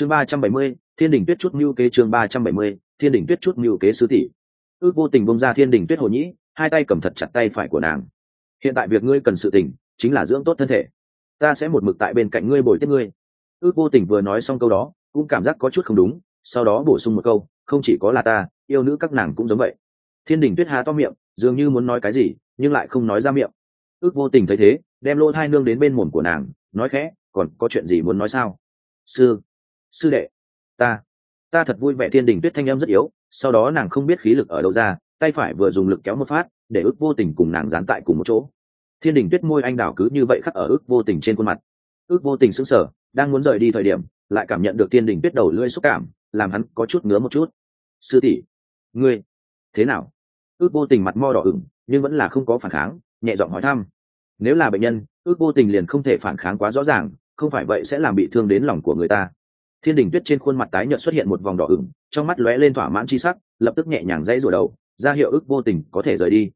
chương ba trăm bảy mươi, thiên đình tuyết chút mưu kế chương ba trăm bảy mươi, thiên đình tuyết chút mưu kế sứ tỷ. Ước vô tình bông ra thiên đình tuyết hồ nhĩ, hai tay cầm thật chặt tay phải của nàng. Hiện tại việc ngươi cần sự tình, chính là dưỡng tốt thân thể. Ta sẽ một mực tại bên cạnh ngươi bồi tiếp ngươi. Ước vô tình vừa nói xong câu đó, cũng cảm giác có chút không đúng, sau đó bổ sung một câu, không chỉ có là ta, yêu nữ các nàng cũng giống vậy. Thiên đình tuyết hà to miệng, dường như muốn nói cái gì, nhưng lại không nói ra miệng. Ước vô tình thấy thế, đem lỗ hai nương đến bên mồm của nàng, nói khẽ, còn có chuyện gì muốn nói sao? Sư sư đệ. Ta ta thật vui vẻ thiên đình tuyết thanh em rất yếu, sau đó nàng không biết khí lực ở đâu ra, tay phải vừa dùng lực kéo một phát, để ước vô tình cùng nàng dán tại cùng một chỗ. Thiên đình tuyết môi anh đảo cứ như vậy khắc ở ước vô tình trên khuôn mặt. Ước vô tình sững sờ, đang muốn rời đi thời điểm, lại cảm nhận được thiên đình tuyết đầu lưỡi xúc cảm, làm hắn có chút ngứa một chút. Sư tỷ, ngươi, thế nào? Ước vô tình mặt mo đỏ ửng, nhưng vẫn là không có phản kháng, nhẹ giọng hỏi thăm. Nếu là bệnh nhân, ước vô tình liền không thể phản kháng quá rõ ràng, không phải vậy sẽ làm bị thương đến lòng của người ta thiên đình tuyết trên khuôn mặt tái nhợt xuất hiện một vòng đỏ ửng, trong mắt lóe lên thỏa mãn chi sắc, lập tức nhẹ nhàng dãy rủa đầu, ra hiệu ước vô tình có thể rời đi.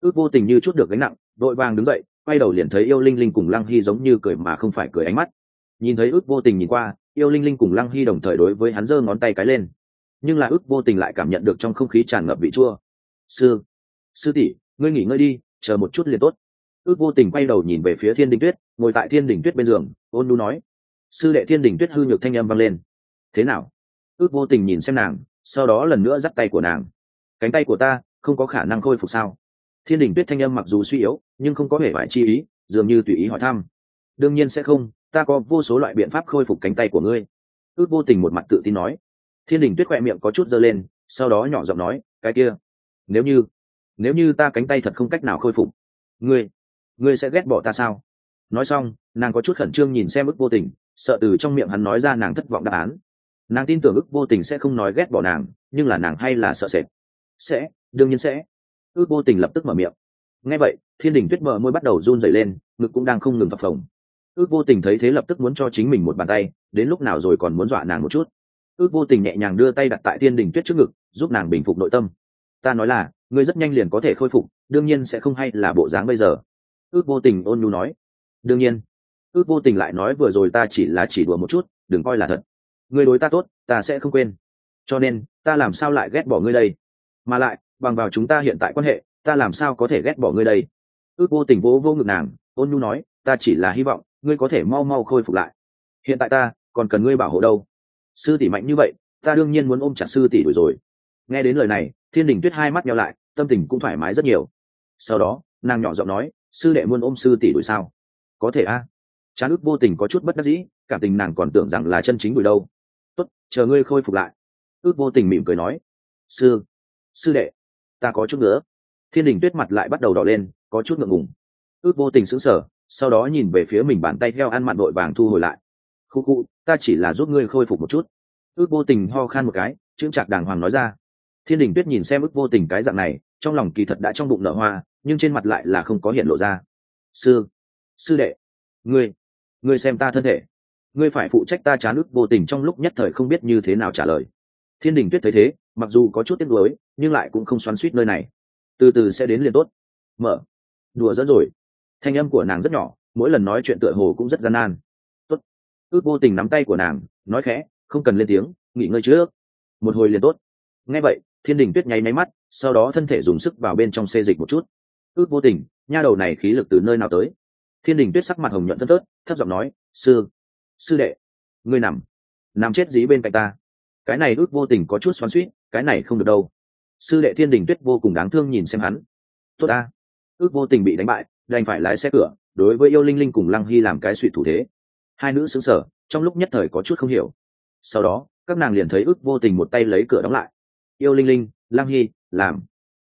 Ước vô tình như chút được gánh nặng đội vàng đứng dậy, quay đầu liền thấy yêu linh linh cùng lăng hy giống như cười mà không phải cười ánh mắt. Nhìn thấy ước vô tình nhìn qua, yêu linh linh cùng lăng hy đồng thời đối với hắn giơ ngón tay cái lên. Nhưng là ước vô tình lại cảm nhận được trong không khí tràn ngập vị chua. Sư sư tỷ, ngươi nghỉ ngơi đi, chờ một chút liền tốt. Ước vô tình quay đầu nhìn về phía thiên đình tuyết, ngồi tại thiên đình tuyết bên giường, ôn nu nói sư đệ thiên đình tuyết hư nhược thanh âm vang lên. Thế nào? Ước vô tình nhìn xem nàng, sau đó lần nữa dắt tay của nàng. Cánh tay của ta không có khả năng khôi phục sao? Thiên đình tuyết thanh âm mặc dù suy yếu, nhưng không có hề vải chi ý, dường như tùy ý hỏi thăm. Đương nhiên sẽ không, ta có vô số loại biện pháp khôi phục cánh tay của ngươi. Ước vô tình một mặt tự tin nói. Thiên đình tuyết khoe miệng có chút dơ lên, sau đó nhỏ giọng nói, cái kia, nếu như nếu như ta cánh tay thật không cách nào khôi phục, ngươi ngươi sẽ ghét bỏ ta sao? Nói xong, nàng có chút khẩn trương nhìn xem ước vô tình sợ từ trong miệng hắn nói ra nàng thất vọng đáp án. Nàng tin tưởng ước vô tình sẽ không nói ghét bỏ nàng, nhưng là nàng hay là sợ sệt. Sẽ, đương nhiên sẽ. Ước vô tình lập tức mở miệng. Ngay vậy, thiên đình tuyết mở môi bắt đầu run rẩy lên, ngực cũng đang không ngừng phập phồng. Ước vô tình thấy thế lập tức muốn cho chính mình một bàn tay, đến lúc nào rồi còn muốn dọa nàng một chút. Ước vô tình nhẹ nhàng đưa tay đặt tại thiên đình tuyết trước ngực, giúp nàng bình phục nội tâm. Ta nói là, ngươi rất nhanh liền có thể khôi phục, đương nhiên sẽ không hay là bộ dáng bây giờ. Ước vô tình ôn nhu nói. Đương nhiên ước vô tình lại nói vừa rồi ta chỉ là chỉ đùa một chút, đừng coi là thật. Ngươi đối ta tốt, ta sẽ không quên. Cho nên, ta làm sao lại ghét bỏ ngươi đây? Mà lại, bằng vào chúng ta hiện tại quan hệ, ta làm sao có thể ghét bỏ ngươi đây? Ước vô tình vỗ vô ngực nàng, ôn nhu nói, ta chỉ là hy vọng, ngươi có thể mau mau khôi phục lại. Hiện tại ta, còn cần ngươi bảo hộ đâu? Sư tỷ mạnh như vậy, ta đương nhiên muốn ôm chặt sư tỷ đuổi rồi. Nghe đến lời này, thiên đình tuyết hai mắt nhau lại, tâm tình cũng thoải mái rất nhiều. Sau đó, nàng nhỏ giọng nói, sư đệ muốn ôm sư tỷ đuổi sao? Có thể a. à? Chán ức vô tình có chút bất đắc dĩ, cảm tình nàng còn tưởng rằng là chân chính bùi đâu. Tốt, chờ ngươi khôi phục lại. Ước vô tình mỉm cười nói. Sư sư đệ, ta có chút nữa thiên đình tuyết mặt lại bắt đầu đỏ lên, có chút ngượng ngùng. Ước vô tình sững sờ, sau đó nhìn về phía mình bàn tay theo ăn mặn đội vàng thu hồi lại. Khu khu, ta chỉ là giúp ngươi khôi phục một chút. Ước vô tình ho khan một cái, chững chạc đàng hoàng nói ra. Thiên đình tuyết nhìn xem ước vô tình cái dạng này, trong lòng kỳ thật đã trong bụng nở hoa, nhưng trên mặt lại là không có hiện lộ ra. Sư sư đệ, ngươi ngươi xem ta thân thể. Ngươi phải phụ trách ta chán ức vô tình trong lúc nhất thời không biết như thế nào trả lời. Thiên đình tuyết thấy thế, mặc dù có chút tiếc nuối, nhưng lại cũng không xoắn suýt nơi này. Từ từ sẽ đến liền tốt. Mở. Đùa dẫn rồi. Thanh âm của nàng rất nhỏ, mỗi lần nói chuyện tựa hồ cũng rất gian nan. Tốt. Ước vô tình nắm tay của nàng, nói khẽ, không cần lên tiếng, nghỉ ngơi trước. Một hồi liền tốt. Nghe vậy, thiên đình tuyết nháy máy mắt, sau đó thân thể dùng sức vào bên trong xê dịch một chút. Ước vô tình, nha đầu này khí lực từ nơi nào tới? Thiên đình tuyết sắc mặt hồng nhuận phân thớt thấp giọng nói, sư sư đệ, ngươi nằm nằm chết dí bên cạnh ta. Cái này ước vô tình có chút xoắn suýt cái này không được đâu. Sư đệ thiên đình tuyết vô cùng đáng thương nhìn xem hắn. Tốt ta, ước vô tình bị đánh bại, đành phải lái xe cửa, đối với yêu linh linh cùng lăng hy làm cái suy thủ thế. Hai nữ xứng sở trong lúc nhất thời có chút không hiểu. Sau đó, các nàng liền thấy ước vô tình một tay lấy cửa đóng lại. Yêu linh linh, lăng hy, làm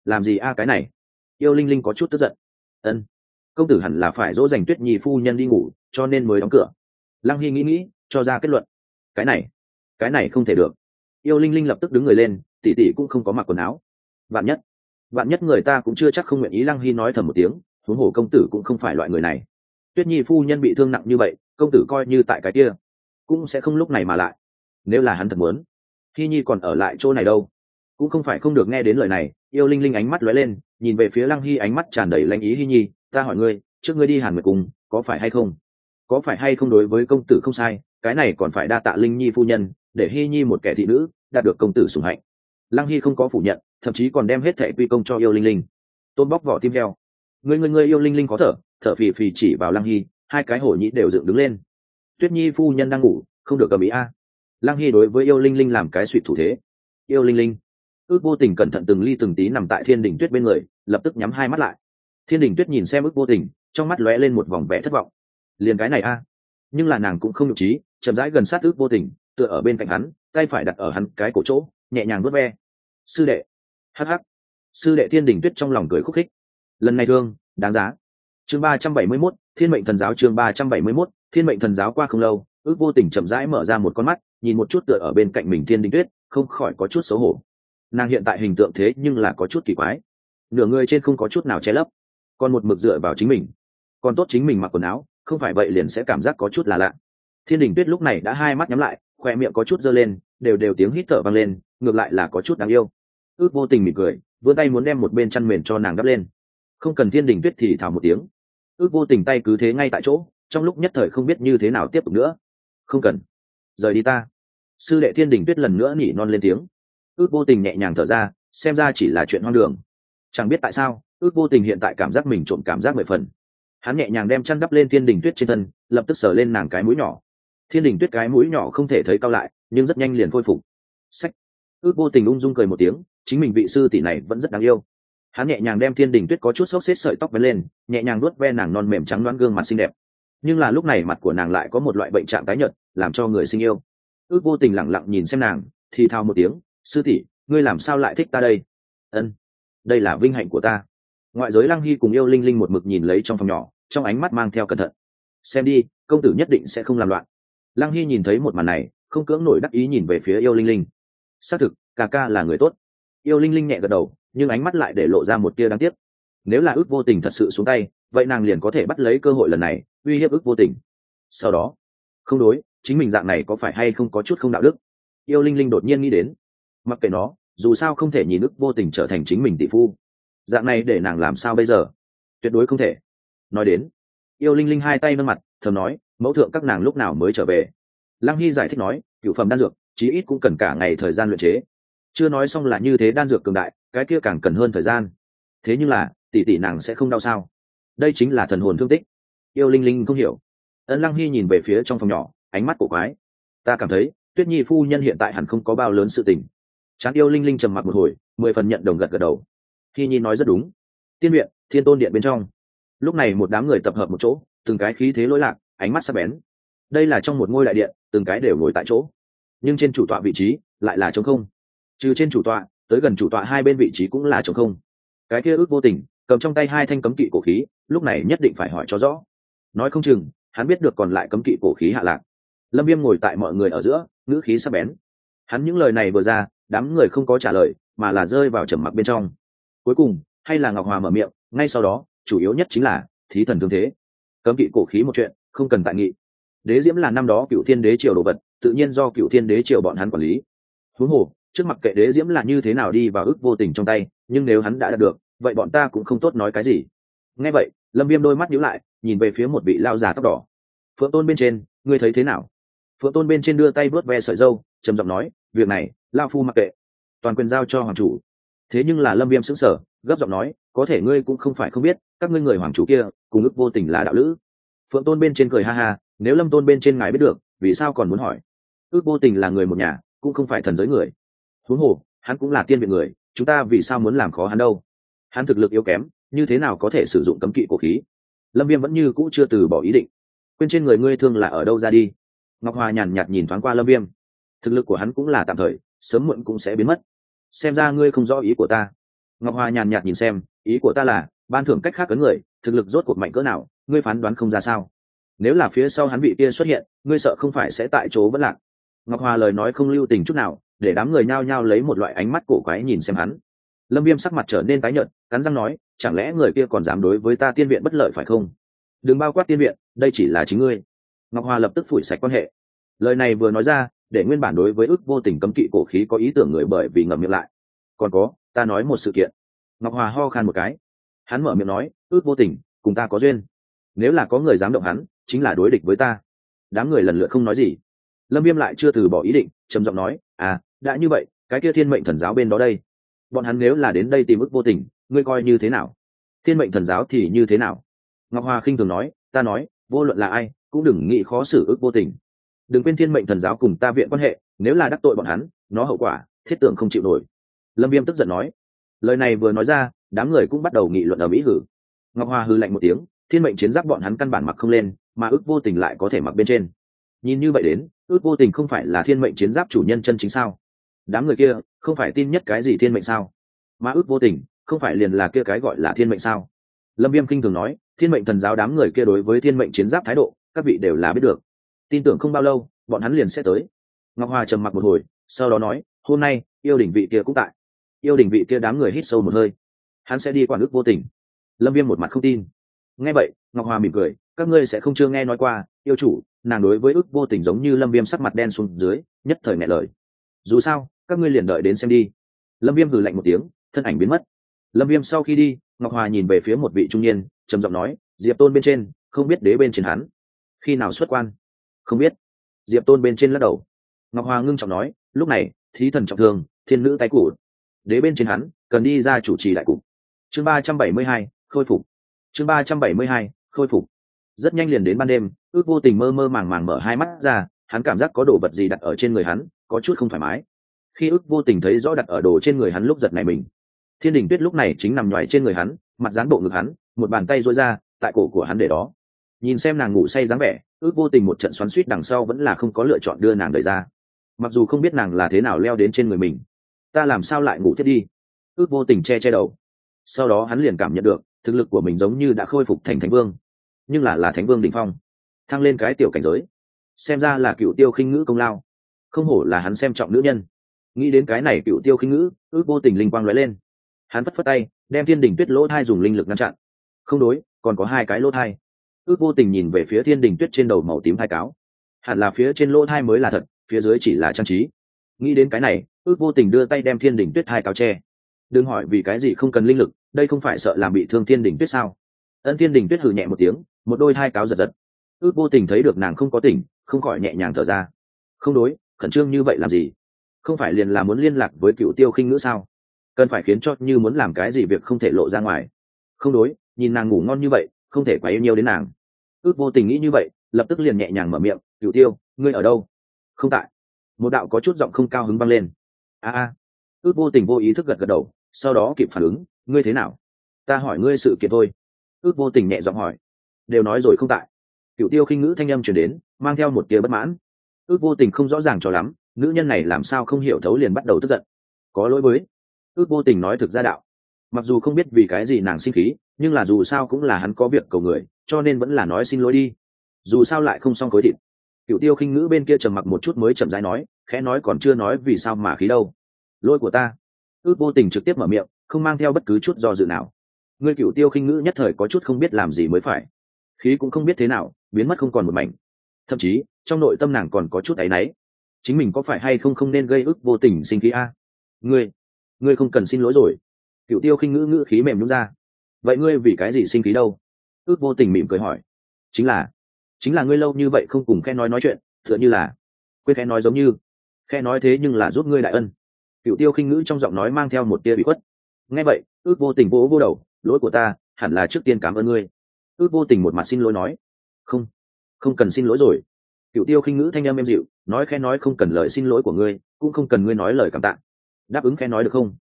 làm gì a cái này? Yêu linh linh có chút tức giận. Ân công tử hẳn là phải dỗ dành tuyết nhi phu nhân đi ngủ, cho nên mới đóng cửa. Lăng hy nghĩ nghĩ, cho ra kết luận. Cái này cái này không thể được. Yêu linh linh lập tức đứng người lên, tỉ tỉ cũng không có mặc quần áo. Vạn nhất vạn nhất người ta cũng chưa chắc không nguyện ý lăng hy nói thầm một tiếng, huống hồ công tử cũng không phải loại người này. Tuyết nhi phu nhân bị thương nặng như vậy, công tử coi như tại cái kia, cũng sẽ không lúc này mà lại. Nếu là hắn thật muốn, hy nhi còn ở lại chỗ này đâu? Cũng không phải không được nghe đến lời này, yêu linh linh ánh mắt lóe lên, nhìn về phía lăng hy ánh mắt tràn đầy lanh ý hy nhi ta hỏi ngươi, trước ngươi đi hàn nguyệt cùng có phải hay không? Có phải hay không đối với công tử không sai, cái này còn phải đa tạ linh nhi phu nhân, để hy nhi một kẻ thị nữ, đạt được công tử sủng hạnh. Lăng hy không có phủ nhận, thậm chí còn đem hết thẻ quy công cho yêu linh linh. Tôn bóc vỏ tim heo. Người người người yêu linh linh có thở thở phì phì chỉ vào lăng hy, hai cái hổ nhĩ đều dựng đứng lên. Tuyết nhi phu nhân đang ngủ, không được cầm ý a. Lăng hy đối với yêu linh linh làm cái suy thủ thế. Yêu linh linh. Ước vô tình cẩn thận từng ly từng tí nằm tại thiên Đỉnh tuyết bên người, lập tức nhắm hai mắt lại thiên đình tuyết nhìn xem ước vô tình, trong mắt lóe lên một vòng vẻ thất vọng. Liền cái này a. Nhưng là nàng cũng không nhục trí, chậm rãi gần sát ước vô tình, tựa ở bên cạnh hắn, tay phải đặt ở hắn cái cổ chỗ, nhẹ nhàng vớt ve. Sư đệ. Hh sư đệ thiên đình tuyết trong lòng cười khúc khích. Lần này thương, đáng giá. Chương ba trăm bảy mươi mốt, thiên mệnh thần giáo chương ba trăm bảy mươi mốt, thiên mệnh thần giáo qua không lâu ước vô tình chậm rãi mở ra một con mắt, nhìn một chút tựa ở bên cạnh mình thiên đình tuyết, không khỏi có chút xấu hổ. Nàng hiện tại hình tượng thế nhưng là có chút kỳ quái. Nửa người trên không có chút nào che lấp còn một mực dựa vào chính mình. Còn tốt chính mình mặc quần áo, không phải vậy liền sẽ cảm giác có chút là lạ. Thiên đình tuyết lúc này đã hai mắt nhắm lại, khoe miệng có chút dơ lên, đều đều tiếng hít thở vang lên, ngược lại là có chút đáng yêu. Ước vô tình mỉm cười, vươn tay muốn đem một bên chăn mền cho nàng đắp lên. Không cần thiên đình tuyết thì thảo một tiếng. Ước vô tình tay cứ thế ngay tại chỗ, trong lúc nhất thời không biết như thế nào tiếp tục nữa. Không cần. Rời đi ta. Sư đệ thiên đình tuyết lần nữa nỉ non lên tiếng. Ước vô tình nhẹ nhàng thở ra, xem ra chỉ là chuyện hoang đường. Chẳng biết tại sao ước vô tình hiện tại cảm giác mình trộm cảm giác mười phần. Hắn nhẹ nhàng đem chăn đắp lên thiên đình tuyết trên thân, lập tức sờ lên nàng cái mũi nhỏ. Thiên đình tuyết cái mũi nhỏ không thể thấy cao lại, nhưng rất nhanh liền khôi phục. Sách ước vô tình ung dung cười một tiếng, chính mình vị sư tỷ này vẫn rất đáng yêu. Hắn nhẹ nhàng đem thiên đình tuyết có chút xốc xếp sợi tóc vén lên, nhẹ nhàng nuốt ve nàng non mềm trắng đoán gương mặt xinh đẹp. Nhưng là lúc này mặt của nàng lại có một loại bệnh trạng tái nhợt, làm cho người sinh yêu. Ước vô tình lẳng lặng nhìn xem nàng, thì thao một tiếng, sư tỷ, ngươi làm sao lại thích ta đây? Ân, đây là vinh hạnh của ta ngoại giới lăng hy cùng yêu linh linh một mực nhìn lấy trong phòng nhỏ, trong ánh mắt mang theo cẩn thận. Xem đi, công tử nhất định sẽ không làm loạn. Lăng hy nhìn thấy một màn này, không cưỡng nổi đắc ý nhìn về phía yêu linh linh. Xác thực, ca ca là người tốt. Yêu linh linh nhẹ gật đầu, nhưng ánh mắt lại để lộ ra một tia đáng tiếc. Nếu là ước vô tình thật sự xuống tay, vậy nàng liền có thể bắt lấy cơ hội lần này, uy hiếp ước vô tình. Sau đó, không đối, chính mình dạng này có phải hay không có chút không đạo đức? Yêu linh linh đột nhiên nghĩ đến. Mặc kệ nó, dù sao không thể nhìn ước vô tình trở thành chính mình tỷ phu dạng này để nàng làm sao bây giờ? Tuyệt đối không thể. Nói đến, yêu linh linh hai tay nâng mặt, thầm nói, mẫu thượng các nàng lúc nào mới trở về? Lăng hy giải thích nói cựu phẩm đan dược, chí ít cũng cần cả ngày thời gian luyện chế. Chưa nói xong là như thế đan dược cường đại, cái kia càng cần hơn thời gian. Thế nhưng là, tỷ tỷ nàng sẽ không đau sao? Đây chính là thần hồn thương tích. Yêu linh linh không hiểu. Ân lăng hy nhìn về phía trong phòng nhỏ, ánh mắt của quái. Ta cảm thấy, tuyết nhi phu nhân hiện tại hẳn không có bao lớn sự tình. Chán yêu linh linh trầm mặc một hồi, mười phần nhận đồng gật gật đầu khi nhi nói rất đúng. Tiên viện, thiên tôn điện bên trong. Lúc này một đám người tập hợp một chỗ, từng cái khí thế lỗi lạc, ánh mắt sắc bén. Đây là trong một ngôi đại điện, từng cái đều ngồi tại chỗ. Nhưng trên chủ tọa vị trí lại là trống không. Trừ trên chủ tọa, tới gần chủ tọa hai bên vị trí cũng là trống không. Cái kia ước vô tình, cầm trong tay hai thanh cấm kỵ cổ khí, lúc này nhất định phải hỏi cho rõ. Nói không chừng, hắn biết được còn lại cấm kỵ cổ khí hạ lạc. Lâm viêm ngồi tại mọi người ở giữa, ngữ khí sắc bén. Hắn những lời này vừa ra, đám người không có trả lời, mà là rơi vào trầm mặc bên trong cuối cùng, hay là ngọc hòa mở miệng, ngay sau đó, chủ yếu nhất chính là, thí thần thương thế. Cấm kỵ cổ khí một chuyện, không cần tại nghị. Đế diễm là năm đó cựu thiên đế triều đồ vật, tự nhiên do cựu thiên đế triều bọn hắn quản lý. Huống hồ, trước mặt kệ đế diễm là như thế nào đi vào ước vô tình trong tay, nhưng nếu hắn đã đạt được, vậy bọn ta cũng không tốt nói cái gì. Nghe vậy, lâm viêm đôi mắt nhíu lại, nhìn về phía một vị lao già tóc đỏ. Phượng tôn bên trên, ngươi thấy thế nào? Phượng tôn bên trên đưa tay vớt ve sợi dâu, trầm giọng nói, việc này lao phu mặc kệ. Toàn quyền giao cho hoàng chủ thế nhưng là lâm viêm sững sở gấp giọng nói, có thể ngươi cũng không phải không biết, các ngươi người hoàng chủ kia, cùng ước vô tình là đạo lữ. Phượng tôn bên trên cười ha ha, nếu lâm tôn bên trên ngài biết được, vì sao còn muốn hỏi? Ước vô tình là người một nhà, cũng không phải thần giới người. Huống hồ, hắn cũng là tiên viện người, chúng ta vì sao muốn làm khó hắn đâu? Hắn thực lực yếu kém, như thế nào có thể sử dụng cấm kỵ cổ khí? Lâm viêm vẫn như cũ chưa từ bỏ ý định. Quên trên người ngươi thương là ở đâu ra đi? Ngọc hòa nhàn nhạt nhìn thoáng qua lâm viêm. Thực lực của hắn cũng là tạm thời, sớm muộn cũng sẽ biến mất xem ra ngươi không rõ ý của ta. Ngọc hòa nhàn nhạt nhìn xem, ý của ta là, ban thưởng cách khác cấn người, thực lực rốt cuộc mạnh cỡ nào, ngươi phán đoán không ra sao? Nếu là phía sau hắn bị kia xuất hiện, ngươi sợ không phải sẽ tại chỗ vẫn lạc. Ngọc hòa lời nói không lưu tình chút nào, để đám người nhao nhao lấy một loại ánh mắt cổ quái nhìn xem hắn. Lâm viêm sắc mặt trở nên tái nhợt, cắn răng nói, chẳng lẽ người kia còn dám đối với ta tiên viện bất lợi phải không? Đừng bao quát tiên viện, đây chỉ là chính ngươi. Ngọc hòa lập tức phủi sạch quan hệ. Lời này vừa nói ra để nguyên bản đối với ước vô tình cấm kỵ cổ khí có ý tưởng người bởi vì ngậm miệng lại. Còn có, ta nói một sự kiện. Ngọc hòa ho khan một cái. Hắn mở miệng nói, ước vô tình, cùng ta có duyên. Nếu là có người dám động hắn, chính là đối địch với ta. Đám người lần lượt không nói gì. Lâm viêm lại chưa từ bỏ ý định, trầm giọng nói à đã như vậy, cái kia thiên mệnh thần giáo bên đó đây. Bọn hắn nếu là đến đây tìm ức vô tình, ngươi coi như thế nào? Thiên mệnh thần giáo thì như thế nào? Ngọc hoa khinh thường nói, ta nói, vô luận là ai, cũng đừng nghĩ khó xử ức vô tình đừng quên thiên mệnh thần giáo cùng ta viện quan hệ, nếu là đắc tội bọn hắn, nó hậu quả, thiết tưởng không chịu nổi. Lâm viêm tức giận nói. Lời này vừa nói ra, đám người cũng bắt đầu nghị luận ở mỹ hử. Ngọc hoa hư lạnh một tiếng, thiên mệnh chiến giáp bọn hắn căn bản mặc không lên, mà ước vô tình lại có thể mặc bên trên. Nhìn như vậy đến, ước vô tình không phải là thiên mệnh chiến giáp chủ nhân chân chính sao? Đám người kia, không phải tin nhất cái gì thiên mệnh sao? Mà ước vô tình, không phải liền là kia cái gọi là thiên mệnh sao? Lâm viêm kinh thường nói, thiên mệnh thần giáo đám người kia đối với thiên mệnh chiến giáp thái độ, các vị đều là biết được tin tưởng không bao lâu, bọn hắn liền sẽ tới. Ngọc hoa trầm mặc một hồi, sau đó nói, hôm nay, yêu đỉnh vị kia cũng tại. Yêu đỉnh vị kia đám người hít sâu một hơi. Hắn sẽ đi quản ước vô tình. Lâm viêm một mặt không tin. Nghe vậy, ngọc hòa mỉm cười, các ngươi sẽ không chưa nghe nói qua, yêu chủ, nàng đối với ước vô tình giống như lâm viêm sắc mặt đen xuống dưới, nhất thời ngại lời. Dù sao, các ngươi liền đợi đến xem đi. Lâm viêm hừ lạnh một tiếng, thân ảnh biến mất. Lâm viêm sau khi đi, ngọc hòa nhìn về phía một vị trung niên, trầm giọng nói, diệp tôn bên trên, không biết đế bên trên hắn. Khi nào xuất quan? Không biết. Diệp tôn bên trên lắc đầu. Ngọc hòa ngưng trọng nói, lúc này, thí thần trọng thương, thiên nữ tay củ đế bên trên hắn, cần đi ra chủ trì đại cục. Chương ba trăm bảy mươi hai, khôi phục. Chương ba trăm bảy mươi hai, khôi phục. Rất nhanh liền đến ban đêm, ước vô tình mơ mơ màng màng mở hai mắt ra, hắn cảm giác có đồ vật gì đặt ở trên người hắn, có chút không thoải mái. Khi ước vô tình thấy rõ đặt ở đồ trên người hắn lúc giật này mình. Thiên đình tuyết lúc này chính nằm nhoài trên người hắn, mặt dán bộ ngực hắn, một bàn tay rối ra, tại cổ của hắn để đó. Nhìn xem nàng ngủ say dáng vẻ ước vô tình một trận xoắn suýt đằng sau vẫn là không có lựa chọn đưa nàng đẩy ra. Mặc dù không biết nàng là thế nào leo đến trên người mình, ta làm sao lại ngủ thiết đi? Ước vô tình che che đầu. Sau đó hắn liền cảm nhận được, thực lực của mình giống như đã khôi phục thành thánh vương, nhưng là là thánh vương đ ỉ n h phong. Thăng lên cái tiểu cảnh giới. Xem ra là cựu tiêu khinh ngữ công lao. Không hổ là hắn xem trọng nữ nhân. Nghĩ đến cái này cựu tiêu khinh ngữ, ước vô tình linh quang lóe lên. Hắn phất phất tay, đem thiên đình tuyết lỗ thai dùng linh lực ngăn chặn. Không đối, còn có hai cái lỗ thai ước vô tình nhìn về phía thiên đình tuyết trên đầu màu tím thai cáo. Hẳn là phía trên lỗ thai mới là thật, phía dưới chỉ là trang trí. Nghĩ đến cái này, ước vô tình đưa tay đem thiên đình tuyết thai cáo tre đừng hỏi vì cái gì không cần linh lực, đây không phải sợ làm bị thương thiên đình tuyết sao? Ân thiên đình tuyết hừ nhẹ một tiếng, một đôi thai cáo giật giật. Ước vô tình thấy được nàng không có tỉnh, không khỏi nhẹ nhàng thở ra. Không đối, khẩn trương như vậy làm gì? Không phải liền là muốn liên lạc với cựu tiêu khinh ngữ sao? Cần phải khiến cho như muốn làm cái gì việc không thể lộ ra ngoài. Không đối, nhìn nàng ngủ ngon như vậy không thể quá yêu nhiều đến nàng. Ước vô tình nghĩ như vậy, lập tức liền nhẹ nhàng mở miệng cựu tiêu, ngươi ở đâu? Không tại. Một đạo có chút giọng không cao hứng băng lên. A a. Ước vô tình vô ý thức gật gật đầu, sau đó kịp phản ứng, ngươi thế nào? Ta hỏi ngươi sự kiện thôi. Ước vô tình nhẹ giọng hỏi. Đều nói rồi không tại. Cựu tiêu khinh ngữ thanh âm chuyển đến, mang theo một tia bất mãn. Ước vô tình không rõ ràng cho lắm, nữ nhân này làm sao không hiểu thấu liền bắt đầu tức giận. Có lỗi với. Ước vô tình nói thực ra đạo mặc dù không biết vì cái gì nàng sinh khí, nhưng là dù sao cũng là hắn có việc cầu người, cho nên vẫn là nói xin lỗi đi. Dù sao lại không xong khối thịt. Cựu tiêu khinh ngữ bên kia trầm mặc một chút mới chậm rãi nói, khẽ nói còn chưa nói vì sao mà khí đâu. Lỗi của ta. Ước vô tình trực tiếp mở miệng, không mang theo bất cứ chút do dự nào. Ngươi cựu tiêu khinh ngữ nhất thời có chút không biết làm gì mới phải. Khí cũng không biết thế nào, biến mất không còn một mảnh. Thậm chí, trong nội tâm nàng còn có chút áy náy. Chính mình có phải hay không không nên gây ức vô tình sinh khí a? Ngươi ngươi không cần xin lỗi rồi cựu tiêu khinh ngữ ngữ khí mềm nhún ra. Vậy ngươi vì cái gì sinh khí đâu? Ước vô tình mỉm cười hỏi. Chính là chính là ngươi lâu như vậy không cùng khe nói nói chuyện, tựa như là quên khe nói giống như, khe nói thế nhưng là giúp ngươi đại ân. Cựu tiêu khinh ngữ trong giọng nói mang theo một tia bị khuất. Nghe vậy, ước vô tình vỗ vô đầu, lỗi của ta, hẳn là trước tiên cảm ơn ngươi. Ước vô tình một mặt xin lỗi nói. Không không cần xin lỗi rồi. Cựu tiêu khinh ngữ thanh em em dịu, nói khe nói không cần lời xin lỗi của ngươi, cũng không cần ngươi nói lời cảm tạ. Đáp ứng khe nói được không?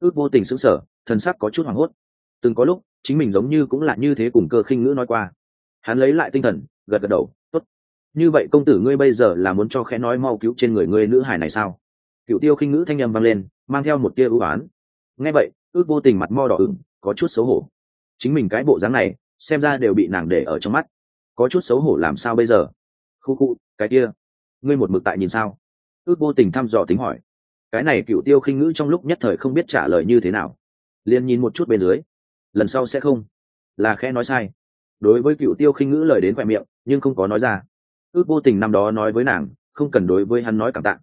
Ước vô tình sững sờ, thần sắc có chút hoảng hốt. Từng có lúc, chính mình giống như cũng là như thế cùng cơ khinh ngữ nói qua. Hắn lấy lại tinh thần, gật gật đầu, tốt. Như vậy công tử ngươi bây giờ là muốn cho khẽ nói mau cứu trên người ngươi nữ hải này sao? Cựu tiêu khinh ngữ thanh â m vang lên, mang theo một tia ưu á n nghe vậy, ước vô tình mặt mo đỏ ửng, có chút xấu hổ. Chính mình cái bộ dáng này, xem ra đều bị nàng để ở trong mắt. Có chút xấu hổ làm sao bây giờ? Khu khu, cái kia, ngươi một mực tại nhìn sao? Ước vô tình thăm dò tính hỏi cái này cựu tiêu khinh ngữ trong lúc nhất thời không biết trả lời như thế nào. Liền nhìn một chút bên dưới. Lần sau sẽ không. Là khe nói sai. Đối với cựu tiêu khinh ngữ lời đến khoe miệng, nhưng không có nói ra. Ước vô tình năm đó nói với nàng, không cần đối với hắn nói cảm tạ.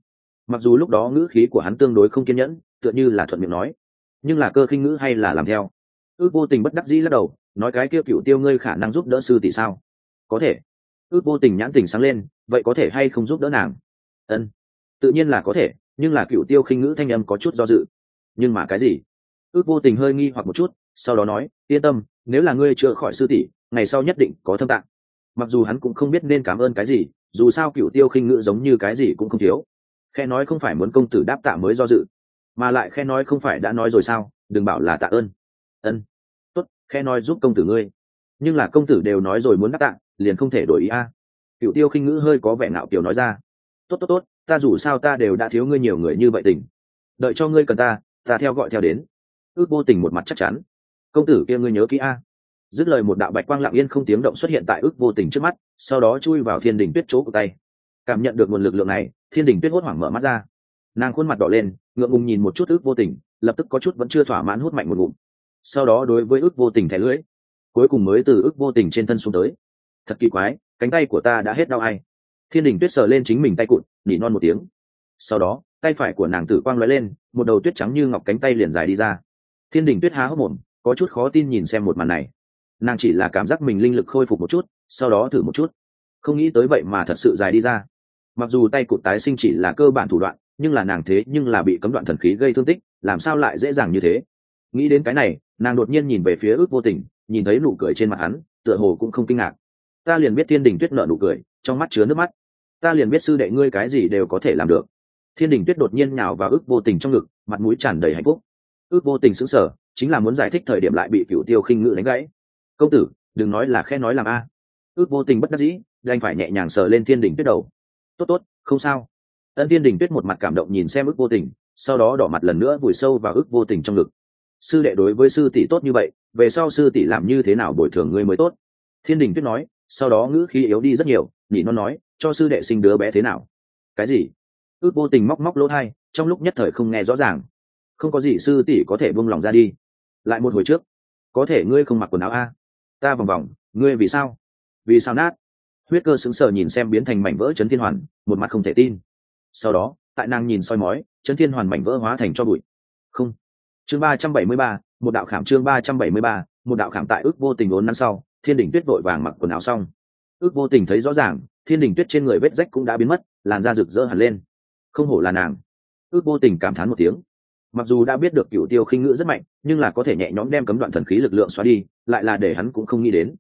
Mặc dù lúc đó ngữ khí của hắn tương đối không kiên nhẫn, tựa như là thuận miệng nói. Nhưng là cơ khinh ngữ hay là làm theo? Ước vô tình bất đắc dĩ lắc đầu, nói cái kia cựu tiêu ngươi khả năng giúp đỡ sư tỷ sao? Có thể. Ước vô tình nhãn tình sáng lên, vậy có thể hay không giúp đỡ nàng? Ân. Tự nhiên là có thể nhưng là cựu tiêu khinh ngữ thanh âm có chút do dự. Nhưng mà cái gì? Ước vô tình hơi nghi hoặc một chút, sau đó nói, yên tâm, nếu là ngươi chữa khỏi sư tỷ, ngày sau nhất định có thâm tạng. Mặc dù hắn cũng không biết nên cảm ơn cái gì, dù sao cựu tiêu khinh ngữ giống như cái gì cũng không thiếu. Khe nói không phải muốn công tử đáp tạ mới do dự, mà lại khe nói không phải đã nói rồi sao, đừng bảo là tạ ơn. Ân, tốt, khe nói giúp công tử ngươi. Nhưng là công tử đều nói rồi muốn đáp tạ, liền không thể đổi ý a. Cựu tiêu khinh ngữ hơi có vẻ nạo kiểu nói ra tốt tốt tốt, ta dù sao ta đều đã thiếu ngươi nhiều người như vậy tình. Đợi cho ngươi cần ta ta theo gọi theo đến. Ước vô tình một mặt chắc chắn. Công tử kia ngươi nhớ kỹ a. Dứt lời một đạo bạch quang lặng yên không tiếng động xuất hiện tại ước vô tình trước mắt, sau đó chui vào thiên đình tuyết chỗ của tay. Cảm nhận được nguồn lực lượng này, thiên đình tuyết hốt hoảng mở mắt ra. Nàng khuôn mặt đỏ lên, ngượng ngùng nhìn một chút ước vô tình, lập tức có chút vẫn chưa thỏa mãn hút mạnh một ngụm. Sau đó đối với ước vô tình thẻ lưỡi, cuối cùng mới từ ước vô tình trên thân xuống tới. Thật kỳ quái, cánh tay của ta đã hết đau ai? Thiên đình tuyết sờ lên chính mình tay cụt, nỉ non một tiếng. Sau đó, tay phải của nàng tử quang lóe lên, một đầu tuyết trắng như ngọc cánh tay liền dài đi ra. Thiên đình tuyết há hốc mồm, có chút khó tin nhìn xem một màn này. Nàng chỉ là cảm giác mình linh lực khôi phục một chút, sau đó thử một chút. Không nghĩ tới vậy mà thật sự dài đi ra. Mặc dù tay cụt tái sinh chỉ là cơ bản thủ đoạn, nhưng là nàng thế nhưng là bị cấm đoạn thần khí gây thương tích, làm sao lại dễ dàng như thế? Nghĩ đến cái này, nàng đột nhiên nhìn về phía ước vô tình, nhìn thấy nụ cười trên mặt hắn, tựa hồ cũng không kinh ngạc. Ta liền biết thiên đình tuyết nợ nụ cười trong mắt chứa nước mắt. Ta liền biết sư đệ ngươi cái gì đều có thể làm được. Thiên đình tuyết đột nhiên nhào vào ước vô tình trong ngực, mặt mũi tràn đầy hạnh phúc. Ước vô tình xứng sở chính là muốn giải thích thời điểm lại bị cựu tiêu khinh ngự đánh gãy. Công tử, đừng nói là khe nói làm a. Ước vô tình bất đắc dĩ, đành phải nhẹ nhàng sờ lên thiên đình tuyết đầu. Tốt tốt, không sao. Ân thiên đình tuyết một mặt cảm động nhìn xem ước vô tình, sau đó đỏ mặt lần nữa vùi sâu vào ước vô tình trong ngực. Sư đệ đối với sư tỷ tốt như vậy, về sau sư tỷ làm như thế nào bồi thường ngươi mới tốt? Thiên đình tuyết nói sau đó ngữ khí yếu đi rất nhiều, nhỉ nó nói, cho sư đệ sinh đứa bé thế nào? Cái gì? Ước vô tình móc móc lỗ thai, trong lúc nhất thời không nghe rõ ràng. Không có gì sư tỷ có thể buông lòng ra đi. Lại một hồi trước, có thể ngươi không mặc quần áo a? Ta vòng vòng, ngươi vì sao? Vì sao nát? Huyết cơ sững sờ nhìn xem biến thành mảnh vỡ chấn thiên hoàn, một mặt không thể tin. Sau đó, tại nàng nhìn soi mói chấn thiên hoàn mảnh vỡ hóa thành cho bụi. Không. Chương ba trăm bảy mươi ba, một đạo khảm chương ba trăm bảy mươi ba, một đạo khảm tại ước vô tình ốn năm sau thiên đình tuyết vội vàng mặc quần áo xong. Ước vô tình thấy rõ ràng, thiên đình tuyết trên người vết rách cũng đã biến mất, làn da rực rỡ hẳn lên. Không hổ là nàng. Ước vô tình cảm thán một tiếng. Mặc dù đã biết được cựu tiêu khinh ngữ rất mạnh, nhưng là có thể nhẹ nhõm đem cấm đoạn thần khí lực lượng xóa đi, lại là để hắn cũng không nghĩ đến.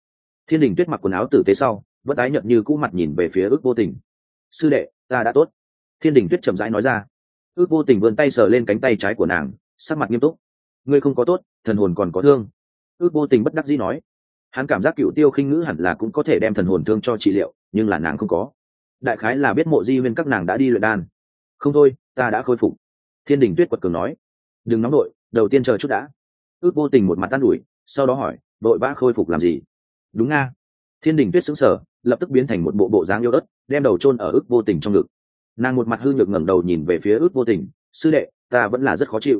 Thiên đình tuyết mặc quần áo tử tế sau, vẫn ái nhận như cũ mặt nhìn về phía ước vô tình. Sư đệ, ta đã tốt. Thiên đình tuyết chậm rãi nói ra. Ước vô tình vươn tay sờ lên cánh tay trái của nàng, sắc mặt nghiêm túc. Ngươi không có tốt, thần hồn còn có thương. Ước vô tình bất đắc dĩ nói hắn cảm giác cựu tiêu khinh ngữ hẳn là cũng có thể đem thần hồn thương cho trị liệu, nhưng là nàng không có. Đại khái là biết mộ di huyên các nàng đã đi luyện đan. Không thôi, ta đã khôi phục. Thiên đình tuyết quật cường nói. Đừng nóng đội, đầu tiên chờ chút đã. Ước vô tình một mặt tan ủi, sau đó hỏi, đội vã khôi phục làm gì? Đúng nga. Thiên đình tuyết xứng sở lập tức biến thành một bộ bộ dáng yêu đất đem đầu chôn ở ước vô tình trong ngực. Nàng một mặt hư nhược ngẩng đầu nhìn về phía ước vô tình, sư đệ, ta vẫn là rất khó chịu.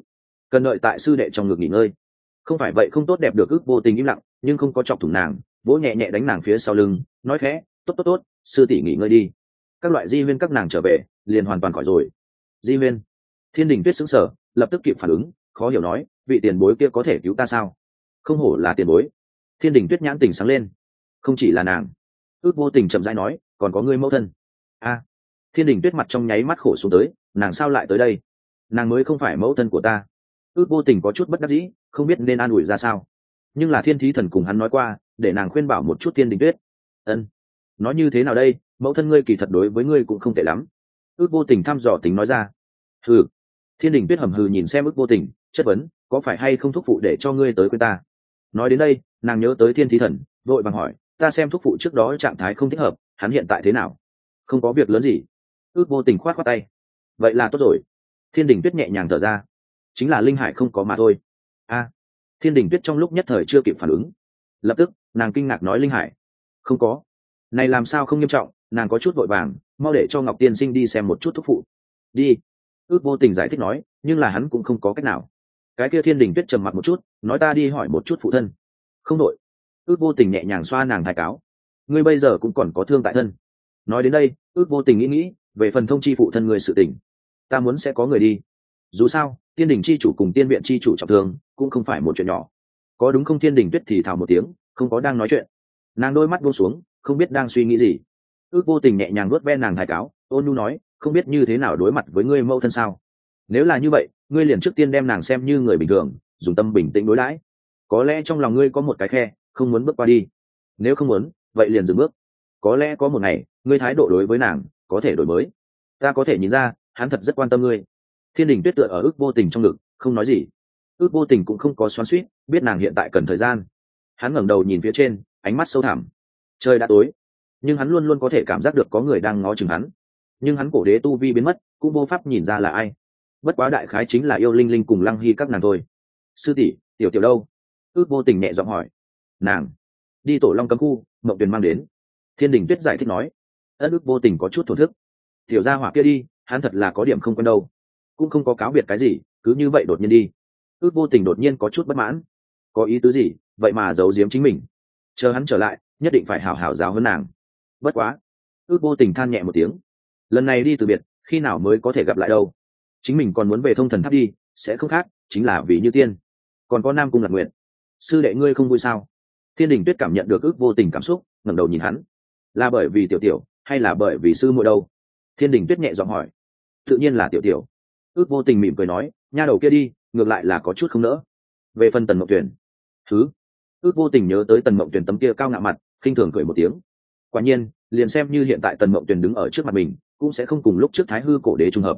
Cần đợi tại sư đệ trong ngực nghỉ ngơi. Không phải vậy không tốt đẹp được ước vô tình im lặng nhưng không có chọc thủng nàng, vỗ nhẹ nhẹ đánh nàng phía sau lưng, nói khẽ, tốt tốt tốt, sư tỷ nghỉ ngơi đi. Các loại di huyên các nàng trở về, liền hoàn toàn khỏi rồi. Di huyên? Thiên đình tuyết xứng sở lập tức kịp phản ứng, khó hiểu nói, vị tiền bối kia có thể cứu ta sao? Không hổ là tiền bối. Thiên đình tuyết nhãn tình sáng lên. Không chỉ là nàng. Ước vô tình chậm rãi nói, còn có người mẫu thân. A. Thiên đình tuyết mặt trong nháy mắt khổ xuống tới, nàng sao lại tới đây? Nàng mới không phải mẫu thân của ta. Ước vô tình có chút bất đắc dĩ, không biết nên an ủi ra sao nhưng là thiên thí thần cùng hắn nói qua, để nàng khuyên bảo một chút thiên đình tuyết. Ân. Nói như thế nào đây? Mẫu thân ngươi kỳ thật đối với ngươi cũng không tệ lắm. Ước vô tình thăm dò tính nói ra. Hừ. Thiên đình tuyết hầm hừ nhìn xem ước vô tình, chất vấn, có phải hay không thúc phụ để cho ngươi tới quê ta? Nói đến đây, nàng nhớ tới thiên thí thần, vội bằng hỏi, ta xem thúc phụ trước đó trạng thái không thích hợp, hắn hiện tại thế nào? Không có việc lớn gì. Ước vô tình khoát khoát tay. Vậy là tốt rồi. Thiên đình tuyết nhẹ nhàng thở ra. Chính là linh hải không có mà thôi. A thiên đình tuyết trong lúc nhất thời chưa kịp phản ứng. Lập tức, nàng kinh ngạc nói linh hải. Không có. Này làm sao không nghiêm trọng, nàng có chút vội vàng, mau để cho ngọc tiên sinh đi xem một chút thúc phụ. Đi. Ước vô tình giải thích nói, nhưng là hắn cũng không có cách nào. Cái kia thiên đình tuyết trầm mặt một chút, nói ta đi hỏi một chút phụ thân. Không đội ước vô tình nhẹ nhàng xoa nàng thái cáo. Ngươi bây giờ cũng còn có thương tại thân. Nói đến đây, ước vô tình nghĩ nghĩ, về phần thông chi phụ thân người sự tình. Ta muốn sẽ có người đi. Dù sao tiên đình chi chủ cùng tiên viện chi chủ trọng thương cũng không phải một chuyện nhỏ. Có đúng không thiên đình tuyết thì thào một tiếng, không có đang nói chuyện. Nàng đôi mắt buông xuống, không biết đang suy nghĩ gì. Ước vô tình nhẹ nhàng nuốt ve nàng thái cáo, ôn nhu nói, không biết như thế nào đối mặt với ngươi mẫu thân sao? Nếu là như vậy, ngươi liền trước tiên đem nàng xem như người bình thường, dùng tâm bình tĩnh đối đãi. Có lẽ trong lòng ngươi có một cái khe, không muốn bước qua đi. Nếu không muốn, vậy liền dừng bước. Có lẽ có một ngày, ngươi thái độ đối với nàng, có thể đổi mới. Ta có thể nhìn ra, hắn thật rất quan tâm ngươi. Thiên đình tuyết tựa ở ước vô tình trong ngực, không nói gì ước vô tình cũng không có xoắn suýt biết nàng hiện tại cần thời gian. Hắn ngẩng đầu nhìn phía trên, ánh mắt sâu thẳm. Trời đã tối, nhưng hắn luôn luôn có thể cảm giác được có người đang ngó chừng hắn. Nhưng hắn cổ đế tu vi biến mất, cũng vô pháp nhìn ra là ai. Bất quá đại khái chính là yêu linh linh cùng lăng hy các nàng thôi. Sư tỷ, tiểu tiểu đâu? Ước vô tình nhẹ giọng hỏi. Nàng, đi tổ long cấm khu mậu tuyền mang đến. Thiên đình tuyết giải thích nói. Ất ước vô tình có chút thổ thức. Tiểu gia hỏa kia đi, hắn thật là có điểm không quen đâu. Cũng không có cáo biệt cái gì, cứ như vậy đột nhiên đi ước vô tình đột nhiên có chút bất mãn. Có ý tứ gì? Vậy mà giấu giếm chính mình. Chờ hắn trở lại, nhất định phải hảo hảo giáo hơn nàng. Bất quá, ước vô tình than nhẹ một tiếng. Lần này đi từ biệt, khi nào mới có thể gặp lại đâu? Chính mình còn muốn về thông thần tháp đi, sẽ không khác, chính là vì như tiên. Còn có nam cung lạc nguyện sư đệ ngươi không vui sao? Thiên đình tuyết cảm nhận được ước vô tình cảm xúc, ngẩng đầu nhìn hắn. Là bởi vì tiểu tiểu, hay là bởi vì sư muội đâu? Thiên đình tuyết nhẹ giọng hỏi. Tự nhiên là tiểu tiểu. Ước vô tình mỉm cười nói, nha đầu kia đi ngược lại là có chút không nỡ. Về phần tần mộng tuyển, thứ, ước vô tình nhớ tới tần mộng tuyển tấm kia cao ngạo mặt, khinh thường cười một tiếng. Quả nhiên, liền xem như hiện tại tần mộng tuyển đứng ở trước mặt mình, cũng sẽ không cùng lúc trước thái hư cổ đế trùng hợp.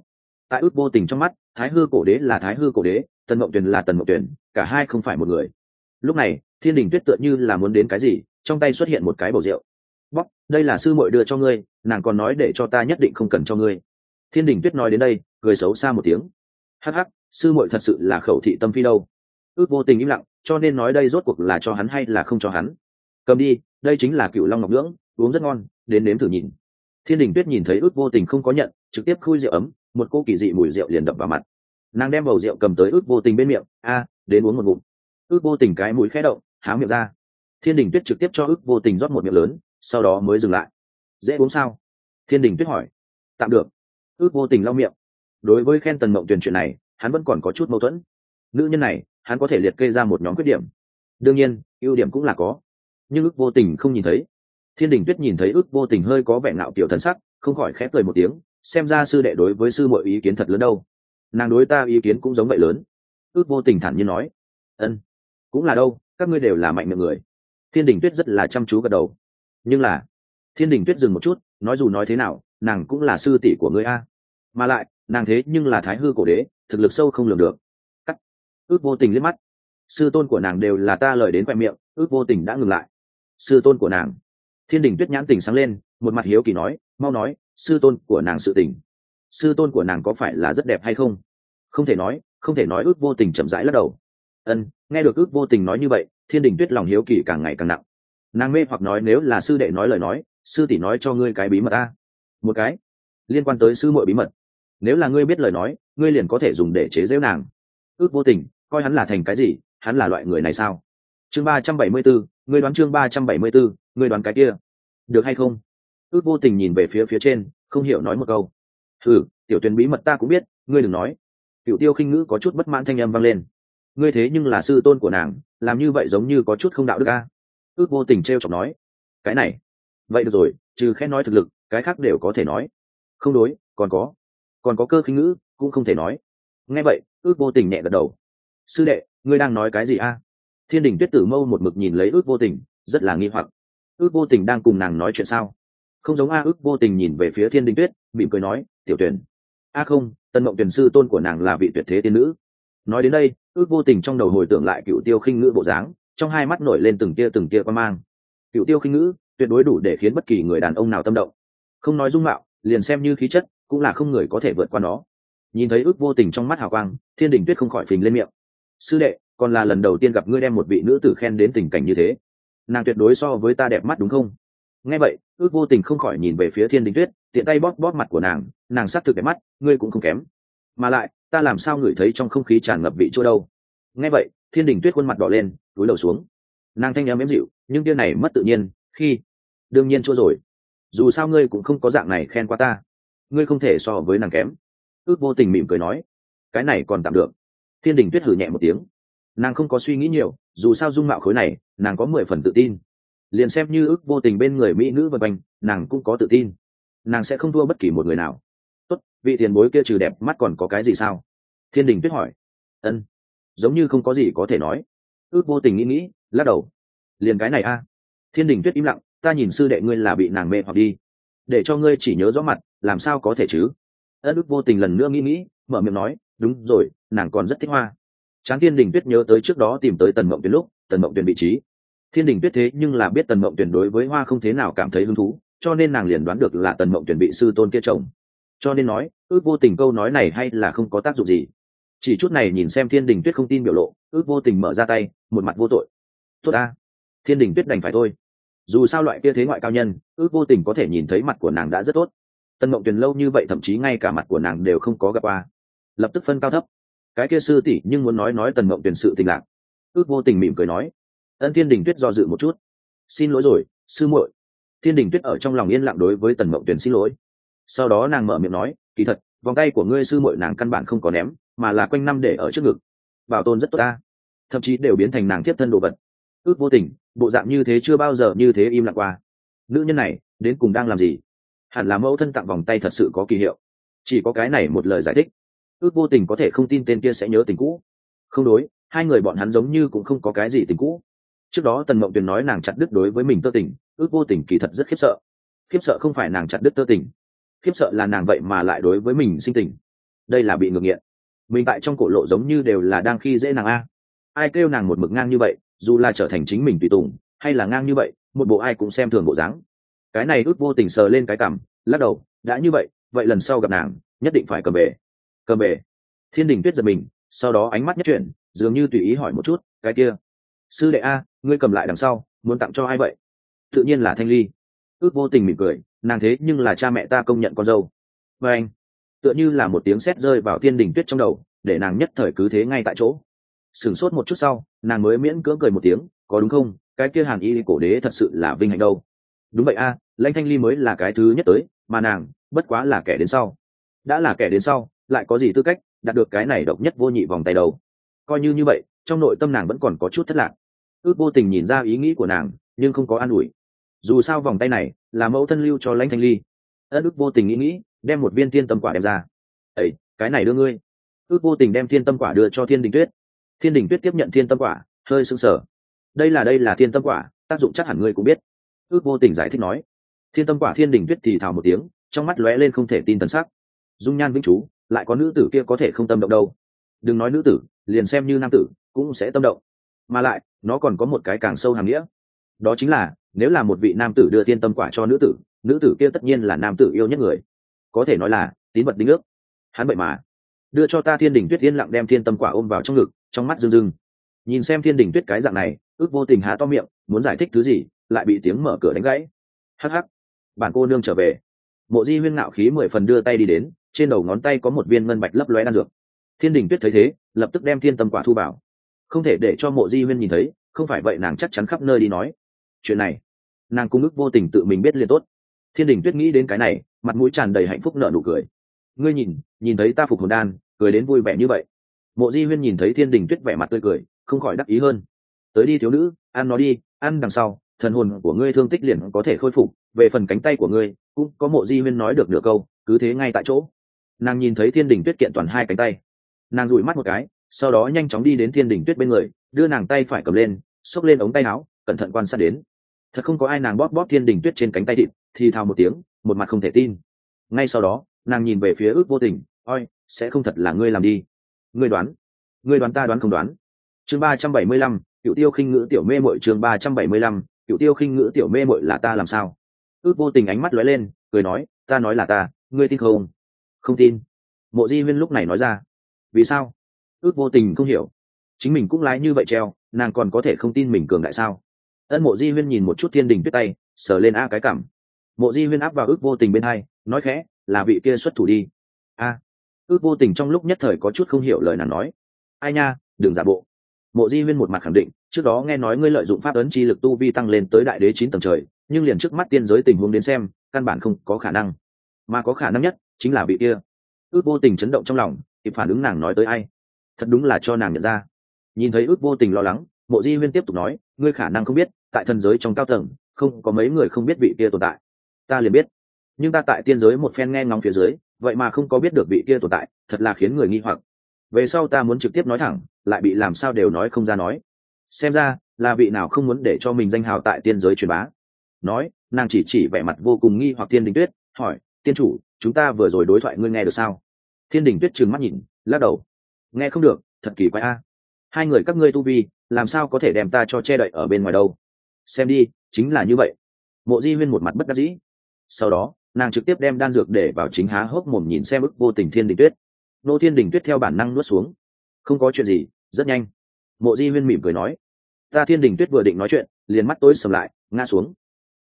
Tại ước vô tình trong mắt, thái hư cổ đế là thái hư cổ đế, tần mộng tuyển là tần mộng tuyển, cả hai không phải một người. Lúc này, thiên đình tuyết tựa như là muốn đến cái gì, trong tay xuất hiện một cái bầu rượu. Bóc đây là sư muội đưa cho ngươi, nàng còn nói để cho ta nhất định không cần cho ngươi. Thiên đình tuyết nói đến đây, cười xấu xa một tiếng hắc hắc, sư muội thật sự là khẩu thị tâm phi đâu. Ước vô tình im lặng, cho nên nói đây rốt cuộc là cho hắn hay là không cho hắn. Cầm đi, đây chính là cựu long ngọc nhưỡng, uống rất ngon, đến nếm thử nhìn. Thiên đình tuyết nhìn thấy ước vô tình không có nhận, trực tiếp khui rượu ấm, một cô kỳ dị mùi rượu liền đập vào mặt. Nàng đem bầu rượu cầm tới ước vô tình bên miệng, a, đến uống một ngụm. Ước vô tình cái mũi khẽ động, há miệng ra. Thiên đình tuyết trực tiếp cho ước vô tình rót một miệng lớn, sau đó mới dừng lại. Dễ uống sao? Thiên đình tuyết hỏi. Tạm được. Ước vô tình lau miệng đối với khen tần mộng tuyển chuyện này, hắn vẫn còn có chút mâu thuẫn. Nữ nhân này, hắn có thể liệt kê ra một nhóm khuyết điểm. Đương nhiên, ưu điểm cũng là có. Nhưng ước vô tình không nhìn thấy. Thiên đình tuyết nhìn thấy ước vô tình hơi có vẻ ngạo kiểu thần sắc, không khỏi khép cười một tiếng, xem ra sư đệ đối với sư mọi ý kiến thật lớn đâu. Nàng đối ta ý kiến cũng giống vậy lớn. Ước vô tình thản nhiên nói, ân, cũng là đâu, các ngươi đều là mạnh miệng người. Thiên đình tuyết rất là chăm chú gật đầu. Nhưng là, thiên đình tuyết dừng một chút, nói dù nói thế nào, nàng cũng là sư tỷ của ngươi a mà lại, nàng thế nhưng là thái hư cổ đế, thực lực sâu không lường được. Cắt. Ước vô tình liếc mắt. Sư tôn của nàng đều là ta lời đến khoe miệng, ước vô tình đã ngừng lại. Sư tôn của nàng. Thiên đình tuyết nhãn tình sáng lên, một mặt hiếu kỳ nói, mau nói, sư tôn của nàng sự tình. Sư tôn của nàng có phải là rất đẹp hay không? Không thể nói, không thể nói ước vô tình chậm rãi lắc đầu. Ân, nghe được ước vô tình nói như vậy, thiên đình tuyết lòng hiếu kỳ càng ngày càng nặng. Nàng mê hoặc nói nếu là sư đệ nói lời nói, sư tỷ nói cho ngươi cái bí mật a. Một cái. Liên quan tới sư muội bí mật nếu là ngươi biết lời nói, ngươi liền có thể dùng để chế giễu nàng. Ước vô tình, coi hắn là thành cái gì, hắn là loại người này sao? Chương ba trăm bảy mươi bốn, ngươi đoán chương ba trăm bảy mươi bốn, ngươi đoán cái kia. Được hay không? Ước vô tình nhìn về phía phía trên, không hiểu nói một câu. Ừ tiểu tuyển bí mật ta cũng biết, ngươi đừng nói. Cựu tiêu khinh ngữ có chút bất mãn thanh âm vang lên. Ngươi thế nhưng là sư tôn của nàng, làm như vậy giống như có chút không đạo đức a. Ước vô tình t r e o chọc nói. Cái này. Vậy được rồi, trừ khẽ nói thực lực, cái khác đều có thể nói. Không đối, còn có còn có cơ khinh ngữ, cũng không thể nói. Nghe vậy, ước vô tình nhẹ gật đầu. Sư đệ, ngươi đang nói cái gì a? Thiên đình tuyết tử mâu một mực nhìn lấy ước vô tình, rất là nghi hoặc. Ước vô tình đang cùng nàng nói chuyện sao? Không giống a, ước vô tình nhìn về phía thiên đình tuyết, mỉm cười nói, tiểu tuyển. A không tân mộng tuyển sư tôn của nàng là vị tuyệt thế tiên nữ. Nói đến đây, ước vô tình trong đầu hồi tưởng lại cựu tiêu khinh ngữ bộ dáng, trong hai mắt nổi lên từng tia từng tia qua mang. Cựu tiêu khinh ngữ tuyệt đối đủ để khiến bất kỳ người đàn ông nào tâm động. Không nói dung mạo, liền xem như khí chất cũng là không người có thể vượt qua nó. Nhìn thấy ước vô tình trong mắt hào quang, thiên đình tuyết không khỏi phình lên miệng. Sư đệ, còn là lần đầu tiên gặp ngươi đem một vị nữ tử khen đến tình cảnh như thế. Nàng tuyệt đối so với ta đẹp mắt đúng không? Nghe vậy, ước vô tình không khỏi nhìn về phía thiên đình tuyết, tiện tay bóp bóp mặt của nàng nàng s ắ c thực đẹp mắt, ngươi cũng không kém. Mà lại, ta làm sao ngửi thấy trong không khí tràn ngập vị chỗ đâu? Nghe vậy, thiên đình tuyết khuôn mặt đỏ lên, túi đầu xuống. Nàng thanh em ếm dịu, nhưng tia này mất tự nhiên, khi, đương nhiên chua rồi. Dù sao ngươi cũng không có dạng này khen qua ta ngươi không thể so với nàng kém. Ước vô tình mỉm cười nói, cái này còn tạm được. Thiên đình tuyết hử nhẹ một tiếng. Nàng không có suy nghĩ nhiều, dù sao dung mạo khối này, nàng có mười phần tự tin. Liền xem như ước vô tình bên người mỹ nữ vân quanh, nàng cũng có tự tin. Nàng sẽ không thua bất kỳ một người nào. Tốt, vị tiền bối kia trừ đẹp mắt còn có cái gì sao? Thiên đình tuyết hỏi. Ân, giống như không có gì có thể nói. Ước vô tình nghĩ nghĩ, lắc đầu. Liền cái này a. Thiên đình tuyết im lặng, ta nhìn sư đệ ngươi là bị nàng mê hoặc đi để cho ngươi chỉ nhớ rõ mặt, làm sao có thể chứ? Ân ước vô tình lần nữa nghĩ nghĩ, mở miệng nói, đúng rồi, nàng còn rất thích hoa. Tráng thiên đình tuyết nhớ tới trước đó tìm tới tần mộng tuyển lúc, tần mộng tuyển vị trí. Thiên đình tuyết thế nhưng là biết tần mộng tuyển đối với hoa không thế nào cảm thấy hứng thú, cho nên nàng liền đoán được là tần mộng tuyển bị sư tôn kia chồng. Cho nên nói, ước vô tình câu nói này hay là không có tác dụng gì. Chỉ chút này nhìn xem thiên đình tuyết không tin biểu lộ, ước vô tình mở ra tay, một mặt vô tội. Tốt ta. Thiên đình tuyết đành phải thôi dù sao loại kia thế ngoại cao nhân ước vô tình có thể nhìn thấy mặt của nàng đã rất tốt. Tân mộng tuyền lâu như vậy thậm chí ngay cả mặt của nàng đều không có gặp qua. Lập tức phân cao thấp. Cái kia sư tỷ nhưng muốn nói nói tần mộng tuyền sự tình lạc. Ước vô tình mỉm cười nói, ân thiên đình tuyết do dự một chút. Xin lỗi rồi, sư muội. Thiên đình tuyết ở trong lòng yên lặng đối với tần mộng tuyền xin lỗi. Sau đó nàng mở miệng nói, kỳ thật, vòng tay của ngươi sư muội nàng căn bản không có ném, mà là quanh năm để ở trước ngực. Bảo tồn rất tốt ta. Thậm chí đều biến thành nàng tiếp thân đồ vật ước vô tình, bộ dạng như thế chưa bao giờ như thế im lặng qua. Nữ nhân này, đến cùng đang làm gì? Hẳn là mẫu thân tặng vòng tay thật sự có kỳ hiệu. Chỉ có cái này một lời giải thích, ước vô tình có thể không tin tên kia sẽ nhớ tình cũ. Không đối, hai người bọn hắn giống như cũng không có cái gì tình cũ. Trước đó tần mộng tuyền nói nàng chặt đứt đối với mình tơ tình, ước vô tình kỳ thật rất khiếp sợ. Khiếp sợ không phải nàng chặt đứt tơ tình. Khiếp sợ là nàng vậy mà lại đối với mình sinh tình. Đây là bị ngược nghiện. Mình tại trong cổ lộ giống như đều là đang khi dễ nàng a. Ai kêu nàng một mực ngang như vậy? Dù là trở thành chính mình tùy tùng, hay là ngang như vậy, một bộ ai cũng xem thường bộ dáng. Cái này út vô tình sờ lên cái cảm, lắc đầu, đã như vậy vậy lần sau gặp nàng, nhất định phải cầm bể cầm bể thiên đình tuyết giật mình, sau đó ánh mắt nhất chuyển, dường như tùy ý hỏi một chút, cái kia, sư đệ a, ngươi cầm lại đằng sau, muốn tặng cho ai vậy? Tự nhiên là thanh ly. Ước vô tình mỉm cười, nàng thế nhưng là cha mẹ ta công nhận con dâu. Và anh, tựa như là một tiếng sét rơi vào thiên đình tuyết trong đầu, để nàng nhất thời cứ thế ngay tại chỗ sửng sốt một chút sau, nàng mới miễn cưỡng cười một tiếng, có đúng không? Cái kia hàn y cổ đế thật sự là vinh hạnh đâu. Đúng vậy a, lãnh thanh ly mới là cái thứ nhất tới, mà nàng, bất quá là kẻ đến sau. Đã là kẻ đến sau, lại có gì tư cách đạt được cái này độc nhất vô nhị vòng tay đầu coi như như vậy, trong nội tâm nàng vẫn còn có chút thất lạc. Ước vô tình nhìn ra ý nghĩ của nàng, nhưng không có an ủi. Dù sao vòng tay này là mẫu thân lưu cho lãnh thanh ly. Ân ước vô tình nghĩ nghĩ, đem một viên thiên tâm quả đem ra. Ấy cái này đưa ngươi. Ước vô tình đem thiên tâm quả đưa cho thiên đình tuyết thiên đình tuyết tiếp nhận thiên tâm quả, hơi sưng sở đây là đây là thiên tâm quả, tác dụng chắc hẳn ngươi cũng biết. Ước vô tình giải thích nói. Thiên tâm quả thiên đình tuyết thì thào một tiếng, trong mắt lóe lên không thể tin tần sắc. Dung nhan vĩnh chú, lại có nữ tử kia có thể không tâm động đâu. Đừng nói nữ tử, liền xem như nam tử, cũng sẽ tâm động. Mà lại, nó còn có một cái càng sâu hàm nghĩa. Đó chính là, nếu là một vị nam tử đưa thiên tâm quả cho nữ tử nữ tử kia tất nhiên là nam tử yêu nhất người. Có thể nói là tín vật đính ước. Hắn vậy mà đưa cho ta thiên đình tuyết yên lặng đem thiên tâm quả ôm vào trong ngực, trong mắt rưng rưng. Nhìn xem thiên đình tuyết cái dạng này, ước vô tình há to miệng, muốn giải thích thứ gì, lại bị tiếng mở cửa đánh gãy. Hắc hắc. Bản cô nương trở về. Mộ di huyên ngạo khí mười phần đưa tay đi đến, trên đầu ngón tay có một viên ngân bạch lấp lóe đan dược. Thiên đình tuyết thấy thế, lập tức đem thiên tâm quả thu bảo không thể để cho mộ di huyên nhìn thấy, không phải vậy nàng chắc chắn khắp nơi đi nói. Chuyện này, nàng cung ức vô tình tự mình biết liền tốt. Thiên đình tuyết nghĩ đến cái này, mặt mũi tràn đầy hạnh phúc nợ nụ cười ngươi nhìn nhìn thấy ta phục hồn đan, cười đến vui vẻ như vậy. Mộ di huyên nhìn thấy thiên đình tuyết vẻ mặt tươi cười, không khỏi đắc ý hơn. Tới đi thiếu nữ, ăn nó đi, ăn đằng sau, thần hồn của ngươi thương tích liền có thể khôi phục, về phần cánh tay của ngươi, cũng có mộ di huyên nói được nửa câu, cứ thế ngay tại chỗ. Nàng nhìn thấy thiên đình tuyết kiện toàn hai cánh tay. Nàng rủi mắt một cái, sau đó nhanh chóng đi đến thiên đình tuyết bên người, đưa nàng tay phải cầm lên, xốc lên ống tay áo, cẩn thận quan sát đến. Thật không có ai nàng bóp bóp thiên đình tuyết trên cánh tay thịt, thì thào một tiếng, một mặt không thể tin. Ngay sau đó nàng nhìn về phía ước vô tình, oi, sẽ không thật là ngươi làm đi. Ngươi đoán ngươi đoán ta đoán không đoán? Chương ba trăm bảy mươi lăm, cựu tiêu khinh ngữ tiểu mê mội chương ba trăm bảy mươi lăm, cựu tiêu khinh ngữ tiểu mê mội là ta làm sao? Ước vô tình ánh mắt lóe lên, cười nói, ta nói là ta, ngươi tin không? Không tin. Mộ di huyên lúc này nói ra, vì sao? Ước vô tình không hiểu. Chính mình cũng lái như vậy treo, nàng còn có thể không tin mình cường đại sao? Ân mộ di huyên nhìn một chút thiên đình tuyết tay, sờ lên a cái cảm. Mộ di huyên áp vào ước vô tình bên hai, nói khẽ là vị kia xuất thủ đi. A, ước vô tình trong lúc nhất thời có chút không hiểu lời nàng nói. Ai nha, đừng giả bộ. Mộ di huyên một mặt khẳng định, trước đó nghe nói ngươi lợi dụng pháp ấn chi lực tu vi tăng lên tới đại đế chín tầng trời, nhưng liền trước mắt tiên giới tình huống đến xem, căn bản không có khả năng. Mà có khả năng nhất chính là vị kia. Ước vô tình chấn động trong lòng thì phản ứng nàng nói tới ai? Thật đúng là cho nàng nhận ra. Nhìn thấy ước vô tình lo lắng, mộ di huyên tiếp tục nói, ngươi khả năng không biết, tại thần giới trong cao tầng, không có mấy người không biết vị kia tồn tại. Ta liền biết nhưng ta tại tiên giới một phen nghe ngóng phía dưới, vậy mà không có biết được vị kia tồn tại, thật là khiến người nghi hoặc. Về sau ta muốn trực tiếp nói thẳng, lại bị làm sao đều nói không ra nói. Xem ra, là vị nào không muốn để cho mình danh hào tại tiên giới truyền bá. Nói, nàng chỉ chỉ vẻ mặt vô cùng nghi hoặc thiên đình tuyết, hỏi, tiên chủ, chúng ta vừa rồi đối thoại ngươi nghe được sao? Thiên đình tuyết trừng mắt nhìn, lắc đầu. Nghe không được, thật kỳ quái a. Hai người các ngươi tu vi, làm sao có thể đem ta cho che đậy ở bên ngoài đâu? Xem đi, chính là như vậy. Mộ di huyên một mặt bất đắc dĩ. Sau đó nàng trực tiếp đem đan dược để vào chính há hốc mồm nhìn xem ức vô tình thiên đình tuyết. Nô thiên đình tuyết theo bản năng nuốt xuống. Không có chuyện gì, rất nhanh. Mộ di huyên mỉm cười nói. Ta thiên đình tuyết vừa định nói chuyện, liền mắt tối sầm lại, ngã xuống.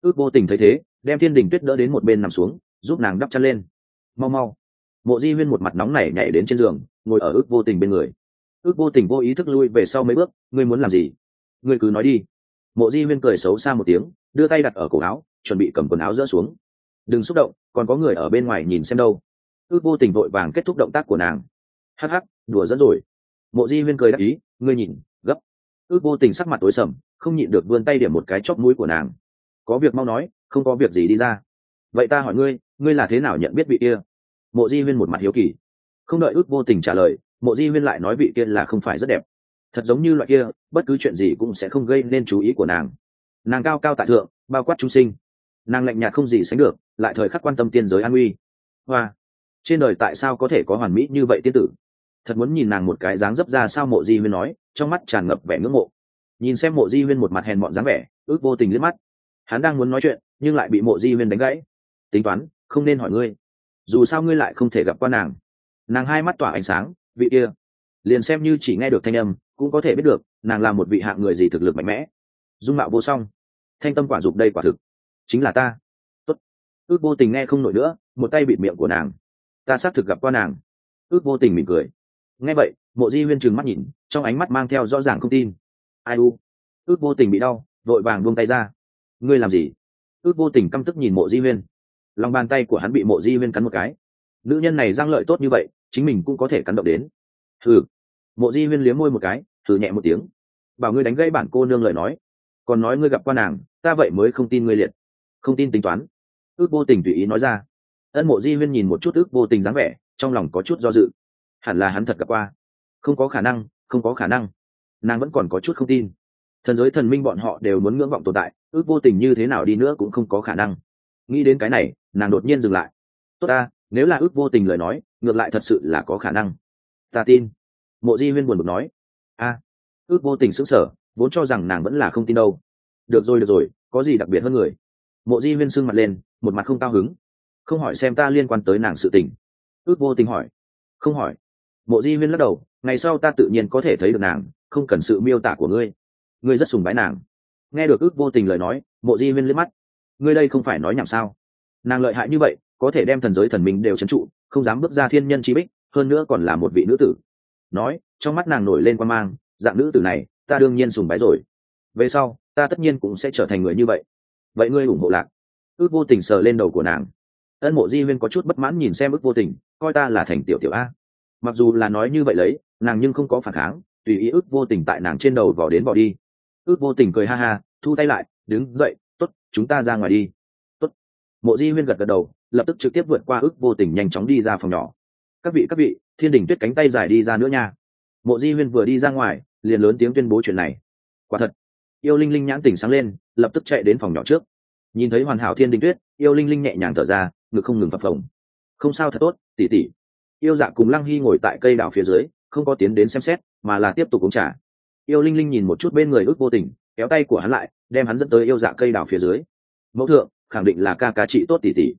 Ước vô tình thấy thế, đem thiên đình tuyết đỡ đến một bên nằm xuống, giúp nàng đắp chăn lên. Mau mau. Mộ di huyên một mặt nóng nảy nhảy đến trên giường, ngồi ở ước vô tình bên người. Ước vô tình vô ý thức lui về sau mấy bước, ngươi muốn làm gì? Ngươi cứ nói đi. Mộ di huyên cười xấu xa một tiếng, đưa tay đặt ở cổ áo, chuẩn bị cầm quần áo dỡ xuống đừng xúc động, còn có người ở bên ngoài nhìn xem đâu. Ước vô tình vội vàng kết thúc động tác của nàng. Hắc hắc, đùa dẫn rồi. Mộ di huyên cười đáp ý, ngươi nhìn, gấp. Ước vô tình sắc mặt tối sầm, không nhịn được vươn tay điểm một cái chóp mũi của nàng. Có việc mau nói, không có việc gì đi ra. Vậy ta hỏi ngươi ngươi là thế nào nhận biết vị kia? Mộ di huyên một mặt hiếu kỳ. Không đợi ước vô tình trả lời, mộ di huyên lại nói vị kia là không phải rất đẹp. Thật giống như loại kia, bất cứ chuyện gì cũng sẽ không gây nên chú ý của nàng. Nàng cao cao tại thượng, bao quát trung sinh. Nàng lạnh nhạt không gì sánh được lại thời khắc quan tâm tiên giới an uy hoa, trên đời tại sao có thể có hoàn mỹ như vậy tiên tử? Thật muốn nhìn nàng một cái dáng dấp ra sao mộ di huyên nói, trong mắt tràn ngập vẻ ngưỡng mộ. Nhìn xem mộ di huyên một mặt hèn mọn dáng vẻ, ước vô tình liếc mắt. Hắn đang muốn nói chuyện, nhưng lại bị mộ di huyên đánh gãy. Tính toán, không nên hỏi ngươi. Dù sao ngươi lại không thể gặp qua nàng. Nàng hai mắt tỏa ánh sáng, vị kia. Liền xem như chỉ nghe được thanh âm, cũng có thể biết được, nàng là một vị hạng người gì thực lực mạnh mẽ. Dung mạo vô song. Thanh tâm quả dục đây quả thực. Chính là ta ước vô tình nghe không nổi nữa, một tay bịt miệng của nàng. Ta xác thực gặp qua nàng. Ước vô tình mỉm cười. Nghe vậy, mộ di huyên trừng mắt nhìn, trong ánh mắt mang theo rõ ràng không tin. Ai u? Ước vô tình bị đau, vội vàng buông tay ra. Ngươi làm gì? Ước vô tình căm tức nhìn mộ di huyên. Lòng bàn tay của hắn bị mộ di huyên cắn một cái. Nữ nhân này giang lợi tốt như vậy, chính mình cũng có thể cắn động đến. Thử mộ di huyên liếm môi một cái, thử nhẹ một tiếng. Bảo ngươi đánh gãy bản cô nương lời nói. Còn nói ngươi gặp qua nàng, ta vậy mới không tin ngươi liệt. Không tin tính toán ước vô tình tùy ý nói ra. Ân mộ di huyên nhìn một chút ước vô tình dáng vẻ, trong lòng có chút do dự. Hẳn là hắn thật gặp qua. Không có khả năng, không có khả năng. Nàng vẫn còn có chút không tin. Thần giới thần minh bọn họ đều muốn ngưỡng vọng tồn tại, ước vô tình như thế nào đi nữa cũng không có khả năng. Nghĩ đến cái này, nàng đột nhiên dừng lại. Tốt ta, nếu là ước vô tình lời nói, ngược lại thật sự là có khả năng. Ta tin. Mộ di huyên buồn bực nói. A, ước vô tình sững sở vốn cho rằng nàng vẫn là không tin đâu. Được rồi được rồi, có gì đặc biệt hơn người? Mộ di huyên sưng mặt lên một mặt không cao hứng. Không hỏi xem ta liên quan tới nàng sự tình. Ước vô tình hỏi. Không hỏi. Mộ di huyên lắc đầu, ngày sau ta tự nhiên có thể thấy được nàng, không cần sự miêu tả của ngươi. Ngươi rất sùng bái nàng. Nghe được ước vô tình lời nói, mộ di huyên liếc mắt. Ngươi đây không phải nói nhảm sao? Nàng lợi hại như vậy, có thể đem thần giới thần minh đều trấn trụ, không dám bước ra thiên nhân trí bích, hơn nữa còn là một vị nữ tử. Nói, trong mắt nàng nổi lên quan mang, dạng nữ tử này, ta đương nhiên sùng bái rồi. Về sau, ta tất nhiên cũng sẽ trở thành người như vậy. Vậy ngươi ủng hộ lạc ước vô tình sờ lên đầu của nàng. Ân mộ di huyên có chút bất mãn nhìn xem ước vô tình, coi ta là thành tiểu tiểu a. Mặc dù là nói như vậy lấy, nàng nhưng không có phản kháng, tùy ý ước vô tình tại nàng trên đầu vỏ đến vỏ đi. Ước vô tình cười ha ha, thu tay lại, đứng dậy t ố t chúng ta ra ngoài đi. T ố t mộ di huyên gật gật đầu, lập tức trực tiếp vượt qua ước vô tình nhanh chóng đi ra phòng nhỏ. Các vị các vị, thiên đình tuyết cánh tay dài đi ra nữa nha. Mộ di huyên vừa đi ra ngoài, liền lớn tiếng tuyên bố chuyện này. Quả thật, yêu linh linh nhãn tỉnh sáng lên, lập tức chạy đến phòng nhỏ trước nhìn thấy hoàn hảo thiên đình tuyết, yêu linh linh nhẹ nhàng thở ra, ngực không ngừng phập phồng. Không sao thật tốt tỉ tỉ yêu dạ cùng lăng hy ngồi tại cây đảo phía dưới, không có tiến đến xem xét, mà là tiếp tục uống trà. Yêu linh linh nhìn một chút bên người ước vô tình, kéo tay của hắn lại, đem hắn dẫn tới yêu dạ cây đảo phía dưới. Mẫu thượng, khẳng định là ca ca trị tốt tỉ tỉ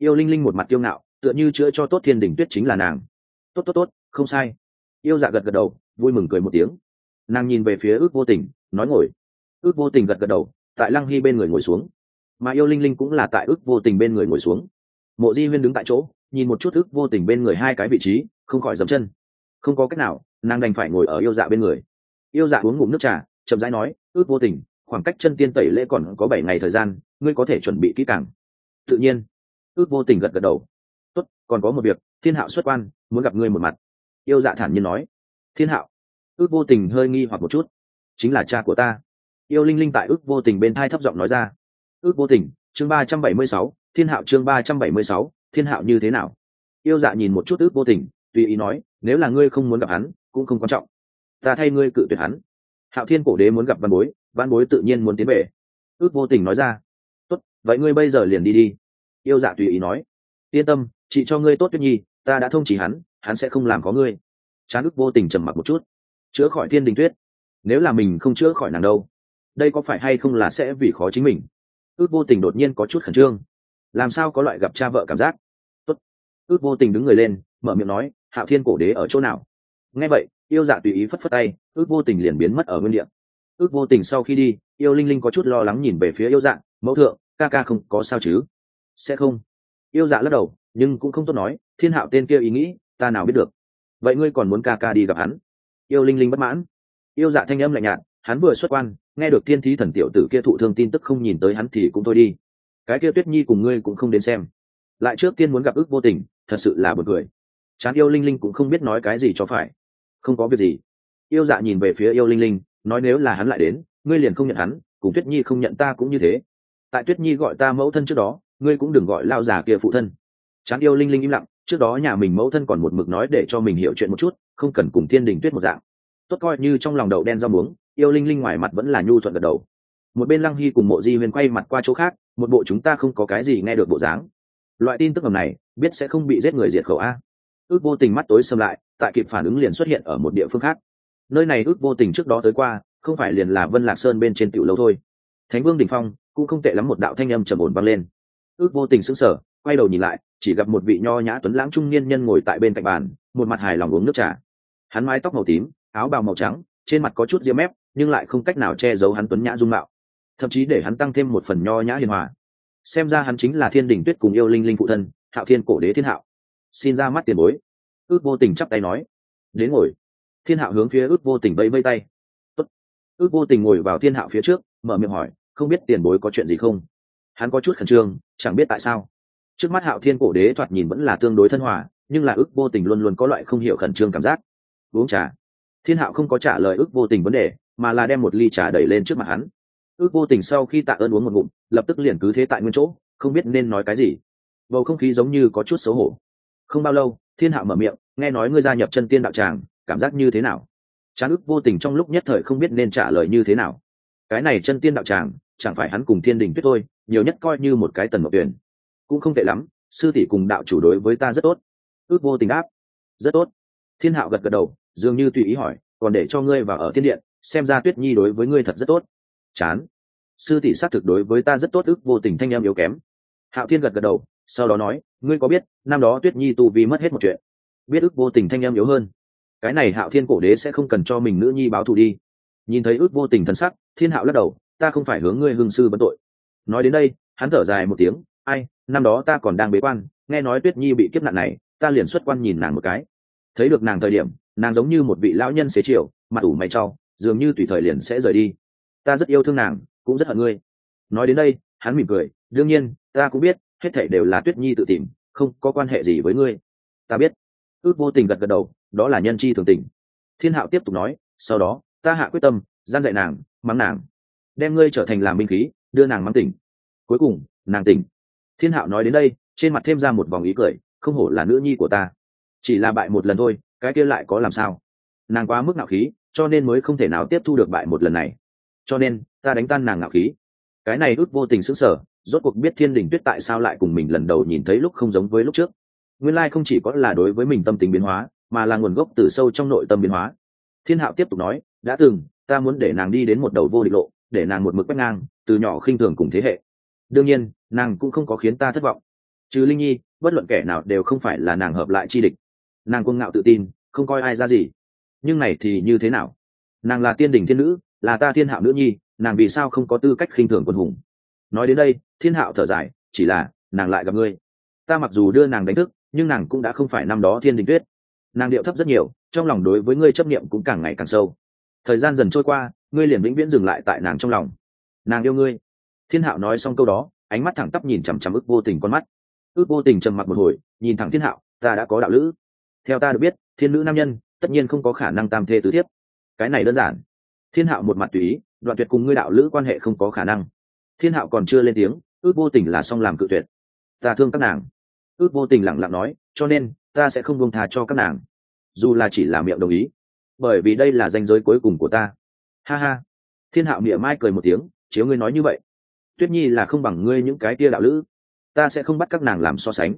yêu linh linh một mặt kiêu ngạo, tựa như chữa cho tốt thiên đình tuyết chính là nàng. Tốt tốt tốt, không sai. Yêu dạ gật gật đầu, vui mừng cười một tiếng. Nàng nhìn về phía ước vô tình, nói ngồi. Ước vô tình gật gật đầu, tại lăng hy bên người ngồi xuống mà yêu linh linh cũng là tại ước vô tình bên người ngồi xuống. Mộ di huyên đứng tại chỗ, nhìn một chút ước vô tình bên người hai cái vị trí, không khỏi dầm chân. Không có cách nào, nàng đành phải ngồi ở yêu dạ bên người. Yêu dạ uống ngụm nước trà, chậm rãi nói, ước vô tình, khoảng cách chân tiên tẩy lễ còn có bảy ngày thời gian, ngươi có thể chuẩn bị kỹ càng. Tự nhiên, ước vô tình gật gật đầu. Tốt, còn có một việc, thiên hạo xuất quan, muốn gặp ngươi một mặt. Yêu dạ thản nhiên nói. Thiên hạo? Ước vô tình hơi nghi hoặc một chút. Chính là cha của ta. Yêu linh linh tại ước vô tình bên thai thấp giọng nói ra ước vô tình, chương ba trăm bảy mươi sáu, thiên hạo chương ba trăm bảy mươi sáu, thiên hạo như thế nào? Yêu dạ nhìn một chút ước vô tình, tùy ý nói, nếu là ngươi không muốn gặp hắn, cũng không quan trọng. Ta thay ngươi cự tuyệt hắn. Hạo thiên cổ đế muốn gặp văn bối văn bối tự nhiên muốn tiến về. Ước vô tình nói ra, tốt, vậy ngươi bây giờ liền đi đi. Yêu dạ tùy ý nói, yên tâm chị cho ngươi tốt tuyết nhi, ta đã thông chỉ hắn hắn sẽ không làm có ngươi. Chán ước vô tình trầm mặc một chút, chữa khỏi thiên đình tuyết. Nếu là mình không chữa khỏi nàng đâu, đây có phải hay không là sẽ vì khó chính mình? Ước vô tình đột nhiên có chút khẩn trương. Làm sao có loại gặp cha vợ cảm giác? Tốt. ước vô tình đứng người lên, mở miệng nói hạo thiên cổ đế ở chỗ nào? Nghe vậy, yêu dạ tùy ý phất phất tay, ước vô tình liền biến mất ở nguyên địa. Ước vô tình sau khi đi, yêu linh linh có chút lo lắng nhìn về phía yêu dạ mẫu thượng, ca ca không có sao chứ? Sẽ không. Yêu dạ lắc đầu, nhưng cũng không tốt nói, thiên hạo tên kia ý nghĩ, ta nào biết được. Vậy ngươi còn muốn ca ca đi gặp hắn? Yêu linh linh bất mãn. Yêu dạ thanh âm lạnh nhạt hắn vừa xuất quan, nghe được thiên thí thần tiểu tử kia thụ thương tin tức không nhìn tới hắn thì cũng thôi đi. Cái kia tuyết nhi cùng ngươi cũng không đến xem. Lại trước tiên muốn gặp ước vô tình, thật sự là bật cười. Chán yêu linh linh cũng không biết nói cái gì cho phải. Không có việc gì. Yêu dạ nhìn về phía yêu linh linh, nói nếu là hắn lại đến, ngươi liền không nhận hắn, cùng tuyết nhi không nhận ta cũng như thế. Tại tuyết nhi gọi ta mẫu thân trước đó, ngươi cũng đừng gọi lao già kia phụ thân. Chán yêu linh linh im lặng, trước đó nhà mình mẫu thân còn một mực nói để cho mình hiểu chuyện một chút, không cần cùng thiên đình tuyết một dạng. Tốt coi như trong lòng đậu đen rau muống yêu linh linh ngoài mặt vẫn là nhu thuận gật đầu. Một bên lăng hy cùng mộ di huyền quay mặt qua chỗ khác, một bộ chúng ta không có cái gì nghe được bộ dáng. Loại tin tức ngầm này, biết sẽ không bị giết người diệt khẩu a. Ước vô tình mắt tối xâm lại, tại kịp phản ứng liền xuất hiện ở một địa phương khác. Nơi này ước vô tình trước đó tới qua, không phải liền là vân lạc sơn bên trên tiểu lâu thôi. Thánh vương đình phong, cũng không tệ lắm một đạo thanh âm trầm ổn vang lên. Ước vô tình sững sờ, quay đầu nhìn lại, chỉ gặp một vị nho nhã tuấn lãng trung niên nhân ngồi tại bên cạnh bàn, một mặt hài lòng uống nước trà. Hắn mái tóc màu tím, áo bào màu trắng, trên mặt có chút ria mép nhưng lại không cách nào che giấu hắn tuấn nhã dung mạo, thậm chí để hắn tăng thêm một phần nho nhã hiền hòa. Xem ra hắn chính là thiên đình tuyết cùng yêu linh linh phụ thân, hạo thiên cổ đế thiên hạo. Xin ra mắt tiền bối. Ước vô tình chắp tay nói. Đến ngồi. Thiên hạo hướng phía ước vô tình vẫy vây tay. Tốt. ước vô tình ngồi vào thiên hạo phía trước, mở miệng hỏi, không biết tiền bối có chuyện gì không? Hắn có chút khẩn trương, chẳng biết tại sao. Trước mắt hạo thiên cổ đế thoạt nhìn vẫn là tương đối thân hòa, nhưng là ước vô tình luôn luôn có loại không hiểu khẩn trương cảm giác. Uống trà. Thiên hạo không có trả lời ước vô tình vấn đề mà là đem một ly trà đẩy lên trước mặt hắn. Ước vô tình sau khi tạ ơn uống một ngụm, lập tức liền cứ thế tại nguyên chỗ, không biết nên nói cái gì. Bầu không khí giống như có chút xấu hổ. Không bao lâu, thiên hạo mở miệng, nghe nói ngươi gia nhập chân tiên đạo tràng, cảm giác như thế nào? Tráng ước vô tình trong lúc nhất thời không biết nên trả lời như thế nào. Cái này chân tiên đạo tràng, chẳng phải hắn cùng thiên đình tuyết thôi, nhiều nhất coi như một cái tần mộc tuyển. Cũng không tệ lắm, sư tỷ cùng đạo chủ đối với ta rất tốt. Ước vô tình đáp. Rất tốt. Thiên hạo gật gật đầu, dường như tùy ý hỏi, còn để cho ngươi vào ở thiên điện xem ra tuyết nhi đối với ngươi thật rất tốt. Chán. Sư tỷ xác thực đối với ta rất tốt ức, vô tình thanh em yếu kém. Hạo thiên gật gật đầu, sau đó nói, ngươi có biết, năm đó tuyết nhi tu vi mất hết một chuyện. Biết ức, vô tình thanh em yếu hơn. Cái này hạo thiên cổ đế sẽ không cần cho mình nữ nhi báo thù đi. Nhìn thấy ước vô tình thân sắc, thiên hạo lắc đầu, ta không phải hướng ngươi hương sư vấn tội. Nói đến đây, hắn thở dài một tiếng, ai, năm đó ta còn đang bế quan, nghe nói tuyết nhi bị kiếp nạn này, ta liền xuất quan nhìn nàng một cái. Thấy được nàng thời điểm, nàng giống như một vị lão nhân xế chiều, mặt ủ mày trau dường như tùy thời liền sẽ rời đi. Ta rất yêu thương nàng, cũng rất hận ngươi. Nói đến đây, hắn mỉm cười, đương nhiên, ta cũng biết, hết thảy đều là tuyết nhi tự tìm, không có quan hệ gì với ngươi. Ta biết. Ước vô tình gật gật đầu, đó là nhân chi thường tình. Thiên hạo tiếp tục nói, sau đó, ta hạ quyết tâm, gian dạy nàng, mắng nàng. Đem ngươi trở thành làm binh khí, đưa nàng mắng tỉnh. Cuối cùng, nàng tỉnh. Thiên hạo nói đến đây, trên mặt thêm ra một vòng ý cười, không hổ là nữ nhi của ta. Chỉ là bại một lần thôi, cái kia lại có làm sao? Nàng quá mức ngạo khí cho nên mới không thể nào tiếp thu được bại một lần này. Cho nên, ta đánh tan nàng ngạo khí. Cái này út vô tình sững sờ, rốt cuộc biết thiên đình tuyết tại sao lại cùng mình lần đầu nhìn thấy lúc không giống với lúc trước. Nguyên lai không chỉ có là đối với mình tâm tính biến hóa, mà là nguồn gốc từ sâu trong nội tâm biến hóa. Thiên hạo tiếp tục nói, đã từng, ta muốn để nàng đi đến một đầu vô địch lộ, để nàng một mực quét ngang, từ nhỏ khinh thường cùng thế hệ. Đương nhiên, nàng cũng không có khiến ta thất vọng. Chứ linh nhi, bất luận kẻ nào đều không phải là nàng hợp lại chi địch. Nàng quân ngạo tự tin, không coi ai ra gì nhưng này thì như thế nào? Nàng là tiên đình thiên nữ, là ta thiên hạo nữ nhi, nàng vì sao không có tư cách khinh thường quân hùng? Nói đến đây, thiên hạo thở dài, chỉ là, nàng lại gặp ngươi. Ta mặc dù đưa nàng đánh thức, nhưng nàng cũng đã không phải năm đó thiên đình tuyết. Nàng điệu thấp rất nhiều, trong lòng đối với ngươi chấp niệm cũng càng ngày càng sâu. Thời gian dần trôi qua, ngươi liền vĩnh viễn dừng lại tại nàng trong lòng. Nàng yêu ngươi. Thiên hạo nói xong câu đó, ánh mắt thẳng tắp nhìn chằm chằm ức vô tình con mắt. Ước vô tình trầm mặc một hồi, nhìn thẳng thiên hạo, ta đã có đạo lữ. Theo ta được biết, thiên nữ nam nhân tất nhiên không có khả năng tam thê tứ thiếp. Cái này đơn giản. Thiên hạo một mặt tùy ý, đoạn tuyệt cùng ngươi đạo lữ quan hệ không có khả năng. Thiên hạo còn chưa lên tiếng, ước vô tình là xong làm cự tuyệt. Ta thương các nàng. Ước vô tình lặng lặng nói, cho nên, ta sẽ không buông thà cho các nàng. Dù là chỉ là miệng đồng ý. Bởi vì đây là danh giới cuối cùng của ta. Ha ha. Thiên hạo mỉa mai cười một tiếng, chiếu ngươi nói như vậy. Tuyết nhi là không bằng ngươi những cái kia đạo lữ. Ta sẽ không bắt các nàng làm so sánh.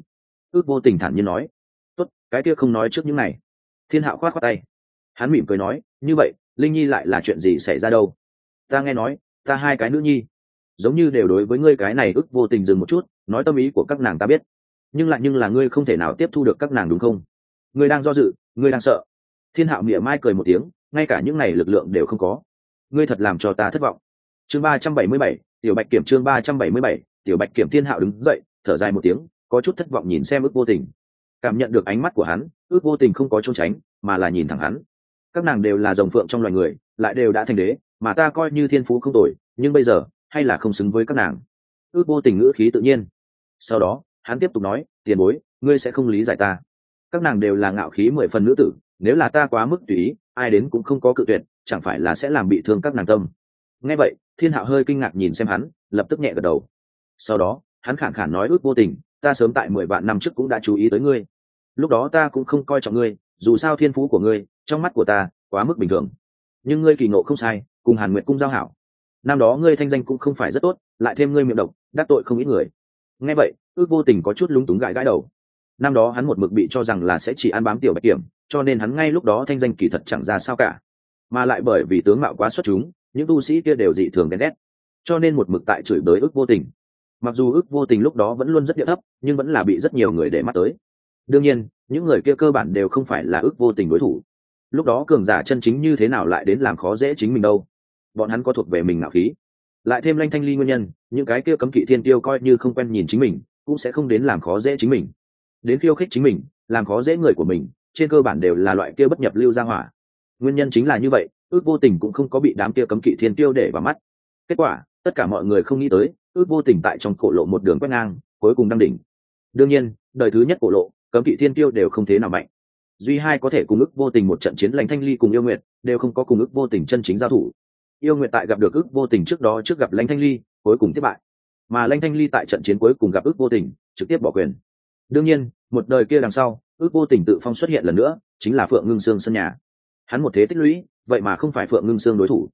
Ước vô tình thản nhiên nói. Tốt, cái kia không nói trước những này thiên hạo khoát khoát tay. Hắn mỉm cười nói, như vậy, linh nhi lại là chuyện gì xảy ra đâu? Ta nghe nói, ta hai cái nữ nhi, giống như đều đối với ngươi cái này ức vô tình dừng một chút, nói tâm ý của các nàng ta biết. Nhưng lại nhưng là ngươi không thể nào tiếp thu được các nàng đúng không? Ngươi đang do dự, ngươi đang sợ. Thiên hạo mỉa mai cười một tiếng, ngay cả những này lực lượng đều không có. Ngươi thật làm cho ta thất vọng. Chương ba trăm bảy mươi bảy, tiểu bạch kiểm chương ba trăm bảy mươi bảy, tiểu bạch kiểm thiên hạo đứng dậy, thở dài một tiếng, có chút thất vọng nhìn xem ức vô tình. Cảm nhận được ánh mắt của hắn ước vô tình không có trốn tránh, mà là nhìn thẳng hắn. Các nàng đều là dòng phượng trong loài người, lại đều đã thành đế, mà ta coi như thiên phú không tồi, nhưng bây giờ, hay là không xứng với các nàng. Ước vô tình ngữ khí tự nhiên. Sau đó, hắn tiếp tục nói, tiền bối, ngươi sẽ không lý giải ta. Các nàng đều là ngạo khí mười phần nữ tử, nếu là ta quá mức tùy ý, ai đến cũng không có cự tuyệt, chẳng phải là sẽ làm bị thương các nàng tâm. Nghe vậy, thiên hạo hơi kinh ngạc nhìn xem hắn, lập tức nhẹ gật đầu. Sau đó, hắn khản khản nói, ước vô tình, ta sớm tại mười vạn năm trước cũng đã chú ý tới ngươi lúc đó ta cũng không coi trọng ngươi, dù sao thiên phú của ngươi, trong mắt của ta quá mức bình thường. Nhưng ngươi kỳ ngộ không sai, cùng hàn nguyệt cung giao hảo. Năm đó ngươi thanh danh cũng không phải rất tốt, lại thêm ngươi miệng độc, đắc tội không ít người. Nghe vậy, ước vô tình có chút lúng túng gãi gãi đầu. Năm đó hắn một mực bị cho rằng là sẽ chỉ ăn bám tiểu bạch kiểm, cho nên hắn ngay lúc đó thanh danh kỳ thật chẳng ra sao cả. Mà lại bởi vì tướng mạo quá xuất chúng, những tu sĩ kia đều dị thường đen ghét. Cho nên một mực tại chửi bới ước vô tình. Mặc dù ước vô tình lúc đó vẫn luôn rất địa thấp, nhưng vẫn là bị rất nhiều người để mắt tới đương nhiên, những người kia cơ bản đều không phải là ước vô tình đối thủ. Lúc đó cường giả chân chính như thế nào lại đến làm khó dễ chính mình đâu? Bọn hắn có thuộc về mình ngạo khí. Lại thêm lanh thanh ly nguyên nhân, những cái kia cấm kỵ thiên tiêu coi như không quen nhìn chính mình, cũng sẽ không đến làm khó dễ chính mình. Đến khiêu khích chính mình, làm khó dễ người của mình, trên cơ bản đều là loại kia bất nhập lưu ra hỏa. Nguyên nhân chính là như vậy, ước vô tình cũng không có bị đám kia cấm kỵ thiên tiêu để vào mắt. Kết quả, tất cả mọi người không nghĩ tới, ước vô tình tại trong cổ lộ một đường quét ngang, cuối cùng đăng đỉnh. Đương nhiên, đời thứ nhất cổ lộ cấm kỵ thiên tiêu đều không thế nào mạnh. Duy hai có thể cùng ước vô tình một trận chiến lãnh thanh ly cùng yêu nguyện đều không có cùng ước vô tình chân chính giao thủ. Yêu nguyện tại gặp được ước vô tình trước đó trước gặp lãnh thanh ly, cuối cùng thất bại. Mà lãnh thanh ly tại trận chiến cuối cùng gặp ước vô tình, trực tiếp bỏ quyền. Đương nhiên, một đời kia đằng sau ước vô tình tự phong xuất hiện lần nữa, chính là phượng ngưng sương sân nhà. Hắn một thế tích lũy, vậy mà không phải phượng ngưng sương đối thủ.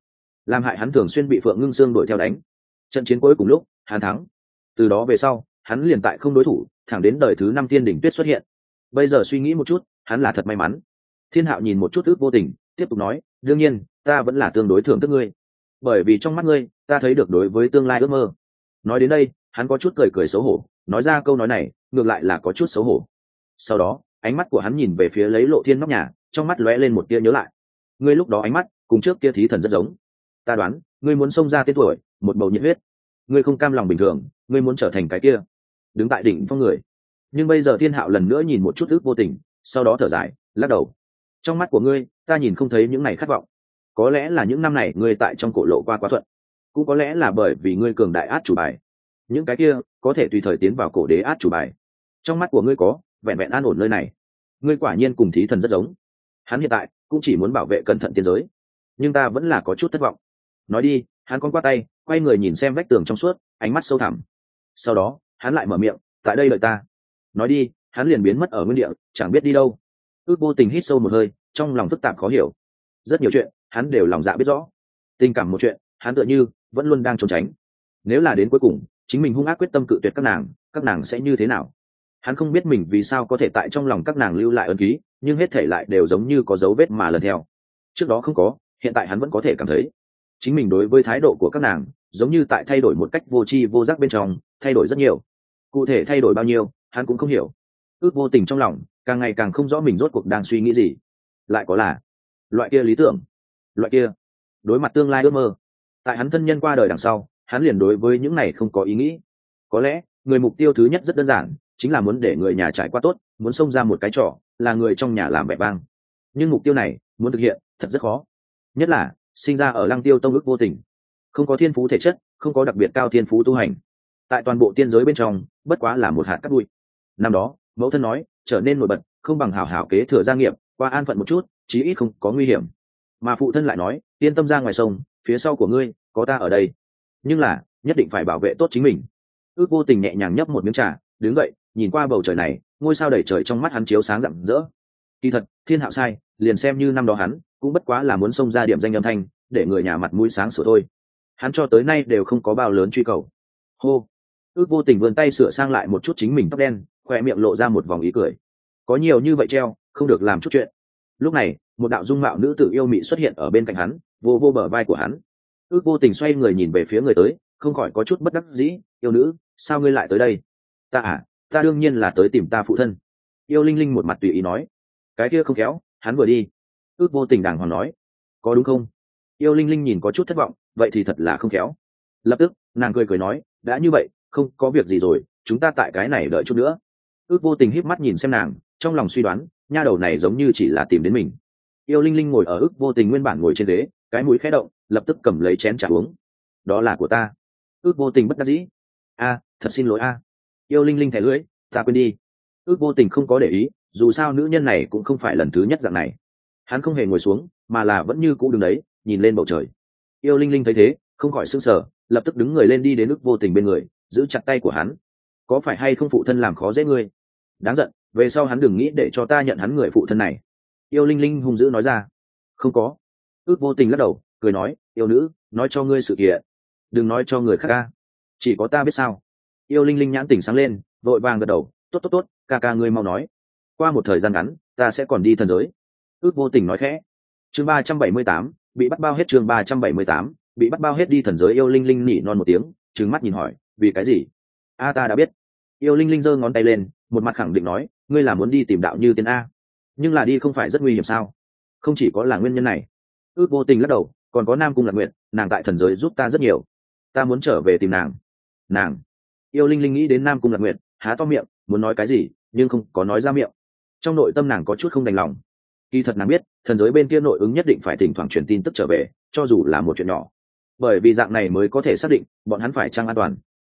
Làm hại hắn thường xuyên bị phượng ngưng sương đuổi theo đánh. Trận chiến cuối cùng lúc, hắn thắng. Từ đó về sau, hắn liền tại không đối thủ thẳng đến đời thứ năm tiên đỉnh tuyết xuất hiện. Bây giờ suy nghĩ một chút, hắn là thật may mắn. Thiên hạo nhìn một chút ước vô tình, tiếp tục nói, đương nhiên, ta vẫn là tương đối thưởng thức ngươi. Bởi vì trong mắt ngươi, ta thấy được đối với tương lai ước mơ. Nói đến đây, hắn có chút cười cười xấu hổ, nói ra câu nói này, ngược lại là có chút xấu hổ. Sau đó, ánh mắt của hắn nhìn về phía lấy lộ thiên nóc nhà, trong mắt lóe lên một tia nhớ lại. Ngươi lúc đó ánh mắt, cùng trước kia thí thần rất giống. Ta đoán, ngươi muốn xông ra tên tuổi, một bầu nhiệt huyết. Ngươi không cam lòng bình thường, ngươi muốn trở thành cái kia đứng tại đỉnh phong người. Nhưng bây giờ thiên hạo lần nữa nhìn một chút ước vô tình, sau đó thở dài, lắc đầu. Trong mắt của ngươi, ta nhìn không thấy những này khát vọng. Có lẽ là những năm này ngươi tại trong cổ lộ qua quá thuận. Cũng có lẽ là bởi vì ngươi cường đại át chủ bài. Những cái kia, có thể tùy thời tiến vào cổ đế át chủ bài. Trong mắt của ngươi có, vẹn vẹn an ổn nơi này. Ngươi quả nhiên cùng thí thần rất giống. Hắn hiện tại, cũng chỉ muốn bảo vệ cẩn thận tiên giới. Nhưng ta vẫn là có chút thất vọng. Nói đi, hắn con qua tay, quay người nhìn xem vách tường trong suốt, ánh mắt sâu thẳm. Sau đó hắn lại mở miệng, tại đây đợi ta. Nói đi, hắn liền biến mất ở nguyên địa, chẳng biết đi đâu. Ước vô tình hít sâu một hơi, trong lòng phức tạp khó hiểu. Rất nhiều chuyện, hắn đều lòng dạ biết rõ. Tình cảm một chuyện, hắn tựa như vẫn luôn đang trốn tránh. Nếu là đến cuối cùng, chính mình hung ác quyết tâm cự tuyệt các nàng các nàng sẽ như thế nào? Hắn không biết mình vì sao có thể tại trong lòng các nàng lưu lại ân ký, nhưng hết thể lại đều giống như có dấu vết mà lần theo. Trước đó không có, hiện tại hắn vẫn có thể cảm thấy. Chính mình đối với thái độ của các nàng, giống như tại thay đổi một cách vô tri vô giác bên trong thay đổi rất nhiều. Cụ thể thay đổi bao nhiêu, hắn cũng không hiểu. Ước vô tình trong lòng, càng ngày càng không rõ mình rốt cuộc đang suy nghĩ gì. Lại có là, loại kia lý tưởng, loại kia đối mặt tương lai ước mơ. Tại hắn thân nhân qua đời đằng sau, hắn liền đối với những này không có ý nghĩ. Có lẽ, người mục tiêu thứ nhất rất đơn giản, chính là muốn để người nhà trải qua tốt, muốn xông ra một cái trò, là người trong nhà làm vẻ vang nhưng mục tiêu này, muốn thực hiện, thật rất khó. Nhất là, sinh ra ở lăng tiêu tông ước vô tình. Không có thiên phú thể chất, không có đặc biệt cao thiên phú tu hành tại toàn bộ tiên giới bên trong, bất quá là một hạt cắt bụi. Năm đó, mẫu thân nói, trở nên nổi bật, không bằng hảo hảo kế thừa gia nghiệp, qua an phận một chút, chí ít không có nguy hiểm. Mà phụ thân lại nói, yên tâm ra ngoài sông, phía sau của ngươi, có ta ở đây. Nhưng là, nhất định phải bảo vệ tốt chính mình. Ước vô tình nhẹ nhàng nhấp một miếng trà, đứng dậy, nhìn qua bầu trời này, ngôi sao đầy trời trong mắt hắn chiếu sáng rạng rỡ. Kỳ thật, thiên hạo sai, liền xem như năm đó hắn, cũng bất quá là muốn xông ra điểm danh âm thanh, để người nhà mặt mũi sáng sửa thôi. Hắn cho tới nay đều không có bao lớn truy cầu. Hô ước vô tình vươn tay sửa sang lại một chút chính mình tóc đen khoe miệng lộ ra một vòng ý cười. Có nhiều như vậy treo, không được làm chút chuyện. Lúc này, một đạo dung mạo nữ tử yêu mị xuất hiện ở bên cạnh hắn, vô vô bờ vai của hắn. Ước vô tình xoay người nhìn về phía người tới, không khỏi có chút bất đắc dĩ, yêu nữ, sao ngươi lại tới đây? Ta à ta đương nhiên là tới tìm ta phụ thân. Yêu linh linh một mặt tùy ý nói. Cái kia không khéo, hắn vừa đi. Ước vô tình đàng hoàng nói. Có đúng không? Yêu linh linh nhìn có chút thất vọng, vậy thì thật là không khéo. Lập tức, nàng cười cười nói, đã như vậy không có việc gì rồi, chúng ta tại cái này đợi chút nữa. Ước vô tình híp mắt nhìn xem nàng, trong lòng suy đoán, nha đầu này giống như chỉ là tìm đến mình. Yêu linh linh ngồi ở ước vô tình nguyên bản ngồi trên ghế, cái mũi khẽ động, lập tức cầm lấy chén trả uống. Đó là của ta. Ước vô tình bất đắc dĩ. A, thật xin lỗi a. Yêu linh linh thẻ lưỡi, ta quên đi. Ước vô tình không có để ý, dù sao nữ nhân này cũng không phải lần thứ nhất dạng này. Hắn không hề ngồi xuống, mà là vẫn như cũ đứng đấy, nhìn lên bầu trời. Yêu linh linh thấy thế, không khỏi s ư n g sở lập tức đứng người lên đi đến ước vô tình bên người giữ chặt tay của hắn. Có phải hay không phụ thân làm khó dễ ngươi? Đáng giận, về sau hắn đừng nghĩ để cho ta nhận hắn người phụ thân này. Yêu linh linh hung dữ nói ra. Không có. Ước vô tình lắc đầu, cười nói, yêu nữ, nói cho ngươi sự kiện. Đừng nói cho người khác ca chỉ có ta biết sao. Yêu linh linh nhãn tỉnh sáng lên, vội vàng gật đầu, tốt tốt tốt, ca ca ngươi mau nói. Qua một thời gian ngắn, ta sẽ còn đi thần giới. Ước vô tình nói khẽ. Chương ba trăm bảy mươi tám, bị bắt bao hết chương ba trăm bảy mươi tám, bị bắt bao hết đi thần giới, yêu linh linh nỉ non một tiếng trứng mắt nhìn hỏi vì cái gì? A ta đã biết. Yêu linh linh giơ ngón tay lên, một mặt khẳng định nói, ngươi là muốn đi tìm đạo như tiên a. Nhưng là đi không phải rất nguy hiểm sao? Không chỉ có là nguyên nhân này. Ước vô tình lắc đầu, còn có nam cung lạc nguyện nàng tại thần giới giúp ta rất nhiều. Ta muốn trở về tìm nàng. Nàng. Yêu linh linh nghĩ đến nam cung lạc nguyện há to miệng, muốn nói cái gì, nhưng không có nói ra miệng. Trong nội tâm nàng có chút không đành lòng. Kỳ thật nàng biết, thần giới bên kia nội ứng nhất định phải thỉnh thoảng truyền tin tức trở về, cho dù là một chuyện nhỏ. Bởi vì dạng này mới có thể xác định, bọn hắn phải trăng an toàn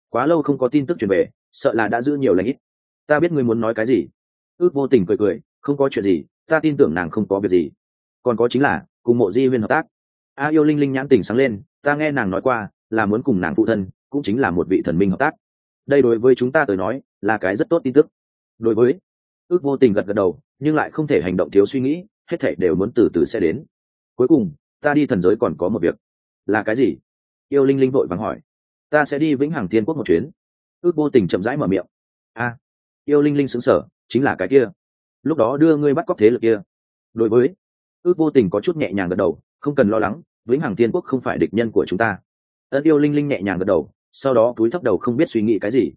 quá lâu không có tin tức truyền về, sợ là đã giữ nhiều lãnh ít. Ta biết ngươi muốn nói cái gì. Ước vô tình cười cười, không có chuyện gì, ta tin tưởng nàng không có việc gì. Còn có chính là, cùng mộ di huyên hợp tác. A yêu linh linh nhãn tình sáng lên, ta nghe nàng nói qua, là muốn cùng nàng phụ thân, cũng chính là một vị thần minh hợp tác. Đây đối với chúng ta tới nói, là cái rất tốt tin tức. Đối với, ước vô tình gật gật đầu, nhưng lại không thể hành động thiếu suy nghĩ, hết thảy đều muốn từ từ sẽ đến. Cuối cùng, ta đi thần giới còn có một việc. Là cái gì? Yêu linh linh vội vàng hỏi ta sẽ đi vĩnh hằng thiên quốc một chuyến. Ước vô tình chậm rãi mở miệng. A, yêu linh linh xứng sở chính là cái kia. Lúc đó đưa ngươi bắt cóc thế lực kia. Đối với, ước vô tình có chút nhẹ nhàng gật đầu, không cần lo lắng, vĩnh hằng thiên quốc không phải địch nhân của chúng ta. Ân yêu linh linh nhẹ nhàng gật đầu, sau đó túi thấp đầu không biết suy nghĩ cái gì.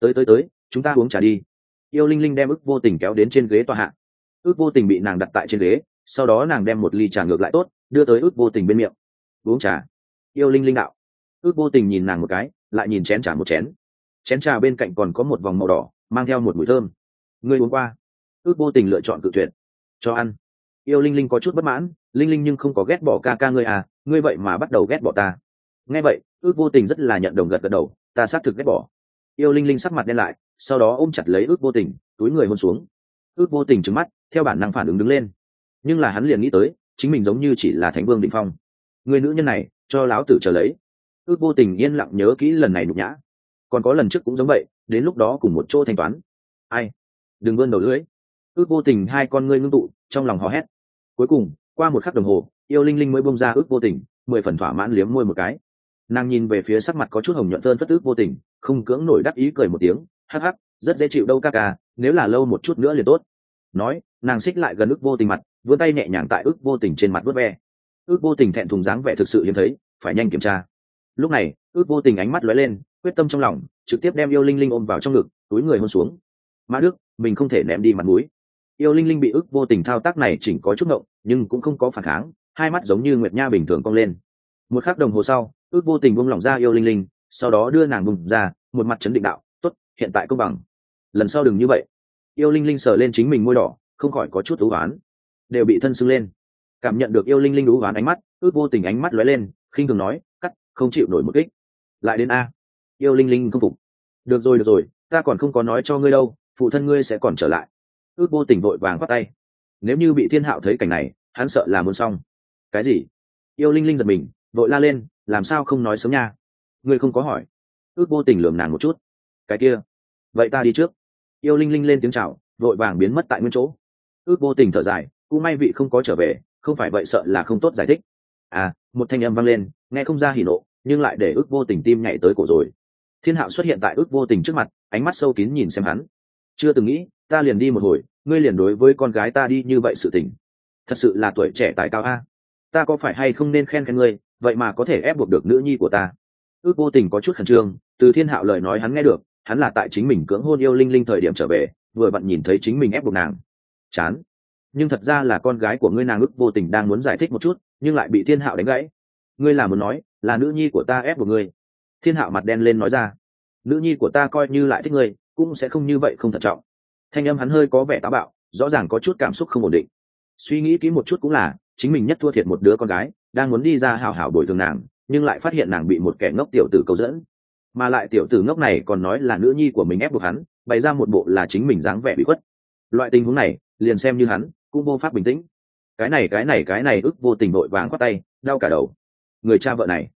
Tới tới tới, chúng ta uống trà đi. Yêu linh linh đem ước vô tình kéo đến trên ghế tòa hạ. Ước vô tình bị nàng đặt tại trên ghế, sau đó nàng đem một ly trà ngược lại tốt, đưa tới ước vô tình bên miệng. Uống trà. Yêu linh linh đạo ước vô tình nhìn nàng một cái, lại nhìn chén trà một chén. Chén trà bên cạnh còn có một vòng màu đỏ, mang theo một mùi thơm. Ngươi uống qua. Ước vô tình lựa chọn cự tuyệt. Cho ăn. Yêu linh linh có chút bất mãn, linh linh nhưng không có ghét bỏ ca ca ngươi à ngươi vậy mà bắt đầu ghét bỏ ta. Nghe vậy, ước vô tình rất là nhận đồng gật gật đầu, ta xác thực ghét bỏ. Yêu linh linh sắc mặt đen lại, sau đó ôm chặt lấy ước vô tình, túi người hôn xuống. Ước vô tình trứng mắt, theo bản năng phản ứng đứng lên. Nhưng là hắn liền nghĩ tới, chính mình giống như chỉ là thánh vương định phong. Người nữ nhân này, cho láo tử trở lấy ước vô tình yên lặng nhớ kỹ lần này nhục nhã. Còn có lần trước cũng giống vậy, đến lúc đó cùng một chỗ thanh toán. Ai? Đừng vươn đầu lưỡi. Ước vô tình hai con ngươi ngưng tụ, trong lòng hò hét. Cuối cùng, qua một khắc đồng hồ, yêu linh linh mới bông ra ước vô tình, mười phần thỏa mãn liếm môi một cái. Nàng nhìn về phía sắc mặt có chút hồng nhuận thơn phất ước vô tình, không cưỡng nổi đắc ý cười một tiếng, hắc hắc, rất dễ chịu đâu ca ca, nếu là lâu một chút nữa liền tốt. Nói, nàng xích lại gần ước vô tình mặt, vươn tay nhẹ nhàng tại ước vô tình trên mặt vớt ve. Ước vô tình thẹn thùng dáng vẻ thực sự hiếm thấy, phải nhanh kiểm tra lúc này, ước vô tình ánh mắt lóe lên, quyết tâm trong lòng, trực tiếp đem yêu linh linh ôm vào trong ngực, túi người hôn xuống. Mã đức, mình không thể ném đi mặt mũi. Yêu linh linh bị ước vô tình thao tác này chỉnh có chút ngộng, nhưng cũng không có phản kháng, hai mắt giống như nguyệt nha bình thường cong lên. Một khắc đồng hồ sau, ước vô tình buông lỏng ra yêu linh linh, sau đó đưa nàng bùng ra, một mặt chấn định đạo, tốt, hiện tại công bằng. Lần sau đừng như vậy. Yêu linh linh sờ lên chính mình môi đỏ, không khỏi có chút ú oán. Đều bị thân sưng lên. Cảm nhận được yêu linh linh ú oán ánh mắt, ước vô tình ánh mắt lóe lên, khinh thường nói không chịu nổi một kích. Lại đến a. Yêu linh linh không phục. Được rồi được rồi, ta còn không có nói cho ngươi đâu, phụ thân ngươi sẽ còn trở lại. Ước vô tình vội vàng khoát tay. Nếu như bị thiên hạo thấy cảnh này, hắn sợ là muốn xong. Cái gì? Yêu linh linh giật mình, vội la lên, làm sao không nói sớm nha? Ngươi không có hỏi. Ước vô tình lường nàng một chút. Cái kia. Vậy ta đi trước. Yêu linh linh lên tiếng chào, vội vàng biến mất tại nguyên chỗ. Ước vô tình thở dài, cũng may vị không có trở về, không phải vậy sợ là không tốt giải thích. À một thanh âm vang lên, nghe không ra hỉ nộ, nhưng lại để ước vô tình tim nhảy tới cổ rồi. Thiên hạo xuất hiện tại ước vô tình trước mặt, ánh mắt sâu kín nhìn xem hắn. Chưa từng nghĩ, ta liền đi một hồi, ngươi liền đối với con gái ta đi như vậy sự tình. Thật sự là tuổi trẻ tài cao a. Ta có phải hay không nên khen khen ngươi, vậy mà có thể ép buộc được nữ nhi của ta? Ước vô tình có chút khẩn trương, từ thiên hạo lời nói hắn nghe được, hắn là tại chính mình cưỡng hôn yêu linh linh thời điểm trở về, vừa vặn nhìn thấy chính mình ép buộc nàng. Chán. Nhưng thật ra là con gái của ngươi nàng ước vô tình đang muốn giải thích một chút nhưng lại bị thiên hạo đánh gãy. Ngươi là muốn nói, là nữ nhi của ta ép buộc ngươi. Thiên hạo mặt đen lên nói ra. Nữ nhi của ta coi như lại thích ngươi, cũng sẽ không như vậy không thận trọng. Thanh âm hắn hơi có vẻ táo bạo, rõ ràng có chút cảm xúc không ổn định. Suy nghĩ kỹ một chút cũng là, chính mình nhất thua thiệt một đứa con gái, đang muốn đi ra hào hảo bồi thường nàng, nhưng lại phát hiện nàng bị một kẻ ngốc tiểu tử câu dẫn. Mà lại tiểu tử ngốc này còn nói là nữ nhi của mình ép buộc hắn, bày ra một bộ là chính mình dáng vẻ bị khuất. Loại tình huống này, liền xem như hắn, cũng vô pháp bình tĩnh cái này cái này cái này ức vô tình vội vàng khoát tay, đau cả đầu. Người cha vợ này.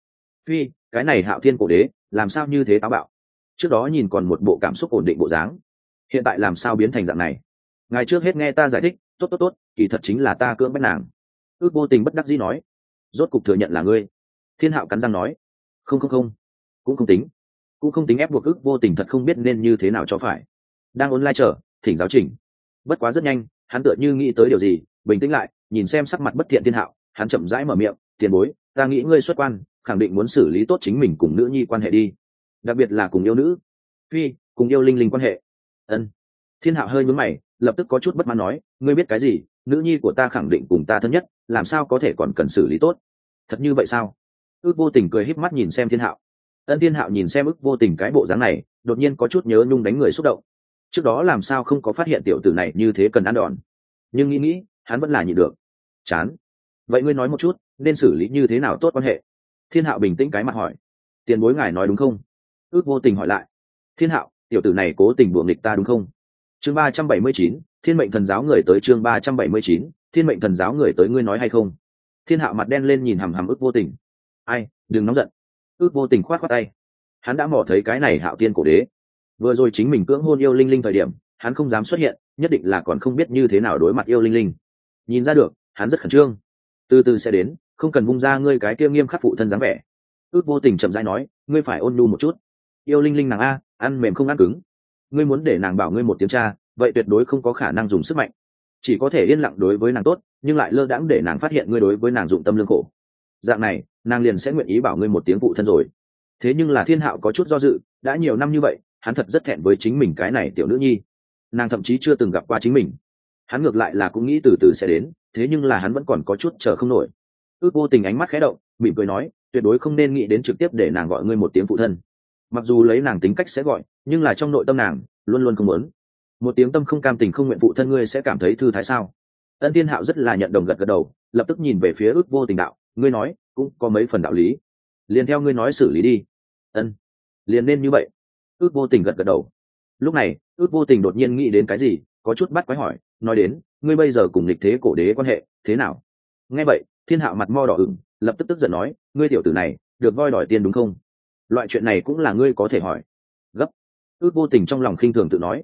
Phi, cái này hạo thiên cổ đế, làm sao như thế táo bạo? Trước đó nhìn còn một bộ cảm xúc ổn định bộ dáng. Hiện tại làm sao biến thành dạng này? Ngài trước hết nghe ta giải thích, tốt tốt tốt, kỳ thật chính là ta cưỡng bách nàng. Ước vô tình bất đắc dĩ nói. Rốt cục thừa nhận là ngươi. Thiên hạo cắn răng nói. Không không không. Cũng không tính. Cũng không tính ép buộc ước vô tình thật không biết nên như thế nào cho phải. Đang ôn lai chờ, thỉnh giáo trình. Bất quá rất nhanh, hắn tựa như nghĩ tới điều gì, bình tĩnh lại nhìn xem sắc mặt bất thiện thiên hạo, hắn chậm rãi mở miệng, tiền bối, ta nghĩ ngươi xuất quan, khẳng định muốn xử lý tốt chính mình cùng nữ nhi quan hệ đi, đặc biệt là cùng yêu nữ. Phi, cùng yêu linh linh quan hệ. Ân. Thiên hạo hơi nhún mày, lập tức có chút bất mãn nói, ngươi biết cái gì? Nữ nhi của ta khẳng định cùng ta thân nhất, làm sao có thể còn cần xử lý tốt? Thật như vậy sao? Ước vô tình cười híp mắt nhìn xem thiên hạo. Ân thiên hạo nhìn xem ước vô tình cái bộ dáng này, đột nhiên có chút nhớ nhung đánh người xúc động. Trước đó làm sao không có phát hiện tiểu tử này như thế cần ăn đòn? Nhưng nghĩ nghĩ hắn vẫn là nhịn được. Chán. Vậy ngươi nói một chút, nên xử lý như thế nào tốt quan hệ? Thiên hạo bình tĩnh cái mặt hỏi. Tiền bối ngài nói đúng không? Ước vô tình hỏi lại. Thiên hạo, tiểu tử này cố tình buồng địch ta đúng không? Chương ba trăm bảy mươi chín, thiên mệnh thần giáo người tới chương ba trăm bảy mươi chín, thiên mệnh thần giáo người tới ngươi nói hay không? Thiên hạo mặt đen lên nhìn hằm hằm ước vô tình. Ai, đừng nóng giận. Ước vô tình khoát khoát tay. Hắn đã mò thấy cái này hạo tiên cổ đế. Vừa rồi chính mình cưỡng hôn yêu linh linh thời điểm, hắn không dám xuất hiện, nhất định là còn không biết như thế nào đối mặt yêu linh linh nhìn ra được, hắn rất khẩn trương. Từ từ sẽ đến, không cần bung ra ngươi cái kia nghiêm khắc phụ thân dáng vẻ. Ước vô tình chậm rãi nói, ngươi phải ôn nhu một chút. Yêu linh linh nàng a, ăn mềm không ăn cứng. Ngươi muốn để nàng bảo ngươi một tiếng cha, vậy tuyệt đối không có khả năng dùng sức mạnh. Chỉ có thể yên lặng đối với nàng tốt, nhưng lại lơ đãng để nàng phát hiện ngươi đối với nàng dụng tâm lương khổ. Dạng này, nàng liền sẽ nguyện ý bảo ngươi một tiếng phụ thân rồi. Thế nhưng là thiên hạo có chút do dự, đã nhiều năm như vậy, hắn thật rất thẹn với chính mình cái này tiểu nữ nhi. Nàng thậm chí chưa từng gặp qua chính mình hắn ngược lại là cũng nghĩ từ từ sẽ đến, thế nhưng là hắn vẫn còn có chút chờ không nổi. Ước vô tình ánh mắt khẽ động, mỉm cười nói, tuyệt đối không nên nghĩ đến trực tiếp để nàng gọi ngươi một tiếng phụ thân. Mặc dù lấy nàng tính cách sẽ gọi, nhưng là trong nội tâm nàng, luôn luôn không muốn. Một tiếng tâm không cam tình không nguyện phụ thân ngươi sẽ cảm thấy thư thái sao? Ân tiên hạo rất là nhận đồng gật gật đầu, lập tức nhìn về phía ước vô tình đạo, ngươi nói, cũng có mấy phần đạo lý. Liền theo ngươi nói xử lý đi. Ân, liền nên như vậy. Ước vô tình gật gật đầu. Lúc này, ước vô tình đột nhiên nghĩ đến cái gì, có chút bắt quái hỏi nói đến, ngươi bây giờ cùng lịch thế cổ đế quan hệ, thế nào? Nghe vậy, thiên hạo mặt mo đỏ ửng, lập tức tức giận nói, ngươi tiểu tử này, được voi đòi tiền đúng không? Loại chuyện này cũng là ngươi có thể hỏi. Gấp. Ước vô tình trong lòng khinh thường tự nói.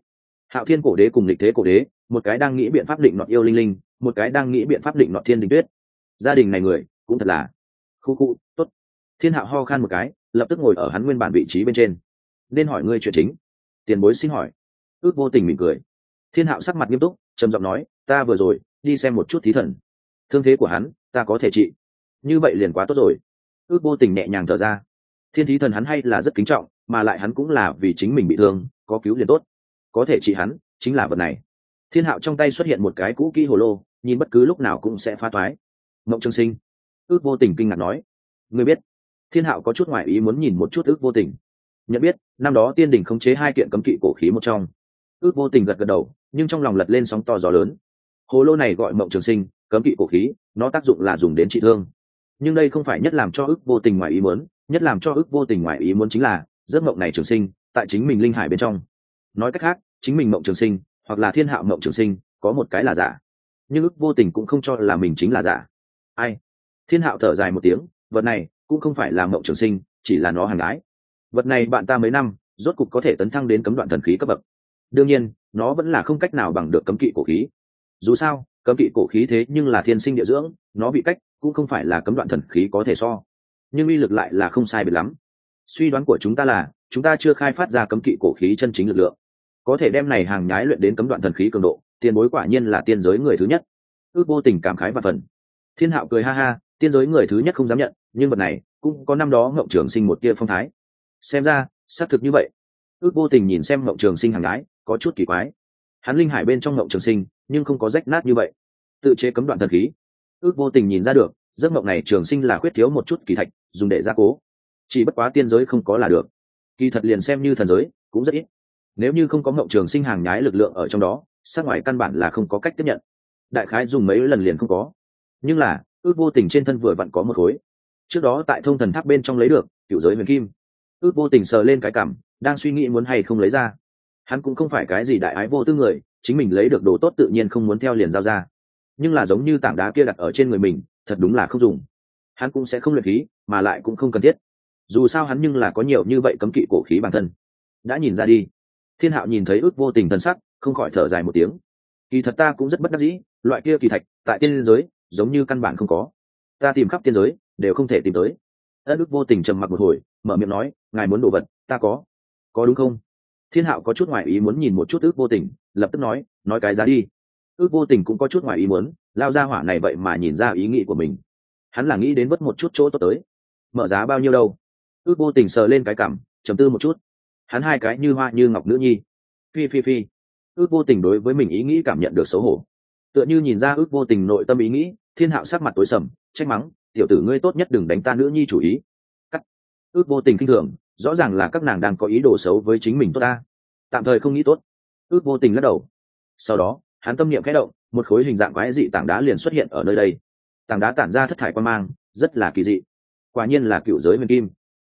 Hạo thiên cổ đế cùng lịch thế cổ đế, một cái đang nghĩ biện pháp định nọt yêu linh linh, một cái đang nghĩ biện pháp định nọt thiên đình tuyết. Gia đình này người, cũng thật là khu khu, tốt. Thiên hạo ho khan một cái, lập tức ngồi ở hắn nguyên bản vị trí bên trên. Nên hỏi ngươi chuyện chính. Tiền bối xin hỏi. Ước vô tình mỉm cười. Thiên hạo sắc mặt nghiêm túc trầm giọng nói, ta vừa rồi, đi xem một chút thí thần. Thương thế của hắn, ta có thể trị. Như vậy liền quá tốt rồi. Ước vô tình nhẹ nhàng thở ra. Thiên thí thần hắn hay là rất kính trọng, mà lại hắn cũng là vì chính mình bị thương, có cứu liền tốt. Có thể trị hắn, chính là vật này. Thiên hạo trong tay xuất hiện một cái cũ kỹ hồ lô, nhìn bất cứ lúc nào cũng sẽ phá thoái. Mộng trương sinh. Ước vô tình kinh ngạc nói người biết, thiên hạo có chút ngoại ý muốn nhìn một chút ước vô tình. Nhận biết, năm đó tiên đình khống chế hai kiện cấm kỵ cổ khí một trong. Ước vô tình gật gật đầu nhưng trong lòng lật lên sóng to gió lớn. Hồ lô này gọi mộng trường sinh, cấm kỵ cổ khí, nó tác dụng là dùng đến trị thương. Nhưng đây không phải nhất làm cho ức vô tình ngoài ý muốn, nhất làm cho ức vô tình ngoài ý muốn chính là, giấc mộng này trường sinh, tại chính mình linh hải bên trong. Nói cách khác, chính mình mộng trường sinh, hoặc là thiên hạ mộng trường sinh, có một cái là giả. Nhưng ức vô tình cũng không cho là mình chính là giả. Ai? Thiên hạo thở dài một tiếng, vật này cũng không phải là mộng trường sinh, chỉ là nó hàng gái. Vật này bạn ta mấy năm, rốt cục có thể tấn thăng đến cấm đoạn thần khí cấp bậc đương nhiên, nó vẫn là không cách nào bằng được cấm kỵ cổ khí. Dù sao, cấm kỵ cổ khí thế nhưng là thiên sinh địa dưỡng, nó bị cách cũng không phải là cấm đoạn thần khí có thể so. Nhưng uy lực lại là không sai biệt lắm. Suy đoán của chúng ta là, chúng ta chưa khai phát ra cấm kỵ cổ khí chân chính lực lượng. Có thể đem này hàng nhái luyện đến cấm đoạn thần khí cường độ, tiền bối quả nhiên là tiên giới người thứ nhất. Ước vô tình cảm khái và phần. Thiên hạo cười ha ha, tiên giới người thứ nhất không dám nhận, nhưng vật này, cũng có năm đó ngậu trường sinh một tia phong thái. Xem ra, xác thực như vậy. Ước vô tình nhìn xem ngậu trường sinh hàng nhái có chút kỳ quái. Hắn linh hải bên trong ngộng trường sinh, nhưng không có rách nát như vậy. Tự chế cấm đoạn thần khí. Ước vô tình nhìn ra được, giấc mộng này trường sinh là khuyết thiếu một chút kỳ thạch, dùng để gia cố. Chỉ bất quá tiên giới không có là được. Kỳ thật liền xem như thần giới, cũng rất ít. Nếu như không có mộng trường sinh hàng nhái lực lượng ở trong đó, sát ngoài căn bản là không có cách tiếp nhận. Đại khái dùng mấy lần liền không có. Nhưng là, ước vô tình trên thân vừa vặn có một khối. Trước đó tại thông thần tháp bên trong lấy được cựu giới huyền kim. Ước vô tình sờ lên cái cảm, đang suy nghĩ muốn hay không lấy ra hắn cũng không phải cái gì đại ái vô tư người, chính mình lấy được đồ tốt tự nhiên không muốn theo liền giao ra. Nhưng là giống như tảng đá kia đặt ở trên người mình, thật đúng là không dùng. Hắn cũng sẽ không luyện khí, mà lại cũng không cần thiết. Dù sao hắn nhưng là có nhiều như vậy cấm kỵ cổ khí bản thân. Đã nhìn ra đi. Thiên hạo nhìn thấy ước vô tình thân sắc, không khỏi thở dài một tiếng. Kỳ thật ta cũng rất bất đắc dĩ, loại kia kỳ thạch, tại tiên giới, giống như căn bản không có. Ta tìm khắp tiên giới, đều không thể tìm tới. Ân ước vô tình trầm mặc một hồi, mở miệng nói, ngài muốn đồ vật, ta có. Có đúng không? Thiên hạo có chút ngoại ý muốn nhìn một chút ước vô tình, lập tức nói nói cái giá đi. Ước vô tình cũng có chút ngoại ý muốn, lao ra hỏa này vậy mà nhìn ra ý nghĩ của mình. Hắn là nghĩ đến mất một chút chỗ tốt tới. Mở giá bao nhiêu đâu? Ước vô tình sờ lên cái cảm chầm tư một chút. Hắn hai cái như hoa như ngọc nữ nhi. Phi phi phi. Ước vô tình đối với mình ý nghĩ cảm nhận được xấu hổ. Tựa như nhìn ra ước vô tình nội tâm ý nghĩ, thiên hạo sắc mặt tối sầm, trách mắng, tiểu tử ngươi tốt nhất đừng đánh ta nữ nhi chủ ý. Cắt. Ước vô tình kinh thường rõ ràng là các nàng đang có ý đồ xấu với chính mình tốt ta. Tạm thời không nghĩ tốt. Ước vô tình lắc đầu. Sau đó hắn tâm niệm khẽ động một khối hình dạng quái dị tảng đá liền xuất hiện ở nơi đây. Tảng đá tản ra thất thải quan mang rất là kỳ dị. Quả nhiên là cựu giới huyền kim.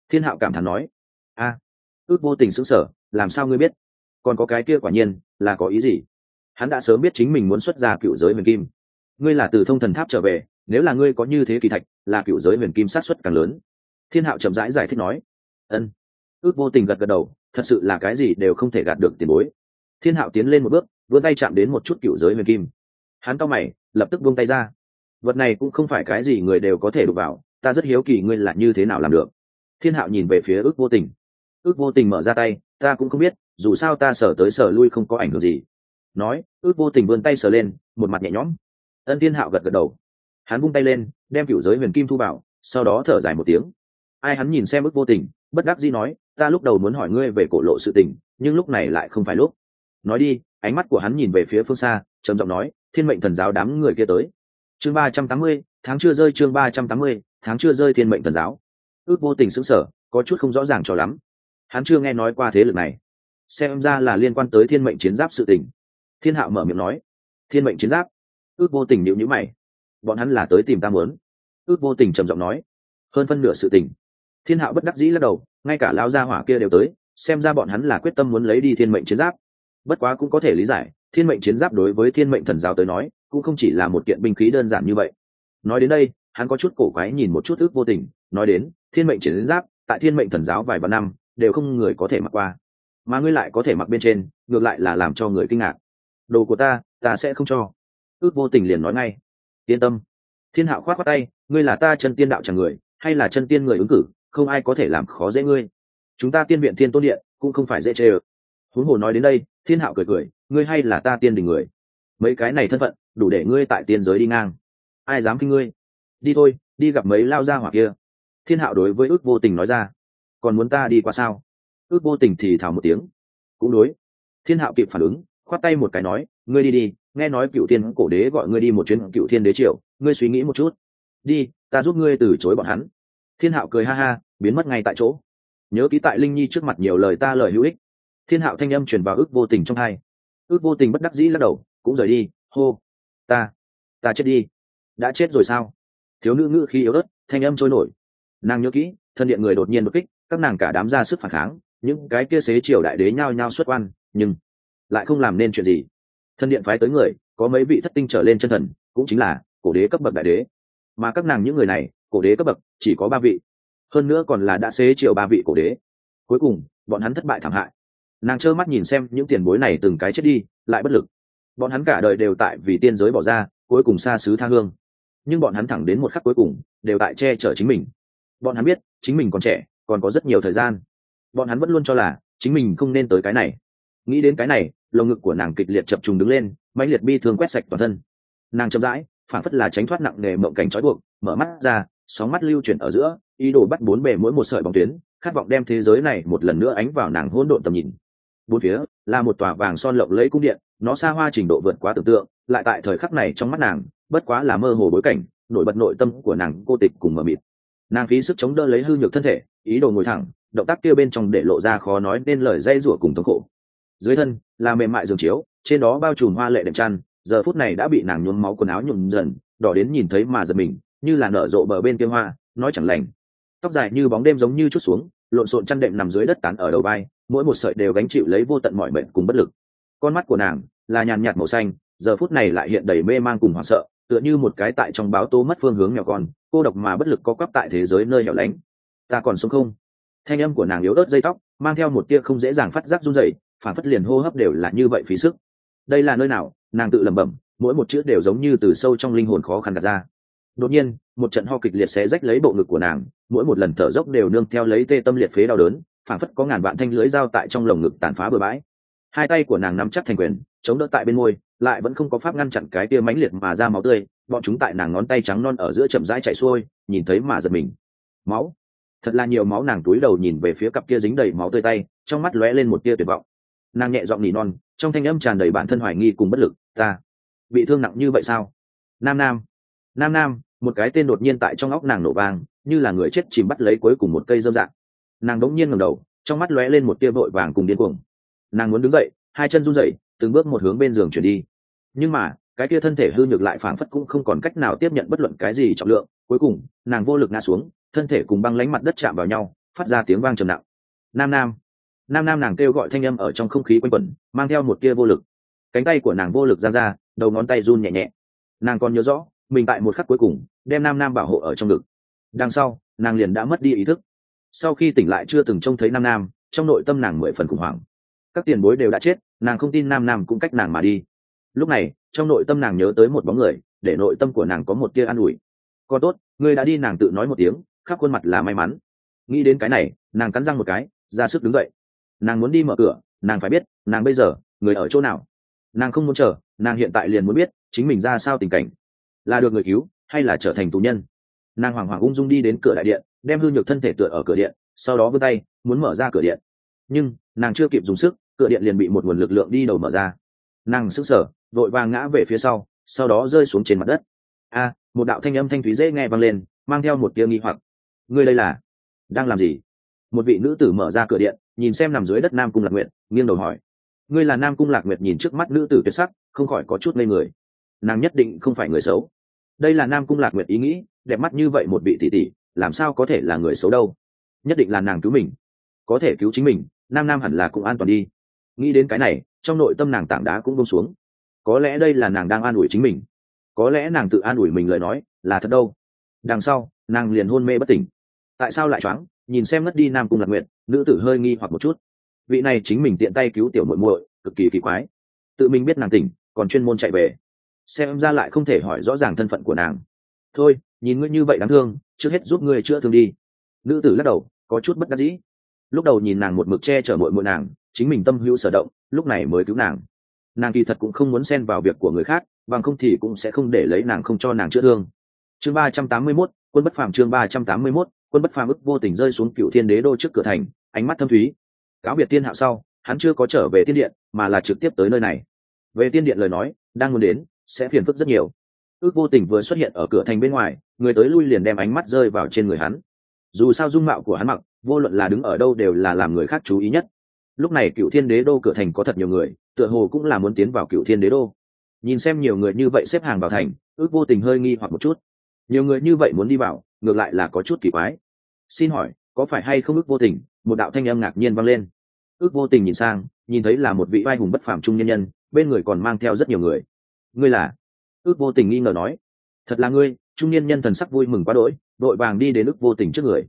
Thiên hạo cảm thán nói a ước vô tình sững sở làm sao ngươi biết? Còn có cái kia quả nhiên là có ý gì? Hắn đã sớm biết chính mình muốn xuất ra cựu giới huyền kim. Ngươi là từ thông thần tháp trở về nếu là ngươi có như thế kỳ thạch là cựu giới huyền kim sát xuất càng lớn. Thiên hạo chậm rãi giải, giải thích nói ân. Ước vô tình gật gật đầu, thật sự là cái gì đều không thể gạt được tiền bối. Thiên hạo tiến lên một bước, vươn tay chạm đến một chút cựu giới huyền kim. Hắn cao mày, lập tức buông tay ra. Vật này cũng không phải cái gì người đều có thể đụng vào, ta rất hiếu kỳ ngươi là như thế nào làm được. Thiên hạo nhìn về phía ước vô tình. Ước vô tình mở ra tay, ta cũng không biết, dù sao ta sở tới sở lui không có ảnh hưởng gì. Nói, ước vô tình vươn tay sờ lên, một mặt nhẹ nhõm. Ân thiên hạo gật gật đầu. Hắn vung tay lên, đem cựu giới huyền kim thu vào, sau đó thở dài một tiếng. Ai hắn nhìn xem ước vô tình? Bất đắc dĩ nói, ta lúc đầu muốn hỏi ngươi về cổ lộ sự tình, nhưng lúc này lại không phải lúc. Nói đi, ánh mắt của hắn nhìn về phía phương xa, trầm giọng nói, thiên mệnh thần giáo đám người kia tới. Chương ba trăm tám mươi, tháng chưa rơi chương ba trăm tám mươi, tháng chưa rơi thiên mệnh thần giáo. Ước vô tình xứng sở có chút không rõ ràng cho lắm. Hắn chưa nghe nói qua thế lực này. Xem ra là liên quan tới thiên mệnh chiến giáp sự tình. Thiên hạo mở miệng nói, thiên mệnh chiến giáp? Ước vô tình nhịu nhữ mày. Bọn hắn là tới tìm ta muốn. Ước vô tình trầm giọng nói, hơn phân nửa sự tình thiên hạo bất đắc dĩ lắc đầu, ngay cả lao gia hỏa kia đều tới, xem ra bọn hắn là quyết tâm muốn lấy đi thiên mệnh chiến giáp. Bất quá cũng có thể lý giải, thiên mệnh chiến giáp đối với thiên mệnh thần giáo tới nói, cũng không chỉ là một kiện binh khí đơn giản như vậy. Nói đến đây, hắn có chút cổ quái nhìn một chút ước vô tình, nói đến, thiên mệnh chiến giáp, tại thiên mệnh thần giáo vài vạn năm, đều không người có thể mặc qua. Mà ngươi lại có thể mặc bên trên, ngược lại là làm cho người kinh ngạc. Đồ của ta ta sẽ không cho. Ước vô tình liền nói ngay. Yên tâm. Thiên hạo khoát khoát tay, ngươi là ta chân tiên đạo chẳng người, hay là chân tiên người ứng cử không ai có thể làm khó dễ ngươi. Chúng ta tiên viện thiên tôn điện cũng không phải dễ chê ơ. Huống hồ nói đến đây, thiên hạo cười cười, ngươi hay là ta tiên đình người. Mấy cái này thân phận, đủ để ngươi tại tiên giới đi ngang. Ai dám kinh ngươi? Đi thôi, đi gặp mấy lao gia hỏa kia. Thiên hạo đối với ước vô tình nói ra. Còn muốn ta đi qua sao? Ước vô tình thì thào một tiếng. Cũng đối. Thiên hạo kịp phản ứng, khoát tay một cái nói, ngươi đi đi, nghe nói cựu thiên cổ đế gọi ngươi đi một chuyến cựu thiên đế triệu ngươi suy nghĩ một chút. Đi, ta giúp ngươi từ chối bọn hắn thiên hạo cười ha ha, biến mất ngay tại chỗ. Nhớ ký tại linh nhi trước mặt nhiều lời ta lời hữu ích. Thiên hạo thanh âm truyền vào ước vô tình trong hai. Ước vô tình bất đắc dĩ lắc đầu, cũng rời đi, hô. Ta ta chết đi. Đã chết rồi sao? Thiếu nữ ngữ khi yếu ớt, thanh âm trôi nổi. Nàng nhớ kỹ, thân điện người đột nhiên đột kích, các nàng cả đám ra sức phản kháng, những cái kia xế triều đại đế nhao nhao xuất quan, nhưng lại không làm nên chuyện gì. Thân điện phái tới người, có mấy vị thất tinh trở lên chân thần, cũng chính là cổ đế cấp bậc đại đế. Mà các nàng những người này cổ đế cấp bậc, chỉ có ba vị. Hơn nữa còn là đã xế triệu ba vị cổ đế. Cuối cùng, bọn hắn thất bại thảm hại. Nàng trơ mắt nhìn xem những tiền bối này từng cái chết đi, lại bất lực. Bọn hắn cả đời đều tại vì tiên giới bỏ ra, cuối cùng xa xứ tha hương. Nhưng bọn hắn thẳng đến một khắc cuối cùng, đều tại che chở chính mình. Bọn hắn biết, chính mình còn trẻ, còn có rất nhiều thời gian. Bọn hắn vẫn luôn cho là, chính mình không nên tới cái này. Nghĩ đến cái này, lồng ngực của nàng kịch liệt chập trùng đứng lên, mãnh liệt bi thương quét sạch toàn thân. Nàng chậm rãi phản phất là tránh thoát nặng nề mộng cảnh trói buộc, mở mắt ra sóng mắt lưu chuyển ở giữa, ý đồ bắt bốn bề mỗi một sợi bóng tuyến, khát vọng đem thế giới này một lần nữa ánh vào nàng hỗn độn tầm nhìn. Bốn phía, là một tòa vàng son lộng lẫy cung điện, nó xa hoa trình độ vượt quá tưởng tượng, lại tại thời khắc này trong mắt nàng, bất quá là mơ hồ bối cảnh, nổi bật nội tâm của nàng cô tịch cùng mờ mịt. Nàng phí sức chống đỡ lấy hư nhược thân thể, ý đồ ngồi thẳng, động tác kia bên trong để lộ ra khó nói nên lời dây rủa cùng thống khổ. Dưới thân, là mềm mại giường chiếu, trên đó bao trùm hoa lệ đệm chăn, giờ phút này đã bị nàng nhuốm máu quần áo nhuộm dần, đỏ đến nhìn thấy mà giật mình như là nở rộ bờ bên kia hoa, nói chẳng lành. Tóc dài như bóng đêm giống như chút xuống, lộn xộn chăn đệm nằm dưới đất tán ở đầu vai, mỗi một sợi đều gánh chịu lấy vô tận mọi mệnh cùng bất lực. Con mắt của nàng là nhàn nhạt màu xanh, giờ phút này lại hiện đầy mê mang cùng hoảng sợ, tựa như một cái tại trong báo tố mất phương hướng nhỏ con, cô độc mà bất lực có quắp tại thế giới nơi hẻo lánh. Ta còn sống không? Thanh âm của nàng yếu ớt dây tóc, mang theo một tia không dễ dàng phát giác run rẩy, phản phất liền hô hấp đều là như vậy phí sức. Đây là nơi nào? Nàng tự lẩm bẩm, mỗi một chữ đều giống như từ sâu trong linh hồn khó khăn đặt ra đột nhiên, một trận ho kịch liệt xé rách lấy bộ ngực của nàng, mỗi một lần thở dốc đều nương theo lấy tê tâm liệt phế đau đớn phản phất có ngàn vạn thanh lưới dao tại trong lồng ngực tàn phá bừa bãi. Hai tay của nàng nắm chắc thành quyền, chống đỡ tại bên môi, lại vẫn không có pháp ngăn chặn cái tia mãnh liệt mà ra máu tươi, bọn chúng tại nàng ngón tay trắng non ở giữa chậm rãi chạy xuôi, nhìn thấy mà giật mình. Máu. Thật là nhiều máu nàng túi đầu nhìn về phía cặp kia dính đầy máu tươi tay, trong mắt lóe lên một tia tuyệt vọng. Nàng nhẹ giọng nỉ non, trong thanh âm tràn đầy bản thân hoài nghi cùng bất lực, ta bị thương nặng như vậy sao? Nam nam nam nam một cái tên đột nhiên tại trong óc nàng nổ vang, như là người chết chìm bắt lấy cuối cùng một cây dâm dạng. Nàng đống nhiên ngẩng đầu, trong mắt lóe lên một tia vội vàng cùng điên cuồng. Nàng muốn đứng dậy, hai chân run dậy từng bước một hướng bên giường chuyển đi. Nhưng mà, cái kia thân thể hư nhược lại phảng phất cũng không còn cách nào tiếp nhận bất luận cái gì trọng lượng. Cuối cùng, nàng vô lực ngã xuống, thân thể cùng băng lánh mặt đất chạm vào nhau, phát ra tiếng vang trầm nặng. Nam nam. Nam nam nàng kêu gọi thanh â m ở trong không khí quanh quẩn, mang theo một tia vô lực. Cánh tay của nàng vô lực ra ra, đầu ngón tay run nhẹ nhẹ. Nàng còn nhớ rõ mình tại một khắc cuối cùng, đem nam nam bảo hộ ở trong ngực. Đằng sau, nàng liền đã mất đi ý thức. Sau khi tỉnh lại chưa từng trông thấy nam nam, trong nội tâm nàng mười phần khủng hoảng. Các tiền bối đều đã chết, nàng không tin nam nam cũng cách nàng mà đi. Lúc này, trong nội tâm nàng nhớ tới một bóng người, để nội tâm của nàng có một tia an ủi. Còn tốt người đã đi nàng tự nói một tiếng, khắp khuôn mặt là may mắn. Nghĩ đến cái này, nàng cắn răng một cái, ra sức đứng dậy. Nàng muốn đi mở cửa, nàng phải biết, nàng bây giờ, người ở chỗ nào. Nàng không muốn chờ, nàng hiện tại liền muốn biết, chính mình ra sao tình cảnh là được người cứu hay là trở thành tù nhân? Nàng hoàng hoàng ung dung đi đến cửa đại điện, đem hư nhược thân thể tựa ở cửa điện, sau đó vươn tay, muốn mở ra cửa điện. Nhưng, nàng chưa kịp dùng sức, cửa điện liền bị một nguồn lực lượng đi đầu mở ra. Nàng sức sở vội vàng ngã về phía sau sau đó rơi xuống trên mặt đất. A, một đạo thanh âm thanh thúy dễ nghe vang lên, mang theo một tia nghi hoặc. Ngươi đây là đang làm gì? Một vị nữ tử mở ra cửa điện, nhìn xem nằm dưới đất nam cung lạc nguyệt, nghiêng đầu hỏi. Ngươi là nam cung lạc nguyệt nhìn trước mắt nữ tử tuyệt sắc, không khỏi có chút ngây người. Nàng nhất định không phải người xấu đây là nam cung lạc nguyệt ý nghĩ, đẹp mắt như vậy một vị tỷ tỷ, làm sao có thể là người xấu đâu? Nhất định là nàng cứu mình. Có thể cứu chính mình, nam nam hẳn là cũng an toàn đi. Nghĩ đến cái này, trong nội tâm nàng tảng đá cũng bông xuống. Có lẽ đây là nàng đang an ủi chính mình. Có lẽ nàng tự an ủi mình lời nói, là thật đâu? Đằng sau, nàng liền hôn mê bất tỉnh. Tại sao lại choáng? Nhìn xem mất đi nam cung lạc nguyện nữ tử hơi nghi hoặc một chút. Vị này chính mình tiện tay cứu tiểu muội muội, cực kỳ kỳ quái. Tự mình biết nàng tỉnh, còn chuyên môn chạy về xem ra lại không thể hỏi rõ ràng thân phận của nàng. Thôi, nhìn ngươi như vậy đáng thương, trước hết giúp ngươi chữa thương đi. Nữ tử lắc đầu, có chút bất đắc dĩ. Lúc đầu nhìn nàng một mực che chở mội mội nàng, chính mình tâm hữu sở động, lúc này mới cứu nàng. Nàng kỳ thật cũng không muốn xen vào việc của người khác, bằng không thì cũng sẽ không để lấy nàng không cho nàng chữa thương. Chương ba trăm tám mươi mốt, quân bất phàm chương ba trăm tám mươi mốt, quân bất phàm ức vô tình rơi xuống cựu thiên đế đô trước cửa thành, ánh mắt thâm thúy. Cáo biệt tiên hạo sau, hắn chưa có trở về tiên điện, mà là trực tiếp tới nơi này. Về tiên điện lời nói, đang muốn đến sẽ phiền phức rất nhiều. Ước vô tình vừa xuất hiện ở cửa thành bên ngoài, người tới lui liền đem ánh mắt rơi vào trên người hắn. Dù sao dung mạo của hắn mặc, vô luận là đứng ở đâu đều là làm người khác chú ý nhất. Lúc này cựu thiên đế đô cửa thành có thật nhiều người, tựa hồ cũng là muốn tiến vào cựu thiên đế đô. Nhìn xem nhiều người như vậy xếp hàng vào thành, ước vô tình hơi nghi hoặc một chút. Nhiều người như vậy muốn đi vào, ngược lại là có chút kỳ quái. Xin hỏi, có phải hay không ước vô tình? Một đạo thanh âm ngạc nhiên vang lên. Ước vô tình nhìn sang, nhìn thấy là một vị vai hùng bất phàm trung nhân nhân, bên người còn mang theo rất nhiều người ngươi là? Ước vô tình nghi ngờ nói. Thật là ngươi, trung niên nhân thần sắc vui mừng quá đỗi, đội vàng đi đến ước vô tình trước người.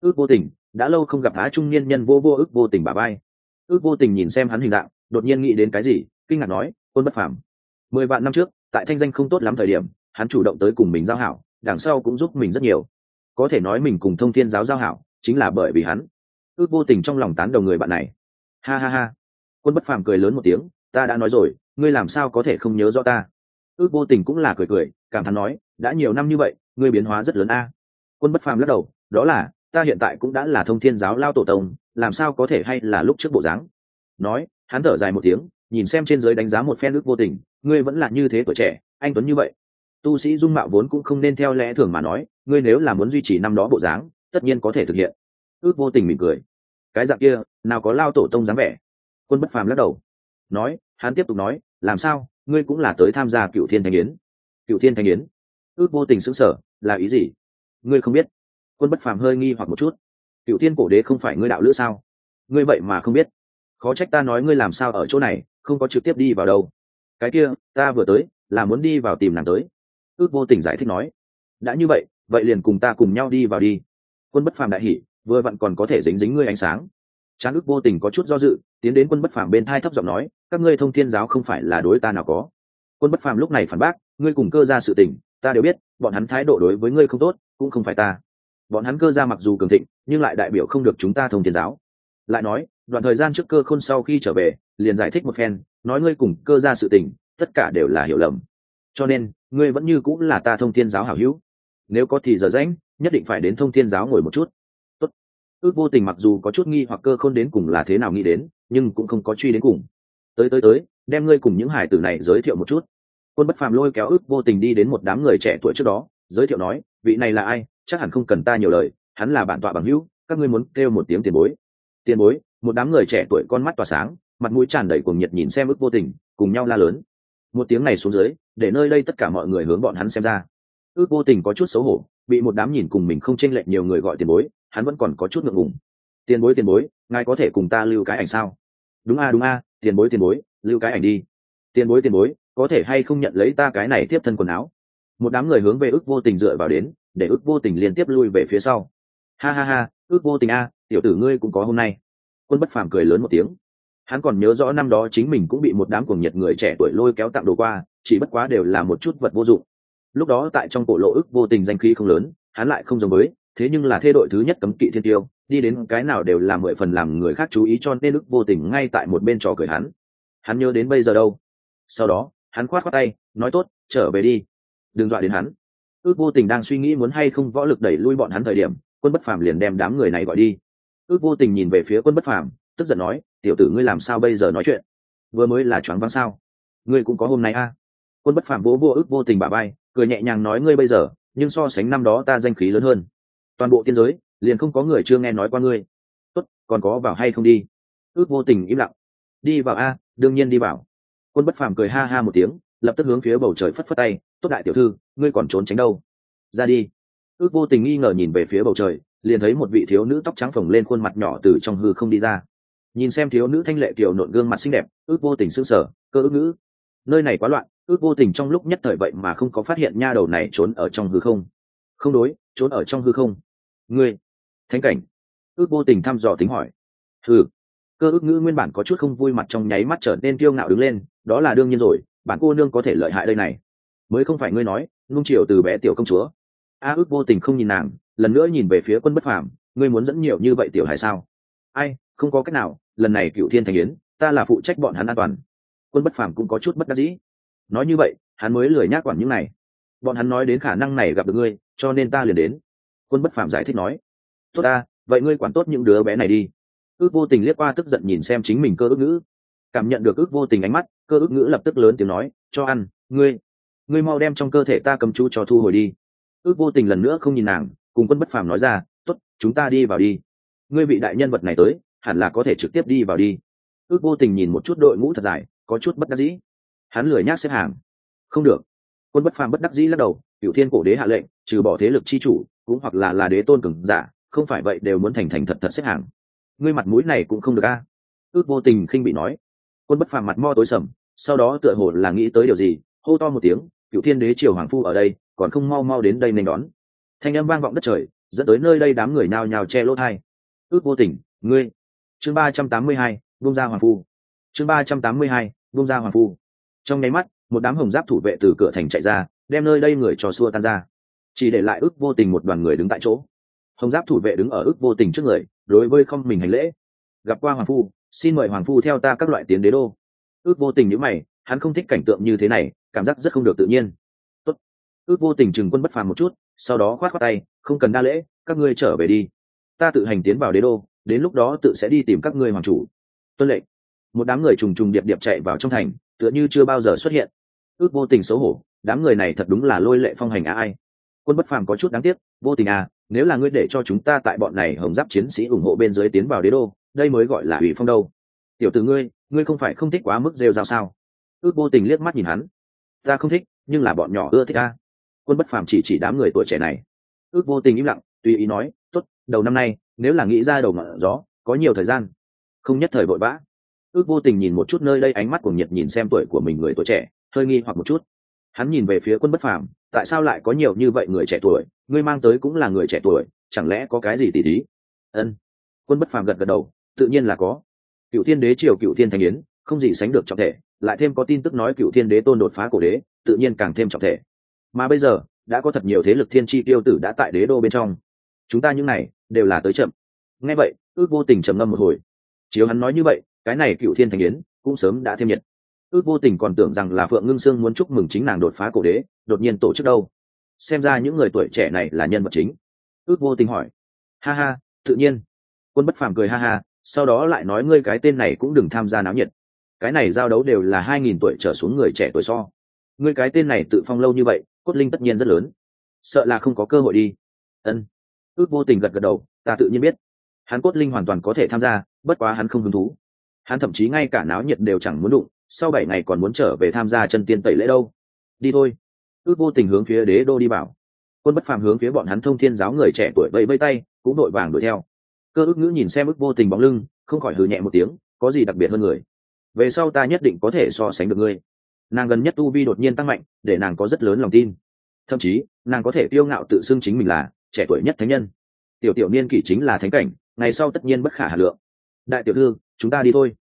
Ước vô tình, đã lâu không gặp á trung niên nhân vô vô ước vô tình bà bay ước vô tình nhìn xem hắn hình dạng, đột nhiên nghĩ đến cái gì, kinh ngạc nói, quân bất phàm. Mười vạn năm trước, tại thanh danh không tốt lắm thời điểm, hắn chủ động tới cùng mình giao hảo, đằng sau cũng giúp mình rất nhiều. Có thể nói mình cùng thông thiên giáo giao hảo, chính là bởi vì hắn. Ước vô tình trong lòng tán đầu người bạn này. Ha ha ha. Quân bất phàm cười lớn một tiếng, ta đã nói rồi ngươi làm sao có thể không nhớ rõ ta? Ước vô tình cũng là cười cười, cảm thán nói, đã nhiều năm như vậy, ngươi biến hóa rất lớn a. Quân bất phàm lắc đầu, đó là, ta hiện tại cũng đã là thông thiên giáo lao tổ tông, làm sao có thể hay là lúc trước bộ dáng? Nói, hắn thở dài một tiếng, nhìn xem trên giới đánh giá một phen ước vô tình, ngươi vẫn là như thế tuổi trẻ, anh tuấn như vậy. Tu sĩ dung mạo vốn cũng không nên theo lẽ thường mà nói, ngươi nếu là muốn duy trì năm đó bộ dáng, tất nhiên có thể thực hiện. Ước vô tình mỉm cười. Cái dạng kia, nào có lao tổ tông dáng vẻ. Quân bất phàm lắc đầu nói, hắn tiếp tục nói, làm sao? Ngươi cũng là tới tham gia cựu thiên thanh yến. Cựu thiên thanh yến? Ước vô tình xứng sở, là ý gì? Ngươi không biết. Quân bất phàm hơi nghi hoặc một chút. Cựu thiên cổ đế không phải ngươi đạo lữ sao? Ngươi vậy mà không biết. Khó trách ta nói ngươi làm sao ở chỗ này, không có trực tiếp đi vào đâu. Cái kia, ta vừa tới, là muốn đi vào tìm nàng tới. Ước vô tình giải thích nói. Đã như vậy vậy liền cùng ta cùng nhau đi vào đi. Quân bất phàm đại hỉ, vừa vặn còn có thể dính dính ngươi ánh sáng trán ước vô tình có chút do dự, tiến đến quân bất phàm bên thai thấp giọng nói, các ngươi thông thiên giáo không phải là đối ta nào có? Quân bất phàm lúc này phản bác, ngươi cùng cơ ra sự tình, ta đều biết, bọn hắn thái độ đối với ngươi không tốt, cũng không phải ta. Bọn hắn cơ ra mặc dù cường thịnh, nhưng lại đại biểu không được chúng ta thông thiên giáo. Lại nói, đoạn thời gian trước cơ khôn sau khi trở về, liền giải thích một phen, nói ngươi cùng cơ ra sự tình, tất cả đều là hiểu lầm. Cho nên, ngươi vẫn như cũng là ta thông thiên giáo hảo hữu. Nếu có thì giờ rãnh nhất định phải đến thông thiên giáo ngồi một chút ước vô tình mặc dù có chút nghi hoặc cơ khôn đến cùng là thế nào nghĩ đến, nhưng cũng không có truy đến cùng. Tới tới tới, đem ngươi cùng những hải tử này giới thiệu một chút. Quân bất phàm lôi kéo ước vô tình đi đến một đám người trẻ tuổi trước đó, giới thiệu nói, vị này là ai? Chắc hẳn không cần ta nhiều lời, hắn là bản tọa bằng hữu, các ngươi muốn kêu một tiếng tiền bối. Tiền bối, một đám người trẻ tuổi con mắt tỏa sáng, mặt mũi tràn đầy cuồng nhiệt nhìn xem ước vô tình, cùng nhau la lớn. Một tiếng này xuống dưới, để nơi đây tất cả mọi người hướng bọn hắn xem ra. Ước vô tình có chút xấu hổ, bị một đám nhìn cùng mình không chênh lệch nhiều người gọi tiền bối hắn vẫn còn có chút ngượng ngùng. Tiền bối tiền bối, ngài có thể cùng ta lưu cái ảnh sao? Đúng a đúng a, tiền bối tiền bối, lưu cái ảnh đi. Tiền bối tiền bối, có thể hay không nhận lấy ta cái này tiếp thân quần áo? Một đám người hướng về ước vô tình dựa vào đến, để ước vô tình liên tiếp lui về phía sau. Ha ha ha, ước vô tình a, tiểu tử ngươi cũng có hôm nay. Quân bất phàm cười lớn một tiếng. Hắn còn nhớ rõ năm đó chính mình cũng bị một đám cuồng nhiệt người trẻ tuổi lôi kéo tặng đồ qua, chỉ bất quá đều là một chút vật vô dụng. Lúc đó tại trong cổ lộ ức vô tình danh khí không lớn, hắn lại không giống với thế nhưng là thê đội thứ nhất cấm kỵ thiên tiêu, đi đến cái nào đều là mười phần làm người khác chú ý cho nên ức vô tình ngay tại một bên trò cười hắn. Hắn nhớ đến bây giờ đâu? Sau đó, hắn khoát khoát tay, nói tốt, trở về đi. Đừng dọa đến hắn. Ước vô tình đang suy nghĩ muốn hay không võ lực đẩy lui bọn hắn thời điểm, quân bất phàm liền đem đám người này gọi đi. Ước vô tình nhìn về phía quân bất phàm, tức giận nói, tiểu tử ngươi làm sao bây giờ nói chuyện? Vừa mới là choáng văng sao? Ngươi cũng có hôm nay a? À? quân bất phàm vỗ vô ước vô tình bà bay cười nhẹ nhàng nói, ngươi bây giờ, nhưng so sánh năm đó ta danh khí lớn hơn toàn bộ tiên giới liền không có người chưa nghe nói qua ngươi. Tốt, còn có vào hay không đi? Ước vô tình im lặng. Đi vào a, đương nhiên đi vào. Quân bất phàm cười ha ha một tiếng, lập tức hướng phía bầu trời phất phất tay, tốt đại tiểu thư, ngươi còn trốn tránh đâu? Ra đi. Ước vô tình nghi ngờ nhìn về phía bầu trời, liền thấy một vị thiếu nữ tóc trắng phồng lên khuôn mặt nhỏ từ trong hư không đi ra. Nhìn xem thiếu nữ thanh lệ kiểu nộn gương mặt xinh đẹp, ước vô tình sững sờ, cơ ước ngữ, nơi này quá loạn, ước vô tình trong lúc nhất thời vậy mà không có phát hiện nha đầu này trốn ở trong hư không. Không đối trốn ở trong hư không. Ngươi, thánh cảnh. Ước vô tình thăm dò tính hỏi. Hừ. Cơ ước ngữ nguyên bản có chút không vui mặt trong nháy mắt trở nên kiêu ngạo đứng lên, đó là đương nhiên rồi, bản cô nương có thể lợi hại đây này. Mới không phải ngươi nói, nung chiều từ bé tiểu công chúa. A ước vô tình không nhìn nàng, lần nữa nhìn về phía quân bất phàm, ngươi muốn dẫn nhiều như vậy tiểu hải sao? Ai, không có cách nào, lần này cựu thiên thành yến, ta là phụ trách bọn hắn an toàn. Quân bất phàm cũng có chút bất đắc dĩ. Nói như vậy, hắn mới lười nhác quản những này. Bọn hắn nói đến khả năng này gặp được ngươi cho nên ta liền đến. Quân bất phàm giải thích nói tốt ta vậy ngươi quản tốt những đứa bé này đi. Ước vô tình liếc qua tức giận nhìn xem chính mình cơ ước ngữ. Cảm nhận được ước vô tình ánh mắt cơ ước ngữ lập tức lớn tiếng nói cho ăn ngươi ngươi mau đem trong cơ thể ta cầm chú cho thu hồi đi. Ước vô tình lần nữa không nhìn nàng cùng quân bất phàm nói ra Tốt, chúng ta đi vào đi. Ngươi bị đại nhân vật này tới hẳn là có thể trực tiếp đi vào đi. Ước vô tình nhìn một chút đội ngũ thật dài có chút bất đắc dĩ. Hắn lười nhác xếp hàng. Không được. Quân bất phàm bất đắc dĩ lắc đầu cựu thiên cổ đế hạ lệnh trừ bỏ thế lực chi chủ, cũng hoặc là là đế tôn cường giả, không phải vậy đều muốn thành thành thật thật xếp hàng. Ngươi mặt mũi này cũng không được a. Ước vô tình khinh bị nói. Quân bất phàm mặt mo tối sầm, sau đó tựa hồ là nghĩ tới điều gì, hô to một tiếng, cựu thiên đế triều hoàng phu ở đây, còn không mau mau đến đây nên đón. Thanh âm vang vọng đất trời, dẫn tới nơi đây đám người nao nhào che lỗ thai. Ước vô tình, ngươi. Chương ba trăm tám mươi hai ra hoàng phu. Chương ba trăm tám mươi hai ra hoàng phu. Trong nháy mắt, một đám hồng giáp thủ vệ từ cửa thành chạy ra, đem nơi đây người trò xua tan ra chỉ để lại ước vô tình một đoàn người đứng tại chỗ. Hồng giáp thủ vệ đứng ở ước vô tình trước người, đối với không mình hành lễ. Gặp qua hoàng phu, xin mời hoàng phu theo ta các loại tiến đế đô. Ước vô tình nhữ mày, hắn không thích cảnh tượng như thế này, cảm giác rất không được tự nhiên. Tốt. ước vô tình chừng quân bất phàm một chút, sau đó khoát khoát tay, không cần đa lễ, các ngươi trở về đi. Ta tự hành tiến vào đế đô, đến lúc đó tự sẽ đi tìm các ngươi hoàng chủ. Tuân lệnh. Một đám người trùng trùng điệp điệp chạy vào trong thành, tựa như chưa bao giờ xuất hiện. Ước vô tình xấu hổ, đám người này thật đúng là lôi lệ phong hành á ai quân bất phàm có chút đáng tiếc, vô tình à nếu là ngươi để cho chúng ta tại bọn này hồng giáp chiến sĩ ủng hộ bên dưới tiến vào đế đô, đây mới gọi là ủy phong đâu. Tiểu t ử ngươi ngươi không phải không thích quá mức rêu rao sao? Ước vô tình liếc mắt nhìn hắn. Ta không thích, nhưng là bọn nhỏ ưa thích ta. Quân bất phàm chỉ chỉ đám người tuổi trẻ này. Ước vô tình im lặng, tùy ý nói t ố t đầu năm nay, nếu là nghĩ ra đầu mở gió, có nhiều thời gian. Không nhất thời vội vã. Ước vô tình nhìn một chút nơi đây ánh mắt của nhiệt nhìn xem tuổi của mình người tuổi trẻ, hơi nghi hoặc một chút hắn nhìn về phía quân bất phàm, tại sao lại có nhiều như vậy người trẻ tuổi? Ngươi mang tới cũng là người trẻ tuổi, chẳng lẽ có cái gì tỉ thí? Ân. Quân bất phàm gật gật đầu, tự nhiên là có. Cựu thiên đế triều cựu thiên thành yến, không gì sánh được trọng thể, lại thêm có tin tức nói cựu thiên đế tôn đột phá cổ đế, tự nhiên càng thêm trọng thể. Mà bây giờ, đã có thật nhiều thế lực thiên tri tiêu tử đã tại đế đô bên trong. Chúng ta những này, đều là tới chậm. Nghe vậy, ước vô tình trầm ngâm một hồi. Chiếu hắn nói như vậy, cái này cựu thiên thành yến, cũng sớm đã thêm nhiệt ước vô tình còn tưởng rằng là phượng ngưng sương muốn chúc mừng chính nàng đột phá cổ đế, đột nhiên tổ chức đâu? Xem ra những người tuổi trẻ này là nhân vật chính. Ước vô tình hỏi. Ha ha, tự nhiên. Quân bất phàm cười ha ha, sau đó lại nói ngươi cái tên này cũng đừng tham gia náo nhiệt. Cái này giao đấu đều là hai nghìn tuổi trở xuống người trẻ tuổi so. Ngươi cái tên này tự phong lâu như vậy, cốt linh tất nhiên rất lớn. Sợ là không có cơ hội đi. Ân. Ước vô tình gật gật đầu, ta tự nhiên biết. Hắn cốt linh hoàn toàn có thể tham gia, bất quá hắn không hứng thú. Hắn thậm chí ngay cả náo nhiệt đều chẳng muốn đụng sau bảy ngày còn muốn trở về tham gia chân tiên tẩy lễ đâu. Đi thôi. Ước vô tình hướng phía đế đô đi bảo. quân bất phàm hướng phía bọn hắn thông thiên giáo người trẻ tuổi vẫy vây tay, cũng đội vàng đuổi theo. Cơ ước ngữ nhìn xem ước vô tình bóng lưng, không khỏi hừ nhẹ một tiếng, có gì đặc biệt hơn người? Về sau ta nhất định có thể so sánh được ngươi. Nàng gần nhất tu vi đột nhiên tăng mạnh, để nàng có rất lớn lòng tin. Thậm chí, nàng có thể tiêu ngạo tự xưng chính mình là trẻ tuổi nhất thánh nhân. Tiểu tiểu niên kỷ chính là thánh cảnh, ngày sau tất nhiên bất khả hà lượng. Đại tiểu thư, chúng ta đi thôi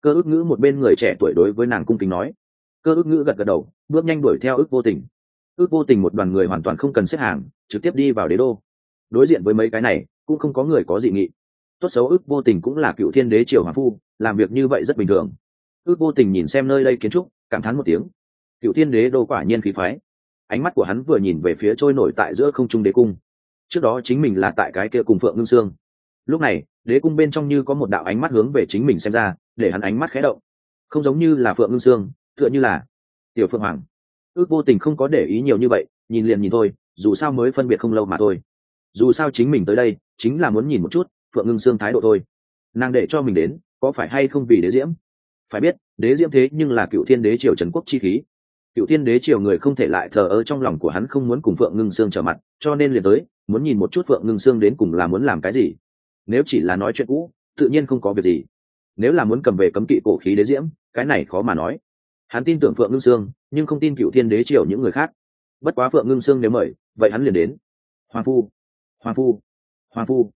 cơ ước ngữ một bên người trẻ tuổi đối với nàng cung kính nói. Cơ ước ngữ gật gật đầu, bước nhanh đuổi theo ước vô tình. Ước vô tình một đoàn người hoàn toàn không cần xếp hàng, trực tiếp đi vào đế đô. Đối diện với mấy cái này, cũng không có người có dị nghị. Tốt xấu ước vô tình cũng là cựu thiên đế triều hoàng phu, làm việc như vậy rất bình thường. Ước vô tình nhìn xem nơi đây kiến trúc, cảm thán một tiếng. Cựu thiên đế đô quả nhiên khí phái. Ánh mắt của hắn vừa nhìn về phía trôi nổi tại giữa không trung đế cung. Trước đó chính mình là tại cái kia cùng phượng ngưng sương lúc này, đế cung bên trong như có một đạo ánh mắt hướng về chính mình xem ra, để hắn ánh mắt khé động. Không giống như là phượng ngưng sương, tựa như là tiểu phượng hoàng. Ước vô tình không có để ý nhiều như vậy, nhìn liền nhìn thôi, dù sao mới phân biệt không lâu mà thôi. Dù sao chính mình tới đây, chính là muốn nhìn một chút phượng ngưng sương thái độ thôi. Nàng để cho mình đến, có phải hay không vì đế diễm? Phải biết, đế diễm thế nhưng là cựu thiên đế triều trần quốc chi khí. Cựu thiên đế triều người không thể lại thờ ơ trong lòng của hắn không muốn cùng phượng ngưng sương trở mặt, cho nên liền tới, muốn nhìn một chút phượng ngưng sương đến cùng là muốn làm cái gì nếu chỉ là nói chuyện cũ, tự nhiên không có việc gì. Nếu là muốn cầm về cấm kỵ cổ khí đế diễm, cái này khó mà nói. Hắn tin tưởng phượng ngưng sương, nhưng không tin cựu thiên đế triều những người khác. Bất quá phượng ngưng sương nếu mời, vậy hắn liền đến. Hoàng phu hoàng phu hoàng phu.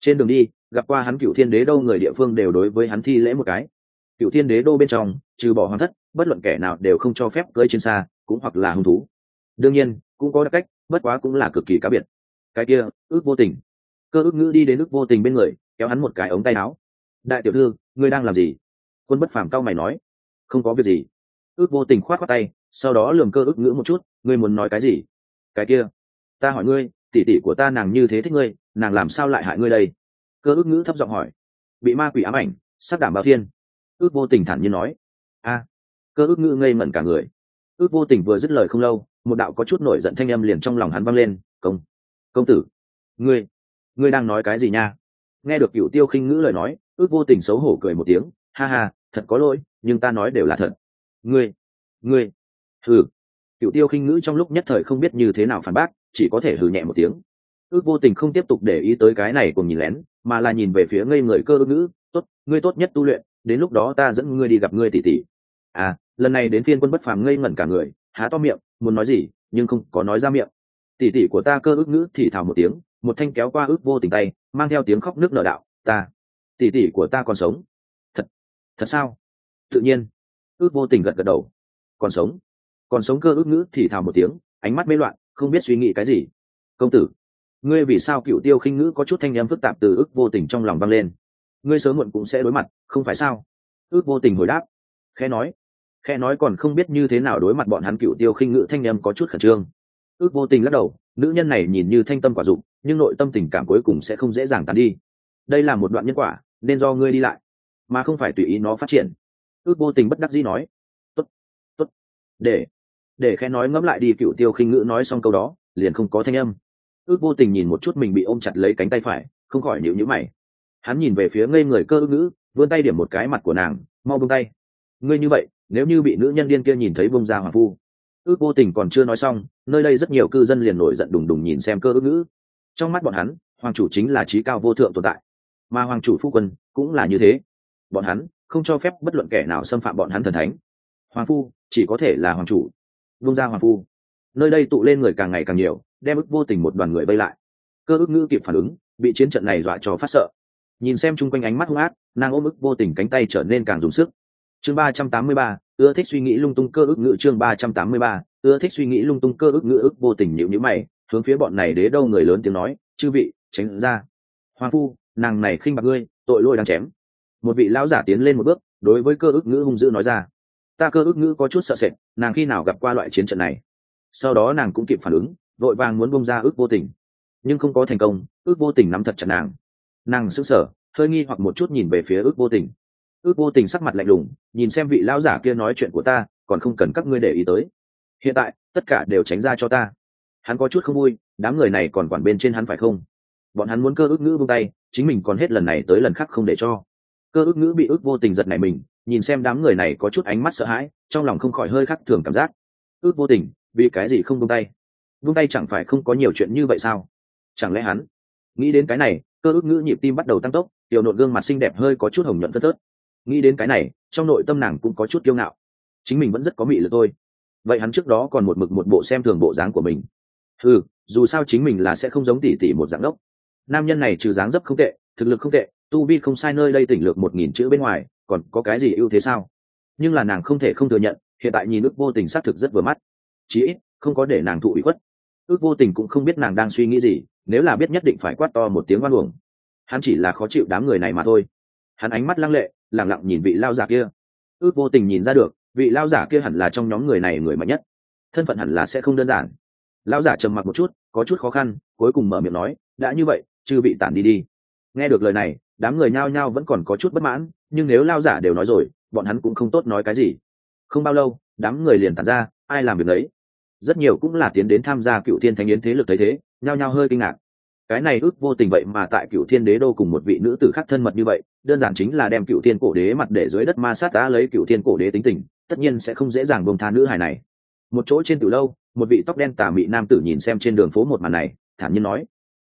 Trên đường đi, gặp qua hắn cựu thiên đế đô người địa phương đều đối với hắn thi lễ một cái. Cựu thiên đế đô bên trong, trừ bỏ hoàng thất, bất luận kẻ nào đều không cho phép cưỡi trên xa, cũng hoặc là hung thú. Đương nhiên, cũng có đặc cách, bất quá cũng là cực kỳ cá biệt. Cái kia, ước vô tình cơ ước ngữ đi đến ước vô tình bên người, kéo hắn một cái ống tay áo. Đại tiểu thư, ngươi đang làm gì? Quân bất phàm cao mày nói. Không có việc gì. Ước vô tình khoát khoát tay, sau đó lường cơ ước ngữ một chút, ngươi muốn nói cái gì? Cái kia, ta hỏi ngươi, tỷ tỷ của ta nàng như thế thích ngươi, nàng làm sao lại hại ngươi đây? Cơ ước ngữ thấp giọng hỏi. Bị ma quỷ ám ảnh, sắp đảm bao thiên. Ước vô tình thản nhiên nói. A. Cơ ước ngữ ngây mẩn cả người. Ước vô tình vừa dứt lời không lâu, một đạo có chút nổi giận thanh âm liền trong lòng hắn văng lên. Công công tử, ngươi ngươi đang nói cái gì nha? Nghe được cựu tiêu khinh ngữ lời nói, ước vô tình xấu hổ cười một tiếng, ha ha, thật có lỗi, nhưng ta nói đều là thật. Ngươi ngươi, hừ. Cựu tiêu khinh ngữ trong lúc nhất thời không biết như thế nào phản bác, chỉ có thể hừ nhẹ một tiếng. Ước vô tình không tiếp tục để ý tới cái này cùng nhìn lén, mà là nhìn về phía ngây người cơ ước ngữ, tốt, ngươi tốt nhất tu luyện, đến lúc đó ta dẫn ngươi đi gặp ngươi tỷ tỷ. À lần này đến phiên quân bất phàm ngây ngẩn cả người, há to miệng, muốn nói gì, nhưng không có nói ra miệng. Tỷ tỷ của ta cơ ước ngữ thì thào một tiếng một thanh kéo qua ước vô tình tay, mang theo tiếng khóc nước nở đạo, ta, tỷ tỷ của ta còn sống. Thật thật sao? Tự nhiên. Ước vô tình gật gật đầu. Còn sống. Còn sống cơ ước ngữ thì thào một tiếng, ánh mắt mê loạn, không biết suy nghĩ cái gì. Công tử, ngươi vì sao cựu tiêu khinh ngữ có chút thanh em phức tạp từ ước vô tình trong lòng vang lên? Ngươi sớm muộn cũng sẽ đối mặt, không phải sao? Ước vô tình hồi đáp. Khe nói. Khe nói còn không biết như thế nào đối mặt bọn hắn cựu tiêu khinh ngữ thanh em có chút khẩn trương ước vô tình lắc đầu, nữ nhân này nhìn như thanh tâm quả dụng nhưng nội tâm tình cảm cuối cùng sẽ không dễ dàng tàn đi. Đây là một đoạn nhân quả, nên do ngươi đi lại, mà không phải tùy ý nó phát triển. Ước vô tình bất đắc dĩ nói. Tốt tốt. Để để khẽ nói ngẫm lại đi, cựu tiêu khinh ngữ nói xong câu đó, liền không có thanh âm. Ước vô tình nhìn một chút mình bị ôm chặt lấy cánh tay phải, không khỏi nhịu nhữ mày. Hắn nhìn về phía ngây người cơ ước ngữ, vươn tay điểm một cái mặt của nàng, mau bông tay. Ngươi như vậy, nếu như bị nữ nhân điên kia nhìn thấy bông ra hoàng phu ước vô tình còn chưa nói xong, nơi đây rất nhiều cư dân liền nổi giận đùng đùng nhìn xem cơ ước ngữ. Trong mắt bọn hắn, hoàng chủ chính là trí cao vô thượng tồn tại. Mà hoàng chủ phu quân cũng là như thế. Bọn hắn không cho phép bất luận kẻ nào xâm phạm bọn hắn thần thánh. Hoàng phu chỉ có thể là hoàng chủ. Vung ra hoàng phu. Nơi đây tụ lên người càng ngày càng nhiều, đem ức vô tình một đoàn người vây lại. Cơ ức ngữ kịp phản ứng, bị chiến trận này dọa cho phát sợ. Nhìn xem chung quanh ánh mắt hung ác, nàng ôm ức vô tình cánh tay trở nên càng dùng sức. Chương ba trăm tám mươi ba ưa thích suy nghĩ lung tung cơ ức ngữ chương ba trăm tám mươi ba, ưa thích suy nghĩ lung tung cơ ức ngữ ức vô tình nhịu nhữ mày, hướng phía bọn này đế đâu người lớn tiếng nói, chư vị, tránh ra. Hoàng phu, nàng này khinh bạc ngươi, tội lỗi đang chém. Một vị lão giả tiến lên một bước, đối với cơ ức ngữ hung dữ nói ra, ta cơ ức ngữ có chút sợ sệt, nàng khi nào gặp qua loại chiến trận này? Sau đó nàng cũng kịp phản ứng, vội vàng muốn bông ra ước vô tình. Nhưng không có thành công, ước vô tình nắm thật chặt nàng. Nàng sững sờ, hơi nghi hoặc một chút nhìn về phía ước vô tình ước vô tình sắc mặt lạnh lùng, nhìn xem vị lão giả kia nói chuyện của ta, còn không cần các ngươi để ý tới. Hiện tại, tất cả đều tránh ra cho ta. Hắn có chút không vui, đám người này còn quản bên trên hắn phải không? Bọn hắn muốn cơ ước ngữ buông tay, chính mình còn hết lần này tới lần khác không để cho. Cơ ước ngữ bị ước vô tình giật này mình, nhìn xem đám người này có chút ánh mắt sợ hãi, trong lòng không khỏi hơi khác thường cảm giác. Ước vô tình, vì cái gì không buông tay? Buông tay chẳng phải không có nhiều chuyện như vậy sao? Chẳng lẽ hắn? Nghĩ đến cái này, cơ ước ngữ nhịp tim bắt đầu tăng tốc, tiểu nội gương mặt xinh đẹp hơi có chút hồng nhuận phất tớt nghĩ đến cái này, trong nội tâm nàng cũng có chút kiêu ngạo. Chính mình vẫn rất có mị lực thôi. Vậy hắn trước đó còn một mực một bộ xem thường bộ dáng của mình. Ừ dù sao chính mình là sẽ không giống tỉ tỉ một dạng đốc. Nam nhân này trừ dáng dấp không tệ, thực lực không tệ, tu vi không sai nơi đây tỉnh lược một nghìn chữ bên ngoài, còn có cái gì ưu thế sao? Nhưng là nàng không thể không thừa nhận, hiện tại nhìn ước vô tình xác thực rất vừa mắt. Chí ít, không có để nàng thụ ủy khuất. Ước vô tình cũng không biết nàng đang suy nghĩ gì, nếu là biết nhất định phải quát to một tiếng oan uổng. Hắn chỉ là khó chịu đám người này mà thôi. Hắn ánh mắt lăng lệ lẳng lặng nhìn vị lao giả kia. Ước vô tình nhìn ra được, vị lao giả kia hẳn là trong nhóm người này người mạnh nhất. Thân phận hẳn là sẽ không đơn giản. Lao giả trầm mặc một chút, có chút khó khăn, cuối cùng mở miệng nói, đã như vậy, chư vị tản đi đi. Nghe được lời này, đám người nhao nhao vẫn còn có chút bất mãn, nhưng nếu lao giả đều nói rồi, bọn hắn cũng không tốt nói cái gì. Không bao lâu, đám người liền tản ra, ai làm việc đấy? Rất nhiều cũng là tiến đến tham gia cựu thiên thánh yến thế lực thấy thế, nhao nhao hơi kinh ngạc cái này ước vô tình vậy mà tại cựu thiên đế đô cùng một vị nữ tử khác thân mật như vậy, đơn giản chính là đem cựu thiên cổ đế mặt để dưới đất ma sát đã lấy cựu thiên cổ đế tính tình, tất nhiên sẽ không dễ dàng bông tha nữ hài này. Một chỗ trên từ lâu, một vị tóc đen tà mị nam tử nhìn xem trên đường phố một màn này, thản nhiên nói.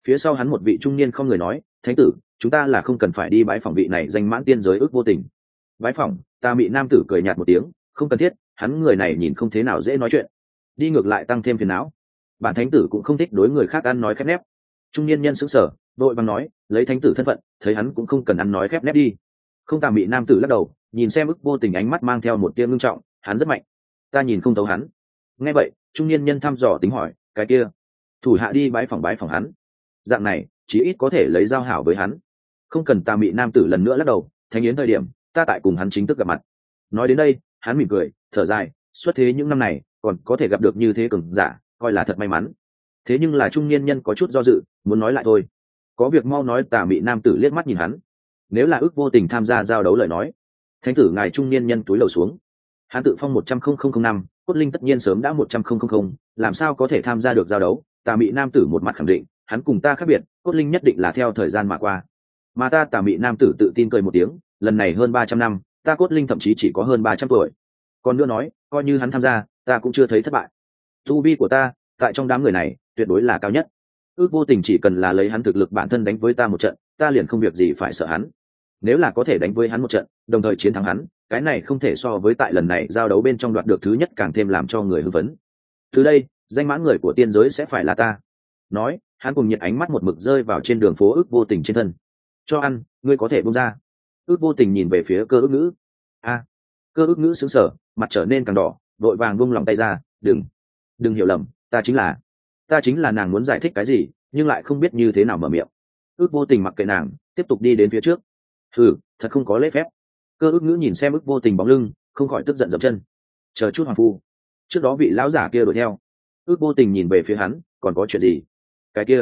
Phía sau hắn một vị trung niên không người nói, thánh tử, chúng ta là không cần phải đi bãi phòng vị này danh mãn tiên giới ước vô tình. Bãi phòng tà mị nam tử cười nhạt một tiếng, không cần thiết, hắn người này nhìn không thế nào dễ nói chuyện. Đi ngược lại tăng thêm phiền não. Bản thánh tử cũng không thích đối người khác ăn nói khép nép trung niên nhân sững sờ, đội bằng nói, lấy thánh tử thân phận, thấy hắn cũng không cần ăn nói khép nép đi. Không tà mị nam tử lắc đầu, nhìn xem ức vô tình ánh mắt mang theo một tia ngưng trọng, hắn rất mạnh. Ta nhìn không thấu hắn. Nghe vậy, trung niên nhân thăm dò tính hỏi, cái kia, thủ hạ đi bãi phòng bãi phòng hắn. Dạng này, chí ít có thể lấy giao hảo với hắn. Không cần tà mị nam tử lần nữa lắc đầu thanh yến thời điểm, ta tại cùng hắn chính thức gặp mặt. Nói đến đây, hắn mỉm cười, thở dài, xuất thế những năm này, còn có thể gặp được như thế cường giả, coi là thật may mắn. Thế nhưng là trung niên nhân có chút do dự muốn nói lại thôi. Có việc mau nói tà mị nam tử liếc mắt nhìn hắn. Nếu là ước vô tình tham gia giao đấu lời nói, thánh tử ngài trung niên nhân túi lầu xuống. Hắn tự phong một trăm không không không năm, cốt linh tất nhiên sớm đã một trăm không không không, làm sao có thể tham gia được giao đấu? Tà mị nam tử một mặt khẳng định, hắn cùng ta khác biệt, cốt linh nhất định là theo thời gian mà qua. Mà ta tà mị nam tử tự tin cười một tiếng, lần này hơn ba trăm năm, ta cốt linh thậm chí chỉ có hơn ba trăm tuổi. Còn nữa nói, coi như hắn tham gia, ta cũng chưa thấy thất bại. Tu vi của ta, tại trong đám người này, tuyệt đối là cao nhất ước vô tình chỉ cần là lấy hắn thực lực bản thân đánh với ta một trận, ta liền không việc gì phải sợ hắn. Nếu là có thể đánh với hắn một trận, đồng thời chiến thắng hắn, cái này không thể so với tại lần này giao đấu bên trong đoạt được thứ nhất càng thêm làm cho người hưng phấn. Từ đây, danh mãn người của tiên giới sẽ phải là ta. Nói, hắn cùng nhiệt ánh mắt một mực rơi vào trên đường phố ước vô tình trên thân. Cho ăn, ngươi có thể bung ra. Ước vô tình nhìn về phía cơ ước ngữ. A. Cơ ước ngữ xứng sở mặt trở nên càng đỏ, vội vàng buông lòng tay ra, đừng. Đừng hiểu lầm, ta chính là ta chính là nàng muốn giải thích cái gì, nhưng lại không biết như thế nào mở miệng. Ước vô tình mặc kệ nàng, tiếp tục đi đến phía trước. Ừ thật không có lễ phép. Cơ ước ngữ nhìn xem ước vô tình bóng lưng, không khỏi tức giận dậm chân. Chờ chút hoàng phu. Trước đó vị lão giả kia đuổi theo. Ước vô tình nhìn về phía hắn, còn có chuyện gì? Cái kia.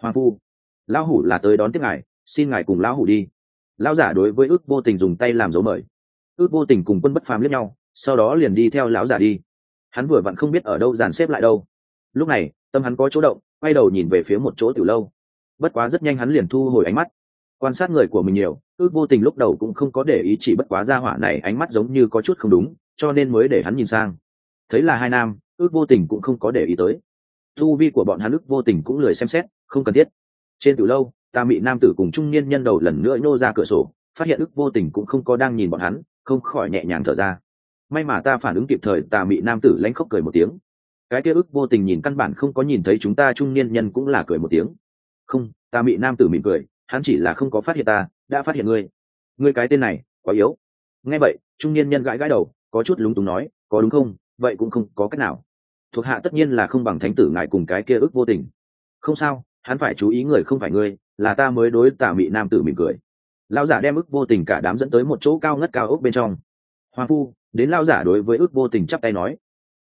Hoàng phu. Lão hủ là tới đón tiếp ngài, xin ngài cùng lão hủ đi. Lão giả đối với ước vô tình dùng tay làm dấu mời. Ước vô tình cùng quân bất phàm lẫn nhau, sau đó liền đi theo lão giả đi. Hắn vừa vặn không biết ở đâu dàn xếp lại đâu lúc này, tâm hắn có chỗ động, quay đầu nhìn về phía một chỗ tiểu lâu. Bất quá rất nhanh hắn liền thu hồi ánh mắt. Quan sát người của mình nhiều, ước vô tình lúc đầu cũng không có để ý chỉ bất quá ra hỏa này ánh mắt giống như có chút không đúng, cho nên mới để hắn nhìn sang. Thấy là hai nam, ước vô tình cũng không có để ý tới. Thu vi của bọn hắn ước vô tình cũng lười xem xét, không cần thiết. Trên từ lâu, ta bị nam tử cùng trung niên nhân đầu lần nữa nhô ra cửa sổ, phát hiện ước vô tình cũng không có đang nhìn bọn hắn, không khỏi nhẹ nhàng thở ra. May mà ta phản ứng kịp thời, ta bị nam tử lãnh khóc cười một tiếng cái kia ước vô tình nhìn căn bản không có nhìn thấy chúng ta trung niên nhân cũng là cười một tiếng. Không, ta bị nam tử mỉm cười, hắn chỉ là không có phát hiện ta, đã phát hiện ngươi. Ngươi cái tên này, quá yếu. Nghe vậy, trung niên nhân gãi gãi đầu, có chút lúng túng nói, có đúng không? Vậy cũng không có cách nào. Thuộc hạ tất nhiên là không bằng thánh tử ngài cùng cái kia ước vô tình. Không sao, hắn phải chú ý người không phải ngươi, là ta mới đối tà mị nam tử mỉm cười. Lao giả đem ước vô tình cả đám dẫn tới một chỗ cao ngất cao ốc bên trong. Hoàng phu, đến lao giả đối với ước vô tình chắp tay nói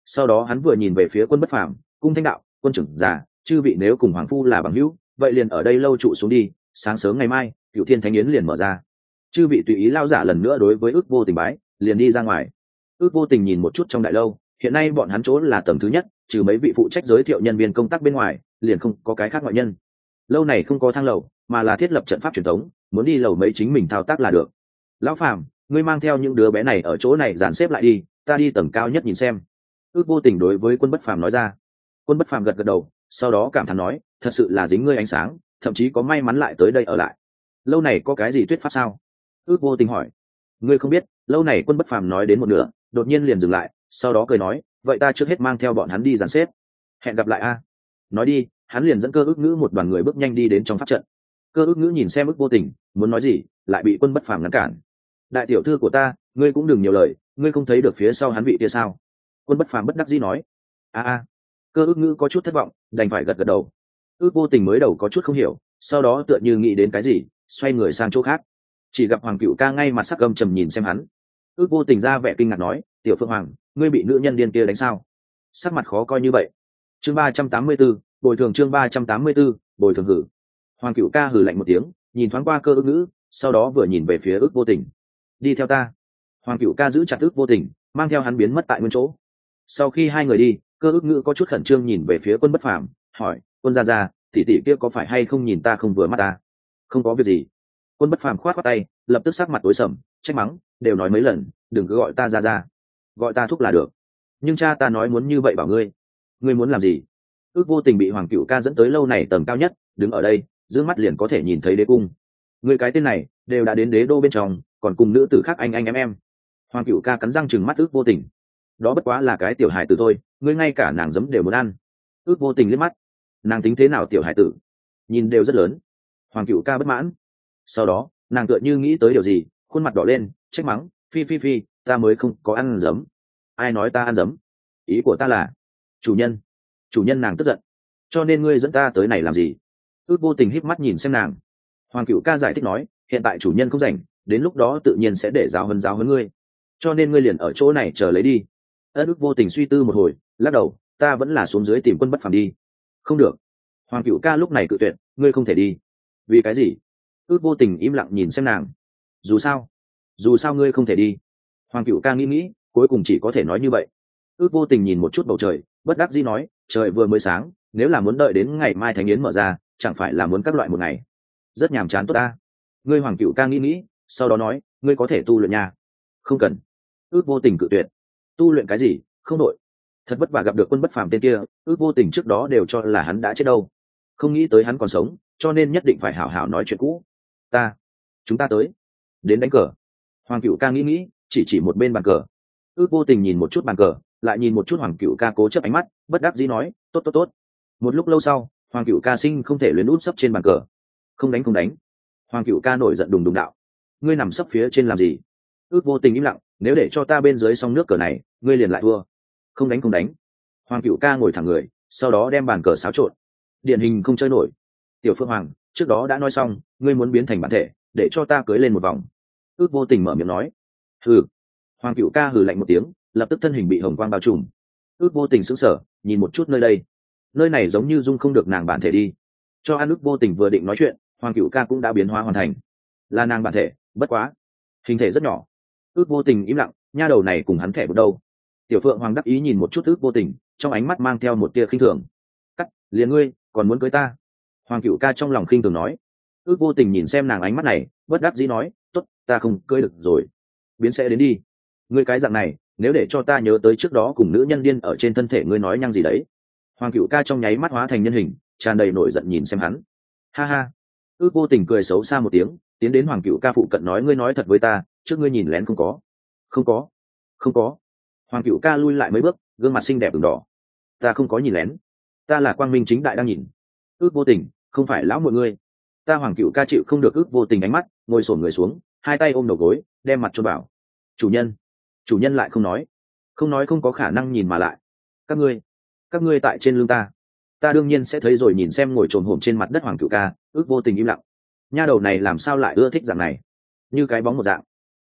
sau đó hắn vừa nhìn về phía quân bất phàm, cung thanh đạo, quân trưởng già, chư vị nếu cùng hoàng phu là bằng hữu, vậy liền ở đây lâu trụ xuống đi, sáng sớm ngày mai cựu thiên thánh yến liền mở ra. Chư vị tùy ý lao giả lần nữa đối với ước vô tình bái, liền đi ra ngoài. Ước vô tình nhìn một chút trong đại lâu, hiện nay bọn hắn chỗ là tầng thứ nhất, trừ mấy vị phụ trách giới thiệu nhân viên công tác bên ngoài, liền không có cái khác ngoại nhân. Lâu này không có thang lầu, mà là thiết lập trận pháp truyền thống, muốn đi lầu mấy chính mình thao tác là được. Lão phàm, ngươi mang theo những đứa bé này ở chỗ này dàn xếp lại đi, ta đi tầng cao nhất nhìn xem ước vô tình đối với quân bất phàm nói ra. Quân bất phàm gật gật đầu, sau đó cảm thán nói, thật sự là dính ngươi ánh sáng, thậm chí có may mắn lại tới đây ở lại. Lâu này có cái gì tuyết pháp sao? Ước vô tình hỏi. Ngươi không biết, lâu này quân bất phàm nói đến một nửa, đột nhiên liền dừng lại, sau đó cười nói, vậy ta trước hết mang theo bọn hắn đi dàn xếp. Hẹn gặp lại a. Nói đi, hắn liền dẫn cơ ước ngữ một đoàn người bước nhanh đi đến trong pháp trận. Cơ ước ngữ nhìn xem ước vô tình, muốn nói gì, lại bị quân bất phàm ngăn cản. Đại tiểu thư của ta, ngươi cũng đừng nhiều lời, ngươi không thấy được phía sau hắn vị kia sao? Quân bất phàm bất đắc dĩ nói, a a, cơ ước ngữ có chút thất vọng, đành phải gật gật đầu. Ước vô tình mới đầu có chút không hiểu, sau đó tựa như nghĩ đến cái gì, xoay người sang chỗ khác. Chỉ gặp hoàng cựu ca ngay mặt sắc gầm trầm nhìn xem hắn. Ước vô tình ra vẻ kinh ngạc nói, tiểu phượng hoàng, ngươi bị nữ nhân điên kia đánh sao? Sắc mặt khó coi như vậy. Chương ba trăm tám mươi b ố bồi thường chương ba trăm tám mươi b ố bồi thường hử. Hoàng cựu ca hử lạnh một tiếng, nhìn thoáng qua cơ ước ngữ, sau đó vừa nhìn về phía ước vô tình. Đi theo ta. Hoàng cựu ca giữ chặt ước vô tình, mang theo hắn biến mất tại nguyên chỗ sau khi hai người đi, cơ ước ngữ có chút khẩn trương nhìn về phía quân bất phàm, hỏi, quân gia gia, tỷ tỷ kia có phải hay không nhìn ta không vừa mắt ta? Không có việc gì. Quân bất phàm khoát khoát tay, lập tức sắc mặt tối sầm, trách mắng, đều nói mấy lần, đừng cứ gọi ta ra ra gọi ta thúc là được. Nhưng cha ta nói muốn như vậy bảo ngươi. Ngươi muốn làm gì? Ước vô tình bị hoàng cựu ca dẫn tới lâu này tầng cao nhất, đứng ở đây giữ mắt liền có thể nhìn thấy đế cung. Người cái tên này, đều đã đến đế đô bên trong, còn cùng nữ tử khác anh anh em em. Hoàng cựu ca cắn răng chừng mắt ước vô tình đó bất quá là cái tiểu hài tử thôi, ngươi ngay cả nàng giấm đều muốn ăn. Ước vô tình liếc mắt. Nàng tính thế nào tiểu hài tử? Nhìn đều rất lớn. Hoàng cựu ca bất mãn. Sau đó, nàng tựa như nghĩ tới điều gì, khuôn mặt đỏ lên, trách mắng, phi phi phi, ta mới không có ăn giấm. Ai nói ta ăn giấm? Ý của ta là, chủ nhân. Chủ nhân nàng tức giận. Cho nên ngươi dẫn ta tới này làm gì? Ước vô tình híp mắt nhìn xem nàng. Hoàng cựu ca giải thích nói, hiện tại chủ nhân không rảnh, đến lúc đó tự nhiên sẽ để giáo hơn giáo hơn ngươi. Cho nên ngươi liền ở chỗ này chờ lấy đi ân ước vô tình suy tư một hồi, lắc đầu, ta vẫn là xuống dưới tìm quân bất phàm đi. Không được. Hoàng cựu ca lúc này cự tuyệt, ngươi không thể đi. Vì cái gì? Ước vô tình im lặng nhìn xem nàng. Dù sao dù sao ngươi không thể đi. Hoàng cựu ca nghĩ nghĩ, cuối cùng chỉ có thể nói như vậy. Ước vô tình nhìn một chút bầu trời, bất đắc dĩ nói, trời vừa mới sáng, nếu là muốn đợi đến ngày mai thánh yến mở ra, chẳng phải là muốn các loại một ngày. Rất nhàm chán tốt ta. Ngươi hoàng cựu ca nghĩ nghĩ, sau đó nói, ngươi có thể tu luyện nha. Không cần. Ước vô tình cự tuyệt tu luyện cái gì? Không đội. Thật vất vả gặp được quân bất phàm tên kia, ước vô tình trước đó đều cho là hắn đã chết đâu. Không nghĩ tới hắn còn sống, cho nên nhất định phải hảo hảo nói chuyện cũ. Ta, chúng ta tới. Đến đánh cờ. Hoàng cựu ca nghĩ nghĩ, chỉ chỉ một bên bàn cờ. Ước vô tình nhìn một chút bàn cờ, lại nhìn một chút hoàng cựu ca cố chấp ánh mắt, bất đắc dĩ nói, tốt tốt tốt. Một lúc lâu sau, hoàng cựu ca sinh không thể luyến út sấp trên bàn cờ. Không đánh không đánh. Hoàng cựu ca nổi giận đùng đùng đạo. Ngươi nằm sấp phía trên làm gì? Ước vô tình im lặng nếu để cho ta bên dưới sông nước cờ này, ngươi liền lại thua. Không đánh không đánh. Hoàng cựu ca ngồi thẳng người, sau đó đem bàn cờ xáo trộn. Điển hình không chơi nổi. Tiểu phương hoàng, trước đó đã nói xong, ngươi muốn biến thành bản thể, để cho ta cưới lên một vòng. Ước vô tình mở miệng nói. Hừ. Hoàng cựu ca hừ lạnh một tiếng, lập tức thân hình bị hồng quang bao trùm. Ước vô tình sững sờ, nhìn một chút nơi đây. Nơi này giống như dung không được nàng bản thể đi. Cho an ước vô tình vừa định nói chuyện, hoàng cựu ca cũng đã biến hóa hoàn thành. Là nàng bản thể, bất quá. Hình thể rất nhỏ ước vô tình im lặng, nha đầu này cùng hắn thẻ một đâu. Tiểu phượng hoàng đắc ý nhìn một chút ước vô tình, trong ánh mắt mang theo một tia khinh thường. Cắt, liền ngươi, còn muốn cưới ta? Hoàng cựu ca trong lòng khinh thường nói. Ước vô tình nhìn xem nàng ánh mắt này, bất đắc dĩ nói t ố t ta không cưới được rồi. Biến sẽ đến đi. Ngươi cái dạng này, nếu để cho ta nhớ tới trước đó cùng nữ nhân điên ở trên thân thể ngươi nói nhăng gì đấy. Hoàng cựu ca trong nháy mắt hóa thành nhân hình, tràn đầy nổi giận nhìn xem hắn. Ha ha. Ước vô tình cười xấu xa một tiếng, tiến đến hoàng cựu ca phụ cận nói, ngươi nói thật với ta trước ngươi nhìn lén không có. Không có. Không có. Hoàng cựu ca lui lại mấy bước, gương mặt xinh đẹp đường đỏ. Ta không có nhìn lén. Ta là quang minh chính đại đang nhìn. Ước vô tình, không phải lão mọi người ta hoàng cựu ca chịu không được ước vô tình ánh mắt, ngồi sổn người xuống, hai tay ôm đầu gối, đem mặt cho bảo chủ nhân. Chủ nhân lại không nói. Không nói không có khả năng nhìn mà lại. Các ngươi. Các ngươi tại trên lưng ta. Ta đương nhiên sẽ thấy rồi nhìn xem ngồi trồn hổm trên mặt đất hoàng cựu ca, ước vô tình im lặng. Nha đầu này làm sao lại ưa thích dạng này? Như cái bóng một dạng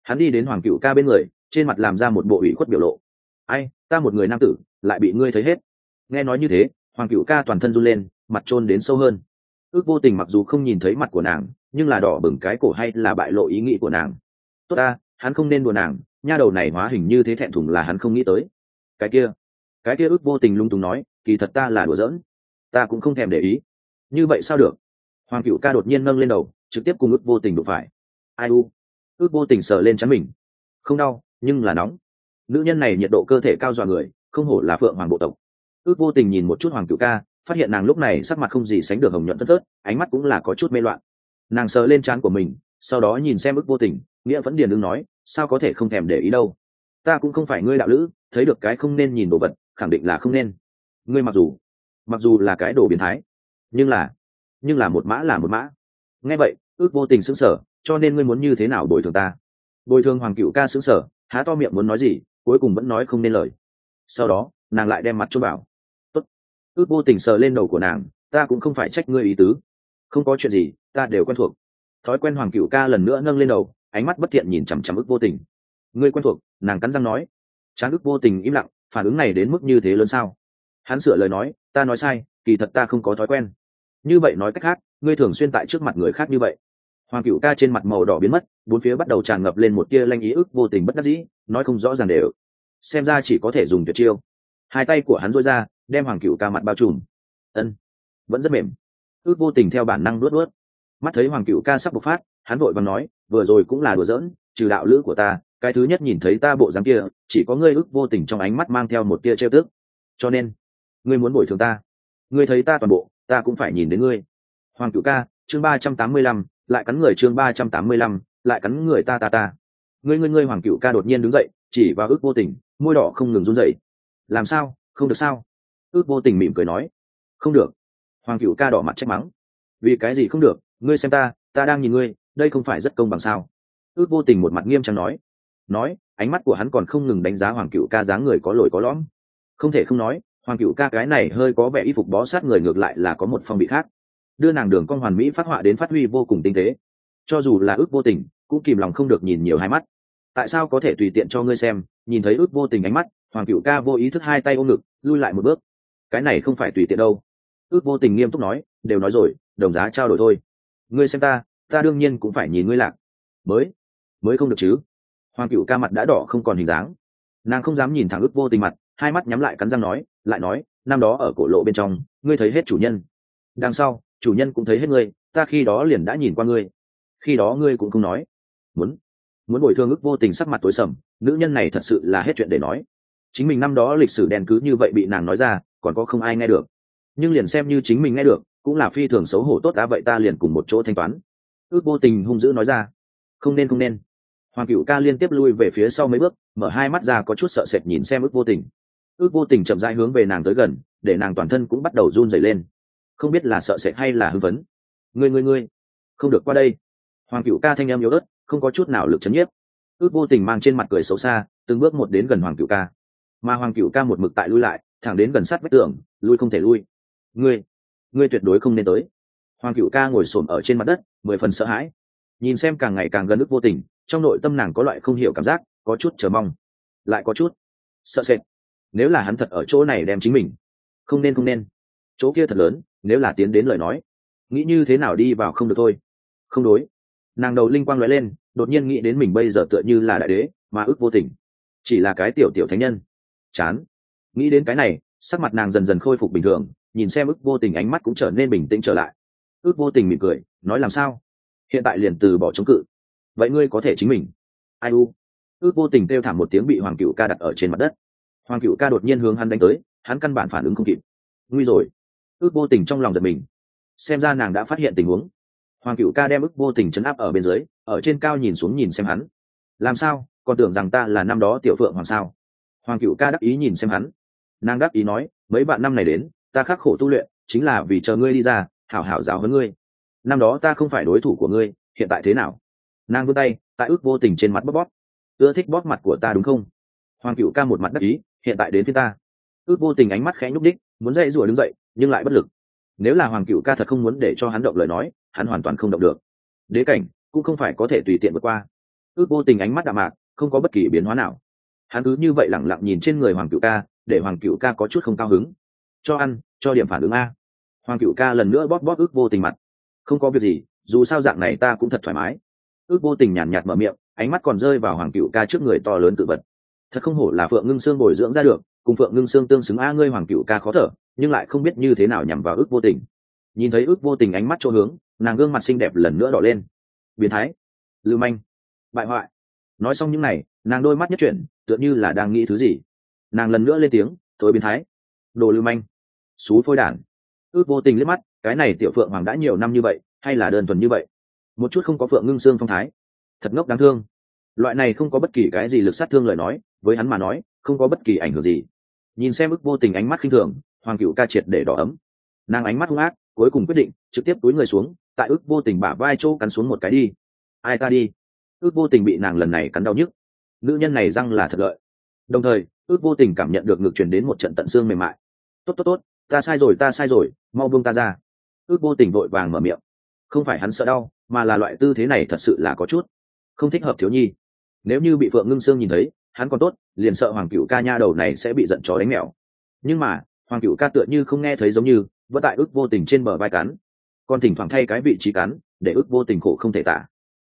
hắn đi đến hoàng cựu ca bên người, trên mặt làm ra một bộ ủy khuất biểu lộ. Ai, ta một người nam tử, lại bị ngươi thấy hết. Nghe nói như thế, hoàng cựu ca toàn thân run lên, mặt trôn đến sâu hơn. Ước vô tình mặc dù không nhìn thấy mặt của nàng, nhưng là đỏ bừng cái cổ hay là bại lộ ý nghĩ của nàng. Tốt ta, hắn không nên đùa nàng, nha đầu này hóa hình như thế thẹn thùng là hắn không nghĩ tới. Cái kia cái kia ước vô tình lung tung nói, kỳ thật ta là đùa giỡn, ta cũng không thèm để ý. Như vậy sao được? Hoàng cựu ca đột nhiên nâng lên đầu, trực tiếp cùng ước vô tình đụng phải. Ai u ước vô tình sờ lên chắn mình. Không đau, nhưng là nóng. Nữ nhân này nhiệt độ cơ thể cao dọa người, không hổ là phượng hoàng bộ tộc. Ước vô tình nhìn một chút hoàng cựu ca, phát hiện nàng lúc này sắc mặt không gì sánh được hồng nhuận thất thớt ánh mắt cũng là có chút mê loạn. Nàng sờ lên trán của mình, sau đó nhìn xem ước vô tình, nghĩa vẫn điền đương nói, sao có thể không thèm để ý đâu? Ta cũng không phải ngươi đạo lữ, thấy được cái không nên nhìn đồ vật, khẳng định là không nên. Ngươi mặc dù mặc dù là cái đồ biến thái, nhưng là nhưng là một mã là một mã. Nghe vậy, ước vô tình xứng sở cho nên ngươi muốn như thế nào bồi thường ta? Bồi thường hoàng cựu ca xứng sở há to miệng muốn nói gì, cuối cùng vẫn nói không nên lời. Sau đó, nàng lại đem mặt cho bảo. Tốt. Ước vô tình sờ lên đầu của nàng, ta cũng không phải trách ngươi ý tứ. Không có chuyện gì, ta đều quen thuộc. Thói quen hoàng cựu ca lần nữa nâng lên đầu, ánh mắt bất thiện nhìn chằm chằm ước vô tình. Ngươi quen thuộc, nàng cắn răng nói. Chán ước vô tình im lặng, phản ứng này đến mức như thế lớn sao? Hắn sửa lời nói, ta nói sai, kỳ thật ta không có thói quen. Như vậy nói cách khác, ngươi thường xuyên tại trước mặt người khác như vậy hoàng cựu ca trên mặt màu đỏ biến mất, bốn phía bắt đầu tràn ngập lên một tia lanh ý ức vô tình bất đắc dĩ, nói không rõ ràng đều. Xem ra chỉ có thể dùng tuyệt chiêu. Hai tay của hắn dối ra, đem hoàng cựu ca mặt bao trùm. Ân, vẫn rất mềm. Ước vô tình theo bản năng luốt luốt. Mắt thấy hoàng cựu ca sắp bộc phát, hắn vội và nói, vừa rồi cũng là đùa giỡn, trừ đạo lữ của ta, cái thứ nhất nhìn thấy ta bộ dáng kia, chỉ có ngươi ước vô tình trong ánh mắt mang theo một tia trêu tức. Cho nên, ngươi muốn bồi thường ta. Ngươi thấy ta toàn bộ, ta cũng phải nhìn đến ngươi. Hoàng cựu ca, chương ba trăm tám mươi lăm lại cắn người chương ba trăm tám mươi lăm, lại cắn người ta ta ta. Ngươi ngươi ngươi, hoàng cựu ca đột nhiên đứng dậy, chỉ vào ước vô tình, môi đỏ không ngừng run dậy làm sao? Không được sao? Ước vô tình mỉm cười nói. Không được. Hoàng cựu ca đỏ mặt trách mắng. Vì cái gì không được? Ngươi xem ta ta đang nhìn ngươi, đây không phải rất công bằng sao? Ước vô tình một mặt nghiêm trang nói. Nói, ánh mắt của hắn còn không ngừng đánh giá hoàng cựu ca dáng người có lồi có lõm. Không thể không nói, hoàng cựu ca cái này hơi có vẻ y phục bó sát người ngược lại là có một phong bị khác đưa nàng đường con hoàn mỹ phát họa đến phát huy vô cùng tinh tế. Cho dù là ước vô tình, cũng kìm lòng không được nhìn nhiều hai mắt. Tại sao có thể tùy tiện cho ngươi xem, nhìn thấy ước vô tình ánh mắt, hoàng cựu ca vô ý thức hai tay ôm ngực, lui lại một bước. Cái này không phải tùy tiện đâu. Ước vô tình nghiêm túc nói, đều nói rồi, đồng giá trao đổi thôi. Ngươi xem ta ta đương nhiên cũng phải nhìn ngươi lạc. Mới mới không được chứ. Hoàng cựu ca mặt đã đỏ không còn hình dáng. Nàng không dám nhìn thẳng ước vô tình mặt, hai mắt nhắm lại cắn răng nói, lại nói, năm đó ở cổ lộ bên trong, ngươi thấy hết chủ nhân. Đằng sau chủ nhân cũng thấy hết ngươi, ta khi đó liền đã nhìn qua ngươi. Khi đó ngươi cũng không nói. Muốn muốn bồi thương ức vô tình sắc mặt tối sầm, nữ nhân này thật sự là hết chuyện để nói. Chính mình năm đó lịch sử đen cứ như vậy bị nàng nói ra, còn có không ai nghe được. Nhưng liền xem như chính mình nghe được, cũng là phi thường xấu hổ tốt đã vậy ta liền cùng một chỗ thanh toán. Ước vô tình hung dữ nói ra. Không nên không nên. Hoàng cựu ca liên tiếp lui về phía sau mấy bước, mở hai mắt ra có chút sợ sệt nhìn xem ước vô tình. Ước vô tình chậm rãi hướng về nàng tới gần, để nàng toàn thân cũng bắt đầu run dày lên không biết là sợ sệt hay là hưng phấn. Ngươi ngươi ngươi, không được qua đây. Hoàng cựu ca thanh em yếu ớt, không có chút nào lực chấn nhiếp. Ước vô tình mang trên mặt cười xấu xa, từng bước một đến gần hoàng cựu ca. Mà hoàng cựu ca một mực tại lui lại, thẳng đến gần sát vách tường, lui không thể lui. Ngươi ngươi tuyệt đối không nên tới. Hoàng cựu ca ngồi xổm ở trên mặt đất, mười phần sợ hãi. Nhìn xem càng ngày càng gần ước vô tình, trong nội tâm nàng có loại không hiểu cảm giác, có chút chờ mong. Lại có chút sợ sệt. Nếu là hắn thật ở chỗ này đem chính mình, không nên không nên. Chỗ kia thật lớn nếu là tiến đến lời nói, nghĩ như thế nào đi vào không được thôi. Không đối. Nàng đầu linh quang nói lên, đột nhiên nghĩ đến mình bây giờ tựa như là đại đế, mà ước vô tình. Chỉ là cái tiểu tiểu thánh nhân. Chán. Nghĩ đến cái này, sắc mặt nàng dần dần khôi phục bình thường, nhìn xem ước vô tình ánh mắt cũng trở nên bình tĩnh trở lại. Ước vô tình mỉm cười, nói làm sao? Hiện tại liền từ bỏ chống cự. Vậy ngươi có thể chính mình. Ai u? Ước vô tình kêu thảm một tiếng bị hoàng cựu ca đặt ở trên mặt đất. Hoàng cựu ca đột nhiên hướng hắn đánh tới, hắn căn bản phản ứng không kịp. Nguy rồi ước vô tình trong lòng giật mình. Xem ra nàng đã phát hiện tình huống. Hoàng cựu ca đem ức vô tình chấn áp ở bên dưới, ở trên cao nhìn xuống nhìn xem hắn. Làm sao? Còn tưởng rằng ta là năm đó tiểu phượng hoàng sao? Hoàng cựu ca đắc ý nhìn xem hắn. Nàng đắc ý nói, mấy bạn năm này đến, ta khắc khổ tu luyện, chính là vì chờ ngươi đi ra, hảo hảo giáo hơn ngươi. Năm đó ta không phải đối thủ của ngươi, hiện tại thế nào? Nàng vươn tay, tại ước vô tình trên mặt bóp bóp. Ưa thích bóp mặt của ta đúng không? Hoàng cựu ca một mặt đắc ý, hiện tại đến phía ta. Ước vô tình ánh mắt khẽ nhúc đích muốn dậy rủa đứng dậy nhưng lại bất lực. Nếu là hoàng cựu ca thật không muốn để cho hắn động lời nói, hắn hoàn toàn không động được. Đế cảnh cũng không phải có thể tùy tiện vượt qua. Ước vô tình ánh mắt đạm mạc, không có bất kỳ biến hóa nào. Hắn cứ như vậy lẳng lặng nhìn trên người hoàng cựu ca, để hoàng cựu ca có chút không cao hứng. Cho ăn, cho điểm phản ứng a. Hoàng cựu ca lần nữa bóp bóp ước vô tình mặt. Không có việc gì, dù sao dạng này ta cũng thật thoải mái. Ước vô tình nhàn nhạt mở miệng, ánh mắt còn rơi vào hoàng cựu ca trước người to lớn tự vật. Thật không hổ là phượng ngưng sương bồi dưỡng ra được, cùng phượng ngưng sương tương xứng a ngươi hoàng cựu ca khó thở nhưng lại không biết như thế nào nhằm vào ước vô tình. Nhìn thấy ước vô tình ánh mắt chỗ hướng, nàng gương mặt xinh đẹp lần nữa đỏ lên. Biến thái. Lưu manh. Bại hoại. Nói xong những n à y nàng đôi mắt nhất chuyển, tựa như là đang nghĩ thứ gì. Nàng lần nữa lên tiếng thối biến thái. Đồ lưu manh. Xú phôi đản. Ước vô tình liếc mắt, cái này tiểu phượng hoàng đã nhiều năm như vậy, hay là đơn thuần như vậy? Một chút không có phượng ngưng xương phong thái. Thật ngốc đáng thương. Loại này không có bất kỳ cái gì lực sát thương lời nói, với hắn mà nói, không có bất kỳ ảnh hưởng gì. Nhìn xem ức vô tình ánh mắt khinh thường hoàng cựu ca triệt để đỏ ấm. Nàng ánh mắt hung ác, cuối cùng quyết định, trực tiếp túi người xuống, tại ước vô tình bả vai chỗ cắn xuống một cái đi. Ai ta đi? Ước vô tình bị nàng lần này cắn đau nhức. Nữ nhân này răng là thật lợi. Đồng thời, ước vô tình cảm nhận được ngược truyền đến một trận tận xương mềm mại. Tốt tốt tốt, ta sai rồi, ta sai rồi, mau buông ta ra. Ước vô tình vội vàng mở miệng. Không phải hắn sợ đau, mà là loại tư thế này thật sự là có chút không thích hợp thiếu nhi. Nếu như bị phượng ngưng sương nhìn thấy, hắn còn tốt, liền sợ hoàng cựu ca nha đầu này sẽ bị giận chó đánh mèo. Nhưng mà hoàng cựu ca tựa như không nghe thấy giống như, vẫn tại ước vô tình trên bờ vai cắn. Còn thỉnh thoảng thay cái vị trí cắn, để ước vô tình khổ không thể tả.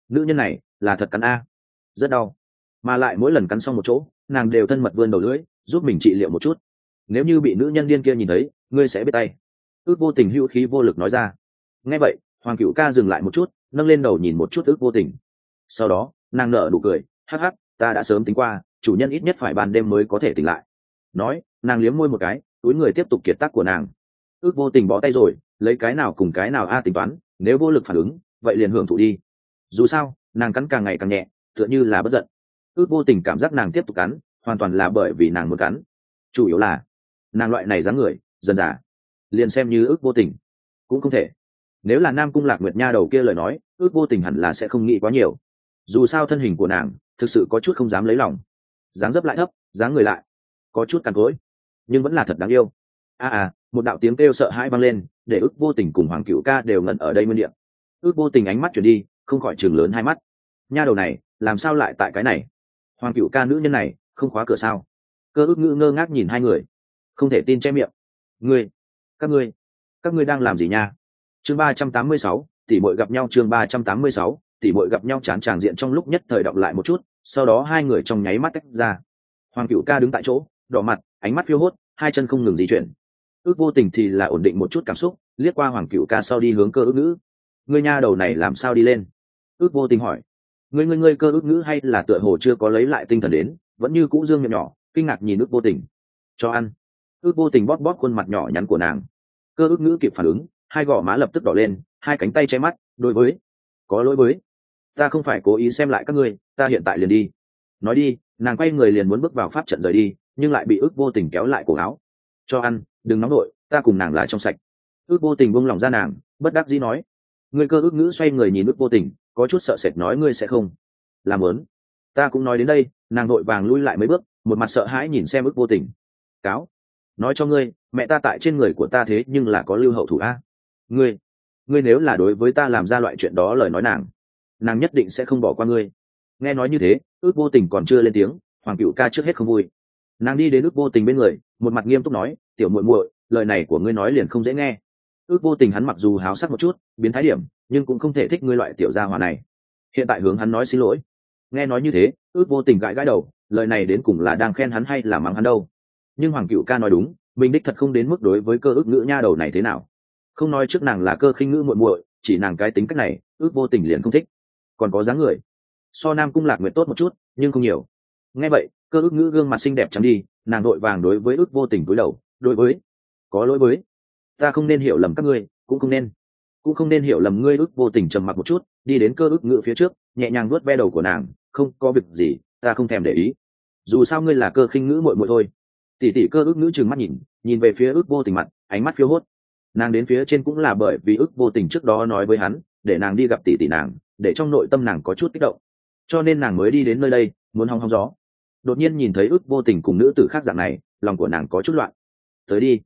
Nữ nhân này, là thật cắn a. Rất đau. Mà lại mỗi lần cắn xong một chỗ, nàng đều thân mật vươn đầu lưỡi, giúp mình trị liệu một chút. Nếu như bị nữ nhân điên kia nhìn thấy, ngươi sẽ biết tay. Ước vô tình hữu khí vô lực nói ra. Nghe vậy, hoàng cựu ca dừng lại một chút, nâng lên đầu nhìn một chút ước vô tình. Sau đó, nàng nở nụ cười, hắc hắc, ta đã sớm tính qua, chủ nhân ít nhất phải ban đêm mới có thể tỉnh lại. Nói, nàng liếm môi một cái túi người tiếp tục kiệt tác của nàng. Ước vô tình bỏ tay rồi, lấy cái nào cùng cái nào a tính toán, nếu vô lực phản ứng, vậy liền hưởng thụ đi. Dù sao, nàng cắn càng ngày càng nhẹ, tựa như là bất giận. Ước vô tình cảm giác nàng tiếp tục cắn, hoàn toàn là bởi vì nàng muốn cắn. Chủ yếu là, nàng loại này dáng người, dần dà. Liền xem như ước vô tình. Cũng không thể. Nếu là nam cung lạc nguyệt nha đầu kia lời nói, ước vô tình hẳn là sẽ không nghĩ quá nhiều. Dù sao thân hình của nàng, thực sự có chút không dám lấy lòng. Dáng dấp lại thấp, dáng người lại, có chút càn cối nhưng vẫn là thật đáng yêu. A à, à một đạo tiếng kêu sợ hãi vang lên để ước vô tình cùng hoàng cựu ca đều ngẩn ở đây nguyên điện ước vô tình ánh mắt chuyển đi không khỏi chừng lớn hai mắt. Nha đầu này làm sao lại tại cái này? Hoàng cựu ca nữ nhân này không khóa cửa sao? Cơ ước ngữ ngơ ngác nhìn hai người. Không thể tin che miệng. Ngươi các ngươi các ngươi đang làm gì nha? Chương ba trăm tám mươi sáu tỷ bội gặp nhau chương ba trăm tám mươi sáu tỷ bội gặp nhau chán tràng diện trong lúc nhất thời đọc lại một chút sau đó hai người trong nháy mắt tách ra. Hoàng cựu ca đứng tại chỗ đỏ mặt, ánh mắt phiêu hốt, hai chân không ngừng di chuyển. Ước vô tình thì là ổn định một chút cảm xúc, liếc qua hoàng cựu ca sau đi hướng cơ ước ngữ. Ngươi nha đầu này làm sao đi lên? Ước vô tình hỏi. Ngươi ngươi ngươi cơ ước ngữ hay là tựa hồ chưa có lấy lại tinh thần đến, vẫn như cũ dương miệng nhỏ, kinh ngạc nhìn ước vô tình. Cho ăn. Ước vô tình bóp bóp khuôn mặt nhỏ nhắn của nàng. Cơ ước ngữ kịp phản ứng, hai gò má lập tức đỏ lên, hai cánh tay che mắt, đối với. Có lỗi với. Ta không phải cố ý xem lại các ngươi, ta hiện tại liền đi. Nói đi. Nàng quay người liền muốn bước vào pháp trận rời đi nhưng lại bị ước vô tình kéo lại cổ áo. Cho ăn, đừng nóng nổi, ta cùng nàng lại trong sạch. Ước vô tình buông lòng ra nàng, bất đắc dĩ nói. Người cơ ước ngữ xoay người nhìn ước vô tình, có chút sợ sệt nói ngươi sẽ không. Làm lớn ta cũng nói đến đây, nàng nội vàng lui lại mấy bước, một mặt sợ hãi nhìn xem ước vô tình. Cáo. Nói cho ngươi, mẹ ta tại trên người của ta thế nhưng là có lưu hậu thủ a. Ngươi ngươi nếu là đối với ta làm ra loại chuyện đó lời nói nàng nàng nhất định sẽ không bỏ qua ngươi. Nghe nói như thế, ước vô tình còn chưa lên tiếng, hoàng cựu ca trước hết không vui nàng đi đến ước vô tình bên người, một mặt nghiêm túc nói, tiểu muội muội, lời này của ngươi nói liền không dễ nghe. Ước vô tình hắn mặc dù háo sắc một chút, biến thái điểm, nhưng cũng không thể thích ngươi loại tiểu gia hòa này. Hiện tại hướng hắn nói xin lỗi. Nghe nói như thế, ước vô tình gãi gãi đầu, lời này đến cùng là đang khen hắn hay là mắng hắn đâu. Nhưng hoàng cựu ca nói đúng, mình đích thật không đến mức đối với cơ ước ngữ nha đầu này thế nào. Không nói trước nàng là cơ khinh ngữ muội muội, chỉ nàng cái tính cách này, ước vô tình liền không thích. Còn có dáng người. So nam cung lạc nguyện tốt một chút, nhưng không nhiều. Nghe vậy cơ ước ngữ gương mặt xinh đẹp trắng đi, nàng đội vàng đối với ước vô tình cúi đầu, đối với, có lỗi với. Ta không nên hiểu lầm các ngươi, cũng không nên, cũng không nên hiểu lầm ngươi ước vô tình trầm mặc một chút, đi đến cơ ước ngữ phía trước, nhẹ nhàng nuốt ve đầu của nàng, không có việc gì, ta không thèm để ý. Dù sao ngươi là cơ khinh ngữ muội muội thôi. Tỷ tỷ cơ ước ngữ trừng mắt nhìn nhìn về phía ước vô tình mặt, ánh mắt phiêu hốt. Nàng đến phía trên cũng là bởi vì ước vô tình trước đó nói với hắn, để nàng đi gặp tỷ tỷ nàng, để trong nội tâm nàng có chút kích động. Cho nên nàng mới đi đến nơi đây, muốn hong hong gió đột nhiên nhìn thấy ước vô tình cùng nữ tử khác dạng này, lòng của nàng có chút loạn. Tới đi.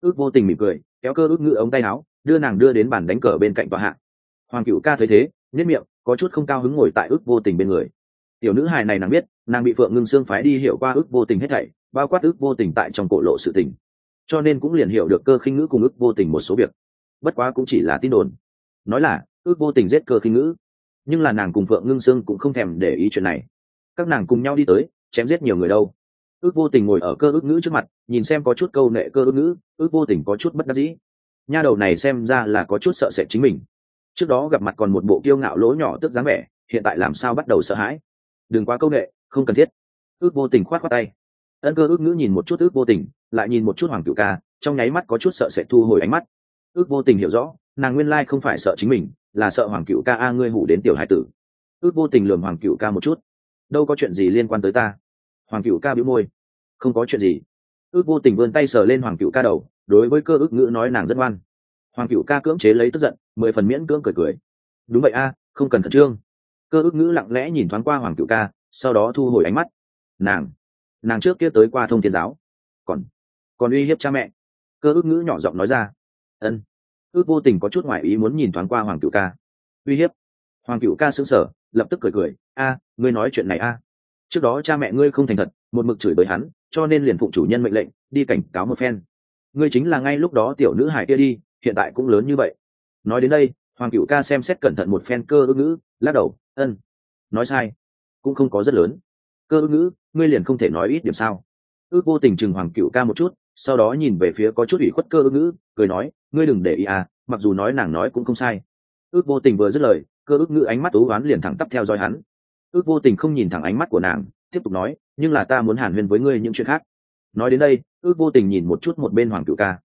Ước vô tình mỉm cười, kéo cơ ước ngự ống tay áo, đưa nàng đưa đến bàn đánh cờ bên cạnh tòa hạ. Hoàng cựu ca thấy thế nhất miệng, có chút không cao hứng ngồi tại ước vô tình bên người. Tiểu nữ hài này nàng biết, nàng bị phượng ngưng xương phái đi hiểu qua ước vô tình hết thảy, bao quát ước vô tình tại trong cổ lộ sự tình. Cho nên cũng liền hiểu được cơ khinh ngữ cùng ước vô tình một số việc. Bất quá cũng chỉ là tin đồn. Nói là, ước vô tình giết cơ khinh ngữ. Nhưng là nàng cùng phượng ngưng sương cũng không thèm để ý chuyện này. Các nàng cùng nhau đi tới chém giết nhiều người đâu. Ước vô tình ngồi ở cơ ước ngữ trước mặt, nhìn xem có chút câu nệ cơ ước ngữ, ước vô tình có chút bất đắc dĩ. Nha đầu này xem ra là có chút sợ sệt chính mình. Trước đó gặp mặt còn một bộ kiêu ngạo lỗ nhỏ tức dáng vẻ, hiện tại làm sao bắt đầu sợ hãi? Đừng quá câu nệ, không cần thiết. Ước vô tình khoát khoát tay. Ân cơ ước ngữ nhìn một chút ước vô tình, lại nhìn một chút hoàng cựu ca, trong nháy mắt có chút sợ sệt thu hồi ánh mắt. Ước vô tình hiểu rõ, nàng nguyên lai không phải sợ chính mình, là sợ hoàng cựu ca a ngươi hủ đến tiểu hải tử. Ước vô tình lườm hoàng cựu ca một chút đâu có chuyện gì liên quan tới ta. Hoàng cựu ca bĩu môi. Không có chuyện gì. Ước vô tình vươn tay sờ lên hoàng cựu ca đầu, đối với cơ ước ngữ nói nàng rất ngoan. Hoàng cựu ca cưỡng chế lấy tức giận, mười phần miễn cưỡng cười cười. Đúng vậy a, không cần khẩn trương. Cơ ước ngữ lặng lẽ nhìn thoáng qua hoàng cựu ca, sau đó thu hồi ánh mắt. Nàng nàng trước kia tới qua thông thiên giáo. Còn còn uy hiếp cha mẹ. Cơ ước ngữ nhỏ giọng nói ra. Ân. Ước vô tình có chút ngoại ý muốn nhìn thoáng qua hoàng cựu ca. Uy hiếp. Hoàng cựu ca xứng sở lập tức cười cười, a, ngươi nói chuyện này a. Trước đó cha mẹ ngươi không thành thật, một mực chửi bới hắn, cho nên liền phụng chủ nhân mệnh lệnh, đi cảnh cáo một phen. Ngươi chính là ngay lúc đó tiểu nữ hải kia đi, hiện tại cũng lớn như vậy. Nói đến đây, hoàng cựu ca xem xét cẩn thận một phen cơ ước ngữ, lắc đầu, ân. Nói sai, cũng không có rất lớn. Cơ ước ngữ, ngươi liền không thể nói ít điểm sao? Ước vô tình chừng hoàng cựu ca một chút, sau đó nhìn về phía có chút ủy khuất cơ ước ngữ, cười nói, ngươi đừng để ý à mặc dù nói nàng nói cũng không sai. Ước vô tình vừa dứt lời cơ ước ngữ ánh mắt tú oán liền thẳng tắp theo dõi hắn. Ước vô tình không nhìn thẳng ánh mắt của nàng, tiếp tục nói, nhưng là ta muốn hàn huyên với ngươi những chuyện khác. Nói đến đây, ước vô tình nhìn một chút một bên hoàng cựu ca.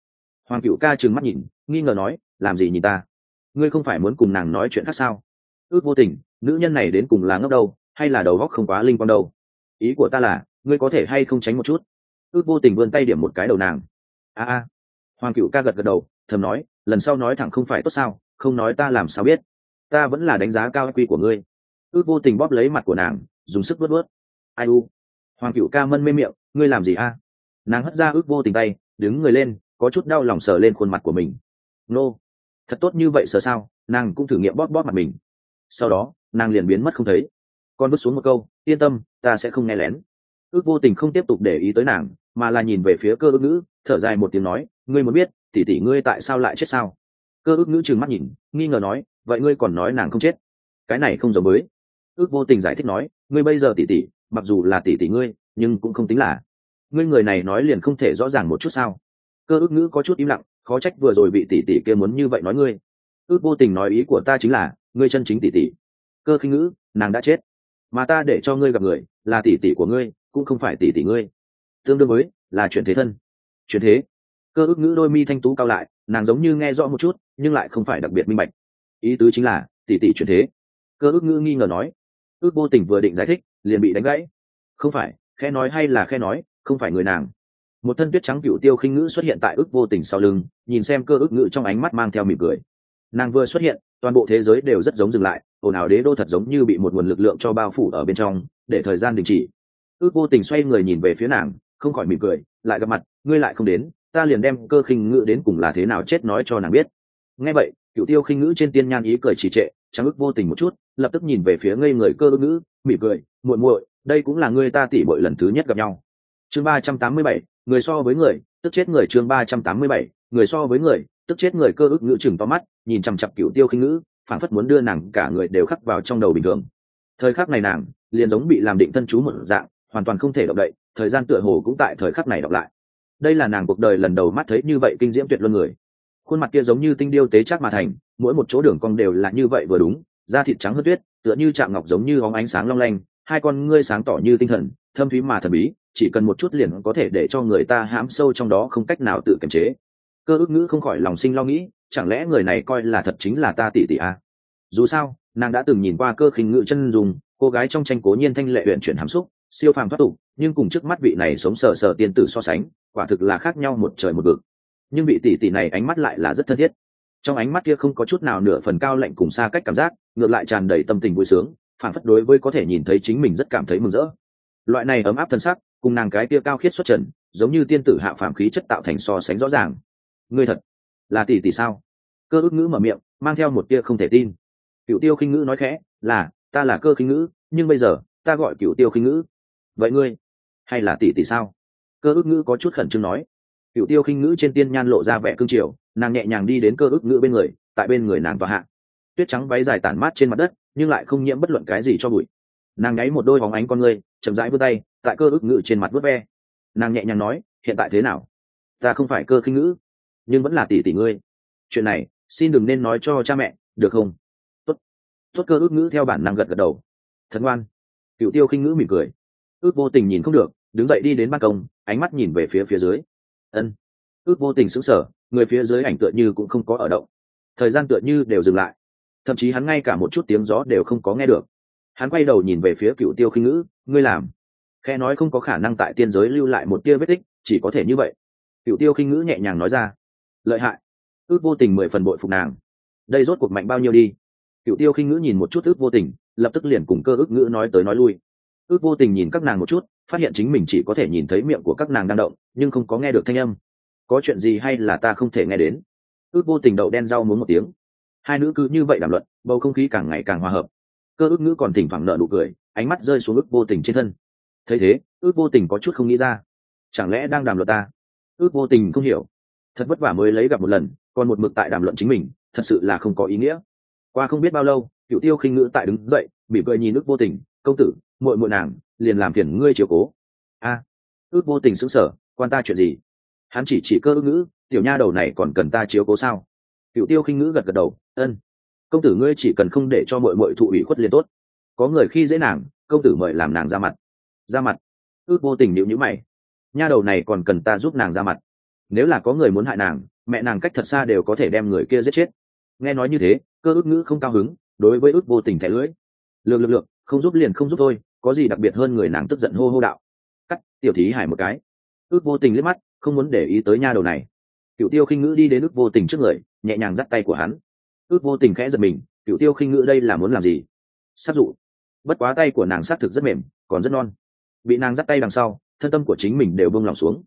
Hoàng cựu ca trừng mắt nhìn, nghi ngờ nói, làm gì nhìn ta? Ngươi không phải muốn cùng nàng nói chuyện khác sao? Ước vô tình, nữ nhân này đến cùng là ngốc đâu, hay là đầu góc không quá linh quan đâu? Ý của ta là, ngươi có thể hay không tránh một chút? Ước vô tình vươn tay điểm một cái đầu nàng. A a. Hoàng cựu ca gật gật đầu, thầm nói, lần sau nói thẳng không phải tốt sao, không nói ta làm sao biết ta vẫn là đánh giá cao quy của ngươi. Ước vô tình bóp lấy mặt của nàng, dùng sức vớt vớt ai u? Hoàng cựu ca mân mê miệng, ngươi làm gì a? Nàng hất ra ước vô tình tay, đứng người lên, có chút đau lòng sờ lên khuôn mặt của mình. Nô! Thật tốt như vậy sờ sao? Nàng cũng thử nghiệm bóp bóp mặt mình. Sau đó, nàng liền biến mất không thấy. Con bước xuống một câu, yên tâm, ta sẽ không nghe lén. Ước vô tình không tiếp tục để ý tới nàng, mà là nhìn về phía cơ ước ngữ thở dài một tiếng nói, ngươi muốn biết tỉ tỉ ngươi tại sao lại chết sao? Cơ ước ngữ trừng mắt nhìn, nghi ngờ nói vậy ngươi còn nói nàng không chết? Cái này không giống mới. ước vô tình giải thích nói, ngươi bây giờ tỉ tỉ, mặc dù là tỉ tỉ ngươi, nhưng cũng không tính là. Ngươi người này nói liền không thể rõ ràng một chút sao? Cơ ước ngữ có chút im lặng, khó trách vừa rồi bị tỉ tỉ kia muốn như vậy nói ngươi. Ước vô tình nói ý của ta chính là, ngươi chân chính tỉ tỉ. Cơ khinh ngữ, nàng đã chết. Mà ta để cho ngươi gặp người, là tỷ tỷ của ngươi, cũng không phải tỷ tỷ ngươi. Tương đương với, là chuyện thế thân. Chuyện thế. Cơ ước ngữ đôi mi thanh tú cao lại, nàng giống như nghe rõ một chút, nhưng lại không phải đặc biệt minh bạch ý tứ chính là tỷ tỷ chuyển thế. Cơ ước ngữ nghi ngờ nói, ước vô tình vừa định giải thích, liền bị đánh gãy. Không phải khe nói hay là khe nói, không phải người nàng. Một thân tuyết trắng cựu tiêu khinh ngữ xuất hiện tại ước vô tình sau lưng, nhìn xem cơ ước ngữ trong ánh mắt mang theo mỉm cười. Nàng vừa xuất hiện, toàn bộ thế giới đều rất giống dừng lại, ồn ào đế đô thật giống như bị một nguồn lực lượng cho bao phủ ở bên trong, để thời gian đình chỉ. Ước vô tình xoay người nhìn về phía nàng, không khỏi mỉm cười, lại gặp mặt, ngươi lại không đến, ta liền đem cơ khinh ngữ đến cùng là thế nào chết nói cho nàng biết. Nghe vậy cựu tiêu khinh ngữ trên tiên nhan ý cười trì trệ trang ức vô tình một chút, lập tức nhìn về phía ngây người cơ ước ngữ, mỉm cười, muội muội, đây cũng là người ta tỉ bội lần thứ nhất gặp nhau. Chương ba trăm tám mươi bảy, người so với người, tức chết người chương ba trăm tám mươi bảy, người so với người, tức chết người cơ ước ngữ chừng to mắt, nhìn chằm chặp cựu tiêu khinh ngữ phản phất muốn đưa nàng cả người đều khắc vào trong đầu bình thường. Thời khắc này nàng, liền giống bị làm định thân chú một dạng, hoàn toàn không thể động đậy, thời gian tựa hồ cũng tại thời khắc này đọc lại. Đây là nàng cuộc đời lần đầu mắt thấy như vậy kinh diễm tuyệt luân người khuôn mặt kia giống như tinh điêu tế chắc mà thành, mỗi một chỗ đường cong đều là như vậy vừa đúng, da thịt trắng hơn tuyết, tựa như chạm ngọc giống như óng ánh sáng long lanh, hai con ngươi sáng tỏ như tinh thần, thâm thúy mà thần bí, chỉ cần một chút liền có thể để cho người ta hãm sâu trong đó không cách nào tự kiềm chế cơ ước ngữ không khỏi lòng sinh lo nghĩ, chẳng lẽ người này coi là thật chính là ta tỷ tỷ à? dù sao, nàng đã từng nhìn qua cơ khinh ngữ chân dùng cô gái trong tranh cố nhiên thanh lệ huyện chuyển hàm xúc, siêu phàm thoát tục, nhưng cùng trước mắt vị này sống sờ sờ tiên tử so sánh, quả thực là khác nhau một trời một vực nhưng vị tỷ tỷ này ánh mắt lại là rất thân thiết. Trong ánh mắt kia không có chút nào nửa phần cao lạnh cùng xa cách cảm giác, ngược lại tràn đầy tâm tình vui sướng phản phất đối với có thể nhìn thấy chính mình rất cảm thấy mừng rỡ. Loại này ấm áp thân sắc, cùng nàng cái kia cao khiết xuất trần, giống như tiên tử hạ phàm khí chất tạo thành so sánh rõ ràng. Ngươi thật là tỷ tỷ sao? Cơ ước ngữ mở miệng, mang theo một tia không thể tin. Cựu tiêu khinh ngữ nói khẽ, là, ta là cơ khinh ngữ, nhưng bây giờ, ta gọi cựu tiêu khinh ngữ. Vậy ngươi hay là tỷ tỷ sao? Cơ ước ngữ có chút khẩn trương nói cựu tiêu khinh ngữ trên tiên nhan lộ ra vẻ cương triều, nàng nhẹ nhàng đi đến cơ ức ngữ bên người, tại bên người nàng tòa hạ. Tuyết trắng váy dài tản mát trên mặt đất, nhưng lại không nhiễm bất luận cái gì cho bụi. Nàng ngáy một đôi bóng ánh con người chậm rãi vươn tay, tại cơ ức ngữ trên mặt vớt ve. Nàng nhẹ nhàng nói, hiện tại thế nào? Ta không phải cơ khinh ngữ, nhưng vẫn là tỷ tỷ ngươi. Chuyện này, xin đừng nên nói cho cha mẹ, được không? Tốt. Tốt cơ ước ngữ theo bản năng gật gật đầu. Thật ngoan. Cựu tiêu khinh ngữ mỉm cười. Ước vô tình nhìn không được, đứng dậy đi đến ban công, ánh mắt nhìn về phía phía dưới ân. Ước vô tình sững sờ, người phía dưới ảnh tựa như cũng không có ở động. Thời gian tựa như đều dừng lại. Thậm chí hắn ngay cả một chút tiếng gió đều không có nghe được. Hắn quay đầu nhìn về phía cựu tiêu khinh ngữ, ngươi làm? Khe nói không có khả năng tại tiên giới lưu lại một tia vết tích, chỉ có thể như vậy. Cựu tiêu khinh ngữ nhẹ nhàng nói ra, lợi hại. Ước vô tình mười phần bội phục nàng. Đây rốt cuộc mạnh bao nhiêu đi? Cựu tiêu khinh ngữ nhìn một chút ước vô tình, lập tức liền cùng cơ ước ngữ nói tới nói lui. Ước vô tình nhìn các nàng một chút phát hiện chính mình chỉ có thể nhìn thấy miệng của các nàng đang động, nhưng không có nghe được thanh âm. Có chuyện gì hay là ta không thể nghe đến? Ước vô tình đậu đen rau muốn một tiếng. Hai nữ cứ như vậy đàm luận, bầu không khí càng ngày càng hòa hợp. Cơ ước ngữ còn thỉnh thoảng nợ nụ cười, ánh mắt rơi xuống ước vô tình trên thân. Thấy thế, ước vô tình có chút không nghĩ ra. Chẳng lẽ đang đàm luận ta? Ước vô tình không hiểu. Thật vất vả mới lấy gặp một lần, còn một mực tại đàm luận chính mình, thật sự là không có ý nghĩa. Qua không biết bao lâu, cựu tiêu khinh ngữ tại đứng dậy bị cười nhìn ước vô tình, công tử, muội muội nàng liền làm phiền ngươi chiều cố. A, ước vô tình sững sờ, quan ta chuyện gì? Hắn chỉ chỉ cơ ước ngữ, tiểu nha đầu này còn cần ta chiếu cố sao? Cựu tiêu khinh ngữ gật gật đầu, ân, công tử ngươi chỉ cần không để cho muội muội thụ ủy khuất liền tốt. Có người khi dễ nàng, công tử mời làm nàng ra mặt. Ra mặt? Ước vô tình nhịu nhữ mày. Nha đầu này còn cần ta giúp nàng ra mặt. Nếu là có người muốn hại nàng, mẹ nàng cách thật xa đều có thể đem người kia giết chết. Nghe nói như thế, cơ ước ngữ không cao hứng, đối với ước vô tình thẻ lưỡi. Lược lược lược, không giúp liền không giúp thôi có gì đặc biệt hơn người nàng tức giận hô hô đạo. Cắt, tiểu thí hải một cái. Ước vô tình liếc mắt, không muốn để ý tới nha đầu này. Cựu tiêu khinh ngữ đi đến ước vô tình trước người, nhẹ nhàng dắt tay của hắn. Ước vô tình khẽ giật mình cựu tiêu khinh ngữ đây là muốn làm gì? Sát dụ. Bất quá tay của nàng xác thực rất mềm, còn rất non. Bị nàng dắt tay đằng sau, thân tâm của chính mình đều bông lòng xuống.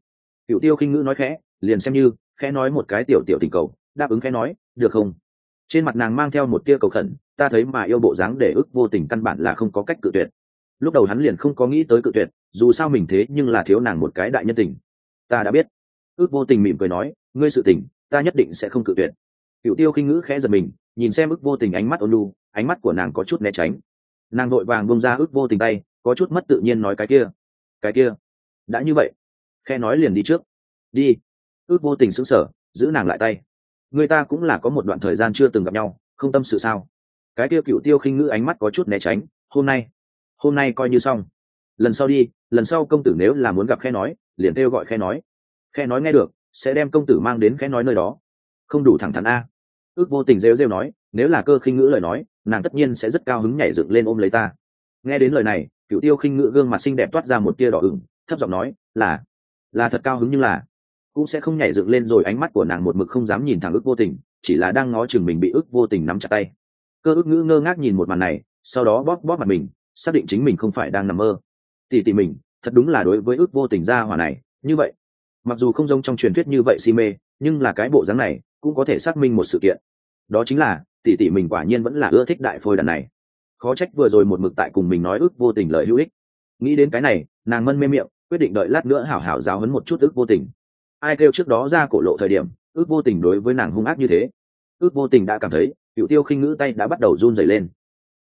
Cựu tiêu khinh ngữ nói khẽ, liền xem như, khẽ nói một cái tiểu tiểu tình cầu, đáp ứng khẽ nói, được không? Trên mặt nàng mang theo một tia cầu khẩn, ta thấy mà yêu bộ dáng để ước vô tình căn bản là không có cách cự tuyệt lúc đầu hắn liền không có nghĩ tới cự tuyệt, dù sao mình thế nhưng là thiếu nàng một cái đại nhân tình. Ta đã biết. Ước vô tình mỉm cười nói, ngươi sự tình, ta nhất định sẽ không cự tuyệt. Cựu tiêu khinh ngữ khẽ giật mình, nhìn xem ước vô tình ánh mắt ôn lu ánh mắt của nàng có chút né tránh. Nàng vội vàng bông ra ước vô tình tay, có chút mất tự nhiên nói cái kia. Cái kia? Đã như vậy. Khe nói liền đi trước. Đi. Ước vô tình sững sờ, giữ nàng lại tay. Người ta cũng là có một đoạn thời gian chưa từng gặp nhau, không tâm sự sao? Cái kia cựu tiêu khinh ngữ ánh mắt có chút né tránh, hôm nay hôm nay coi như xong. Lần sau đi, lần sau công tử nếu là muốn gặp khe nói, liền kêu gọi khe nói. Khe nói nghe được, sẽ đem công tử mang đến khe nói nơi đó. Không đủ thẳng thắn a. Ước vô tình rêu rêu nói, nếu là cơ khinh ngữ lời nói, nàng tất nhiên sẽ rất cao hứng nhảy dựng lên ôm lấy ta. Nghe đến lời này, cựu tiêu khinh ngữ gương mặt xinh đẹp toát ra một tia đỏ ửng, thấp giọng nói, là là thật cao hứng nhưng là, cũng sẽ không nhảy dựng lên rồi ánh mắt của nàng một mực không dám nhìn thẳng ước vô tình, chỉ là đang ngó chừng mình bị ước vô tình nắm chặt tay. Cơ ước ngữ ngơ ngác nhìn một màn này, sau đó bóp bóp mặt mình xác định chính mình không phải đang nằm mơ. Tỷ tỷ mình, thật đúng là đối với ước vô tình gia hỏa này, như vậy. Mặc dù không giống trong truyền thuyết như vậy si mê, nhưng là cái bộ dáng này cũng có thể xác minh một sự kiện. Đó chính là, tỷ tỷ mình quả nhiên vẫn là ưa thích đại phôi đàn này. Khó trách vừa rồi một mực tại cùng mình nói ước vô tình lời hữu ích. Nghĩ đến cái này, nàng mân mê miệng, quyết định đợi lát nữa hảo hảo giáo hấn một chút ước vô tình. Ai kêu trước đó ra cổ lộ thời điểm, ước vô tình đối với nàng hung ác như thế. Ước vô tình đã cảm thấy, cựu tiêu khinh ngữ tay đã bắt đầu run rẩy lên.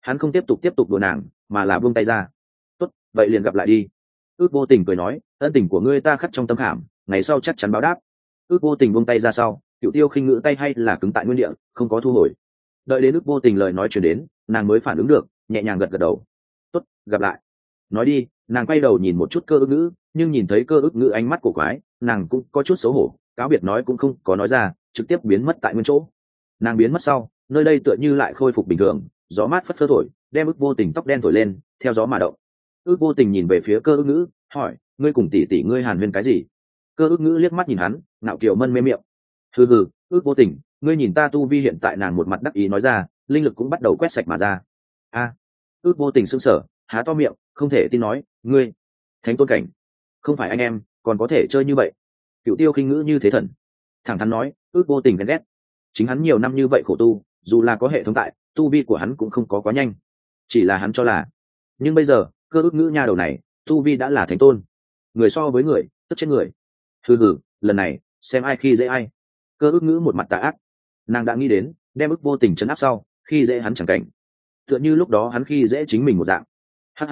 Hắn không tiếp tục tiếp tục đùa nàng mà là buông tay ra. Tốt, vậy liền gặp lại đi. Ước vô tình cười nói, ân tình của ngươi ta khắc trong tâm khảm, ngày sau chắc chắn báo đáp. Ước vô tình buông tay ra sau cựu tiêu khinh ngữ tay hay là cứng tại nguyên địa, không có thu hồi. Đợi đến ước vô tình lời nói chuyển đến, nàng mới phản ứng được, nhẹ nhàng gật gật đầu. Tốt, gặp lại. Nói đi, nàng quay đầu nhìn một chút cơ ước ngữ, nhưng nhìn thấy cơ ước ngữ ánh mắt của quái, nàng cũng có chút xấu hổ, cáo biệt nói cũng không có nói ra, trực tiếp biến mất tại nguyên chỗ. Nàng biến mất sau, nơi đây tựa như lại khôi phục bình thường, gió mát phất phơ thổi đem ước vô tình tóc đen thổi lên, theo gió mà động. Ước vô tình nhìn về phía cơ ước ngữ, hỏi, ngươi cùng tỷ tỷ ngươi hàn huyên cái gì? Cơ ước ngữ liếc mắt nhìn hắn nạo kiều mân mê miệng. Hừ hừ, ước vô tình, ngươi nhìn ta tu vi hiện tại nàng một mặt đắc ý nói ra, linh lực cũng bắt đầu quét sạch mà ra. A. Ước vô tình sững sờ, há to miệng, không thể tin nói, ngươi, thánh tôn cảnh, không phải anh em, còn có thể chơi như vậy. Cựu tiêu khinh ngữ như thế thần. Thẳng thắn nói, ước vô tình ghen ghét. Chính hắn nhiều năm như vậy khổ tu, dù là có hệ thống tại, tu vi của hắn cũng không có quá nhanh chỉ là hắn cho là. Nhưng bây giờ, cơ ước ngữ nha đầu này, tu vi đã là thánh tôn. Người so với người, tức chết người. Hừ hừ, lần này, xem ai khi dễ ai. Cơ ước ngữ một mặt tà ác. Nàng đã nghĩ đến, đem ức vô tình chấn áp sau, khi dễ hắn chẳng cảnh. Tựa như lúc đó hắn khi dễ chính mình một dạng. Hhh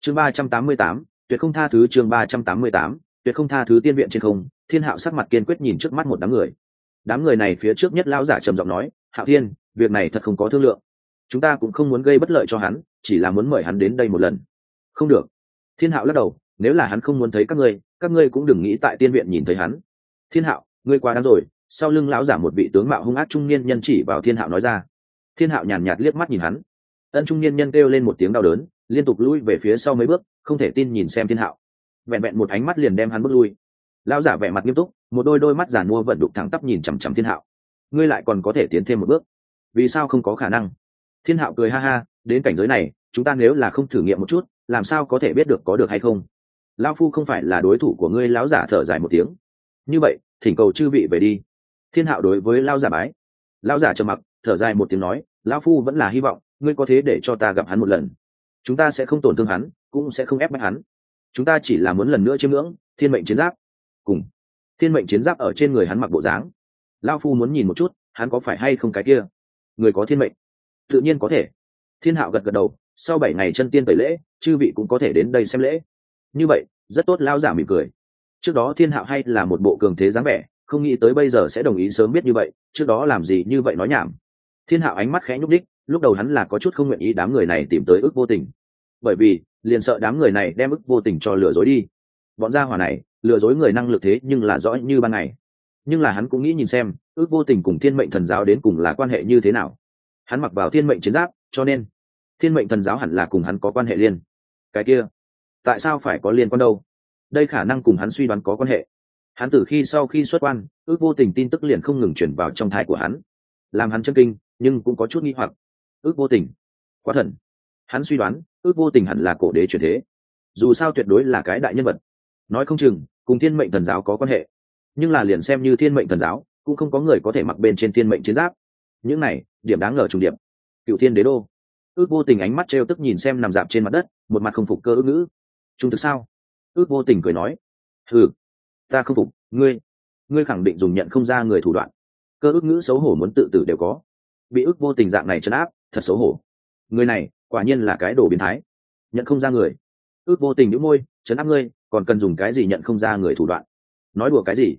chương ba trăm tám mươi tám, tuyệt không tha thứ chương ba trăm tám mươi tám, tuyệt không tha thứ tiên viện trên không, thiên hạo sắc mặt kiên quyết nhìn trước mắt một đám người. Đám người này phía trước nhất lão giả trầm giọng nói, hạo thiên, việc này thật không có thương lượng chúng ta cũng không muốn gây bất lợi cho hắn, chỉ là muốn mời hắn đến đây một lần. Không được. Thiên hạo lắc đầu, nếu là hắn không muốn thấy các ngươi các ngươi cũng đừng nghĩ tại tiên viện nhìn thấy hắn. Thiên hạo, ngươi quá đáng rồi, sau lưng lão giả một vị tướng mạo hung ác trung niên nhân chỉ vào thiên hạo nói ra. Thiên hạo nhàn nhạt liếc mắt nhìn hắn. Ân trung niên nhân kêu lên một tiếng đau đớn, liên tục lui về phía sau mấy bước, không thể tin nhìn xem thiên hạo. Vẹn vẹn một ánh mắt liền đem hắn bước lui. Lão giả vẻ mặt nghiêm túc, một đôi đôi mắt giả mua vận đục thẳng tắp nhìn chằm chằm thiên hạo. Ngươi lại còn có thể tiến thêm một bước. Vì sao không có khả năng? Thiên hạo cười ha ha, đến cảnh giới này, chúng ta nếu là không thử nghiệm một chút, làm sao có thể biết được có được hay không? Lão phu không phải là đối thủ của ngươi lão giả thở dài một tiếng. Như vậy, thỉnh cầu chư vị về đi. Thiên hạo đối với lao giả bái. Lao giả trầm mặc, thở dài một tiếng nói, lão phu vẫn là hy vọng, ngươi có thế để cho ta gặp hắn một lần. Chúng ta sẽ không tổn thương hắn, cũng sẽ không ép bách hắn. Chúng ta chỉ là muốn lần nữa chiêm ngưỡng, thiên mệnh chiến giáp. Cùng thiên mệnh chiến giáp ở trên người hắn mặc bộ dáng. Lao phu muốn nhìn một chút, hắn có phải hay không cái kia? Người có thiên mệnh tự nhiên có thể. Thiên hạo gật gật đầu, sau bảy ngày chân tiên tẩy lễ, chư vị cũng có thể đến đây xem lễ. Như vậy, rất tốt lao giả mỉm cười. Trước đó thiên hạo hay là một bộ cường thế dáng vẻ, không nghĩ tới bây giờ sẽ đồng ý sớm biết như vậy, trước đó làm gì như vậy nói nhảm. Thiên hạo ánh mắt khẽ nhúc đích lúc đầu hắn là có chút không nguyện ý đám người này tìm tới ước vô tình. Bởi vì, liền sợ đám người này đem ức vô tình cho lừa dối đi. Bọn gia hỏa này, lừa dối người năng lực thế nhưng là rõ như ban ngày. Nhưng là hắn cũng nghĩ nhìn xem, ước vô tình cùng thiên mệnh thần giáo đến cùng là quan hệ như thế nào hắn mặc vào thiên mệnh chiến giáp, cho nên thiên mệnh thần giáo hẳn là cùng hắn có quan hệ liên. Cái kia, tại sao phải có liên quan đâu? Đây khả năng cùng hắn suy đoán có quan hệ. Hắn từ khi sau khi xuất quan, ước vô tình tin tức liền không ngừng chuyển vào trong thai của hắn. Làm hắn chân kinh, nhưng cũng có chút nghi hoặc. Ước vô tình. Quá thần. Hắn suy đoán, ước vô tình hẳn là cổ đế chuyển thế. Dù sao tuyệt đối là cái đại nhân vật. Nói không chừng, cùng thiên mệnh thần giáo có quan hệ. Nhưng là liền xem như thiên mệnh thần giáo, cũng không có người có thể mặc bên trên thiên mệnh chiến giáp những này, điểm đáng ngờ trùng điểm cựu thiên đế đô. Ước vô tình ánh mắt trêu tức nhìn xem nằm dạp trên mặt đất, một mặt không phục cơ ước ngữ. Trung thực sao? Ước vô tình cười nói. Ừ ta không phục, ngươi. Ngươi khẳng định dùng nhận không ra người thủ đoạn. Cơ ước ngữ xấu hổ muốn tự tử đều có. Bị ước vô tình dạng này chấn áp, thật xấu hổ. Người này, quả nhiên là cái đồ biến thái. Nhận không ra người. Ước vô tình những môi chấn áp ngươi, còn cần dùng cái gì nhận không ra người thủ đoạn? Nói đùa cái gì?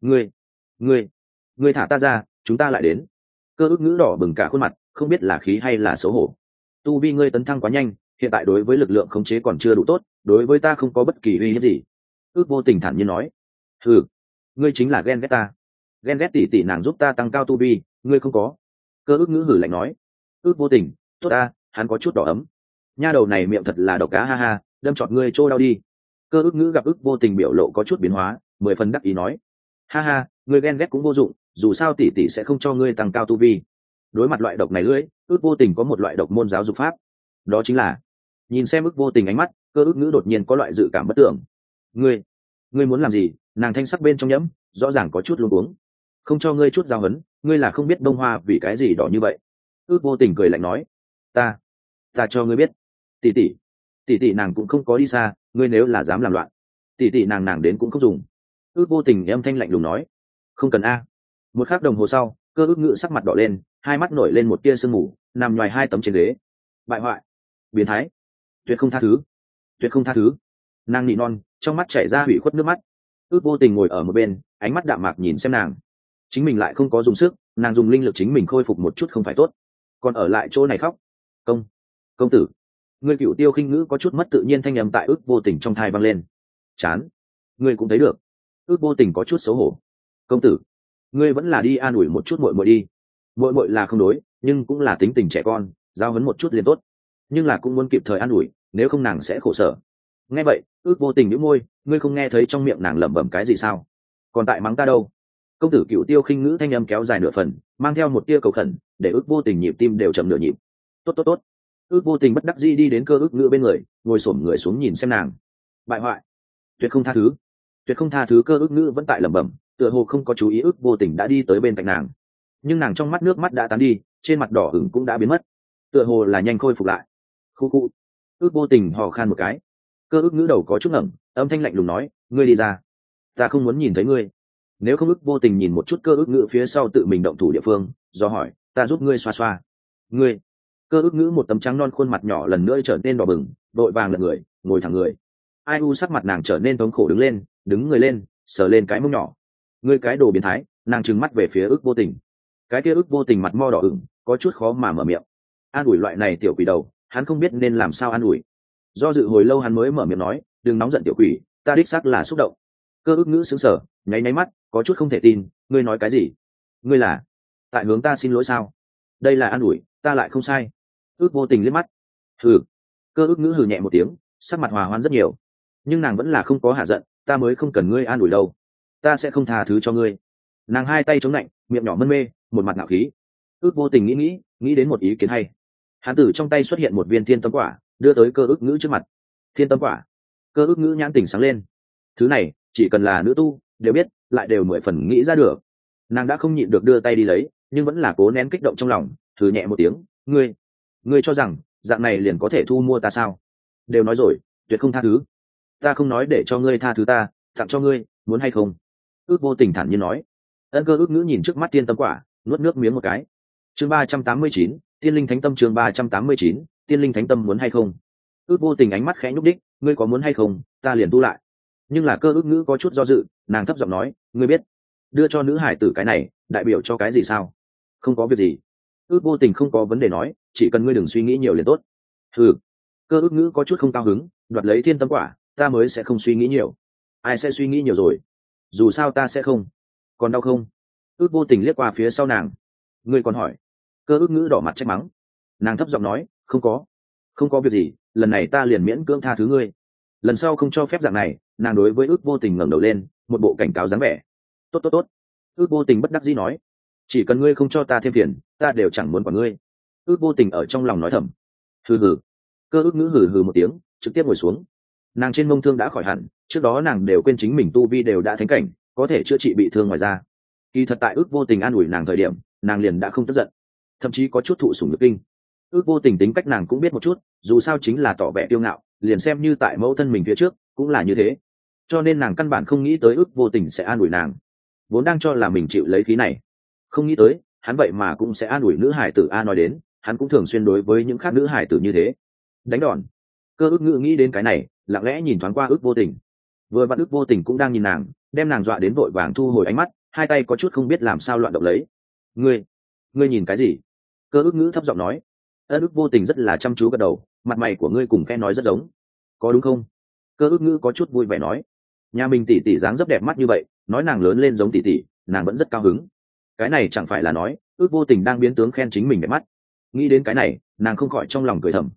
Ngươi ngươi ngươi thả ta ra, chúng ta lại đến cơ ước ngữ đỏ bừng cả khuôn mặt, không biết là khí hay là xấu hổ. Tu vi ngươi tấn thăng quá nhanh, hiện tại đối với lực lượng khống chế còn chưa đủ tốt, đối với ta không có bất kỳ uy hiếp gì. Ước vô tình thản nhiên nói. Ừ ngươi chính là ghen ghét ta. Ghen ghét tỉ tỉ nàng giúp ta tăng cao tu vi, ngươi không có. Cơ ước ngữ hử lạnh nói. Ước vô tình, tốt ta, hắn có chút đỏ ấm. Nha đầu này miệng thật là độc cá, ha ha, đâm chọt ngươi trô đau đi. Cơ ước ngữ gặp ước vô tình biểu lộ có chút biến hóa, mười phần đắc ý nói. Ha ha ngươi ghen ghét cũng vô dụng dù sao tỷ tỷ sẽ không cho ngươi tăng cao tu vi. Đối mặt loại độc này lưỡi ước vô tình có một loại độc môn giáo dục pháp. Đó chính là nhìn xem ước vô tình ánh mắt cơ ước ngữ đột nhiên có loại dự cảm bất tưởng. Ngươi ngươi muốn làm gì? Nàng thanh sắc bên trong nhẫm rõ ràng có chút luôn uống không cho ngươi chút giao hấn ngươi là không biết bông hoa vì cái gì đỏ như vậy. Ước vô tình cười lạnh nói ta ta cho ngươi biết. Tỷ tỷ, tỷ tỷ nàng cũng không có đi xa ngươi nếu là dám làm loạn tỷ tỷ nàng nàng đến cũng không dùng. Ước vô tình âm thanh lạnh lùng nói không cần a. Một khắc đồng hồ sau, cơ ước ngự sắc mặt đỏ lên, hai mắt nổi lên một tia sương mù, nằm ngoài hai tấm trên ghế. Bại hoại. Biến thái. Tuyệt không tha thứ. Tuyệt không tha thứ. Nàng nị non, trong mắt chảy ra hủy khuất nước mắt. Ước vô tình ngồi ở một bên, ánh mắt đạm mạc nhìn xem nàng. Chính mình lại không có dùng sức, nàng dùng linh lực chính mình khôi phục một chút không phải tốt. Còn ở lại chỗ này khóc. Công. Công tử. Người cựu tiêu khinh ngữ có chút mất tự nhiên thanh nhầm tại ước vô tình trong thai vang lên. Chán. Người cũng thấy được. Ước vô tình có chút xấu hổ công tử, ngươi vẫn là đi an ủi một chút muội muội đi. Muội muội là không đối, nhưng cũng là tính tình trẻ con, giao hấn một chút liền tốt. Nhưng là cũng muốn kịp thời an ủi, nếu không nàng sẽ khổ sở. Nghe vậy, ước vô tình nhíu môi, ngươi không nghe thấy trong miệng nàng lẩm bẩm cái gì sao? Còn tại mắng ta đâu? Công tử cựu tiêu khinh ngữ thanh âm kéo dài nửa phần, mang theo một tia cầu khẩn, để ước vô tình nhịp tim đều chậm nửa nhịp. Tốt tốt tốt. Ước vô tình bất đắc dĩ đi đến cơ ước ngữ bên người, ngồi xổm người xuống nhìn xem nàng. Bại hoại. Tuyệt không tha thứ. Tuyệt không tha thứ cơ ước ngữ vẫn tại lẩm bẩm tựa hồ không có chú ý ước vô tình đã đi tới bên cạnh nàng. Nhưng nàng trong mắt nước mắt đã tán đi, trên mặt đỏ hửng cũng đã biến mất. Tựa hồ là nhanh khôi phục lại. Khu khu. Ước vô tình hò khan một cái. Cơ ước ngữ đầu có chút ngẩng, âm thanh lạnh lùng nói, ngươi đi ra. Ta không muốn nhìn thấy ngươi. Nếu không ước vô tình nhìn một chút cơ ước ngữ phía sau tự mình động thủ địa phương, do hỏi, ta giúp ngươi xoa xoa. Ngươi? Cơ ước ngữ một tấm trắng non khuôn mặt nhỏ lần nữa trở nên đỏ bừng, đội vàng lật người, ngồi thẳng người. Ai u sắc mặt nàng trở nên thống khổ đứng lên, đứng người lên, sờ lên cái mông nhỏ ngươi cái đồ biến thái, nàng trừng mắt về phía ước vô tình. Cái kia ước vô tình mặt mo đỏ ửng, có chút khó mà mở miệng. An ủi loại này tiểu quỷ đầu, hắn không biết nên làm sao an ủi. Do dự hồi lâu hắn mới mở miệng nói, đừng nóng giận tiểu quỷ, ta đích xác là xúc động. Cơ ước ngữ xứng sở nháy nháy mắt, có chút không thể tin, ngươi nói cái gì? Ngươi là tại hướng ta xin lỗi sao? Đây là an ủi, ta lại không sai. Ước vô tình liếc mắt. Hừ. Cơ ước ngữ hừ nhẹ một tiếng, sắc mặt hòa hoãn rất nhiều. Nhưng nàng vẫn là không có hạ giận, ta mới không cần ngươi an ủi đâu ta sẽ không tha thứ cho ngươi. Nàng hai tay chống lạnh, miệng nhỏ mân mê, một mặt ngạo khí. Ước vô tình nghĩ nghĩ nghĩ đến một ý kiến hay. Hán tử trong tay xuất hiện một viên thiên tâm quả, đưa tới cơ ước ngữ trước mặt. Thiên tâm quả. Cơ ước ngữ nhãn tình sáng lên. Thứ này, chỉ cần là nữ tu, đều biết, lại đều mười phần nghĩ ra được. Nàng đã không nhịn được đưa tay đi lấy, nhưng vẫn là cố nén kích động trong lòng, thử nhẹ một tiếng, ngươi ngươi cho rằng, dạng này liền có thể thu mua ta sao? Đều nói rồi, tuyệt không tha thứ. Ta không nói để cho ngươi tha thứ ta, tặng cho ngươi, muốn hay không? Ước vô tình thản nhiên nói. Ân cơ ước ngữ nhìn trước mắt tiên tâm quả, nuốt nước miếng một cái. Chương ba trăm tám mươi chín, tiên linh thánh tâm chương ba trăm tám mươi chín, tiên linh thánh tâm muốn hay không? Ước vô tình ánh mắt khẽ nhúc đích, ngươi có muốn hay không, ta liền tu lại. Nhưng là cơ ước ngữ có chút do dự, nàng thấp giọng nói, ngươi biết, đưa cho nữ hải tử cái này, đại biểu cho cái gì sao? Không có việc gì. Ước vô tình không có vấn đề nói, chỉ cần ngươi đừng suy nghĩ nhiều liền tốt. Ừ cơ ước ngữ có chút không cao hứng, đoạt lấy thiên tâm quả, ta mới sẽ không suy nghĩ nhiều. Ai sẽ suy nghĩ nhiều rồi? Dù sao ta sẽ không. Còn đau không? Ước vô tình liếc qua phía sau nàng. Ngươi còn hỏi. Cơ ước ngữ đỏ mặt trách mắng. Nàng thấp giọng nói, không có. Không có việc gì, lần này ta liền miễn cưỡng tha thứ ngươi. Lần sau không cho phép dạng này, nàng đối với ước vô tình ngẩng đầu lên, một bộ cảnh cáo dáng vẻ. Tốt tốt tốt. Ước vô tình bất đắc dĩ nói. Chỉ cần ngươi không cho ta thêm phiền ta đều chẳng muốn quản ngươi. Ước vô tình ở trong lòng nói thầm. Hừ hừ. Cơ ước ngữ hừ hừ một tiếng, trực tiếp ngồi xuống nàng trên mông thương đã khỏi hẳn, trước đó nàng đều quên chính mình tu vi đều đã thánh cảnh, có thể chữa trị bị thương ngoài ra kỳ thật tại ước vô tình an ủi nàng thời điểm, nàng liền đã không tức giận, thậm chí có chút thụ sủng nhược kinh. Ước vô tình tính cách nàng cũng biết một chút, dù sao chính là tỏ vẻ tiêu ngạo, liền xem như tại mẫu thân mình phía trước, cũng là như thế. Cho nên nàng căn bản không nghĩ tới ước vô tình sẽ an ủi nàng, vốn đang cho là mình chịu lấy khí này. Không nghĩ tới, hắn vậy mà cũng sẽ an ủi nữ hải tử a nói đến, hắn cũng thường xuyên đối với những khác nữ hải tử như thế. Đánh đòn cơ ước ngữ nghĩ đến cái này, lặng lẽ nhìn thoáng qua ước vô tình. Vừa vặn ước vô tình cũng đang nhìn nàng, đem nàng dọa đến vội vàng thu hồi ánh mắt, hai tay có chút không biết làm sao loạn động lấy. Ngươi ngươi nhìn cái gì? Cơ ước ngữ thấp giọng nói. Ân ước vô tình rất là chăm chú gật đầu, mặt mày của ngươi cùng khe nói rất giống. Có đúng không? Cơ ước ngữ có chút vui vẻ nói. Nhà mình tỉ tỉ dáng rất đẹp mắt như vậy, nói nàng lớn lên giống tỉ tỉ nàng vẫn rất cao hứng. Cái này chẳng phải là nói, ước vô tình đang biến tướng khen chính mình đẹp mắt. Nghĩ đến cái này, nàng không khỏi trong lòng cười thầm.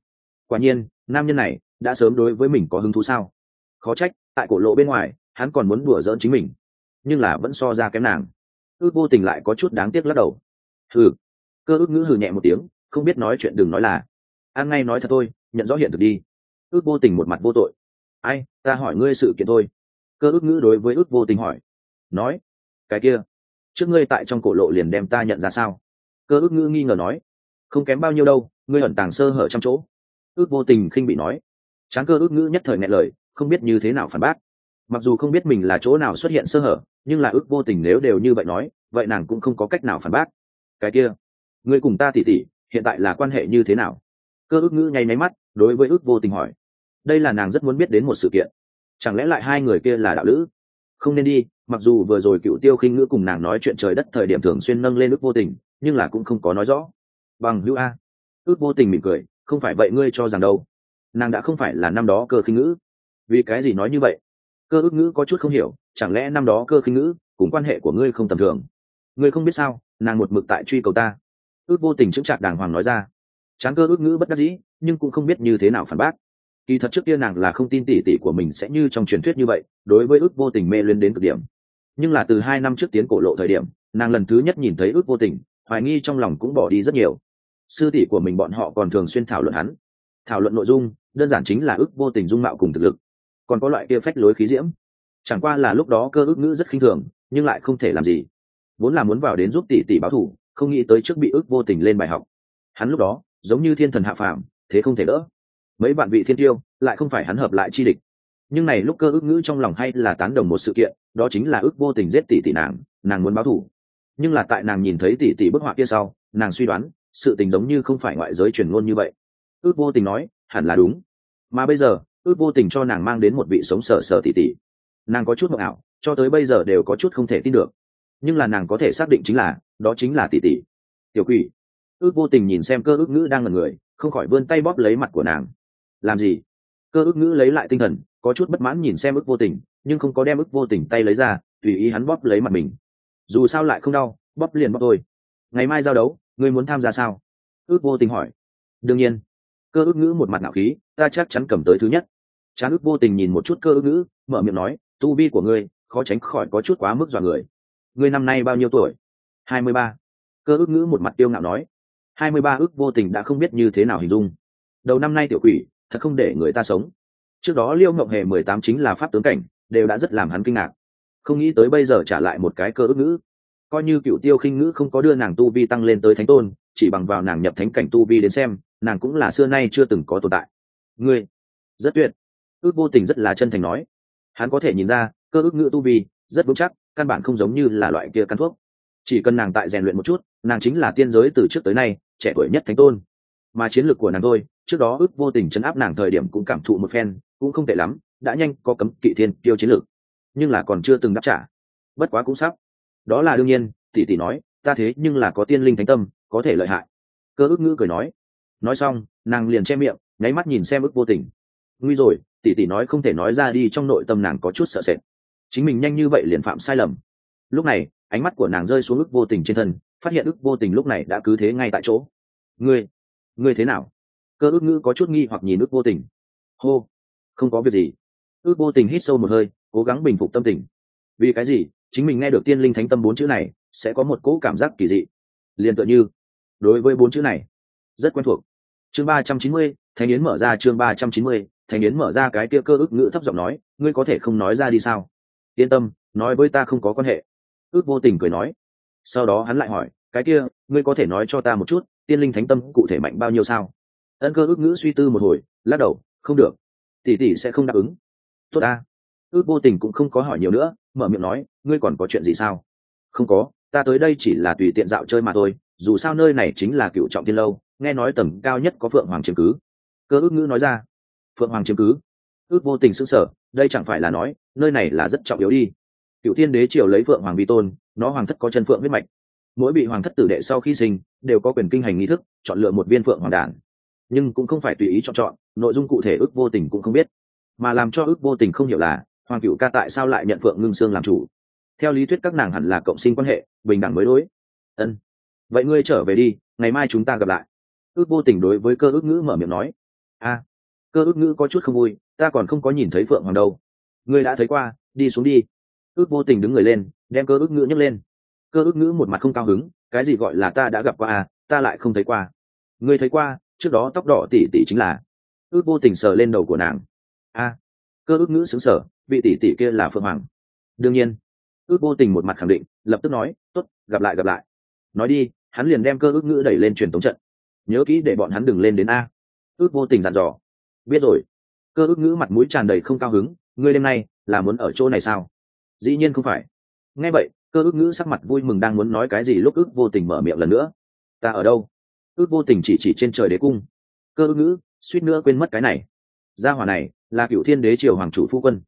Quả nhiên nam nhân này đã sớm đối với mình có hứng thú sao? Khó trách, tại cổ lộ bên ngoài, hắn còn muốn đùa giỡn chính mình. Nhưng là vẫn so ra kém nàng. Ước vô tình lại có chút đáng tiếc lắc đầu. Hừ. Cơ ước ngữ hừ nhẹ một tiếng, không biết nói chuyện đừng nói là. An ngay nói thật thôi, nhận rõ hiện thực đi. Ước vô tình một mặt vô tội. Ai, ta hỏi ngươi sự kiện thôi. Cơ ước ngữ đối với ước vô tình hỏi. Nói. Cái kia. Trước ngươi tại trong cổ lộ liền đem ta nhận ra sao? Cơ ước ngữ nghi ngờ nói. Không kém bao nhiêu đâu, ngươi ẩn tàng sơ hở trong chỗ ước vô tình khinh bị nói. Chán cơ ước ngữ nhất thời nghe lời, không biết như thế nào phản bác. Mặc dù không biết mình là chỗ nào xuất hiện sơ hở, nhưng là ước vô tình nếu đều như vậy nói, vậy nàng cũng không có cách nào phản bác. Cái kia người cùng ta tỉ tỉ, hiện tại là quan hệ như thế nào? Cơ ước ngữ nháy máy mắt, đối với ước vô tình hỏi. Đây là nàng rất muốn biết đến một sự kiện. Chẳng lẽ lại hai người kia là đạo lữ? Không nên đi, mặc dù vừa rồi cựu tiêu khinh ngữ cùng nàng nói chuyện trời đất thời điểm thường xuyên nâng lên ước vô tình, nhưng là cũng không có nói rõ. Bằng hữu a. Ước vô tình mỉm cười không phải vậy ngươi cho rằng đâu. Nàng đã không phải là năm đó cơ khinh ngữ. Vì cái gì nói như vậy? Cơ ước ngữ có chút không hiểu, chẳng lẽ năm đó cơ khinh ngữ cùng quan hệ của ngươi không tầm thường? Ngươi không biết sao, nàng một mực tại truy cầu ta. Ước vô tình chững chạc đàng hoàng nói ra. Chán cơ ước ngữ bất đắc dĩ, nhưng cũng không biết như thế nào phản bác. Kỳ thật trước kia nàng là không tin tỉ tỉ của mình sẽ như trong truyền thuyết như vậy, đối với ước vô tình mê lên đến cực điểm. Nhưng là từ hai năm trước tiến cổ lộ thời điểm, nàng lần thứ nhất nhìn thấy ước vô tình, hoài nghi trong lòng cũng bỏ đi rất nhiều sư tỷ của mình bọn họ còn thường xuyên thảo luận hắn. Thảo luận nội dung, đơn giản chính là ước vô tình dung mạo cùng thực lực. Còn có loại kia phách lối khí diễm. Chẳng qua là lúc đó cơ ước ngữ rất khinh thường, nhưng lại không thể làm gì. Vốn là muốn vào đến giúp tỷ tỷ báo thủ không nghĩ tới trước bị ước vô tình lên bài học. Hắn lúc đó, giống như thiên thần hạ phàm, thế không thể đỡ. Mấy bạn vị thiên tiêu, lại không phải hắn hợp lại chi địch. Nhưng này lúc cơ ước ngữ trong lòng hay là tán đồng một sự kiện, đó chính là ước vô tình giết tỷ tỷ nàng nàng muốn báo thủ nhưng là tại nàng nhìn thấy tỷ tỷ bức họa kia sau, nàng suy đoán sự tình giống như không phải ngoại giới truyền ngôn như vậy. Ước vô tình nói, hẳn là đúng. Mà bây giờ, ước vô tình cho nàng mang đến một vị sống sờ sờ tỉ tỉ. Nàng có chút mộng ảo, cho tới bây giờ đều có chút không thể tin được. Nhưng là nàng có thể xác định chính là, đó chính là tỉ tỉ. Tiểu quỷ. Ước vô tình nhìn xem cơ ước ngữ đang ngần người, không khỏi vươn tay bóp lấy mặt của nàng. Làm gì? Cơ ước ngữ lấy lại tinh thần, có chút bất mãn nhìn xem ước vô tình, nhưng không có đem ước vô tình tay lấy ra, tùy ý hắn bóp lấy mặt mình. Dù sao lại không đau, bóp liền bóp thôi. Ngày mai giao đấu ngươi muốn tham gia sao? Ước vô tình hỏi. Đương nhiên. Cơ ước ngữ một mặt nạo khí, ta chắc chắn cầm tới thứ nhất. Chán ước vô tình nhìn một chút cơ ước ngữ, mở miệng nói, tu vi của ngươi, khó tránh khỏi có chút quá mức dọa người. Ngươi năm nay bao nhiêu tuổi? Hai mươi ba. Cơ ước ngữ một mặt tiêu ngạo nói. Hai mươi ba ước vô tình đã không biết như thế nào hình dung. Đầu năm nay tiểu quỷ, thật không để người ta sống. Trước đó liêu ngộng hề mười tám chính là pháp tướng cảnh, đều đã rất làm hắn kinh ngạc. Không nghĩ tới bây giờ trả lại một cái cơ ước ngữ coi như cựu tiêu khinh ngữ không có đưa nàng tu vi tăng lên tới thánh tôn, chỉ bằng vào nàng nhập thánh cảnh tu vi đến xem, nàng cũng là xưa nay chưa từng có tồn tại. Ngươi, rất tuyệt. Ước vô tình rất là chân thành nói. Hắn có thể nhìn ra, cơ ước ngữ tu vi, rất vững chắc, căn bản không giống như là loại kia căn thuốc. Chỉ cần nàng tại rèn luyện một chút, nàng chính là tiên giới từ trước tới nay, trẻ tuổi nhất thánh tôn. Mà chiến lược của nàng thôi, trước đó ước vô tình chấn áp nàng thời điểm cũng cảm thụ một phen, cũng không tệ lắm, đã nhanh có cấm kỵ thiên tiêu chiến lược. Nhưng là còn chưa từng đáp trả. Bất quá cũng sắp đó là đương nhiên, tỷ tỷ nói, ta thế nhưng là có tiên linh thánh tâm, có thể lợi hại. Cơ ước ngữ cười nói. Nói xong, nàng liền che miệng, nháy mắt nhìn xem ước vô tình. Nguy rồi, tỷ tỷ nói không thể nói ra đi trong nội tâm nàng có chút sợ sệt. Chính mình nhanh như vậy liền phạm sai lầm. Lúc này, ánh mắt của nàng rơi xuống ước vô tình trên thân, phát hiện ước vô tình lúc này đã cứ thế ngay tại chỗ. Ngươi ngươi thế nào? Cơ ước ngữ có chút nghi hoặc nhìn ước vô tình. Hô, không có việc gì. Ước vô tình hít sâu một hơi, cố gắng bình phục tâm tình. Vì cái gì? Chính mình nghe được tiên linh thánh tâm bốn chữ này, sẽ có một cỗ cảm giác kỳ dị. Liền tựa như, đối với bốn chữ này, rất quen thuộc. Chương ba trăm chín mươi thanh yến mở ra chương ba trăm chín mươi thanh yến mở ra cái kia cơ ước ngữ thấp giọng nói, ngươi có thể không nói ra đi sao? Yên tâm, nói với ta không có quan hệ. Ước vô tình cười nói. Sau đó hắn lại hỏi, cái kia, ngươi có thể nói cho ta một chút, tiên linh thánh tâm cụ thể mạnh bao nhiêu sao? Ân cơ ước ngữ suy tư một hồi, lắc đầu, không được. Tỷ tỷ sẽ không đáp ứng. Tốt ta. Ước vô tình cũng không có hỏi nhiều nữa mở miệng nói, ngươi còn có chuyện gì sao? Không có, ta tới đây chỉ là tùy tiện dạo chơi mà thôi, dù sao nơi này chính là cựu trọng tiên lâu, nghe nói tầng cao nhất có phượng hoàng chiếm cứ. Cơ ước ngữ nói ra. Phượng hoàng chiếm cứ? Ước vô tình s ư sở đây chẳng phải là nói, nơi này là rất trọng yếu đi. Cựu thiên đế triều lấy phượng hoàng vi tôn, nó hoàng thất có chân phượng huyết mạch. Mỗi bị hoàng thất tử đệ sau khi sinh, đều có quyền kinh hành nghi thức, chọn lựa một viên phượng hoàng đản. Nhưng cũng không phải tùy ý chọn chọn, nội dung cụ thể ước vô tình cũng không biết. Mà làm cho ước vô tình không hiểu là hoàng cựu ca tại sao lại nhận phượng ngưng sương làm chủ? Theo lý thuyết các nàng hẳn là cộng sinh quan hệ, bình đẳng mới đối. Ân. Vậy ngươi trở về đi, ngày mai chúng ta gặp lại. Ước vô tình đối với cơ ước ngữ mở miệng nói. A. Cơ ước ngữ có chút không vui, ta còn không có nhìn thấy phượng hoàng đâu. Ngươi đã thấy qua, đi xuống đi. Ước vô tình đứng người lên, đem cơ ước ngữ nhấc lên. Cơ ước ngữ một mặt không cao hứng, cái gì gọi là ta đã gặp qua à ta lại không thấy qua. Ngươi thấy qua, trước đó tóc đỏ tỉ tỉ chính là. Ước vô tình sờ lên đầu của nàng. A cơ ước ngữ xứng sở, vị tỷ tỷ kia là phượng hoàng. Đương nhiên, ước vô tình một mặt khẳng định, lập tức nói t ố t gặp lại gặp lại. Nói đi, hắn liền đem cơ ước ngữ đẩy lên truyền tống trận. Nhớ kỹ để bọn hắn đừng lên đến a. Ước vô tình dặn dò. Biết rồi. Cơ ước ngữ mặt mũi tràn đầy không cao hứng, ngươi đêm nay là muốn ở chỗ này sao? Dĩ nhiên không phải. Nghe vậy, cơ ước ngữ sắc mặt vui mừng đang muốn nói cái gì lúc ước vô tình mở miệng lần nữa. Ta ở đâu? Ước vô tình chỉ chỉ trên trời đế cung. Cơ ước ngữ suýt nữa quên mất cái này. Gia hỏa này là cựu thiên đế triều hoàng chủ phu quân.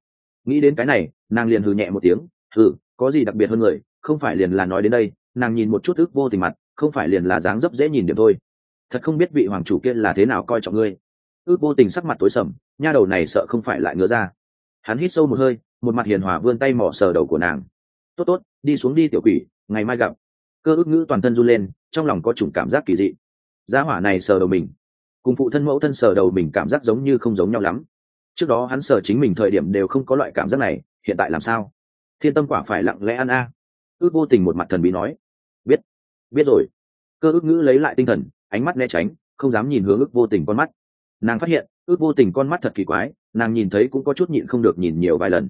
Nghĩ đến cái này, nàng liền hừ nhẹ một tiếng, hừ, có gì đặc biệt hơn người, không phải liền là nói đến đây, nàng nhìn một chút ước vô tình mặt, không phải liền là dáng dấp dễ nhìn điểm thôi. Thật không biết vị hoàng chủ kia là thế nào coi trọng ngươi. Ước vô tình sắc mặt tối sầm, nha đầu này sợ không phải lại ngứa ra. Hắn hít sâu một hơi, một mặt hiền hòa vươn tay mỏ sờ đầu của nàng. Tốt tốt, đi xuống đi tiểu quỷ, ngày mai gặp. Cơ ước ngữ toàn thân run lên, trong lòng có chủng cảm giác kỳ dị. Giá hỏa này sờ đầu mình. Cùng phụ thân mẫu thân sờ đầu mình cảm giác giống như không giống nhau lắm trước đó hắn sở chính mình thời điểm đều không có loại cảm giác này, hiện tại làm sao? Thiên tâm quả phải lặng lẽ ăn a. Ước vô tình một mặt thần bí nói. Biết biết rồi. Cơ ước ngữ lấy lại tinh thần, ánh mắt né tránh, không dám nhìn hướng ước vô tình con mắt. Nàng phát hiện, ước vô tình con mắt thật kỳ quái, nàng nhìn thấy cũng có chút nhịn không được nhìn nhiều vài lần.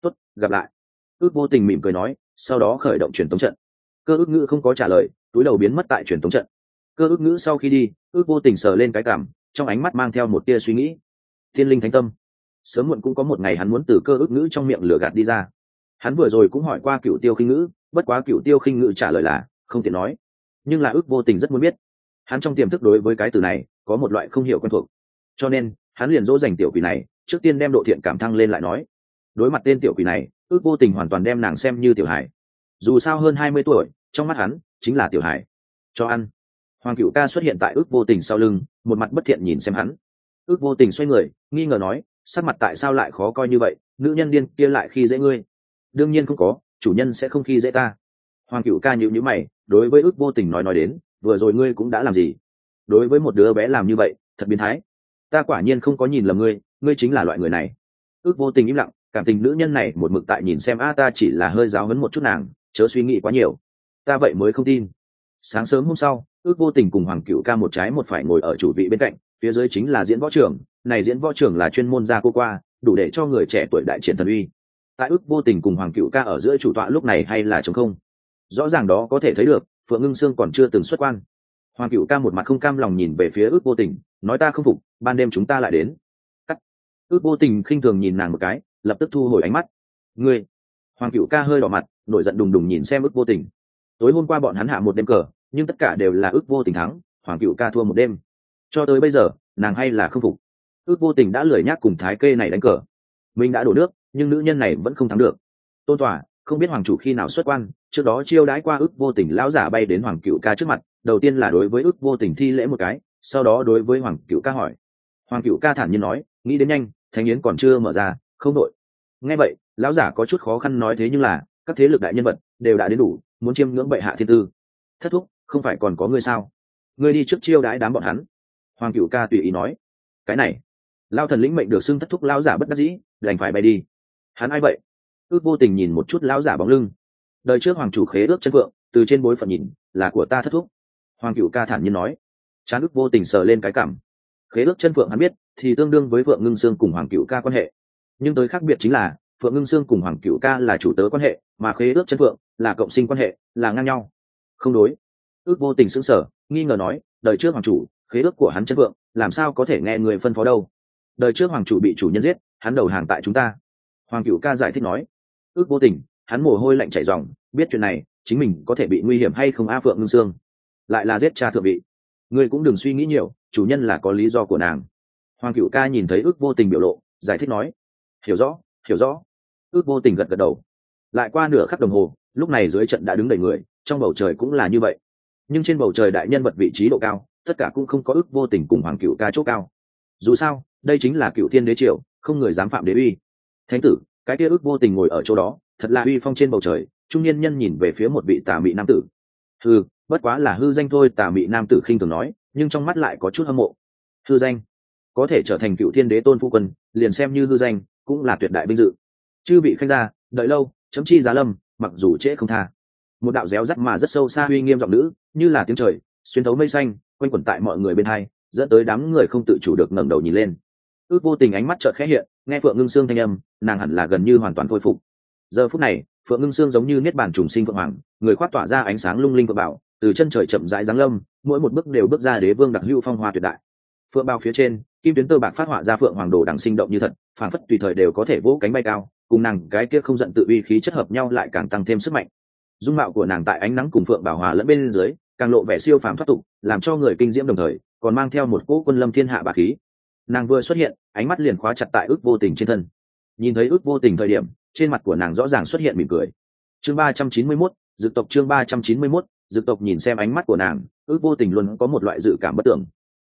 Tốt, gặp lại. Ước vô tình mỉm cười nói, sau đó khởi động truyền tống trận. Cơ ước ngữ không có trả lời, túi đầu biến mất tại truyền tống trận. Cơ ước ngữ sau khi đi, ước vô tình sờ lên cái cảm, trong ánh mắt mang theo một tia suy nghĩ. Thiên linh thánh tâm sớm muộn cũng có một ngày hắn muốn từ cơ ước ngữ trong miệng lửa gạt đi ra. Hắn vừa rồi cũng hỏi qua cựu tiêu khinh ngữ, bất quá cựu tiêu khinh ngữ trả lời là, không tiện nói. Nhưng là ước vô tình rất muốn biết. Hắn trong tiềm thức đối với cái từ này, có một loại không hiểu quen thuộc. Cho nên, hắn liền dỗ dành tiểu quỷ này, trước tiên đem độ thiện cảm thăng lên lại nói. Đối mặt tên tiểu quỷ này, ước vô tình hoàn toàn đem nàng xem như tiểu hải dù sao hơn hai mươi tuổi, trong mắt hắn, chính là tiểu hải cho ăn. Hoàng cựu ca xuất hiện tại ước vô tình sau lưng, một mặt bất thiện nhìn xem hắn. Ước vô tình xoay người, nghi ngờ nói sắc mặt tại sao lại khó coi như vậy, nữ nhân điên kia lại khi dễ ngươi. Đương nhiên không có, chủ nhân sẽ không khi dễ ta. Hoàng cựu ca nhịu nhữ mày, đối với ước vô tình nói nói đến, vừa rồi ngươi cũng đã làm gì? Đối với một đứa bé làm như vậy, thật biến thái. Ta quả nhiên không có nhìn lầm ngươi ngươi chính là loại người này. Ước vô tình im lặng, cảm tình nữ nhân này một mực tại nhìn xem, a, ta chỉ là hơi giáo hấn một chút nàng, chớ suy nghĩ quá nhiều. Ta vậy mới không tin. Sáng sớm hôm sau, ước vô tình cùng hoàng cựu ca một trái một phải ngồi ở chủ vị bên cạnh, phía dưới chính là diễn võ trưởng này diễn võ trưởng là chuyên môn gia cô qua, đủ để cho người trẻ tuổi đại triển thần uy. Tại ước vô tình cùng hoàng cựu ca ở giữa chủ tọa lúc này hay là chống không? Rõ ràng đó có thể thấy được, phượng ngưng sương còn chưa từng xuất quan. Hoàng cựu ca một mặt không cam lòng nhìn về phía ước vô tình, nói ta không phục, ban đêm chúng ta lại đến. Cắt. Ước vô tình khinh thường nhìn nàng một cái, lập tức thu hồi ánh mắt. Ngươi. Hoàng cựu ca hơi đỏ mặt, nổi giận đùng đùng nhìn xem ước vô tình. Tối hôm qua bọn hắn hạ một đêm cờ, nhưng tất cả đều là ước vô tình thắng, hoàng cựu ca thua một đêm. Cho tới bây giờ, nàng hay là không phục ước vô tình đã lười nhác cùng thái kê này đánh cờ. Mình đã đổ nước, nhưng nữ nhân này vẫn không thắng được. Tôn tỏa không biết hoàng chủ khi nào xuất quan, trước đó chiêu đãi qua ước vô tình lão giả bay đến hoàng cựu ca trước mặt, đầu tiên là đối với ước vô tình thi lễ một cái, sau đó đối với hoàng cựu ca hỏi. Hoàng cựu ca thản nhiên nói, nghĩ đến nhanh, Thánh yến còn chưa mở ra, không đội nghe vậy, lão giả có chút khó khăn nói thế nhưng là, các thế lực đại nhân vật, đều đã đến đủ, muốn chiêm ngưỡng bệ hạ thiên tư. Thất thúc, không phải còn có ngươi sao? Ngươi đi trước chiêu đãi đám bọn hắn. Hoàng cựu ca tùy ý nói. Cái này lao thần lĩnh mệnh được xưng thất thúc lão giả bất đắc dĩ, đành phải bay đi. Hắn ai vậy? Ước vô tình nhìn một chút lão giả bóng lưng. Đời trước hoàng chủ khế ước chân phượng, từ trên bối phận nhìn, là của ta thất thúc. Hoàng cựu ca thản nhiên nói. Chán ước vô tình sờ lên cái cảm. Khế ước chân phượng hắn biết, thì tương đương với phượng ngưng sương cùng hoàng cựu ca quan hệ. Nhưng tới khác biệt chính là, phượng ngưng sương cùng hoàng cựu ca là chủ tớ quan hệ, mà khế ước chân phượng là cộng sinh quan hệ, là ngang nhau. Không đối. Ước vô tình sững sở nghi ngờ nói, đời trước hoàng chủ, khế ước của hắn chân phượng, làm sao có thể nghe người phân phó đâu? Đời trước hoàng chủ bị chủ nhân giết, hắn đầu hàng tại chúng ta. Hoàng cựu ca giải thích nói, ước vô tình, hắn mồ hôi lạnh chảy dòng biết chuyện này, chính mình có thể bị nguy hiểm hay không a phượng ngưng sương. Lại là giết cha thượng vị. Ngươi cũng đừng suy nghĩ nhiều, chủ nhân là có lý do của nàng. Hoàng cựu ca nhìn thấy ước vô tình biểu lộ, giải thích nói, hiểu rõ hiểu rõ. Ước vô tình gật gật đầu. Lại qua nửa khắc đồng hồ, lúc này dưới trận đã đứng đầy người, trong bầu trời cũng là như vậy. Nhưng trên bầu trời đại nhân vật vị trí độ cao, tất cả cũng không có ước vô tình cùng hoàng cựu ca chỗ cao. Dù sao đây chính là cựu thiên đế triều, không người dám phạm đế uy. Thánh tử, cái kia ước vô tình ngồi ở chỗ đó, thật là uy phong trên bầu trời, trung niên nhân nhìn về phía một vị tà mị nam tử. Hư bất quá là hư danh thôi, tà mị nam tử khinh thường nói, nhưng trong mắt lại có chút hâm mộ. Hư danh? Có thể trở thành cựu thiên đế tôn phu quân, liền xem như hư danh, cũng là tuyệt đại vinh dự. Chư vị khanh gia, đợi lâu, chấm chi giá lâm, mặc dù trễ không tha. Một đạo réo rắt mà rất sâu xa uy nghiêm giọng nữ, như là tiếng trời, xuyên thấu mây xanh, quanh quẩn tại mọi người bên hai, dẫn tới đám người không tự chủ được ngẩng đầu nhìn lên ước vô tình ánh mắt chợt khẽ hiện, nghe phượng ngưng Sương thanh âm, nàng hẳn là gần như hoàn toàn khôi phục. Giờ phút này, phượng ngưng Sương giống như niết bàn trùng sinh phượng hoàng, người khoát tỏa ra ánh sáng lung linh phượng bảo, từ chân trời chậm rãi giáng lâm, mỗi một bước đều bước ra đế vương đặc hữu phong hoa tuyệt đại. Phượng bao phía trên, kim tuyến tơ bạc phát họa ra phượng hoàng đồ đằng sinh động như thật phản phất tùy thời đều có thể vỗ cánh bay cao, cùng nàng cái kia không giận tự uy khí chất hợp nhau lại càng tăng thêm sức mạnh. Dung mạo của nàng tại ánh nắng cùng phượng bảo hòa lẫn bên dưới, càng lộ vẻ siêu phàm thoát tục, làm cho người kinh diễm đồng thời, còn mang theo một cỗ quân lâm thiên hạ bà khí nàng vừa xuất hiện, ánh mắt liền khóa chặt tại ước vô tình trên thân. Nhìn thấy ước vô tình thời điểm, trên mặt của nàng rõ ràng xuất hiện mỉm cười. Chương ba trăm chín mươi mốt dự tộc chương ba trăm chín mươi mốt dự tộc nhìn xem ánh mắt của nàng, ước vô tình luôn có một loại dự cảm bất tưởng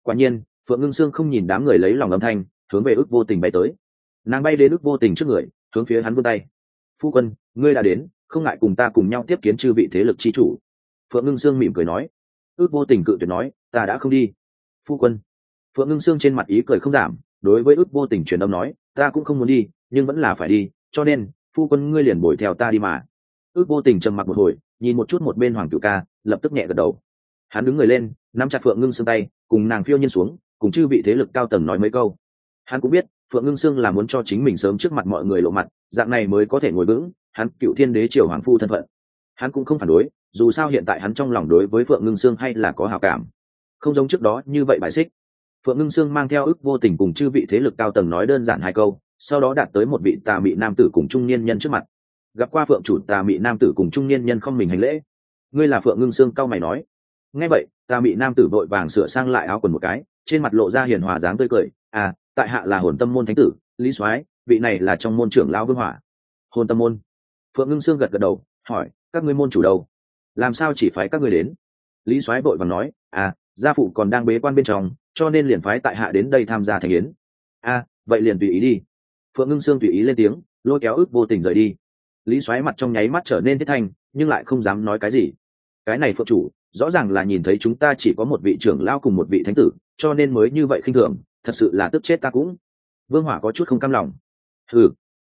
quả nhiên, phượng ngưng sương không nhìn đám người lấy lòng âm thanh, hướng về ước vô tình bay tới. Nàng bay đến ước vô tình trước người, hướng phía hắn vươn tay. Phu quân, ngươi đã đến, không ngại cùng ta cùng nhau tiếp kiến chư vị thế lực chi chủ. Phượng ngưng sương mỉm cười nói. Ước vô tình cự tuyệt nói, ta đã không đi. Phu quân phượng ngưng sương trên mặt ý cười không giảm, đối với ước vô tình truyền âm nói, ta cũng không muốn đi, nhưng vẫn là phải đi, cho nên, phu quân ngươi liền bồi theo ta đi mà. Ước vô tình trầm mặc một hồi, nhìn một chút một bên hoàng cựu ca, lập tức nhẹ gật đầu. Hắn đứng người lên, nắm chặt phượng ngưng Sương tay, cùng nàng phiêu nhiên xuống, cùng chư vị thế lực cao tầng nói mấy câu. Hắn cũng biết, phượng ngưng sương là muốn cho chính mình sớm trước mặt mọi người lộ mặt, dạng này mới có thể ngồi vững, hắn cựu thiên đế triều hoàng phu thân phận. Hắn cũng không phản đối, dù sao hiện tại hắn trong lòng đối với phượng ngưng sương hay là có hào cảm. Không giống trước đó như vậy bài xích phượng ngưng sương mang theo ức vô tình cùng chư vị thế lực cao tầng nói đơn giản hai câu, sau đó đạt tới một vị tà mị nam tử cùng trung niên nhân trước mặt. Gặp qua phượng chủ tà mị nam tử cùng trung niên nhân không mình hành lễ. Ngươi là phượng ngưng sương cao mày nói. Nghe vậy, tà mị nam tử vội vàng sửa sang lại áo quần một cái, trên mặt lộ ra hiền hòa dáng tươi cười. À tại hạ là hồn tâm môn thánh tử, lý soái, vị này là trong môn trưởng lão vương hỏa hồn tâm môn? Phượng ngưng sương gật gật đầu, hỏi, các ngươi môn chủ đâu? Làm sao chỉ phái các ngươi đến? Lý soái vội vàng nói à gia phụ còn đang bế quan bên trong cho nên liền phái tại hạ đến đây tham gia thành yến. A à, vậy liền tùy ý đi. Phượng ngưng sương tùy ý lên tiếng lôi kéo ước vô tình rời đi. Lý xoáy mặt trong nháy mắt trở nên thiết thanh nhưng lại không dám nói cái gì. Cái này phượng chủ rõ ràng là nhìn thấy chúng ta chỉ có một vị trưởng lao cùng một vị thánh tử cho nên mới như vậy khinh thường thật sự là tức chết ta cũng. Vương hỏa có chút không cam lòng. Hừ.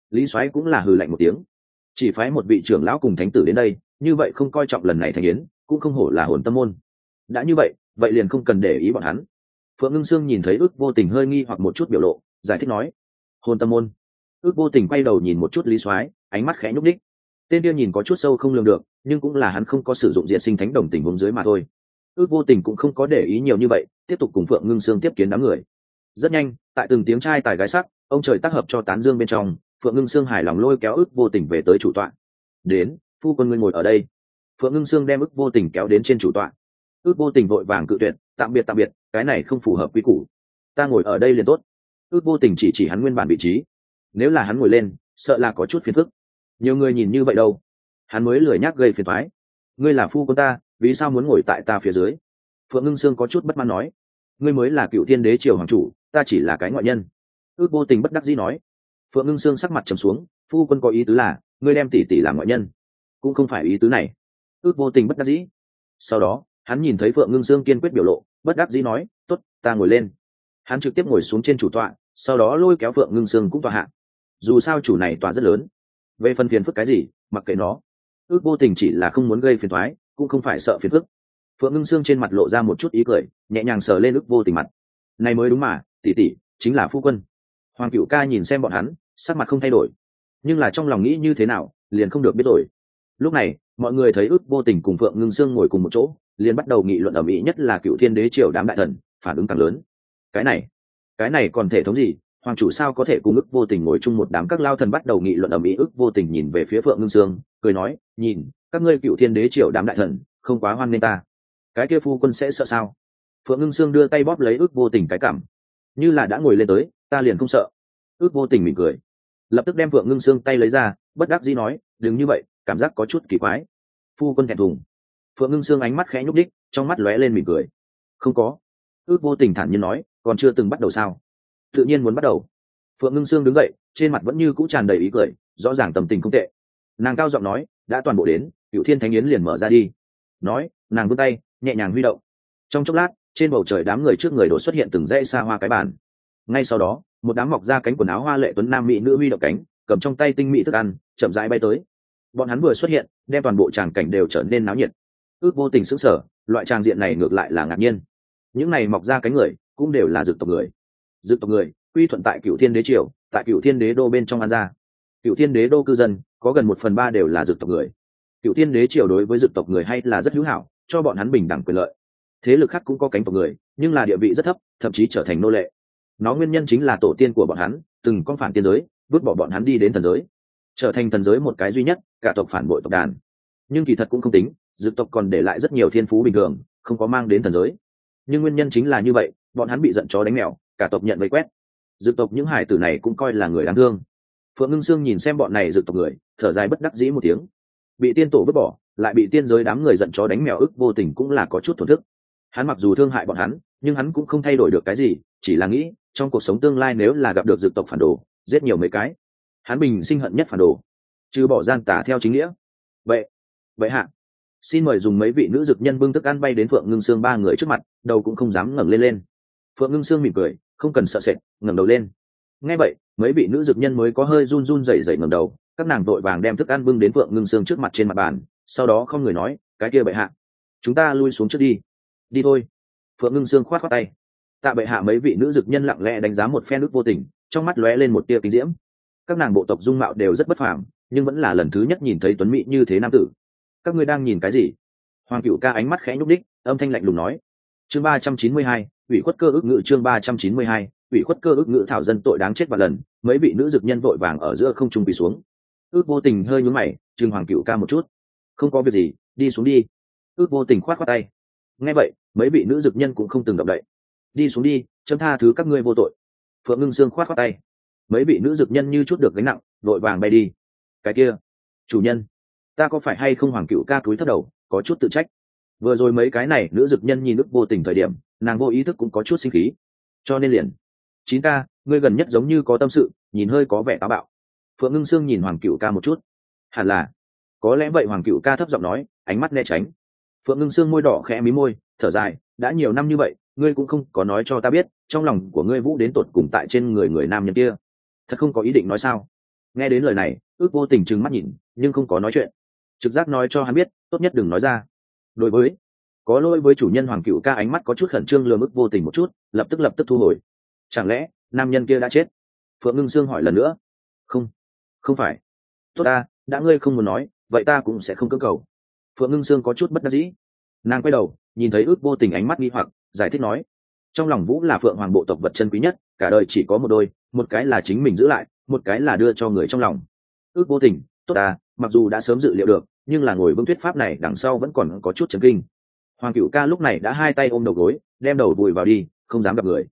Lý xoáy cũng là hừ lạnh một tiếng. Chỉ phái một vị trưởng lão cùng thánh tử đến đây như vậy không coi trọng lần này thành yến cũng không hổ là hồn tâm môn. Đã như vậy vậy liền không cần để ý bọn hắn phượng ngưng sương nhìn thấy ước vô tình hơi nghi hoặc một chút biểu lộ, giải thích nói, hồn tâm môn. Ước vô tình quay đầu nhìn một chút lý soái, ánh mắt khẽ nhúc ních tên kia nhìn có chút sâu không lường được, nhưng cũng là hắn không có sử dụng diện sinh thánh đồng tình huống dưới mà thôi. Ước vô tình cũng không có để ý nhiều như vậy, tiếp tục cùng phượng ngưng sương tiếp kiến đám người. Rất nhanh, tại từng tiếng trai tài gái sắc, ông trời tác hợp cho tán dương bên trong, phượng ngưng sương hài lòng lôi kéo ước vô tình về tới chủ tọa. Đến, phu quân ngươi ngồi ở đây. Phượng ngưng sương đem ước vô tình kéo đến trên chủ tọa. Ước vô tình vội vàng cự tuyệt, tạm biệt tạm biệt cái này không phù hợp quy củ. Ta ngồi ở đây liền tốt. Ước vô tình chỉ chỉ hắn nguyên bản vị trí. Nếu là hắn ngồi lên, sợ là có chút phiền phức. Nhiều người nhìn như vậy đâu. Hắn mới lười nhác gây phiền thoái ngươi là phu quân ta, vì sao muốn ngồi tại ta phía dưới? Phượng ngưng sương có chút bất mãn nói. Ngươi mới là cựu thiên đế triều hoàng chủ, ta chỉ là cái ngoại nhân. Ước vô tình bất đắc dĩ nói. Phượng ngưng sương sắc mặt trầm xuống. Phu quân có ý tứ là, ngươi đem tỷ tỷ làm ngoại nhân. Cũng không phải ý tứ này. Ước vô tình bất đắc dĩ. Sau đó, hắn nhìn thấy phượng ngưng sương kiên quyết biểu lộ bất đắc dĩ nói t ố t ta ngồi lên. Hắn trực tiếp ngồi xuống trên chủ tọa, sau đó lôi kéo phượng ngưng sương cũng tọa hạ. Dù sao chủ này tọa rất lớn. Về phần phiền phức cái gì, mặc kệ nó. Ước vô tình chỉ là không muốn gây phiền thoái cũng không phải sợ phiền phức. Phượng ngưng sương trên mặt lộ ra một chút ý cười, nhẹ nhàng sờ lên ước vô tình mặt. Này mới đúng mà tỉ tỉ chính là phu quân. Hoàng cựu ca nhìn xem bọn hắn, sắc mặt không thay đổi. Nhưng là trong lòng nghĩ như thế nào, liền không được biết rồi. Lúc này, mọi người thấy ước vô tình cùng phượng ngưng sương ngồi cùng một chỗ liền bắt đầu nghị luận ở mỹ nhất là cựu thiên đế triều đám đại thần, phản ứng càng lớn. Cái này cái này còn thể thống gì? Hoàng chủ sao có thể cùng ức vô tình ngồi chung một đám các lao thần bắt đầu nghị luận ở mỹ, ức vô tình nhìn về phía phượng ngưng sương, cười nói, nhìn, các ngươi cựu thiên đế triều đám đại thần, không quá hoan nên ta. Cái kia phu quân sẽ sợ sao? Phượng ngưng sương đưa tay bóp lấy ức vô tình cái cảm. Như là đã ngồi lên tới, ta liền không sợ. Ước vô tình mỉm cười. Lập tức đem phượng ngưng sương tay lấy ra, bất đắc dĩ nói, đừng như vậy, cảm giác có chút kỳ quái. Phu quân thẹn thùng phượng ngưng sương ánh mắt khẽ nhúc đích trong mắt lóe lên mỉm cười. Không có. Ước vô tình thản nhiên nói, còn chưa từng bắt đầu sao? Tự nhiên muốn bắt đầu. Phượng ngưng sương đứng dậy, trên mặt vẫn như cũ tràn đầy ý cười, rõ ràng tầm tình không tệ. Nàng cao giọng nói, đã toàn bộ đến cựu thiên thánh yến liền mở ra đi. Nói, nàng vươn tay, nhẹ nhàng huy động. Trong chốc lát, trên bầu trời đám người trước người đổ xuất hiện từng dãy xa hoa cái bàn. Ngay sau đó, một đám mọc ra cánh quần áo hoa lệ tuấn nam mỹ nữ huy động cánh, cầm trong tay tinh mỹ thức ăn, chậm rãi bay tới. Bọn hắn vừa xuất hiện, đem toàn bộ tràng cảnh đều trở nên náo nhiệt ước vô tình sững sờ loại tràng diện này ngược lại là ngạc nhiên. Những này mọc ra cánh người cũng đều là dược tộc người. Dược tộc người, quy thuận tại cựu thiên đế triều, tại cựu thiên đế đô bên trong an gia. Cựu thiên đế đô cư dân, có gần một phần ba đều là dược tộc người. Cựu thiên đế triều đối với dược tộc người hay là rất hữu hảo, cho bọn hắn bình đẳng quyền lợi. Thế lực khác cũng có cánh tộc người, nhưng là địa vị rất thấp, thậm chí trở thành nô lệ. Nó nguyên nhân chính là tổ tiên của bọn hắn, từng con phản tiên giới, vứt bỏ bọn hắn đi đến thần giới. Trở thành thần giới một cái duy nhất, cả tộc phản bội tộc đàn. Nhưng kỳ thật cũng không tính dược tộc còn để lại rất nhiều thiên phú bình thường, không có mang đến thần giới. Nhưng nguyên nhân chính là như vậy, bọn hắn bị giận chó đánh mèo, cả tộc nhận vây quét. Dược tộc những hải tử này cũng coi là người đáng thương. Phượng ngưng sương nhìn xem bọn này dược tộc người, thở dài bất đắc dĩ một tiếng. Bị tiên tổ vứt bỏ, lại bị tiên giới đám người giận chó đánh mèo ức vô tình cũng là có chút thổn thức. Hắn mặc dù thương hại bọn hắn, nhưng hắn cũng không thay đổi được cái gì, chỉ là nghĩ, trong cuộc sống tương lai nếu là gặp được dược tộc phản đồ, giết nhiều mấy cái, hắn bình sinh hận nhất phản đồ. Trừ bỏ gian tả theo chính nghĩa. Vậy vậy hạ xin mời dùng mấy vị nữ dực nhân bưng thức ăn bay đến phượng ngưng sương ba người trước mặt, đầu cũng không dám ngẩng lên lên. Phượng ngưng sương mỉm cười, không cần sợ sệt, ngẩng đầu lên. Ngay vậy, mấy vị nữ dực nhân mới có hơi run run rẩy rẩy ngẩng đầu, các nàng vội vàng đem thức ăn bưng đến phượng ngưng sương trước mặt trên mặt bàn, sau đó không người nói, cái kia bệ hạ, chúng ta lui xuống trước đi. Đi thôi. Phượng ngưng sương khoát khoát tay. Tạ bệ hạ mấy vị nữ dực nhân lặng lẽ đánh giá một phen nước vô tình, trong mắt lóe lên một tia kinh diễm. Các nàng bộ tộc dung mạo đều rất bất phàm, nhưng vẫn là lần thứ nhất nhìn thấy tuấn mỹ như thế nam tử các ngươi đang nhìn cái gì? Hoàng cựu ca ánh mắt khẽ nhúc đích âm thanh lạnh lùng nói. Chương ba trăm chín mươi hai, ủy khuất cơ ước ngự chương ba trăm chín mươi hai, ủy khuất cơ ước ngự thảo dân tội đáng chết và lần, mấy vị nữ dực nhân vội vàng ở giữa không trung bị xuống. Ước vô tình hơi nhúm mày chừng hoàng cựu ca một chút. Không có việc gì, đi xuống đi. Ước vô tình khoát khoát tay. Nghe vậy, mấy vị nữ dực nhân cũng không từng động đậy. Đi xuống đi, chấm tha thứ các ngươi vô tội. Phượng ngưng sương khoát khoát tay. Mấy vị nữ dực nhân như chút được gánh nặng, vội vàng bay đi. Cái kia, chủ nhân ta có phải hay không hoàng cựu ca cúi thất đầu, có chút tự trách. Vừa rồi mấy cái này, nữ dực nhân nhìn đức vô tình thời điểm, nàng vô ý thức cũng có chút sinh khí. Cho nên liền, chín ca, ngươi gần nhất giống như có tâm sự, nhìn hơi có vẻ táo bạo. Phượng ngưng sương nhìn hoàng cựu ca một chút. Hẳn là. Có lẽ vậy hoàng cựu ca thấp giọng nói, ánh mắt né tránh. Phượng ngưng sương môi đỏ khẽ mí môi, thở dài, đã nhiều năm như vậy, ngươi cũng không có nói cho ta biết, trong lòng của ngươi vũ đến tột cùng tại trên người người nam nhân kia. Thật không có ý định nói sao? Nghe đến lời này, ước vô tình trừng mắt nhìn, nhưng không có nói chuyện trực giác nói cho hắn biết, tốt nhất đừng nói ra. Đối với, có lỗi với chủ nhân hoàng cựu ca ánh mắt có chút khẩn trương lừa mức vô tình một chút, lập tức lập tức thu hồi. Chẳng lẽ, nam nhân kia đã chết? Phượng ngưng sương hỏi lần nữa. Không không phải. Tốt ta, đã ngươi không muốn nói, vậy ta cũng sẽ không cơ cầu. Phượng ngưng sương có chút bất đắc dĩ. Nàng quay đầu, nhìn thấy ước vô tình ánh mắt nghi hoặc, giải thích nói. Trong lòng vũ là phượng hoàng bộ tộc vật chân quý nhất, cả đời chỉ có một đôi, một cái là chính mình giữ lại, một cái là đưa cho người trong lòng. Ước vô tình tốt ta, mặc dù đã sớm dự liệu được, nhưng là ngồi vững thuyết pháp này đằng sau vẫn còn có chút chấn kinh. Hoàng cựu ca lúc này đã hai tay ôm đầu gối, đem đầu vùi vào đi, không dám gặp người.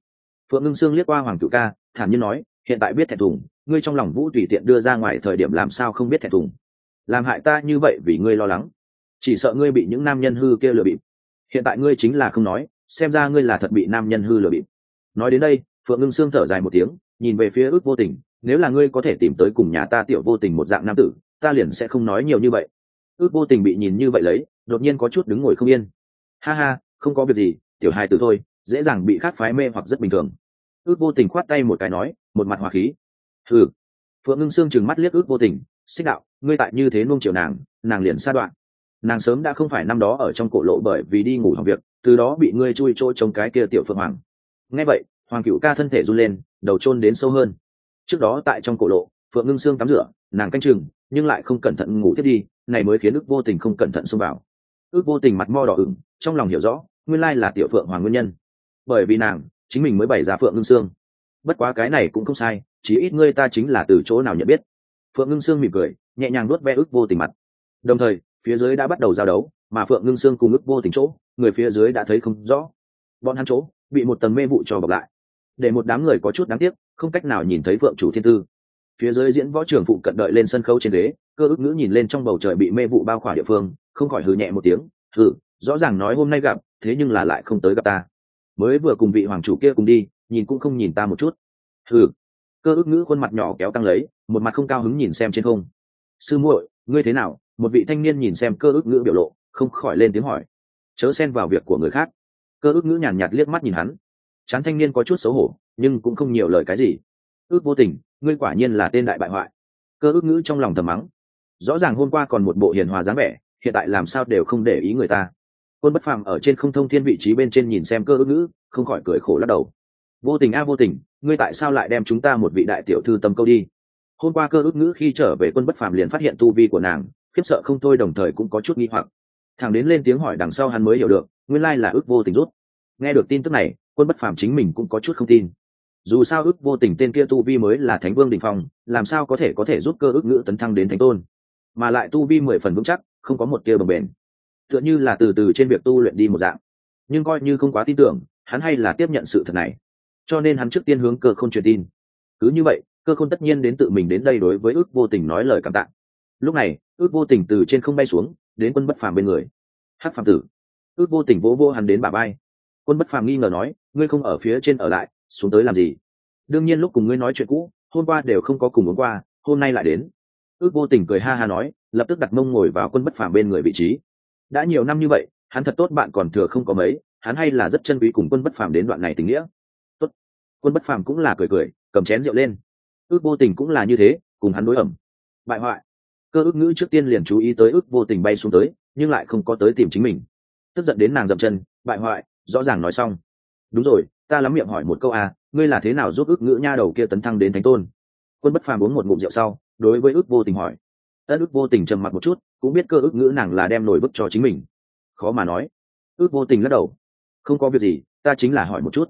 Phượng ngưng sương liếc qua hoàng cựu ca, thản nhiên nói, hiện tại biết thẹn thùng, ngươi trong lòng vũ tùy tiện đưa ra ngoài thời điểm làm sao không biết thẹn thùng? Làm hại ta như vậy vì ngươi lo lắng. Chỉ sợ ngươi bị những nam nhân hư kia lừa bịp. Hiện tại ngươi chính là không nói, xem ra ngươi là thật bị nam nhân hư lừa bịp. Nói đến đây, phượng ngưng sương thở dài một tiếng, nhìn về phía ước vô tình, nếu là ngươi có thể tìm tới cùng nhà ta tiểu vô tình một dạng nam tử ta liền sẽ không nói nhiều như vậy. Ước vô tình bị nhìn như vậy lấy, đột nhiên có chút đứng ngồi không yên. Ha ha, không có việc gì, tiểu hai từ thôi, dễ dàng bị khác phái mê hoặc rất bình thường. Ước vô tình khoát tay một cái nói, một mặt hòa khí. Ừ phượng ngưng sương chừng mắt liếc ước vô tình, xích đạo, ngươi tại như thế nuông chiều nàng nàng liền xa đoạn. Nàng sớm đã không phải năm đó ở trong cổ lộ bởi vì đi ngủ hỏng việc, từ đó bị ngươi chui trôi trong cái kia tiểu phượng hoàng. Nghe vậy, hoàng cựu ca thân thể run lên, đầu chôn đến sâu hơn. Trước đó tại trong cổ lộ, phượng ngưng sương tắm rửa, nàng canh chừng nhưng lại không cẩn thận ngủ thiết đi, này mới khiến ước vô tình không cẩn thận xông vào. Ước vô tình mặt mo đỏ ửng, trong lòng hiểu rõ, nguyên lai là tiểu phượng hoàng nguyên nhân. Bởi vì nàng, chính mình mới bày ra phượng ngưng sương. Bất quá cái này cũng không sai chỉ ít ngươi ta chính là từ chỗ nào nhận biết. Phượng ngưng sương mỉm cười, nhẹ nhàng nuốt ve ước vô tình mặt. Đồng thời, phía dưới đã bắt đầu giao đấu, mà phượng ngưng sương cùng ước vô tình chỗ, người phía dưới đã thấy không rõ. Bọn hắn chỗ, bị một tầng mê vụ trò bọc lại. Để một đám người có chút đáng tiếc, không cách nào nhìn thấy phượng chủ thiên tư phía dưới diễn võ trưởng phụ cận đợi lên sân khấu trên ghế, cơ ước ngữ nhìn lên trong bầu trời bị mê vụ bao khỏa địa phương, không khỏi hừ nhẹ một tiếng, hừ, rõ ràng nói hôm nay gặp, thế nhưng là lại không tới gặp ta. Mới vừa cùng vị hoàng chủ kia cùng đi, nhìn cũng không nhìn ta một chút. Hừ. Cơ ước ngữ khuôn mặt nhỏ kéo căng lấy, một mặt không cao hứng nhìn xem trên không. Sư muội, ngươi thế nào? Một vị thanh niên nhìn xem cơ ước ngữ biểu lộ, không khỏi lên tiếng hỏi. Chớ xen vào việc của người khác. Cơ ước ngữ nhàn nhạt liếc mắt nhìn hắn. Chán thanh niên có chút xấu hổ, nhưng cũng không nhiều lời cái gì ước vô tình, ngươi quả nhiên là tên đại bại hoại. Cơ ước ngữ trong lòng thầm mắng. Rõ ràng hôm qua còn một bộ hiền hòa dáng vẻ, hiện tại làm sao đều không để ý người ta. Quân bất phàm ở trên không thông thiên vị trí bên trên nhìn xem cơ ước ngữ, không khỏi cười khổ lắc đầu. Vô tình a, vô tình, ngươi tại sao lại đem chúng ta một vị đại tiểu thư tâm câu đi? Hôm qua cơ ước ngữ khi trở về quân bất phàm liền phát hiện tu vi của nàng, khiếp sợ không thôi đồng thời cũng có chút nghi hoặc. Thằng đến lên tiếng hỏi đằng sau hắn mới hiểu được, nguyên lai là ước vô tình rút. Nghe được tin tức này, quân bất phàm chính mình cũng có chút không tin dù sao ước vô tình tên kia tu vi mới là thánh vương đình phong, làm sao có thể có thể giúp cơ ước ngữ tấn thăng đến thánh tôn? Mà lại tu vi mười phần vững chắc, không có một tia bồng bền tựa như là từ từ trên việc tu luyện đi một dạng. Nhưng coi như không quá tin tưởng, hắn hay là tiếp nhận sự thật này. Cho nên hắn trước tiên hướng cơ không truyền tin. Cứ như vậy, cơ không tất nhiên đến tự mình đến đây đối với ước vô tình nói lời cảm tạ. Lúc này, ước vô tình từ trên không bay xuống, đến quân bất phàm bên người. Hắc phàm tử. Ước vô tình vỗ vô hắn đến bà bay quân bất phàm nghi ngờ nói, ngươi không ở phía trên ở lại xuống tới làm gì? Đương nhiên lúc cùng ngươi nói chuyện cũ, hôm qua đều không có cùng uống qua, hôm nay lại đến. Ước vô tình cười ha ha nói, lập tức đặt mông ngồi vào quân bất phàm bên người vị trí. Đã nhiều năm như vậy, hắn thật tốt bạn còn thừa không có mấy, hắn hay là rất chân quý cùng quân bất phàm đến đoạn này tình nghĩa. Tốt. Quân bất phàm cũng là cười cười, cầm chén rượu lên. Ước vô tình cũng là như thế, cùng hắn đối ẩm. Bại hoại. Cơ ước ngữ trước tiên liền chú ý tới ước vô tình bay xuống tới, nhưng lại không có tới tìm chính mình. Tức giận đến nàng dậm chân, bại hoại, rõ ràng nói xong đúng rồi, ta lắm miệng hỏi một câu à ngươi là thế nào giúp ước ngữ nha đầu kia tấn thăng đến thánh tôn? Quân bất phàm uống một ngụm rượu sau, đối với ước vô tình hỏi. Ân ước vô tình trầm mặt một chút, cũng biết cơ ước ngữ nàng là đem nổi bức cho chính mình. Khó mà nói. Ước vô tình lắc đầu. Không có việc gì, ta chính là hỏi một chút.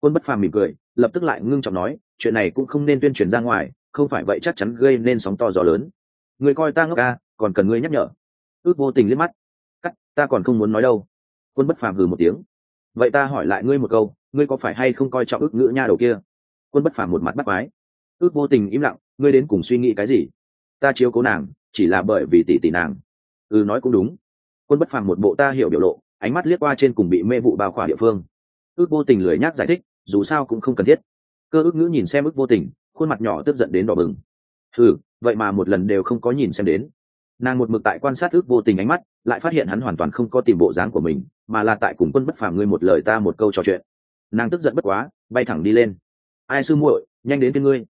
Quân bất phàm mỉm cười, lập tức lại ngưng trọng nói, chuyện này cũng không nên tuyên truyền ra ngoài, không phải vậy chắc chắn gây nên sóng to gió lớn. Người coi ta ngốc ca còn cần ngươi nhắc nhở. Ước vô tình liếc mắt. Cắt, ta còn không muốn nói đâu. Quân bất phàm hừ một tiếng vậy ta hỏi lại ngươi một câu, ngươi có phải hay không coi trọng ước ngữ nha đầu kia? Quân bất phàm một mặt bắt mái ước vô tình im lặng, ngươi đến cùng suy nghĩ cái gì? Ta chiếu cố nàng, chỉ là bởi vì tỷ tỷ nàng. Ừ nói cũng đúng. Quân bất phàm một bộ ta hiểu biểu lộ, ánh mắt liếc qua trên cùng bị mê vụ bao khỏa địa phương. Ước vô tình lười nhác giải thích, dù sao cũng không cần thiết. Cơ ước ngữ nhìn xem ước vô tình, khuôn mặt nhỏ tức giận đến đỏ bừng. Ừ vậy mà một lần đều không có nhìn xem đến. Nàng một mực tại quan sát ước vô tình ánh mắt, lại phát hiện hắn hoàn toàn không có tìm bộ dáng của mình mà là tại cùng quân bất phàm ngươi một lời ta một câu trò chuyện. Nàng tức giận bất quá, bay thẳng đi lên. Ai sư muội, nhanh đến thiên ngươi.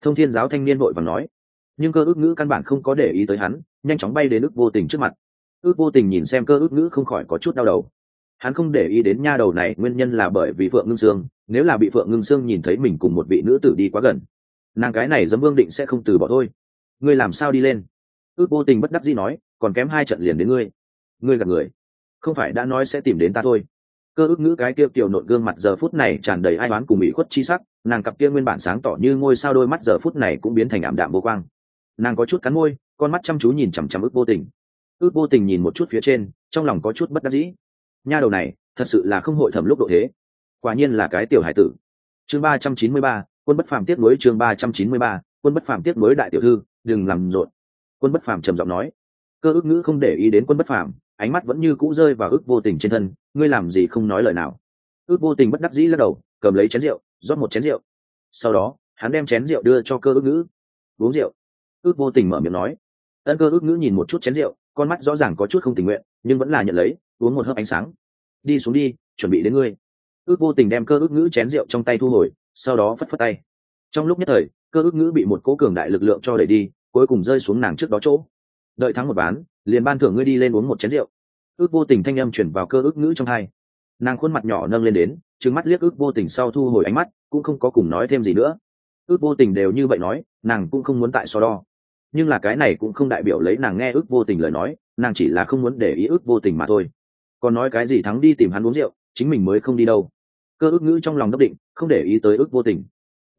Thông thiên giáo thanh niên vội và nói. Nhưng cơ ước ngữ căn bản không có để ý tới hắn, nhanh chóng bay đến ước vô tình trước mặt. Ước vô tình nhìn xem cơ ước ngữ không khỏi có chút đau đầu. Hắn không để ý đến nha đầu này, nguyên nhân là bởi vì phượng ngưng sương. Nếu là bị phượng ngưng sương nhìn thấy mình cùng một vị nữ tử đi quá gần, nàng cái này dấm vương định sẽ không từ bỏ thôi. Ngươi làm sao đi lên? Ước vô tình bất đắc dĩ nói, còn kém hai trận liền đến ngươi. Ngươi gặp người không phải đã nói sẽ tìm đến ta thôi. Cơ ước ngữ cái kia tiểu nội gương mặt giờ phút này tràn đầy ai oán cùng bị khuất chi sắc, nàng cặp kia nguyên bản sáng tỏ như ngôi sao đôi mắt giờ phút này cũng biến thành ảm đạm vô quang. Nàng có chút cắn môi, con mắt chăm chú nhìn chằm chằm ước vô tình. Ước vô tình nhìn một chút phía trên, trong lòng có chút bất đắc dĩ. Nha đầu này, thật sự là không hội thẩm lúc độ thế. Quả nhiên là cái tiểu hải tử. Chương ba trăm chín mươi ba, quân bất phàm tiếp nối chương ba trăm chín mươi ba, quân bất phàm tiếp nối đại tiểu thư, đừng làm rộn. Quân bất phàm trầm giọng nói. Cơ ước ngữ không để ý đến quân bất phàm ánh mắt vẫn như cũ rơi vào ước vô tình trên thân, ngươi làm gì không nói lời nào? Ước vô tình bất đắc dĩ lắc đầu, cầm lấy chén rượu, rót một chén rượu. Sau đó, hắn đem chén rượu đưa cho cơ ước ngữ. Uống rượu. Ước vô tình mở miệng nói. Ân cơ ước ngữ nhìn một chút chén rượu, con mắt rõ ràng có chút không tình nguyện, nhưng vẫn là nhận lấy, uống một hớp ánh sáng. Đi xuống đi, chuẩn bị đến ngươi. Ước vô tình đem cơ ước ngữ chén rượu trong tay thu hồi, sau đó phất phất tay. Trong lúc nhất thời, cơ ước ngữ bị một cố cường đại lực lượng cho đẩy đi, cuối cùng rơi xuống nàng trước đó chỗ đợi thắng một bán liền ban thưởng ngươi đi lên uống một chén rượu. Ước vô tình thanh âm chuyển vào cơ ước ngữ trong hai. Nàng khuôn mặt nhỏ nâng lên đến trứng mắt liếc ước vô tình sau thu hồi ánh mắt, cũng không có cùng nói thêm gì nữa. Ước vô tình đều như vậy nói, nàng cũng không muốn tại so đo. Nhưng là cái này cũng không đại biểu lấy nàng nghe ước vô tình lời nói, nàng chỉ là không muốn để ý ước vô tình mà thôi. Còn nói cái gì thắng đi tìm hắn uống rượu, chính mình mới không đi đâu. Cơ ước ngữ trong lòng đắc định, không để ý tới ước vô tình.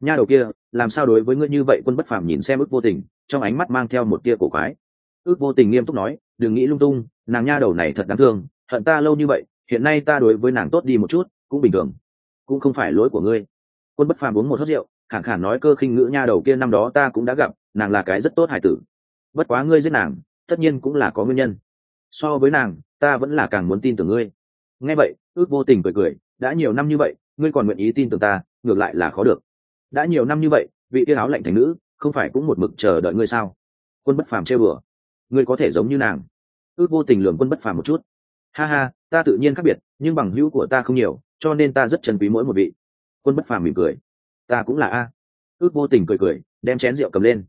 Nha đầu kia, làm sao đối với ngươi như vậy quân bất phàm nhìn xem ước vô tình, trong ánh mắt mang theo một tia cổ quái ước vô tình nghiêm túc nói, đừng nghĩ lung tung, nàng nha đầu này thật đáng thương, hận ta lâu như vậy, hiện nay ta đối với nàng tốt đi một chút, cũng bình thường, cũng không phải lỗi của ngươi. Quân bất phàm uống một hớt rượu, khẳng khản nói cơ khinh ngữ nha đầu kia năm đó ta cũng đã gặp, nàng là cái rất tốt hải tử. Bất quá ngươi giết nàng, tất nhiên cũng là có nguyên nhân. So với nàng, ta vẫn là càng muốn tin tưởng ngươi. Nghe vậy, ước vô tình cười cười, đã nhiều năm như vậy, ngươi còn nguyện ý tin tưởng ta, ngược lại là khó được. Đã nhiều năm như vậy, vị tiên áo lạnh thành nữ, không phải cũng một mực chờ đợi ngươi sao? Quân bất phàm chơi bừa ngươi có thể giống như nàng. Ước vô tình lường quân bất phàm một chút. Ha ha, ta tự nhiên khác biệt, nhưng bằng hữu của ta không nhiều, cho nên ta rất trân quý mỗi một vị. Quân bất phàm mỉm cười. Ta cũng là a. Ước vô tình cười cười, đem chén rượu cầm lên.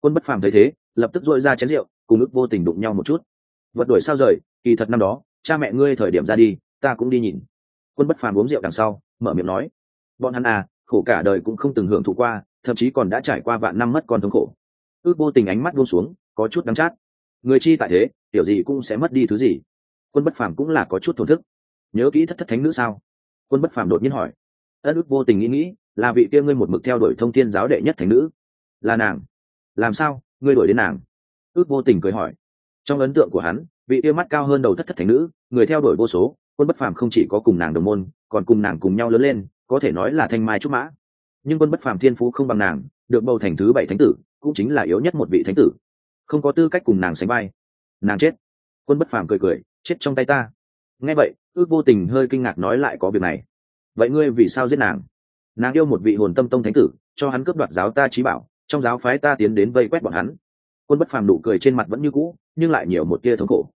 Quân bất phàm thấy thế, lập tức dội ra chén rượu, cùng ước vô tình đụng nhau một chút. Vật đuổi sao rời, kỳ thật năm đó, cha mẹ ngươi thời điểm ra đi, ta cũng đi nhìn. Quân bất phàm uống rượu đằng sau, mở miệng nói. Bọn hắn à khổ cả đời cũng không từng hưởng thụ qua, thậm chí còn đã trải qua vạn năm mất con thống khổ. Ước vô tình ánh mắt buông xuống, có chút đắng chát người chi tại thế, tiểu gì cũng sẽ mất đi thứ gì. Quân bất phàm cũng là có chút thổn thức. Nhớ kỹ thất thất thánh nữ sao? Quân bất phàm đột nhiên hỏi. Ân ước vô tình nghĩ nghĩ, là vị kia ngươi một mực theo đuổi thông thiên giáo đệ nhất thánh nữ. Là nàng. Làm sao? Ngươi đuổi đến nàng. Ước vô tình cười hỏi. Trong ấn tượng của hắn, vị kia mắt cao hơn đầu thất thất thánh nữ, người theo đuổi vô số, quân bất phàm không chỉ có cùng nàng đồng môn, còn cùng nàng cùng nhau lớn lên, có thể nói là thanh mai trúc mã. Nhưng quân bất phàm thiên phú không bằng nàng, được bầu thành thứ bảy thánh tử, cũng chính là yếu nhất một vị thánh tử không có tư cách cùng nàng sánh vai. Nàng chết. Quân bất phàm cười cười, chết trong tay ta. Nghe vậy, ước vô tình hơi kinh ngạc nói lại có việc này. Vậy ngươi vì sao giết nàng? Nàng yêu một vị hồn tâm tông thánh tử, cho hắn cướp đoạt giáo ta trí bảo, trong giáo phái ta tiến đến vây quét bọn hắn. Quân bất phàm nụ cười trên mặt vẫn như cũ, nhưng lại nhiều một tia thống khổ.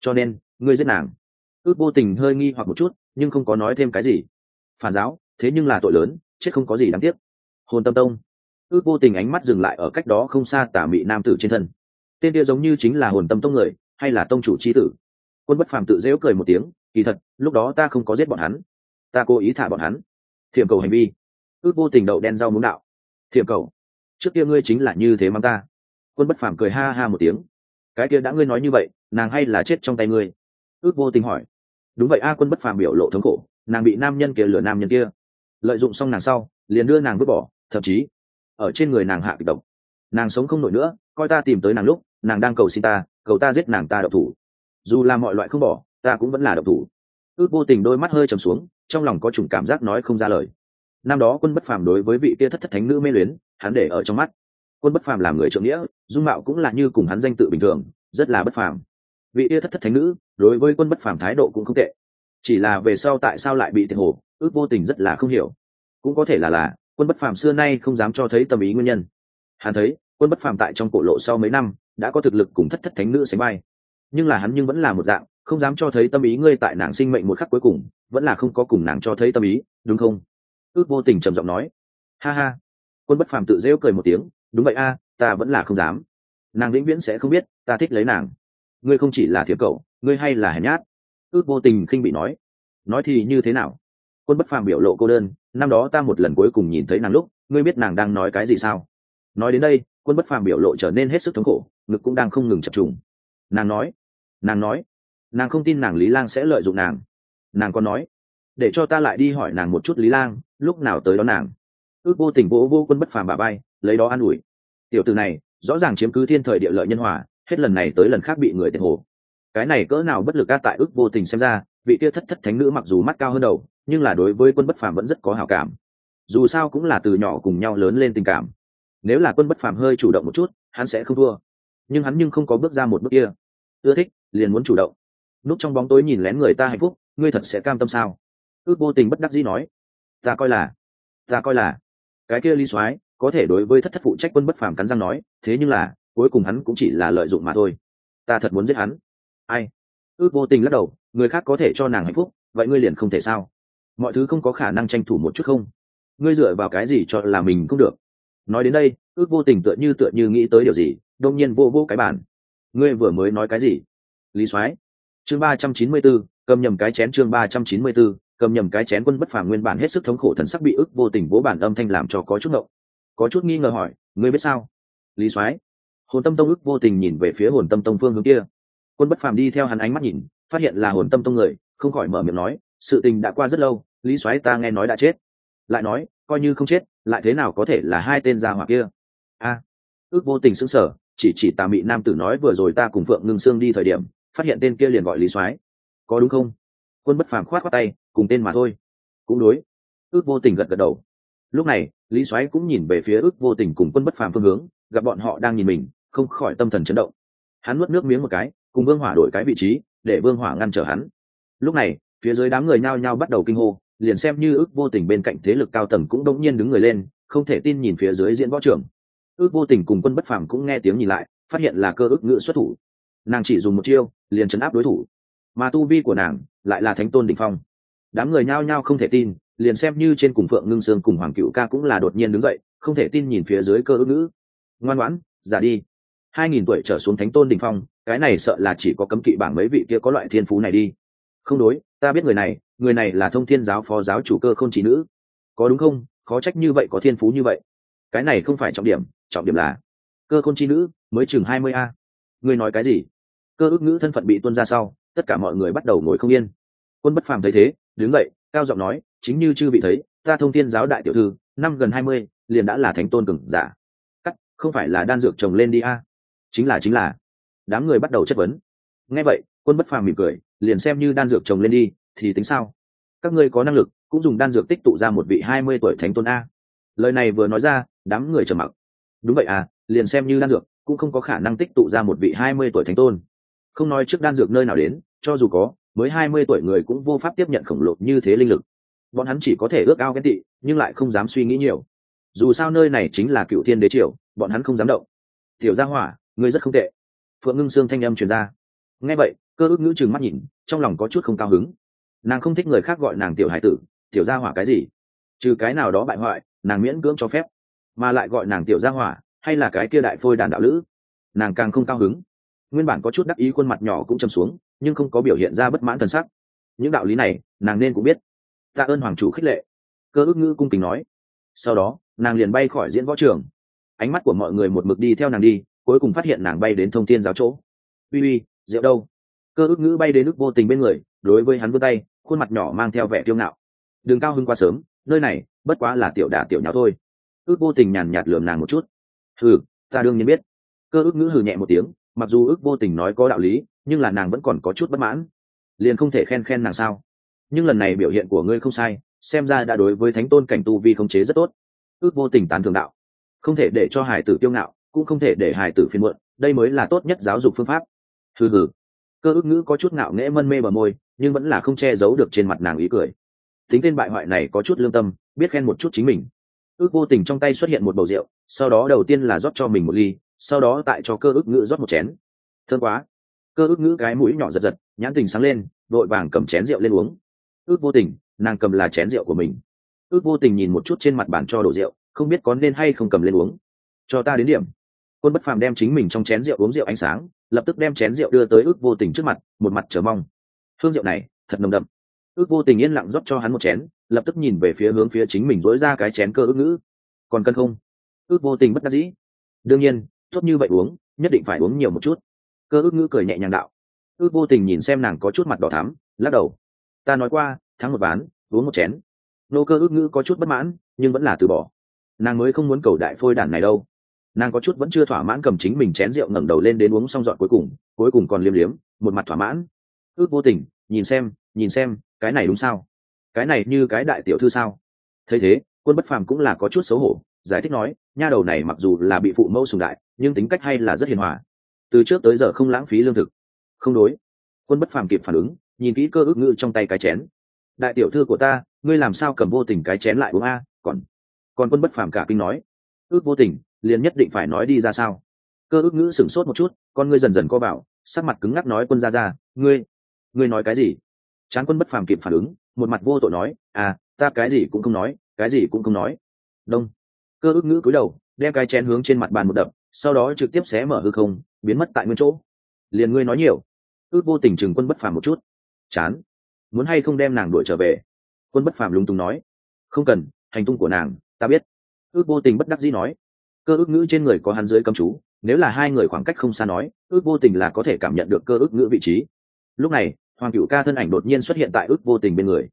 Cho nên, ngươi giết nàng. Ước vô tình hơi nghi hoặc một chút, nhưng không có nói thêm cái gì. Phản giáo, thế nhưng là tội lớn, chết không có gì đáng tiếc. Hồn tâm tông. Ước vô tình ánh mắt dừng lại ở cách đó không xa tả mị nam tử trên thân tên kia giống như chính là hồn tâm tông người, hay là tông chủ c h i tử. Quân bất phàm tự dễu cười một tiếng, kỳ thật, lúc đó ta không có giết bọn hắn. Ta cố ý thả bọn hắn. Thiệm cầu hành vi. Ước vô tình đậu đen rau muốn đạo. Thiệm cầu. Trước kia ngươi chính là như thế mắng ta. Quân bất phàm cười ha ha một tiếng. Cái kia đã ngươi nói như vậy, nàng hay là chết trong tay ngươi? Ước vô tình hỏi. Đúng vậy a, quân bất phàm biểu lộ thống khổ, nàng bị nam nhân kia lừa nam nhân kia. Lợi dụng xong nàng sau, liền đưa nàng vứt bỏ, thậm chí, ở trên người nàng hạ kịch độc. Nàng sống không nổi nữa, coi ta tìm tới nàng lúc nàng đang cầu xin ta, cầu ta giết nàng ta độc thủ. Dù là mọi loại không bỏ, ta cũng vẫn là độc thủ. Ước vô tình đôi mắt hơi trầm xuống, trong lòng có chủng cảm giác nói không ra lời. Năm đó quân bất phàm đối với vị kia thất thất thánh nữ mê luyến, hắn để ở trong mắt. Quân bất phàm làm người trượng nghĩa, dung mạo cũng là như cùng hắn danh tự bình thường, rất là bất phàm. Vị kia thất thất thánh nữ, đối với quân bất phàm thái độ cũng không tệ. Chỉ là về sau tại sao lại bị thiệt hồ, ước vô tình rất là không hiểu. Cũng có thể là là, quân bất phàm xưa nay không dám cho thấy tâm ý nguyên nhân. Hắn thấy, quân bất phàm tại trong cổ lộ sau mấy năm đã có thực lực cùng thất thất thánh nữ sánh vai. Nhưng là hắn nhưng vẫn là một dạng, không dám cho thấy tâm ý ngươi tại nàng sinh mệnh một khắc cuối cùng, vẫn là không có cùng nàng cho thấy tâm ý, đúng không? Ước vô tình trầm giọng nói. Ha ha. Quân bất phàm tự rêu cười một tiếng, đúng vậy a, ta vẫn là không dám. Nàng vĩnh viễn sẽ không biết, ta thích lấy nàng. Ngươi không chỉ là thiệp cậu, ngươi hay là hèn nhát. Ước vô tình khinh bị nói. Nói thì như thế nào? Quân bất phàm biểu lộ cô đơn, năm đó ta một lần cuối cùng nhìn thấy nàng lúc, ngươi biết nàng đang nói cái gì sao? Nói đến đây, quân bất phàm biểu lộ trở nên hết sức thống khổ ngực cũng đang không ngừng chập trùng. Nàng nói nàng nói, nàng không tin nàng lý lang sẽ lợi dụng nàng. Nàng còn nói, để cho ta lại đi hỏi nàng một chút lý lang, lúc nào tới đó nàng. Ước vô tình vỗ vô quân bất phàm bà bay, lấy đó an ủi. Tiểu từ này, rõ ràng chiếm cứ thiên thời địa lợi nhân hòa, hết lần này tới lần khác bị người tiền hồ. Cái này cỡ nào bất lực ca tại ước vô tình xem ra, vị kia thất thất thánh nữ mặc dù mắt cao hơn đầu, nhưng là đối với quân bất phàm vẫn rất có hảo cảm. Dù sao cũng là từ nhỏ cùng nhau lớn lên tình cảm. Nếu là quân bất phàm hơi chủ động một chút, hắn sẽ không thua nhưng hắn nhưng không có bước ra một bước kia. Ưa thích, liền muốn chủ động. Núp trong bóng tối nhìn lén người ta hạnh phúc, ngươi thật sẽ cam tâm sao? Ước vô tình bất đắc dĩ nói. Ta coi là, ta coi là. Cái kia ly soái có thể đối với thất thất phụ trách quân bất phàm cắn răng nói, thế nhưng là, cuối cùng hắn cũng chỉ là lợi dụng mà thôi. Ta thật muốn giết hắn. Ai? Ước vô tình lắc đầu, người khác có thể cho nàng hạnh phúc, vậy ngươi liền không thể sao? Mọi thứ không có khả năng tranh thủ một chút không? Ngươi dựa vào cái gì cho là mình không được? Nói đến đây, ước vô tình tựa như tựa như nghĩ tới điều gì? Đông nhiên vô vô cái bản ngươi vừa mới nói cái gì? Lý soái. Chương ba trăm chín mươi b ố cầm nhầm cái chén chương ba trăm chín mươi b ố cầm nhầm cái chén quân bất phàm nguyên bản hết sức thống khổ thần sắc bị ức vô tình vỗ bản âm thanh làm cho có chút ngộng. Có chút nghi ngờ hỏi, ngươi biết sao? Lý soái. Hồn tâm tông ức vô tình nhìn về phía hồn tâm tông phương hướng kia. Quân bất phàm đi theo hắn ánh mắt nhìn, phát hiện là hồn tâm tông người, không khỏi mở miệng nói, sự tình đã qua rất lâu, lý soái ta nghe nói đã chết. Lại nói, coi như không chết, lại thế nào có thể là hai tên gia hỏa kia? A. Ước vô tình sững sờ chỉ chỉ tà mị nam tử nói, vừa rồi ta cùng phượng ngưng sương đi thời điểm, phát hiện tên kia liền gọi lý soái. Có đúng không? Quân bất phàm khoát khoát tay, cùng tên mà thôi. Cũng đối. Ước vô tình gật gật đầu. Lúc này, lý soái cũng nhìn về phía ước vô tình cùng quân bất phàm phương hướng, gặp bọn họ đang nhìn mình, không khỏi tâm thần chấn động. Hắn nuốt nước miếng một cái, cùng vương hỏa đổi cái vị trí, để vương hỏa ngăn trở hắn. Lúc này, phía dưới đám người nhao nhao bắt đầu kinh hô, liền xem như ước vô tình bên cạnh thế lực cao tầng cũng đông nhiên đứng người lên, không thể tin nhìn phía dưới diễn võ trưởng ước vô tình cùng quân bất phàm cũng nghe tiếng nhìn lại, phát hiện là cơ ước ngự xuất thủ. Nàng chỉ dùng một chiêu, liền chấn áp đối thủ. Mà tu vi của nàng lại là thánh tôn đ ỉ n h phong. Đám người nhao nhao không thể tin, liền xem như trên cùng phượng ngưng sương cùng hoàng cựu ca cũng là đột nhiên đứng dậy, không thể tin nhìn phía dưới cơ ước ngữ ngoan ngoãn, giả đi. Hai nghìn tuổi trở xuống thánh tôn đình phong, cái này sợ là chỉ có cấm kỵ bảng mấy vị kia có loại thiên phú này đi. Không đối, ta biết người này người này là thông thiên giáo phó giáo chủ cơ k h ô n chỉ nữ. Có đúng không? Khó trách như vậy có thiên phú như vậy cái này không phải trọng điểm trọng điểm là cơ khôn chi nữ mới chừng hai mươi a. Ngươi nói cái gì? Cơ ước ngữ thân phận bị tuân ra sau, tất cả mọi người bắt đầu ngồi không yên. Quân bất phàm thấy thế, đứng dậy, cao giọng nói, chính như chư vị thấy, ta thông tin giáo đại tiểu thư, năm gần hai mươi, liền đã là thánh tôn cường giả. Cắt, không phải là đan dược trồng lên đi a? Chính là chính là. Đám người bắt đầu chất vấn. Nghe vậy, quân bất phàm mỉm cười, liền xem như đan dược trồng lên đi, thì tính sao? Các ngươi có năng lực, cũng dùng đan dược tích tụ ra một vị hai mươi tuổi thánh tôn a. Lời này vừa nói ra đám người trầm mặc. Đúng vậy à liền xem như đan dược, cũng không có khả năng tích tụ ra một vị hai mươi tuổi thánh tôn. Không nói trước đan dược nơi nào đến, cho dù có, mới hai mươi tuổi người cũng vô pháp tiếp nhận khổng lồ như thế linh lực. Bọn hắn chỉ có thể ước ao ghen tị, nhưng lại không dám suy nghĩ nhiều. Dù sao nơi này chính là cựu thiên đế triều, bọn hắn không dám động. Tiểu gia hỏa, ngươi rất không tệ. Phượng ngưng sương thanh âm truyền ra. Nghe vậy, cơ ước ngữ chừng mắt nhìn, trong lòng có chút không cao hứng. Nàng không thích người khác gọi nàng tiểu hải tử, tiểu gia hỏa cái gì? Trừ cái nào đó bại hoại, nàng miễn cưỡng cho phép mà lại gọi nàng tiểu gia hỏa, hay là cái kia đại phôi đàn đạo lữ. Nàng càng không cao hứng. Nguyên bản có chút đắc ý khuôn mặt nhỏ cũng châm xuống, nhưng không có biểu hiện ra bất mãn t sắc. Những đạo lý này, nàng nên cũng biết. Tạ ơn hoàng chủ khích lệ. Cơ ước ngữ cung kính nói. Sau đó, nàng liền bay khỏi diễn võ trường. Ánh mắt của mọi người một mực đi theo nàng đi, cuối cùng phát hiện nàng bay đến thông thiên giáo chỗ. Uy uy, rượu đâu? Cơ ước ngữ bay đến nước vô tình bên người, đối với hắn vươn tay, khuôn mặt nhỏ mang theo vẻ kiêu ngạo. Đường cao hưng qua sớm, nơi này, bất quá là tiểu đả tiểu nháo thôi ước vô tình nhàn nhạt lườm nàng một chút. Hừ, ta đương nhiên biết. Cơ ước ngữ hừ nhẹ một tiếng, mặc dù ước vô tình nói có đạo lý, nhưng là nàng vẫn còn có chút bất mãn. Liền không thể khen khen nàng sao? Nhưng lần này biểu hiện của ngươi không sai, xem ra đã đối với thánh tôn cảnh tu vi khống chế rất tốt. Ước vô tình tán thường đạo. Không thể để cho hải tử kiêu ngạo, cũng không thể để hải tử phiên muộn, đây mới là tốt nhất giáo dục phương pháp. Hừ hừ. Cơ ước ngữ có chút ngạo nghễ mân mê bờ môi, nhưng vẫn là không che giấu được trên mặt nàng ý cười. Tính tên bại hoại này có chút lương tâm, biết khen một chút chính mình ước vô tình trong tay xuất hiện một bầu rượu, sau đó đầu tiên là rót cho mình một ly, sau đó tại cho cơ ước ngữ rót một chén. Thương quá. Cơ ước ngữ cái mũi nhỏ giật giật, nhãn tình sáng lên, vội vàng cầm chén rượu lên uống. Ước vô tình, nàng cầm là chén rượu của mình. Ước vô tình nhìn một chút trên mặt bàn cho đổ rượu, không biết có nên hay không cầm lên uống. Cho ta đến điểm. Quân bất phàm đem chính mình trong chén rượu uống rượu ánh sáng, lập tức đem chén rượu đưa tới ước vô tình trước mặt, một mặt chờ mong. Hương rượu này, thật nồng đậm. Ước vô tình yên lặng rót cho hắn một chén lập tức nhìn về phía hướng phía chính mình dỗi ra cái chén cơ ước ngữ. Còn cân không? Ước vô tình bất đắc dĩ. Đương nhiên, tốt như vậy uống, nhất định phải uống nhiều một chút. Cơ ước ngữ cười nhẹ nhàng đạo. Ước vô tình nhìn xem nàng có chút mặt đỏ thắm, lắc đầu. Ta nói qua, thắng một ván, uống một chén. Nô cơ ước ngữ có chút bất mãn, nhưng vẫn là từ bỏ. Nàng mới không muốn cầu đại phôi đàn này đâu. Nàng có chút vẫn chưa thỏa mãn cầm chính mình chén rượu ngẩng đầu lên đến uống xong dọn cuối cùng cuối cùng còn liêm liếm, một mặt thỏa mãn. Ước vô tình, nhìn xem nhìn xem, cái này đúng sao? Cái này như cái đại tiểu thư sao? Thấy thế, quân bất phàm cũng là có chút xấu hổ, giải thích nói, nha đầu này mặc dù là bị phụ mẫu sùng đại, nhưng tính cách hay là rất hiền hòa. Từ trước tới giờ không lãng phí lương thực. Không đối. Quân bất phàm kịp phản ứng, nhìn kỹ cơ ước ngự trong tay cái chén. Đại tiểu thư của ta, ngươi làm sao cầm vô tình cái chén lại uống a? Còn còn quân bất phàm cả kinh nói. Ước vô tình, liền nhất định phải nói đi ra sao? Cơ ước ngữ sửng sốt một chút, con ngươi dần dần co vào, sắc mặt cứng ngắc nói quân ra ra, ngươi ngươi nói cái gì? Chán quân bất phàm kịp phản ứng một mặt vô tội nói à ta cái gì cũng không nói, cái gì cũng không nói. Đông. Cơ ước ngữ cúi đầu, đem cái chén hướng trên mặt bàn một đập, sau đó trực tiếp xé mở hư không, biến mất tại nguyên chỗ. Liền ngươi nói nhiều. Ước vô tình chừng quân bất phàm một chút. Chán. Muốn hay không đem nàng đuổi trở về? Quân bất phàm lúng túng nói. Không cần, hành tung của nàng, ta biết. Ước vô tình bất đắc dĩ nói. Cơ ước ngữ trên người có hắn dưới cầm chú, nếu là hai người khoảng cách không xa nói, ước vô tình là có thể cảm nhận được cơ ước ngữ vị trí. Lúc này hoàng cựu ca thân ảnh đột nhiên xuất hiện tại ước vô tình bên người.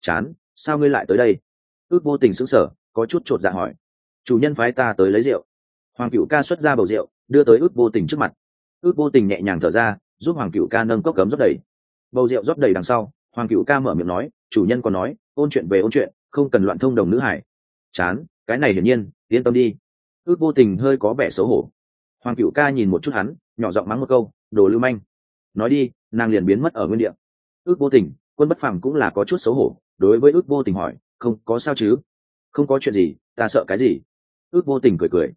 Chán, sao ngươi lại tới đây? Ước vô tình sững sờ, có chút chột dạ hỏi. Chủ nhân phái ta tới lấy rượu. Hoàng cựu ca xuất ra bầu rượu, đưa tới ước vô tình trước mặt. Ước vô tình nhẹ nhàng thở ra, giúp hoàng cựu ca nâng cốc cấm rót đầy. Bầu rượu rót đầy đằng sau, hoàng cựu ca mở miệng nói, chủ nhân còn nói, ôn chuyện về ôn chuyện, không cần loạn thông đồng nữ hải. Chán, cái này hiển nhiên, yên tâm đi. Ước vô tình hơi có vẻ xấu hổ. Hoàng cựu ca nhìn một chút hắn, nhỏ giọng mắng một câu, đồ lưu manh nói đi, nàng liền biến mất ở nguyên địa. Ước vô tình, quân bất phàm cũng là có chút xấu hổ, đối với ước vô tình hỏi, không, có sao chứ? Không có chuyện gì, ta sợ cái gì? Ước vô tình cười cười.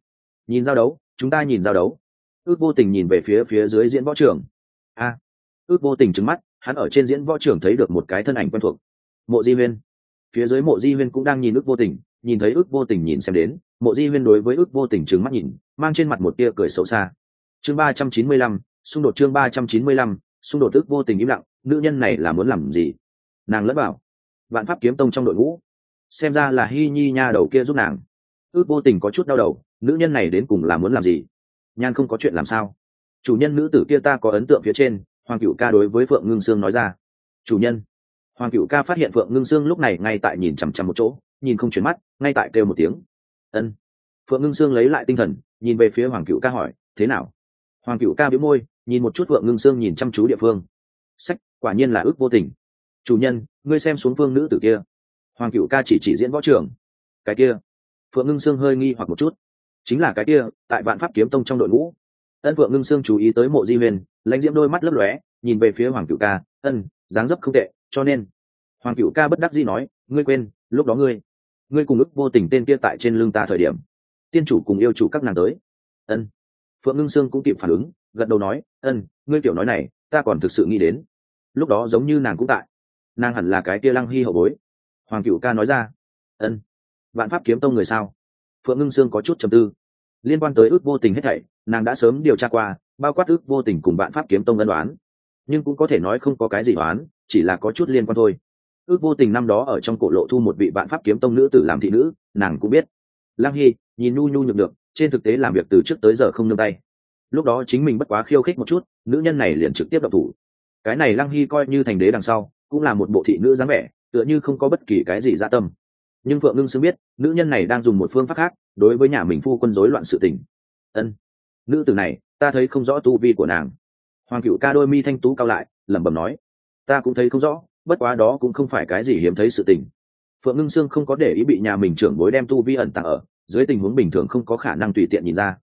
Nhìn giao đấu, chúng ta nhìn giao đấu. Ước vô tình nhìn về phía phía dưới diễn võ trường. A. Ước vô tình trứng mắt, hắn ở trên diễn võ trường thấy được một cái thân ảnh quen thuộc. Mộ di huyên. Phía dưới mộ di huyên cũng đang nhìn ước vô tình, nhìn thấy ước vô tình nhìn xem đến, mộ di huyên đối với ước vô tình trứng mắt nhìn, mang trên mặt một tia cười xấu xa. Chương ba trăm chín mươi lăm xung đột chương ba trăm chín mươi lăm, xung đột ước vô tình im lặng, nữ nhân này là muốn làm gì? Nàng lẫn bảo vạn pháp kiếm tông trong đội ngũ. Xem ra là hy nhi nha đầu kia giúp nàng. Ước vô tình có chút đau đầu, nữ nhân này đến cùng là muốn làm gì? Nhan không có chuyện làm sao? Chủ nhân nữ tử kia ta có ấn tượng phía trên, hoàng cựu ca đối với phượng ngưng sương nói ra. Chủ nhân. Hoàng cựu ca phát hiện phượng ngưng sương lúc này ngay tại nhìn chằm chằm một chỗ, nhìn không chuyển mắt, ngay tại kêu một tiếng. Ân. Phượng ngưng sương lấy lại tinh thần, nhìn về phía hoàng cựu ca hỏi, thế nào? Hoàng cựu ca biếu môi nhìn một chút vượng ngưng sương nhìn chăm chú địa phương. Sách, quả nhiên là ước vô tình. Chủ nhân, ngươi xem xuống phương nữ tử kia. Hoàng cựu ca chỉ chỉ diễn võ trưởng. cái kia. Phượng ngưng sương hơi nghi hoặc một chút. Chính là cái kia, tại vạn pháp kiếm tông trong đội ngũ. Ân phượng ngưng sương chú ý tới mộ di huyền, lãnh diễm đôi mắt lấp lóe, nhìn về phía hoàng cựu ca. Ân, dáng dấp không tệ, cho nên. Hoàng cựu ca bất đắc dĩ nói, ngươi quên, lúc đó ngươi. Ngươi cùng ức vô tình tên kia tại trên lưng ta thời điểm. Tiên chủ cùng yêu chủ các nàng tới. Ân. Phượng ngưng sương cũng kịp phản ứng gật đầu nói ân ngươi kiểu nói này, ta còn thực sự nghĩ đến. Lúc đó giống như nàng cũng tại. Nàng hẳn là cái kia lăng hy hậu bối. Hoàng cựu ca nói ra ân vạn pháp kiếm tông người sao? Phượng ngưng sương có chút trầm tư. Liên quan tới ước vô tình hết thảy, nàng đã sớm điều tra qua, bao quát ước vô tình cùng vạn pháp kiếm tông ân đoán nhưng cũng có thể nói không có cái gì đoán chỉ là có chút liên quan thôi. Ước vô tình năm đó ở trong cổ lộ thu một vị vạn pháp kiếm tông nữ tử làm thị nữ, nàng cũng biết. Lăng hy, nhìn nhu nhu nhược được trên thực tế làm việc từ trước tới giờ không nương tay lúc đó chính mình bất quá khiêu khích một chút, nữ nhân này liền trực tiếp đập thủ. Cái này lăng hy coi như thành đế đằng sau, cũng là một bộ thị nữ dáng vẻ, tựa như không có bất kỳ cái gì dạ tâm. Nhưng phượng ngưng Sương biết, nữ nhân này đang dùng một phương pháp khác, đối với nhà mình phu quân rối loạn sự tình. Ân, nữ tử này, ta thấy không rõ tu vi của nàng. Hoàng cựu ca đôi mi thanh tú cao lại, lẩm bẩm nói, ta cũng thấy không rõ, bất quá đó cũng không phải cái gì hiếm thấy sự tình. Phượng ngưng sương không có để ý bị nhà mình trưởng bối đem tu vi ẩn tàng ở, dưới tình huống bình thường không có khả năng tùy tiện nhìn ra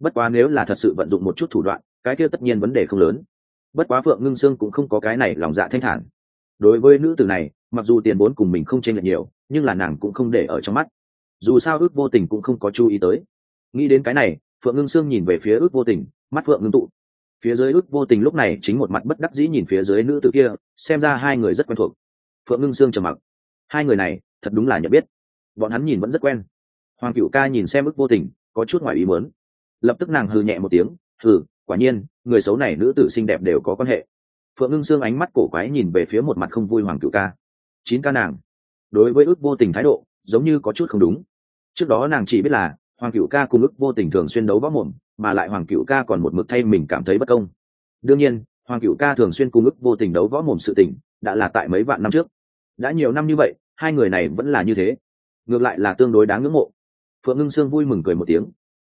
bất quá nếu là thật sự vận dụng một chút thủ đoạn, cái kia tất nhiên vấn đề không lớn. Bất quá phượng ngưng sương cũng không có cái này lòng dạ thanh thản. Đối với nữ tử này, mặc dù tiền vốn cùng mình không tranh lệch nhiều, nhưng là nàng cũng không để ở trong mắt. Dù sao ước vô tình cũng không có chú ý tới. Nghĩ đến cái này, phượng ngưng sương nhìn về phía ước vô tình, mắt phượng ngưng tụ. Phía dưới ước vô tình lúc này chính một mặt bất đắc dĩ nhìn phía dưới nữ tử kia, xem ra hai người rất quen thuộc. Phượng ngưng sương trầm mặc. Hai người này, thật đúng là nhận biết. Bọn hắn nhìn vẫn rất quen. Hoàng cựu ca nhìn xem ước vô tình, có chút ngoài ý mớn lập tức nàng hừ nhẹ một tiếng, hừ, quả nhiên, người xấu này nữ tử xinh đẹp đều có quan hệ. Phượng ngưng xương ánh mắt cổ quái nhìn về phía một mặt không vui hoàng cựu ca. Chín ca nàng, đối với ước vô tình thái độ, giống như có chút không đúng. Trước đó nàng chỉ biết là, hoàng cựu ca cùng ước vô tình thường xuyên đấu võ mồm, mà lại hoàng cựu ca còn một mực thay mình cảm thấy bất công. Đương nhiên, hoàng cựu ca thường xuyên cùng ước vô tình đấu võ mồm sự tình, đã là tại mấy vạn năm trước. Đã nhiều năm như vậy, hai người này vẫn là như thế. Ngược lại là tương đối đáng ngưỡng mộ. Phượng ngưng sương vui mừng cười một tiếng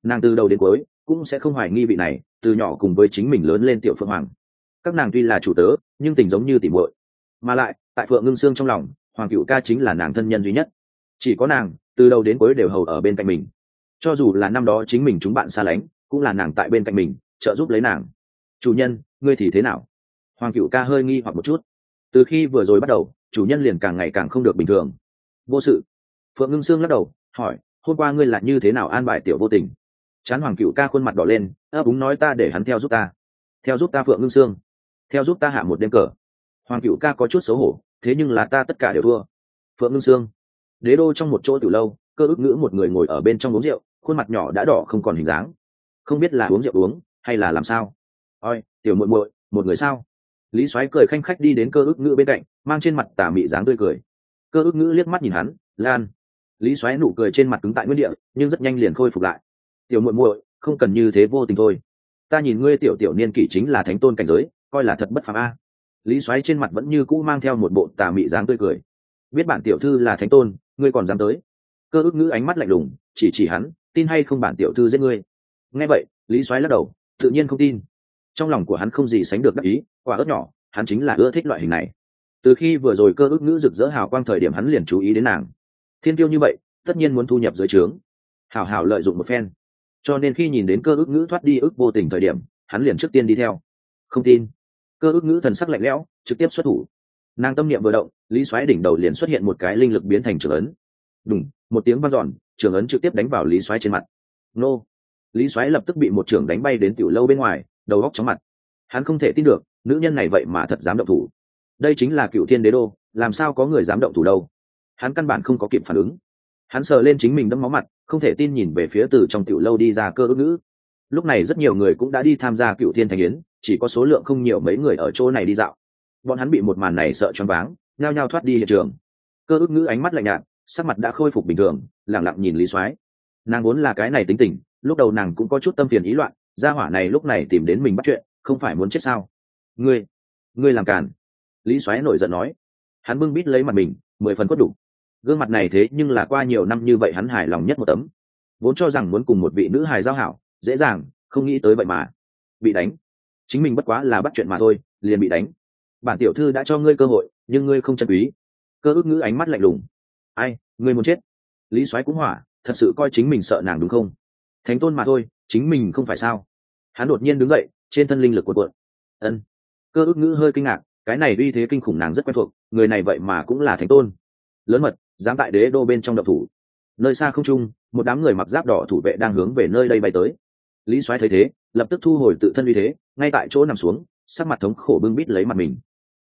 nàng từ đầu đến cuối cũng sẽ không hoài nghi vị này, từ nhỏ cùng với chính mình lớn lên tiểu phượng hoàng. Các nàng tuy là chủ tớ, nhưng tình giống như tỉ muội. Mà lại, tại phượng ngưng sương trong lòng, hoàng cựu ca chính là nàng thân nhân duy nhất. Chỉ có nàng, từ đầu đến cuối đều hầu ở bên cạnh mình. Cho dù là năm đó chính mình chúng bạn xa lánh, cũng là nàng tại bên cạnh mình, trợ giúp lấy nàng. Chủ nhân, ngươi thì thế nào? Hoàng cựu ca hơi nghi hoặc một chút. Từ khi vừa rồi bắt đầu, chủ nhân liền càng ngày càng không được bình thường. Vô sự. Phượng ngưng sương lắc đầu, hỏi, hôm qua ngươi là như thế nào an bài tiểu vô tình? Chán hoàng cựu ca khuôn mặt đỏ lên ấp úng nói ta để hắn theo giúp ta. Theo giúp ta phượng ngưng sương. Theo giúp ta hạ một đêm cờ. Hoàng cựu ca có chút xấu hổ, thế nhưng là ta tất cả đều thua. Phượng ngưng sương. Đế đô trong một chỗ từ lâu, cơ ước ngữ một người ngồi ở bên trong uống rượu, khuôn mặt nhỏ đã đỏ không còn hình dáng. Không biết là uống rượu uống, hay là làm sao? Oi tiểu muội muội, một người sao? Lý soái cười khanh khách đi đến cơ ước ngữ bên cạnh, mang trên mặt tà mị dáng tươi cười. Cơ ước ngữ liếc mắt nhìn hắn, lan. Lý xoáy nụ cười trên mặt cứng tại nguyên địa, nhưng rất nhanh liền khôi phục lại tiểu muội muội, không cần như thế vô tình thôi. Ta nhìn ngươi tiểu tiểu niên kỷ chính là thánh tôn cảnh giới, coi là thật bất phàm a. Lý xoáy trên mặt vẫn như cũ mang theo một bộ tà mị dáng tươi cười. Biết bản tiểu thư là thánh tôn, ngươi còn dám tới? Cơ ước ngữ ánh mắt lạnh lùng, chỉ chỉ hắn, tin hay không bản tiểu thư giết ngươi? Nghe vậy, lý xoáy lắc đầu, tự nhiên không tin. Trong lòng của hắn không gì sánh được đắc ý, quả ớt nhỏ, hắn chính là ưa thích loại hình này. Từ khi vừa rồi cơ ước ngữ rực rỡ hào quang thời điểm hắn liền chú ý đến nàng. Thiên tiêu như vậy, tất nhiên muốn thu nhập dưới trướng. Hảo hảo lợi dụng một phen cho nên khi nhìn đến cơ ước ngữ thoát đi ước vô tình thời điểm, hắn liền trước tiên đi theo. Không tin. Cơ ước ngữ thần sắc lạnh lẽo, trực tiếp xuất thủ. Nàng tâm niệm vừa động, lý xoáy đỉnh đầu liền xuất hiện một cái linh lực biến thành trưởng ấn. Đúng một tiếng vang dọn trưởng ấn trực tiếp đánh vào lý xoáy trên mặt. Nô. Lý xoáy lập tức bị một trưởng đánh bay đến tiểu lâu bên ngoài, đầu góc chóng mặt. Hắn không thể tin được, nữ nhân này vậy mà thật dám động thủ. Đây chính là cựu thiên đế đô, làm sao có người dám động thủ đâu? Hắn căn bản không có kịp phản ứng. Hắn sờ lên chính mình đâm máu mặt không thể tin nhìn về phía từ trong tiểu lâu đi ra cơ ước ngữ lúc này rất nhiều người cũng đã đi tham gia cựu thiên thành yến, chỉ có số lượng không nhiều mấy người ở chỗ này đi dạo. Bọn hắn bị một màn này sợ choáng váng, nhao nhao thoát đi hiện trường. Cơ ước ngữ ánh mắt lạnh nhạt, sắc mặt đã khôi phục bình thường lẳng lặng nhìn lý soái. Nàng vốn là cái này tính tình, lúc đầu nàng cũng có chút tâm phiền ý loạn, gia hỏa này lúc này tìm đến mình bắt chuyện, không phải muốn chết sao? Ngươi ngươi làm càn. Lý soái nổi giận nói. Hắn bưng bít lấy mặt mình, mười phần quất đủ gương mặt này thế nhưng là qua nhiều năm như vậy hắn hài lòng nhất một tấm. Vốn cho rằng muốn cùng một vị nữ hài giao hảo, dễ dàng, không nghĩ tới vậy mà. Bị đánh. Chính mình bất quá là bắt chuyện mà thôi, liền bị đánh. Bản tiểu thư đã cho ngươi cơ hội, nhưng ngươi không chân quý. Cơ ước ngữ ánh mắt lạnh lùng. Ai, ngươi muốn chết? Lý soái cũng hỏa, thật sự coi chính mình sợ nàng đúng không? Thánh tôn mà thôi, chính mình không phải sao? Hắn đột nhiên đứng dậy, trên thân linh lực của cuộn. Ân. Cơ ước ngữ hơi kinh ngạc, cái này uy thế kinh khủng nàng rất quen thuộc, người này vậy mà cũng là thánh tôn. Lớn mật dám tại đế đô bên trong độc thủ. Nơi xa không trung, một đám người mặc giáp đỏ thủ vệ đang hướng về nơi đây bay tới. Lý soái thấy thế, lập tức thu hồi tự thân uy thế, ngay tại chỗ nằm xuống, sắc mặt thống khổ bưng bít lấy mặt mình.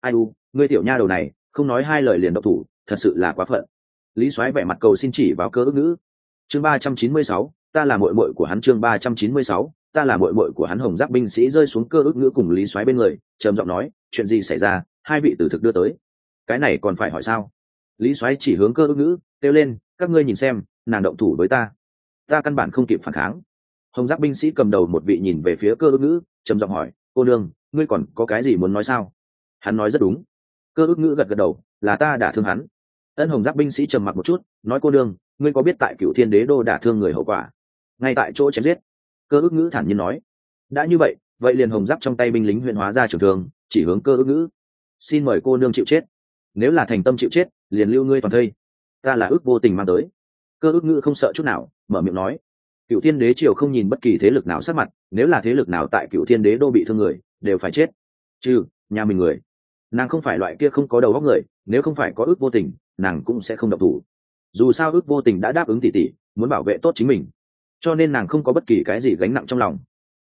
Ai u, ngươi tiểu nha đầu này, không nói hai lời liền độc thủ, thật sự là quá phận. Lý soái vẻ mặt cầu xin chỉ vào cơ ước ngữ. Chương ba trăm chín mươi sáu, ta là mội mội của hắn chương ba trăm chín mươi sáu, ta là mội mội của hắn hồng giáp binh sĩ rơi xuống cơ ước ngữ cùng lý soái bên người, trầm giọng nói, chuyện gì xảy ra? Hai vị tử thực đưa tới. Cái này còn phải hỏi sao? Lý soái chỉ hướng cơ ước ngữ kêu lên, các ngươi nhìn xem, nàng động thủ với ta. Ta căn bản không kịp phản kháng. Hồng giáp binh sĩ cầm đầu một vị nhìn về phía cơ ước ngữ trầm giọng hỏi, cô nương, ngươi còn có cái gì muốn nói sao? Hắn nói rất đúng. Cơ ước ngữ gật gật đầu, là ta đã thương hắn. Ân hồng giáp binh sĩ trầm mặc một chút, nói, cô nương, ngươi có biết tại cựu thiên đế đô đả thương người hậu quả? Ngay tại chỗ chém giết. Cơ ước ngữ thản nhiên nói, đã như vậy vậy liền hồng giáp trong tay binh lính huyện hóa ra trường thường chỉ hướng cơ ước ngữ xin mời cô nương chịu chết. Nếu là thành tâm chịu chết liền lưu ngươi toàn thây. Ta là ước vô tình mang tới. Cơ ước ngữ không sợ chút nào, mở miệng nói. Cựu thiên đế triều không nhìn bất kỳ thế lực nào sát mặt, nếu là thế lực nào tại cựu thiên đế đô bị thương người, đều phải chết. Chứ nhà mình người. Nàng không phải loại kia không có đầu óc người, nếu không phải có ước vô tình, nàng cũng sẽ không độc thủ. Dù sao ước vô tình đã đáp ứng tỉ tỉ muốn bảo vệ tốt chính mình. Cho nên nàng không có bất kỳ cái gì gánh nặng trong lòng.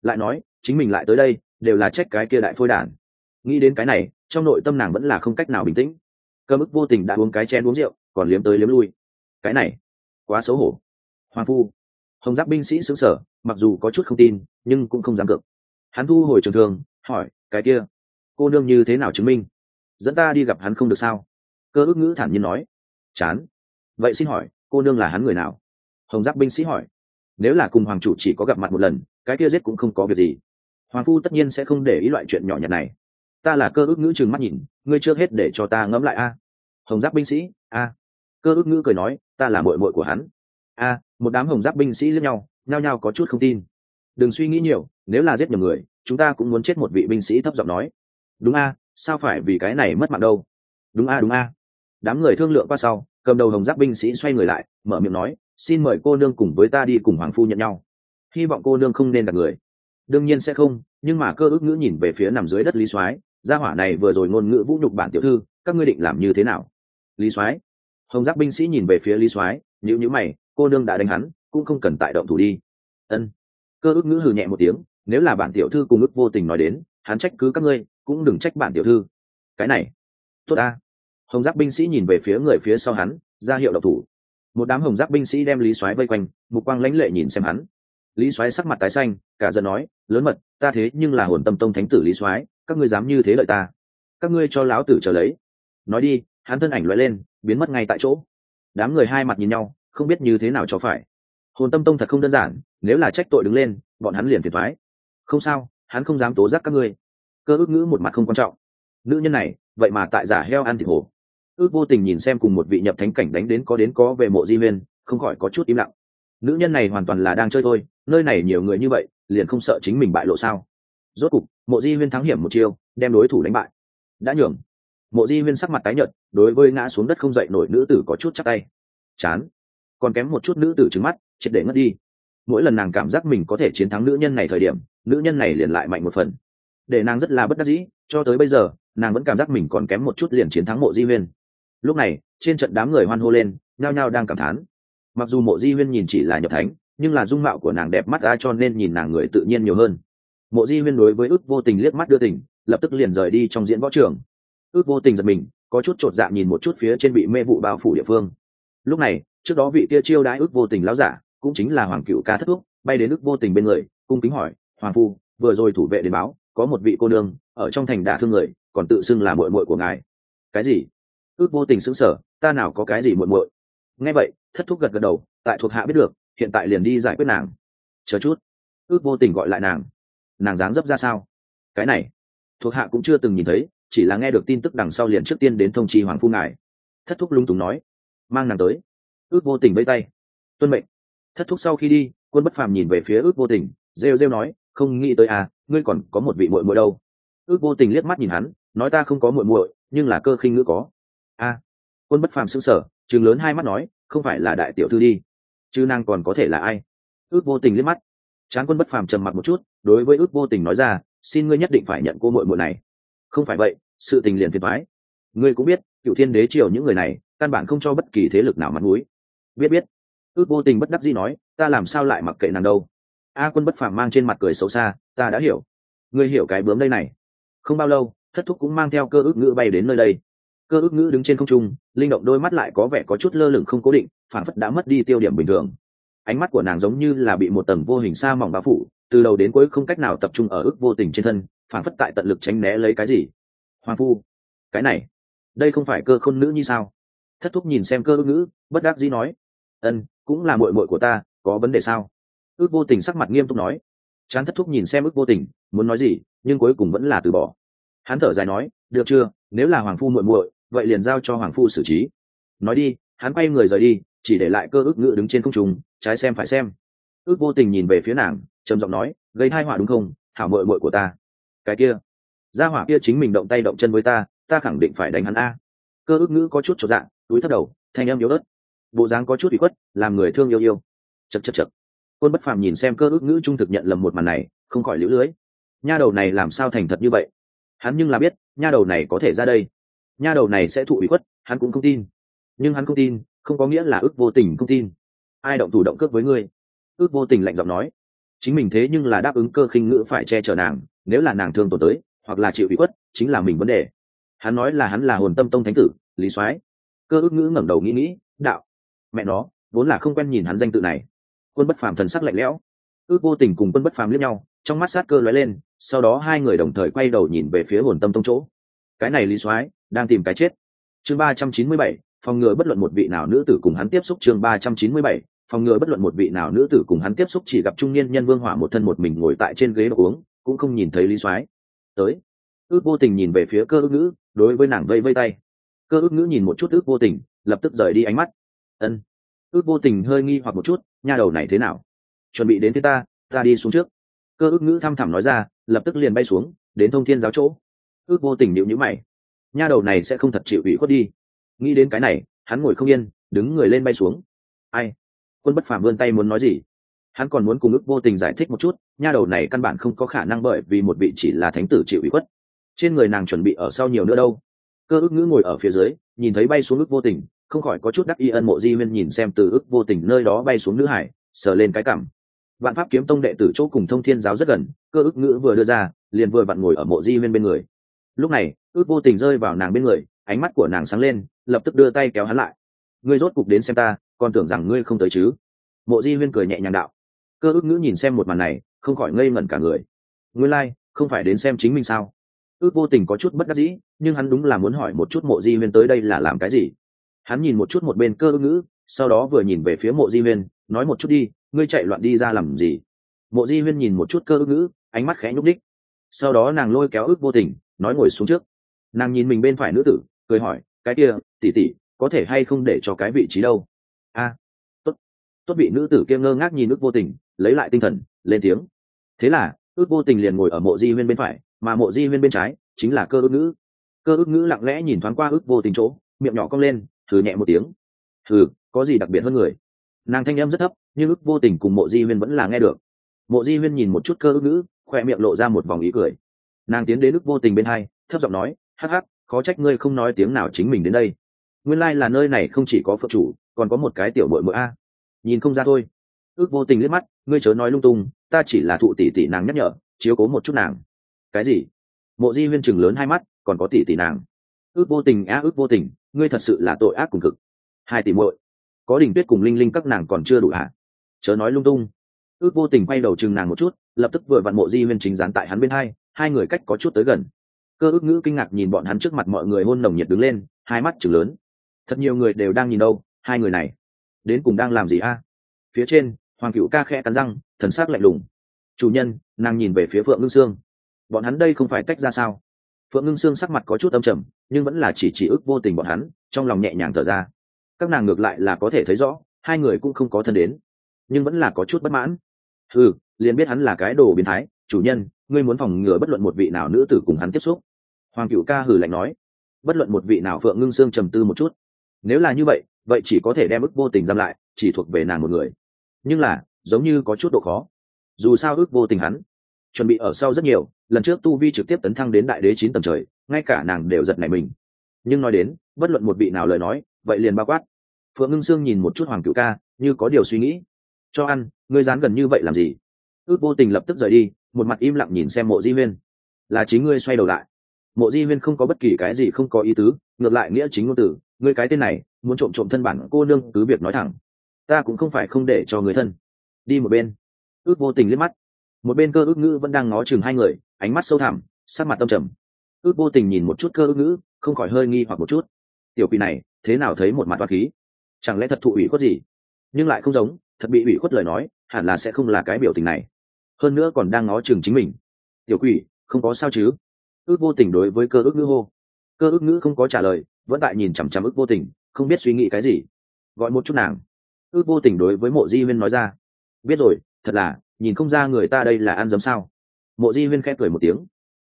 Lại nói, chính mình lại tới đây, đều là trách cái kia đại phôi đản. Nghĩ đến cái này, trong nội tâm nàng vẫn là không cách nào bình tĩnh cơ mức vô tình đã uống cái chén uống rượu, còn liếm tới liếm lui. Cái này, quá xấu hổ. Hoàng phu, hồng giáp binh sĩ xứng sở mặc dù có chút không tin, nhưng cũng không dám cược. Hắn thu hồi trường thường hỏi, cái kia, cô nương như thế nào chứng minh? Dẫn ta đi gặp hắn không được sao? Cơ ước ngữ thản nhiên nói, chán. Vậy xin hỏi, cô nương là hắn người nào? Hồng giáp binh sĩ hỏi, nếu là cùng hoàng chủ chỉ có gặp mặt một lần, cái kia giết cũng không có việc gì. Hoàng phu tất nhiên sẽ không để ý loại chuyện nhỏ nhặt này ta là cơ ước ngữ chừng mắt nhìn, ngươi trước hết để cho ta ngẫm lại a. Hồng giáp binh sĩ, a. Cơ ước ngữ cười nói, ta là mội mội của hắn. A, một đám hồng giáp binh sĩ lẫn nhau, nhao nhao có chút không tin. Đừng suy nghĩ nhiều, nếu là giết nhầm người, chúng ta cũng muốn chết một vị binh sĩ thấp giọng nói. Đúng a, sao phải vì cái này mất mạng đâu? Đúng a đúng a. Đám người thương lượng qua sau, cầm đầu hồng giáp binh sĩ xoay người lại, mở miệng nói, xin mời cô nương cùng với ta đi cùng hoàng phu nhận nhau. Hy vọng cô nương không nên đặt người. Đương nhiên sẽ không, nhưng mà cơ ước ngữ nhìn về phía nằm dưới đất lý soái gia hỏa này vừa rồi ngôn ngữ vũ nhục bản tiểu thư, các ngươi định làm như thế nào? Lý soái. Hồng giáp binh sĩ nhìn về phía lý soái nhữ nhữ mày, cô nương đã đánh hắn, cũng không cần tại động thủ đi. Ân. Cơ ước ngữ hừ nhẹ một tiếng, nếu là bản tiểu thư cùng ước vô tình nói đến, hắn trách cứ các ngươi, cũng đừng trách bản tiểu thư. Cái này, tốt ta. Hồng giáp binh sĩ nhìn về phía người phía sau hắn, ra hiệu độc thủ. Một đám hồng giáp binh sĩ đem lý soái vây quanh, mục quang lãnh lệ nhìn xem hắn. Lý soái sắc mặt tái xanh, cả giận nói, lớn mật, ta thế nhưng là hồn tâm tông thánh tử lý soái các ngươi dám như thế lợi ta. Các ngươi cho lão tử trở lấy. Nói đi, hắn thân ảnh loại lên, biến mất ngay tại chỗ. Đám người hai mặt nhìn nhau, không biết như thế nào cho phải. Hồn tâm tông thật không đơn giản, nếu là trách tội đứng lên, bọn hắn liền phiền thoái. Không sao, hắn không dám tố giác các ngươi. Cơ ước ngữ một mặt không quan trọng. Nữ nhân này, vậy mà tại giả heo ăn thịt hổ. Ước vô tình nhìn xem cùng một vị nhập thánh cảnh đánh đến có đến có về mộ di huyên không khỏi có chút im lặng. Nữ nhân này hoàn toàn là đang chơi thôi, nơi này nhiều người như vậy, liền không sợ chính mình bại lộ sao? Rốt cục mộ di huyên thắng hiểm một chiêu, đem đối thủ đánh bại. Đã nhường. Mộ di huyên sắc mặt tái nhợt, đối với ngã xuống đất không dậy nổi nữ tử có chút chắc tay. Chán. Còn kém một chút nữ tử trứng mắt, triệt để ngất đi. Mỗi lần nàng cảm giác mình có thể chiến thắng nữ nhân này thời điểm, nữ nhân này liền lại mạnh một phần. Để nàng rất là bất đắc dĩ, cho tới bây giờ, nàng vẫn cảm giác mình còn kém một chút liền chiến thắng mộ di huyên. Lúc này, trên trận đám người hoan hô lên, nhao nhao đang cảm thán. Mặc dù mộ di huyên nhìn chỉ là nhập thánh, nhưng là dung mạo của nàng đẹp mắt ra cho nên nhìn nàng người tự nhiên nhiều hơn mộ di huyên đối với ước vô tình liếc mắt đưa tình lập tức liền rời đi trong diễn võ trường. Ước vô tình giật mình có chút chột dạ nhìn một chút phía trên bị mê vụ bao phủ địa phương. Lúc này trước đó vị kia chiêu đãi ước vô tình láo giả cũng chính là hoàng cựu ca thất thúc, bay đến ước vô tình bên người cung kính hỏi hoàng phu vừa rồi thủ vệ đến báo có một vị cô nương ở trong thành đả thương người còn tự xưng là muội muội của ngài. Cái gì? Ước vô tình sững sở ta nào có cái gì muội muội? Nghe vậy thất thúc gật gật đầu tại thuộc hạ biết được hiện tại liền đi giải quyết nàng. Chờ chút. Ước vô tình gọi lại nàng nàng dáng dấp ra sao? Cái này, thuộc hạ cũng chưa từng nhìn thấy, chỉ là nghe được tin tức đằng sau liền trước tiên đến thông chi hoàng phu ngài. Thất thúc lung túng nói, mang nàng tới. Ước vô tình vây tay. Tuân mệnh. Thất thúc sau khi đi, quân bất phàm nhìn về phía ước vô tình, rêu rêu nói, không nghĩ tới à ngươi còn có một vị muội muội đâu. Ước vô tình liếc mắt nhìn hắn, nói ta không có muội muội, nhưng là cơ khinh ngữ có. A quân bất phàm sững sờ chừng lớn hai mắt nói, không phải là đại tiểu thư đi, chứ nàng còn có thể là ai? Ước vô tình liếc mắt. Chán quân bất phàm trầm mặc một chút đối với ước vô tình nói ra, xin ngươi nhất định phải nhận cô muội muội này. Không phải vậy, sự tình liền phiền thoái ngươi cũng biết cựu thiên đế triều những người này, căn bản không cho bất kỳ thế lực nào mặt mũi. Biết biết. Ước vô tình bất đắc dĩ nói, ta làm sao lại mặc kệ nàng đâu? A quân bất phàm mang trên mặt cười xấu xa, ta đã hiểu. Ngươi hiểu cái bướm đây này. Không bao lâu, thất thúc cũng mang theo cơ ước ngữ bay đến nơi đây. Cơ ước ngữ đứng trên không trung, linh động đôi mắt lại có vẻ có chút lơ lửng không cố định phản phất đã mất đi tiêu điểm bình thường ánh mắt của nàng giống như là bị một tầng vô hình sa mỏng bao phủ, từ đầu đến cuối không cách nào tập trung ở ước vô tình trên thân, phản phất tại tận lực tránh né lấy cái gì. Hoàng phu, cái này, đây không phải cơ khôn nữ như sao? Thất thúc nhìn xem cơ ước ngữ, bất đắc dĩ nói, ân, cũng là mội mội của ta, có vấn đề sao? Ước vô tình sắc mặt nghiêm túc nói. Chán thất thúc nhìn xem ước vô tình, muốn nói gì, nhưng cuối cùng vẫn là từ bỏ. Hắn thở dài nói, được chưa, nếu là hoàng phu muội muội, vậy liền giao cho hoàng phu xử trí. Nói đi, hắn quay người rời đi, chỉ để lại cơ ước ngữ đứng trên không trung trái xem phải xem. Ước vô tình nhìn về phía nàng, trầm giọng nói, gây thai họa đúng không? Hảo mội mội của ta. Cái kia? Gia hỏa kia chính mình động tay động chân với ta ta khẳng định phải đánh hắn a. Cơ ước ngữ có chút trọn dạng túi thấp đầu, thanh em yếu ớt. Bộ dáng có chút bị khuất, làm người thương yêu yêu. Chật chật chật quân bất phàm nhìn xem cơ ước ngữ trung thực nhận lầm một màn này, không khỏi lũ lưới. Nha đầu này làm sao thành thật như vậy? Hắn nhưng là biết, nha đầu này có thể ra đây. Nha đầu này sẽ thụ ủy khuất, hắn cũng không tin. Nhưng hắn không tin, không có nghĩa là ước vô tình không tin ai động thủ động cước với ngươi? Ước vô tình lạnh giọng nói. Chính mình thế nhưng là đáp ứng cơ khinh ngữ phải che chở nàng, nếu là nàng thương tổn tới, hoặc là chịu ủy khuất, chính là mình vấn đề. Hắn nói là hắn là hồn tâm tông thánh tử, lý soái. Cơ ước ngữ ngẩng đầu nghĩ nghĩ, đạo. Mẹ nó, vốn là không quen nhìn hắn danh tự này. Quân bất phàm thần sắc lạnh lẽo. Ước vô tình cùng quân bất phàm liếc nhau, trong mắt sát cơ lóe lên, sau đó hai người đồng thời quay đầu nhìn về phía hồn tâm tông chỗ. Cái này lý soái đang tìm cái chết. Chương ba trăm chín mươi bảy, phòng ngừa bất luận một vị nào nữ tử cùng hắn tiếp xúc chương ba trăm chín mươi bảy phòng ngừa bất luận một vị nào nữ tử cùng hắn tiếp xúc chỉ gặp trung niên nhân vương hỏa một thân một mình ngồi tại trên ghế uống, cũng không nhìn thấy lý soái. Tới. Ước vô tình nhìn về phía cơ ước ngữ, đối với nàng vây vây tay. Cơ ước ngữ nhìn một chút ước vô tình, lập tức rời đi ánh mắt. Ân. Ước vô tình hơi nghi hoặc một chút, nha đầu này thế nào? Chuẩn bị đến thế ta ta đi xuống trước. Cơ ước ngữ thăm thẳm nói ra, lập tức liền bay xuống, đến thông thiên giáo chỗ. Ước vô tình nhịu nhữ mày. Nha đầu này sẽ không thật chịu ủy khuất đi. Nghĩ đến cái này, hắn ngồi không yên, đứng người lên bay xuống. Ai? Quân bất phàm vươn tay muốn nói gì. Hắn còn muốn cùng ước vô tình giải thích một chút, nha đầu này căn bản không có khả năng bởi vì một vị chỉ là thánh tử chịu ủy khuất. Trên người nàng chuẩn bị ở sau nhiều nữa đâu. Cơ ước ngữ ngồi ở phía dưới, nhìn thấy bay xuống ước vô tình, không khỏi có chút đắc y ân mộ di huyên nhìn xem từ ước vô tình nơi đó bay xuống nữ hải, sờ lên cái cảm. Vạn pháp kiếm tông đệ tử chỗ cùng thông thiên giáo rất gần, cơ ước ngữ vừa đưa ra, liền vừa vặn ngồi ở mộ di huyên bên người. Lúc này, ước vô tình rơi vào nàng bên người, ánh mắt của nàng sáng lên, lập tức đưa tay kéo hắn lại. Ngươi rốt cục đến xem ta còn tưởng rằng ngươi không tới chứ? Mộ di huyên cười nhẹ nhàng đạo. Cơ ước ngữ nhìn xem một màn này không khỏi ngây ngẩn cả người. Ngươi lai、like, không phải đến xem chính mình sao? Ước vô tình có chút bất đắc dĩ nhưng hắn đúng là muốn hỏi một chút mộ di huyên tới đây là làm cái gì? Hắn nhìn một chút một bên cơ ước ngữ sau đó vừa nhìn về phía mộ di huyên nói một chút đi ngươi chạy loạn đi ra làm gì? Mộ di huyên nhìn một chút cơ ước ngữ ánh mắt khẽ nhúc đích sau đó nàng lôi kéo ước vô tình nói ngồi xuống trước. Nàng nhìn mình bên phải nữ tử cười hỏi cái kia tỉ tỉ có thể hay không để cho cái vị trí đâu? A tốt. Tốt bị nữ tử kia ngơ ngác nhìn ước vô tình, lấy lại tinh thần, lên tiếng. Thế là, ước vô tình liền ngồi ở mộ di huyên bên phải, mà mộ di huyên bên trái chính là cơ ước ngữ. Cơ ước ngữ lặng lẽ nhìn thoáng qua ước vô tình chỗ, miệng nhỏ cong lên, thử nhẹ một tiếng. Thử, có gì đặc biệt hơn người? Nàng thanh em rất thấp, nhưng ước vô tình cùng mộ di huyên vẫn là nghe được. Mộ di huyên nhìn một chút cơ ước ngữ, khoe miệng lộ ra một vòng ý cười. Nàng tiến đến ước vô tình bên hai, thấp giọng nói, hắc hắc, khó trách ngươi không nói tiếng nào chính mình đến đây. Nguyên lai、like、là nơi này không chỉ có phật chủ còn có một cái tiểu bội mỗi a. Nhìn không ra thôi. Ước vô tình liếc mắt, ngươi chớ nói lung tung, ta chỉ là thụ tỷ tỷ nàng nhắc nhở, chiếu cố một chút nàng. Cái gì? Mộ di huyên chừng lớn hai mắt, còn có tỷ tỷ nàng. Ước vô tình á, ước vô tình, ngươi thật sự là tội ác cùng cực. Hai tỷ muội, có đình tuyết cùng linh linh các nàng còn chưa đủ hả? Chớ nói lung tung. Ước vô tình quay đầu chừng nàng một chút, lập tức vừa vặn mộ di huyên chính dán tại hắn bên hai hai người cách có chút tới gần. Cơ ước ngữ kinh ngạc nhìn bọn hắn trước mặt mọi người hôn nồng nhiệt đứng lên, hai mắt chừng lớn. Thật nhiều người đều đang nhìn đâu hai người này đến cùng đang làm gì a? Phía trên, hoàng cựu ca khẽ cắn răng, thần s ắ c lạnh lùng. Chủ nhân, nàng nhìn về phía phượng ngưng sương. Bọn hắn đây không phải tách ra sao? Phượng ngưng sương sắc mặt có chút âm trầm, nhưng vẫn là chỉ chỉ ức vô tình bọn hắn, trong lòng nhẹ nhàng thở ra. Các nàng ngược lại là có thể thấy rõ, hai người cũng không có thân đến, nhưng vẫn là có chút bất mãn. Ừ liền biết hắn là cái đồ biến thái. Chủ nhân, ngươi muốn phòng ngừa bất luận một vị nào nữ tử cùng hắn tiếp xúc. Hoàng cựu ca hử lạnh nói. Bất luận một vị nào phượng ngưng sương trầm tư một chút. Nếu là như vậy vậy chỉ có thể đem ức vô tình giam lại, chỉ thuộc về nàng một người. Nhưng là, giống như có chút độ khó. Dù sao ước vô tình hắn chuẩn bị ở sau rất nhiều, lần trước tu vi trực tiếp tấn thăng đến đại đế chín tầng trời, ngay cả nàng đều giật nảy mình. Nhưng nói đến, bất luận một vị nào lời nói, vậy liền bao quát. Phượng ngưng sương nhìn một chút hoàng cựu ca, như có điều suy nghĩ. Cho ăn, ngươi dán gần như vậy làm gì? Ước vô tình lập tức rời đi, một mặt im lặng nhìn xem mộ di huyên là chính ngươi xoay đầu lại. Mộ di huyên không có bất kỳ cái gì không có ý tứ, ngược lại nghĩa chính ngôn tử ngươi cái tên này muốn trộm trộm thân bản cô nương, cứ việc nói thẳng. Ta cũng không phải không để cho người thân. Đi một bên. Ước vô tình liếc mắt. Một bên cơ ước ngữ vẫn đang ngó chừng hai người, ánh mắt sâu thẳm, sắc mặt tâm trầm. Ước vô tình nhìn một chút cơ ước ngữ, không khỏi hơi nghi hoặc một chút. Tiểu quỷ này, thế nào thấy một mặt hoa khí? Chẳng lẽ thật thụ ủy khuất gì? Nhưng lại không giống, thật bị ủy khuất lời nói, hẳn là sẽ không là cái biểu tình này. Hơn nữa còn đang ngó chừng chính mình. Tiểu quỷ, không có sao chứ? Ước vô tình đối với cơ ước ngữ hô. Cơ ước ngữ không có trả lời, vẫn tại nhìn chằm chằm ước vô tình không biết suy nghĩ cái gì. Gọi một chút nàng. Ước vô tình đối với mộ di huyên nói ra. Biết rồi, thật là, nhìn không ra người ta đây là ăn dấm sao. Mộ di huyên khép cười một tiếng.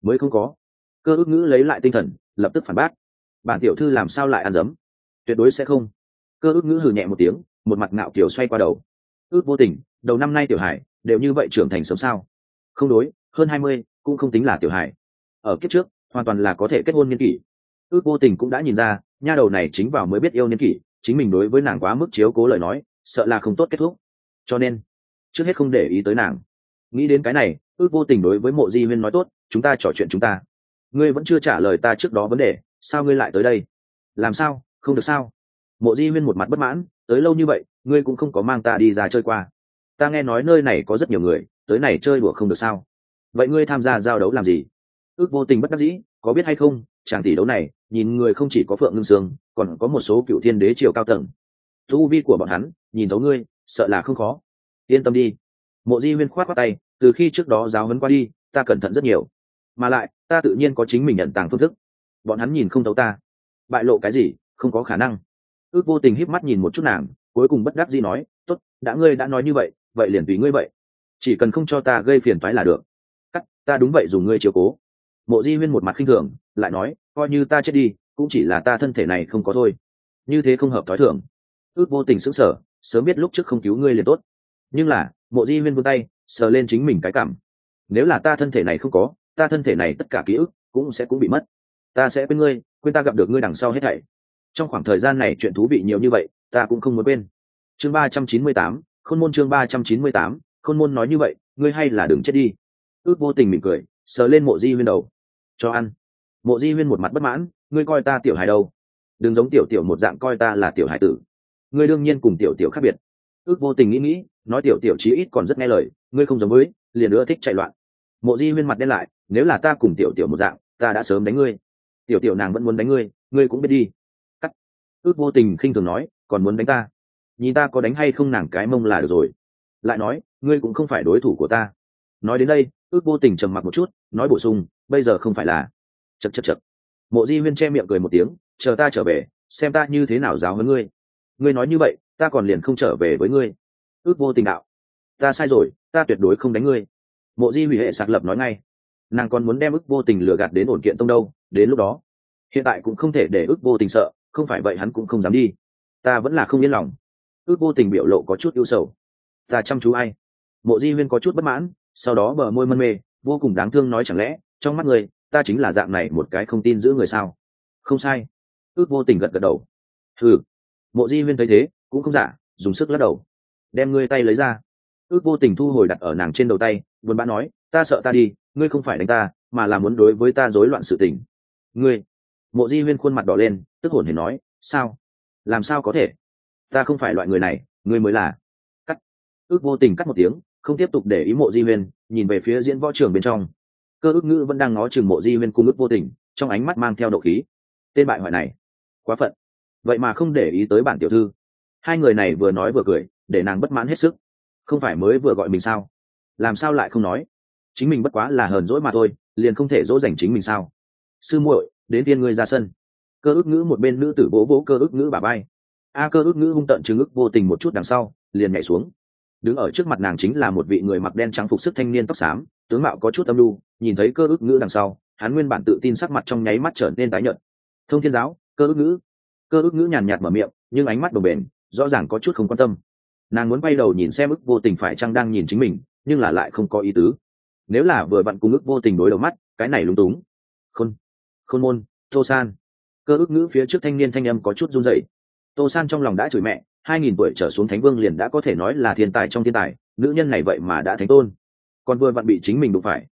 Mới không có. Cơ ước ngữ lấy lại tinh thần, lập tức phản bác. Bản tiểu thư làm sao lại ăn dấm? Tuyệt đối sẽ không. Cơ ước ngữ hừ nhẹ một tiếng, một mặt ngạo kiểu xoay qua đầu. Ước vô tình, đầu năm nay tiểu hải, đều như vậy trưởng thành sớm sao? Không đối, hơn hai mươi, cũng không tính là tiểu hải. Ở kiếp trước, hoàn toàn là có thể kết hôn nghiên kỷ ước vô tình cũng đã nhìn ra, nha đầu này chính vào mới biết yêu niên kỷ, chính mình đối với nàng quá mức chiếu cố lời nói, sợ là không tốt kết thúc. Cho nên, trước hết không để ý tới nàng. Nghĩ đến cái này, ước vô tình đối với mộ di huyên nói tốt, chúng ta trò chuyện chúng ta. Ngươi vẫn chưa trả lời ta trước đó vấn đề, sao ngươi lại tới đây? Làm sao? Không được sao? Mộ di huyên một mặt bất mãn, tới lâu như vậy, ngươi cũng không có mang ta đi ra chơi qua. Ta nghe nói nơi này có rất nhiều người, tới này chơi đùa không được sao? Vậy ngươi tham gia giao đấu làm gì? Ước vô tình bất đắc dĩ, có biết hay không chàng tỷ đấu này, nhìn người không chỉ có phượng ngưng sương, còn có một số cựu thiên đế triều cao tầng. Tu vi của bọn hắn, nhìn thấu ngươi, sợ là không khó. Yên tâm đi. Mộ di huyên khoát khoát tay, từ khi trước đó giáo hấn qua đi, ta cẩn thận rất nhiều. Mà lại, ta tự nhiên có chính mình nhận tàng phương thức. Bọn hắn nhìn không thấu ta. Bại lộ cái gì, không có khả năng. Ước vô tình híp mắt nhìn một chút nàng, cuối cùng bất đắc dĩ nói, tốt, đã ngươi đã nói như vậy vậy liền tùy ngươi vậy. Chỉ cần không cho ta gây phiền toái là được. Cắt, ta đúng vậy dùng ngươi chiếu cố. Mộ di huyên một mặt khinh thường lại nói, coi như ta chết đi, cũng chỉ là ta thân thể này không có thôi. Như thế không hợp thói thường. Ước vô tình sững sờ, sớm biết lúc trước không cứu ngươi liền tốt. Nhưng là, mộ di huyên vươn tay, sờ lên chính mình cái cảm. Nếu là ta thân thể này không có, ta thân thể này tất cả ký ức cũng sẽ cũng bị mất. Ta sẽ quên ngươi, quên ta gặp được ngươi đằng sau hết thảy. Trong khoảng thời gian này chuyện thú vị nhiều như vậy, ta cũng không muốn quên. Chương ba trăm chín mươi tám, khôn môn chương ba trăm chín mươi tám, khôn môn nói như vậy, ngươi hay là đừng chết đi. Ước vô tình mỉm cười, sờ lên mộ di huyên đầu. Cho ăn mộ di huyên một mặt bất mãn, ngươi coi ta tiểu hài đâu? Đừng giống tiểu tiểu một dạng coi ta là tiểu hài tử. Ngươi đương nhiên cùng tiểu tiểu khác biệt. Ước vô tình nghĩ nghĩ, nói tiểu tiểu chí ít còn rất nghe lời, ngươi không giống với, liền nữa thích chạy loạn. Mộ di huyên mặt đen lại, nếu là ta cùng tiểu tiểu một dạng, ta đã sớm đánh ngươi. Tiểu tiểu nàng vẫn muốn đánh ngươi ngươi cũng biết đi. Cắt. Ước vô tình khinh thường nói, còn muốn đánh ta? Nhìn ta có đánh hay không nàng cái mông là được rồi. Lại nói, ngươi cũng không phải đối thủ của ta. Nói đến đây, ước vô tình trầm mặc một chút, nói bổ sung, bây giờ không phải là chật chật chật. Mộ di huyên che miệng cười một tiếng, chờ ta trở về, xem ta như thế nào giáo hơn ngươi. Ngươi nói như vậy, ta còn liền không trở về với ngươi. Ước vô tình đạo, ta sai rồi, ta tuyệt đối không đánh ngươi. Mộ di hủy hệ sạc lập nói ngay, nàng còn muốn đem ước vô tình lừa gạt đến ổn kiện tông đâu, đến lúc đó, hiện tại cũng không thể để ước vô tình sợ, không phải vậy hắn cũng không dám đi. Ta vẫn là không yên lòng. Ước vô tình biểu lộ có chút ưu sầu, ta chăm chú ai? Mộ di huyên có chút bất mãn, sau đó bờ môi mân mê, vô cùng đáng thương nói chẳng lẽ, trong mắt người ta chính là dạng này một cái không tin giữ người sao? Không sai. Ước vô tình gật gật đầu. Thử mộ di huyên thấy thế, cũng không giả, dùng sức lắc đầu. Đem ngươi tay lấy ra. Ước vô tình thu hồi đặt ở nàng trên đầu tay, buồn bã nói, ta sợ ta đi, ngươi không phải đánh ta, mà là muốn đối với ta rối loạn sự tình. Ngươi? Mộ di huyên khuôn mặt đỏ lên, tức hồn hề nói, sao? Làm sao có thể? Ta không phải loại người này, ngươi mới là. Cắt. Ước vô tình cắt một tiếng, không tiếp tục để ý mộ di huyên, nhìn về phía diễn võ trường bên trong cơ ước ngữ vẫn đang ngó chừng mộ di huyên cung ước vô tình, trong ánh mắt mang theo độ khí. Tên bại hoại này, quá phận. Vậy mà không để ý tới bản tiểu thư. Hai người này vừa nói vừa cười, để nàng bất mãn hết sức. Không phải mới vừa gọi mình sao? Làm sao lại không nói? Chính mình bất quá là hờn dỗi mà thôi, liền không thể dỗ dành chính mình sao? Sư muội, đến tiên ngươi ra sân. Cơ ước ngữ một bên nữ tử bố bố cơ ước ngữ bà bay a, cơ ước ngữ hung tận chứng ức vô tình một chút đằng sau, liền nhảy xuống. Đứng ở trước mặt nàng chính là một vị người mặc đen trắng phục sức thanh niên tóc xám, tướng mạo có chút âm lưu nhìn thấy cơ ước ngữ đằng sau, hắn nguyên bản tự tin sắc mặt trong nháy mắt trở nên tái nhợt. Thông thiên giáo, cơ ước ngữ. Cơ ước ngữ nhàn nhạt mở miệng, nhưng ánh mắt đồng bền rõ ràng có chút không quan tâm. Nàng muốn bay đầu nhìn xem ức vô tình phải chăng đang nhìn chính mình, nhưng là lại không có ý tứ. Nếu là vừa vặn cùng ức vô tình đối đầu mắt, cái này lúng túng. Khôn khôn môn, tô san. Cơ ước ngữ phía trước thanh niên thanh âm có chút run rẩy. Tô san trong lòng đã chửi mẹ, hai nghìn tuổi trở xuống thánh vương liền đã có thể nói là thiên tài trong thiên tài, nữ nhân này vậy mà đã thánh tôn. Còn vừa vặn bị chính mình đụng phải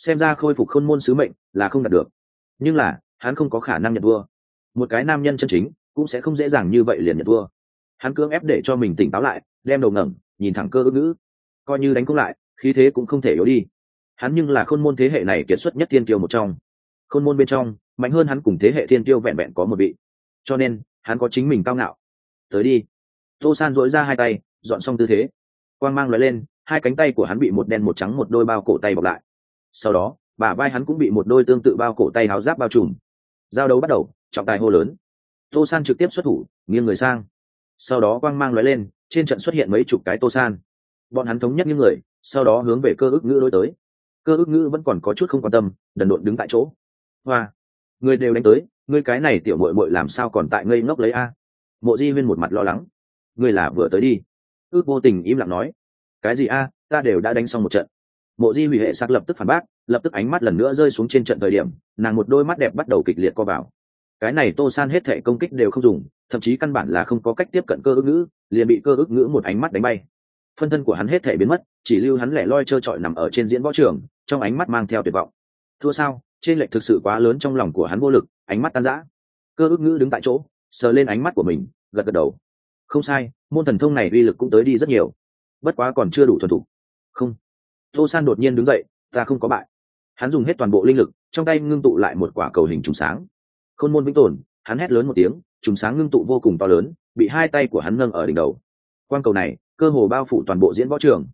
xem ra khôi phục khôn môn sứ mệnh là không đạt được. Nhưng là, hắn không có khả năng nhận vua. Một cái nam nhân chân chính cũng sẽ không dễ dàng như vậy liền nhận vua. Hắn cưỡng ép để cho mình tỉnh táo lại, đem đầu ngẩng, nhìn thẳng cơ ước ngữ coi như đánh cũng lại, khí thế cũng không thể yếu đi. Hắn nhưng là khôn môn thế hệ này kiệt xuất nhất thiên tiêu một trong. Khôn môn bên trong, mạnh hơn hắn cùng thế hệ thiên tiêu vẹn vẹn có một vị. Cho nên, hắn có chính mình cao ngạo. Tới đi. Tô san dỗi ra hai tay, dọn xong tư thế. Quang mang loại lên, hai cánh tay của hắn bị một đen một trắng một đôi bao cổ tay bọc lại sau đó, bả vai hắn cũng bị một đôi tương tự bao cổ tay áo giáp bao trùm. Giao đấu bắt đầu, trọng tài hô lớn. Tô san trực tiếp xuất thủ, nghiêng người sang. Sau đó quang mang lóe lên, trên trận xuất hiện mấy chục cái tô san. Bọn hắn thống nhất những người, sau đó hướng về cơ ước ngữ đối tới. Cơ ước ngữ vẫn còn có chút không quan tâm, đần độn đứng tại chỗ. Hoa, người đều đánh tới ngươi cái này tiểu mội mội làm sao còn tại ngây ngốc lấy a? Mộ di huyên một mặt lo lắng. Ngươi là vừa tới đi. Ước vô tình im lặng nói. Cái gì a? Ta đều đã đánh xong một trận mộ di hủy hệ sắc lập tức phản bác, lập tức ánh mắt lần nữa rơi xuống trên trận thời điểm, nàng một đôi mắt đẹp bắt đầu kịch liệt co vào. Cái này tô san hết thệ công kích đều không dùng, thậm chí căn bản là không có cách tiếp cận cơ ước ngữ, liền bị cơ ước ngữ một ánh mắt đánh bay. Phân thân của hắn hết thể biến mất, chỉ lưu hắn lẻ loi trơ trọi nằm ở trên diễn võ trường, trong ánh mắt mang theo tuyệt vọng. Thua sao, trên lệch thực sự quá lớn trong lòng của hắn vô lực, ánh mắt tan rã. Cơ ước ngữ đứng tại chỗ, sờ lên ánh mắt của mình, gật gật đầu. Không sai, môn thần thông này uy lực cũng tới đi rất nhiều. Bất quá còn chưa đủ thuần thục. Không tô san đột nhiên đứng dậy, ta không có bại. Hắn dùng hết toàn bộ linh lực, trong tay ngưng tụ lại một quả cầu hình trùng sáng. Khôn môn vĩnh tồn, hắn hét lớn một tiếng, trùng sáng ngưng tụ vô cùng to lớn, bị hai tay của hắn nâng ở đỉnh đầu. Quan cầu này, cơ hồ bao phủ toàn bộ diễn võ trường.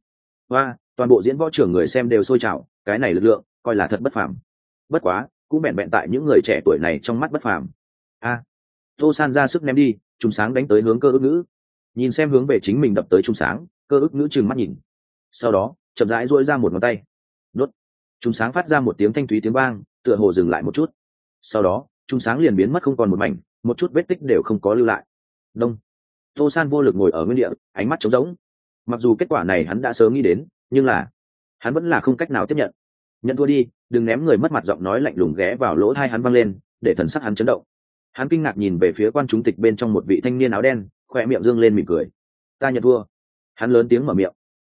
Và toàn bộ diễn võ trường người xem đều sôi trào, cái này lực lượng, coi là thật bất phàm. Bất quá, cũng bẹn bẹn tại những người trẻ tuổi này trong mắt bất phàm. A. Tô san ra sức ném đi, trùng sáng đánh tới hướng cơ ước ngữ. Nhìn xem hướng về chính mình đập tới trùng sáng, cơ ước ngữ trừng mắt nhìn. Sau đó chậm rãi dỗi ra một ngón tay. Đốt. Chúng sáng phát ra một tiếng thanh thúy tiếng vang, tựa hồ dừng lại một chút. Sau đó, chúng sáng liền biến mất không còn một mảnh, một chút vết tích đều không có lưu lại. Đông. Tô san vô lực ngồi ở nguyên địa, ánh mắt trống rỗng. Mặc dù kết quả này hắn đã sớm nghĩ đến, nhưng là, hắn vẫn là không cách nào tiếp nhận. Nhận thua đi, đừng ném người mất mặt giọng nói lạnh lùng ghé vào lỗ thai hắn văng lên, để thần sắc hắn chấn động. Hắn kinh ngạc nhìn về phía quan chúng tịch bên trong một vị thanh niên áo đen khoe miệng dương lên mỉm cười. Ta nhận thua. Hắn lớn tiếng mở miệng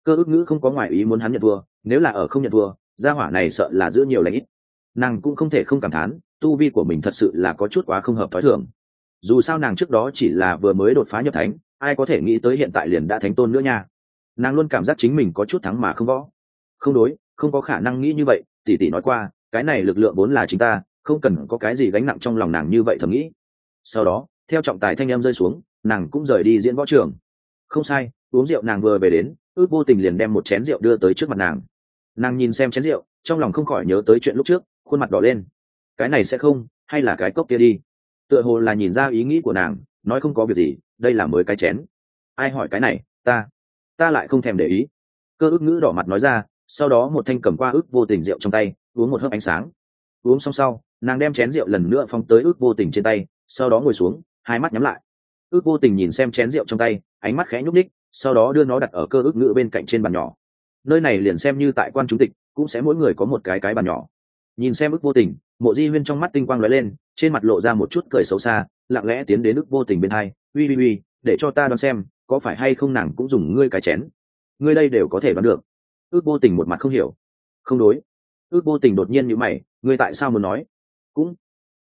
cơ ước ngữ không có ngoại ý muốn hắn nhận thua, nếu là ở không nhận thua, gia hỏa này sợ là giữ nhiều lãnh ít. Nàng cũng không thể không cảm thán, tu vi của mình thật sự là có chút quá không hợp thói thường. Dù sao nàng trước đó chỉ là vừa mới đột phá nhập thánh, ai có thể nghĩ tới hiện tại liền đã thánh tôn nữa nha. Nàng luôn cảm giác chính mình có chút thắng mà không võ. Không đối, không có khả năng nghĩ như vậy tỷ tỷ nói qua, cái này lực lượng vốn là chính ta, không cần có cái gì gánh nặng trong lòng nàng như vậy thầm nghĩ. Sau đó, theo trọng tài thanh em rơi xuống, nàng cũng rời đi diễn võ trường. Không sai, uống rượu nàng vừa về đến ước vô tình liền đem một chén rượu đưa tới trước mặt nàng. Nàng nhìn xem chén rượu, trong lòng không khỏi nhớ tới chuyện lúc trước, khuôn mặt đỏ lên. Cái này sẽ không, hay là cái cốc kia đi? Tựa hồ là nhìn ra ý nghĩ của nàng, nói không có việc gì, đây là mới cái chén. Ai hỏi cái này, ta ta lại không thèm để ý. Cơ ước ngữ đỏ mặt nói ra, sau đó một thanh cầm qua ước vô tình rượu trong tay, uống một hớp ánh sáng. Uống xong sau, nàng đem chén rượu lần nữa phong tới ước vô tình trên tay, sau đó ngồi xuống, hai mắt nhắm lại. Ước vô tình nhìn xem chén rượu trong tay, ánh mắt khẽ nhúc ních sau đó đưa nó đặt ở cơ ước ngữ bên cạnh trên bàn nhỏ. Nơi này liền xem như tại quan chủ tịch, cũng sẽ mỗi người có một cái cái bàn nhỏ. Nhìn xem ước vô tình, mộ di huyên trong mắt tinh quang lóe lên, trên mặt lộ ra một chút cười xấu xa, lặng lẽ tiến đến ước vô tình bên hai ui ui ui để cho ta đoán xem, có phải hay không nàng cũng dùng ngươi cái chén? Ngươi đây đều có thể đoán được. Ước vô tình một mặt không hiểu. Không đối. Ước vô tình đột nhiên như mày, ngươi tại sao muốn nói? Cũng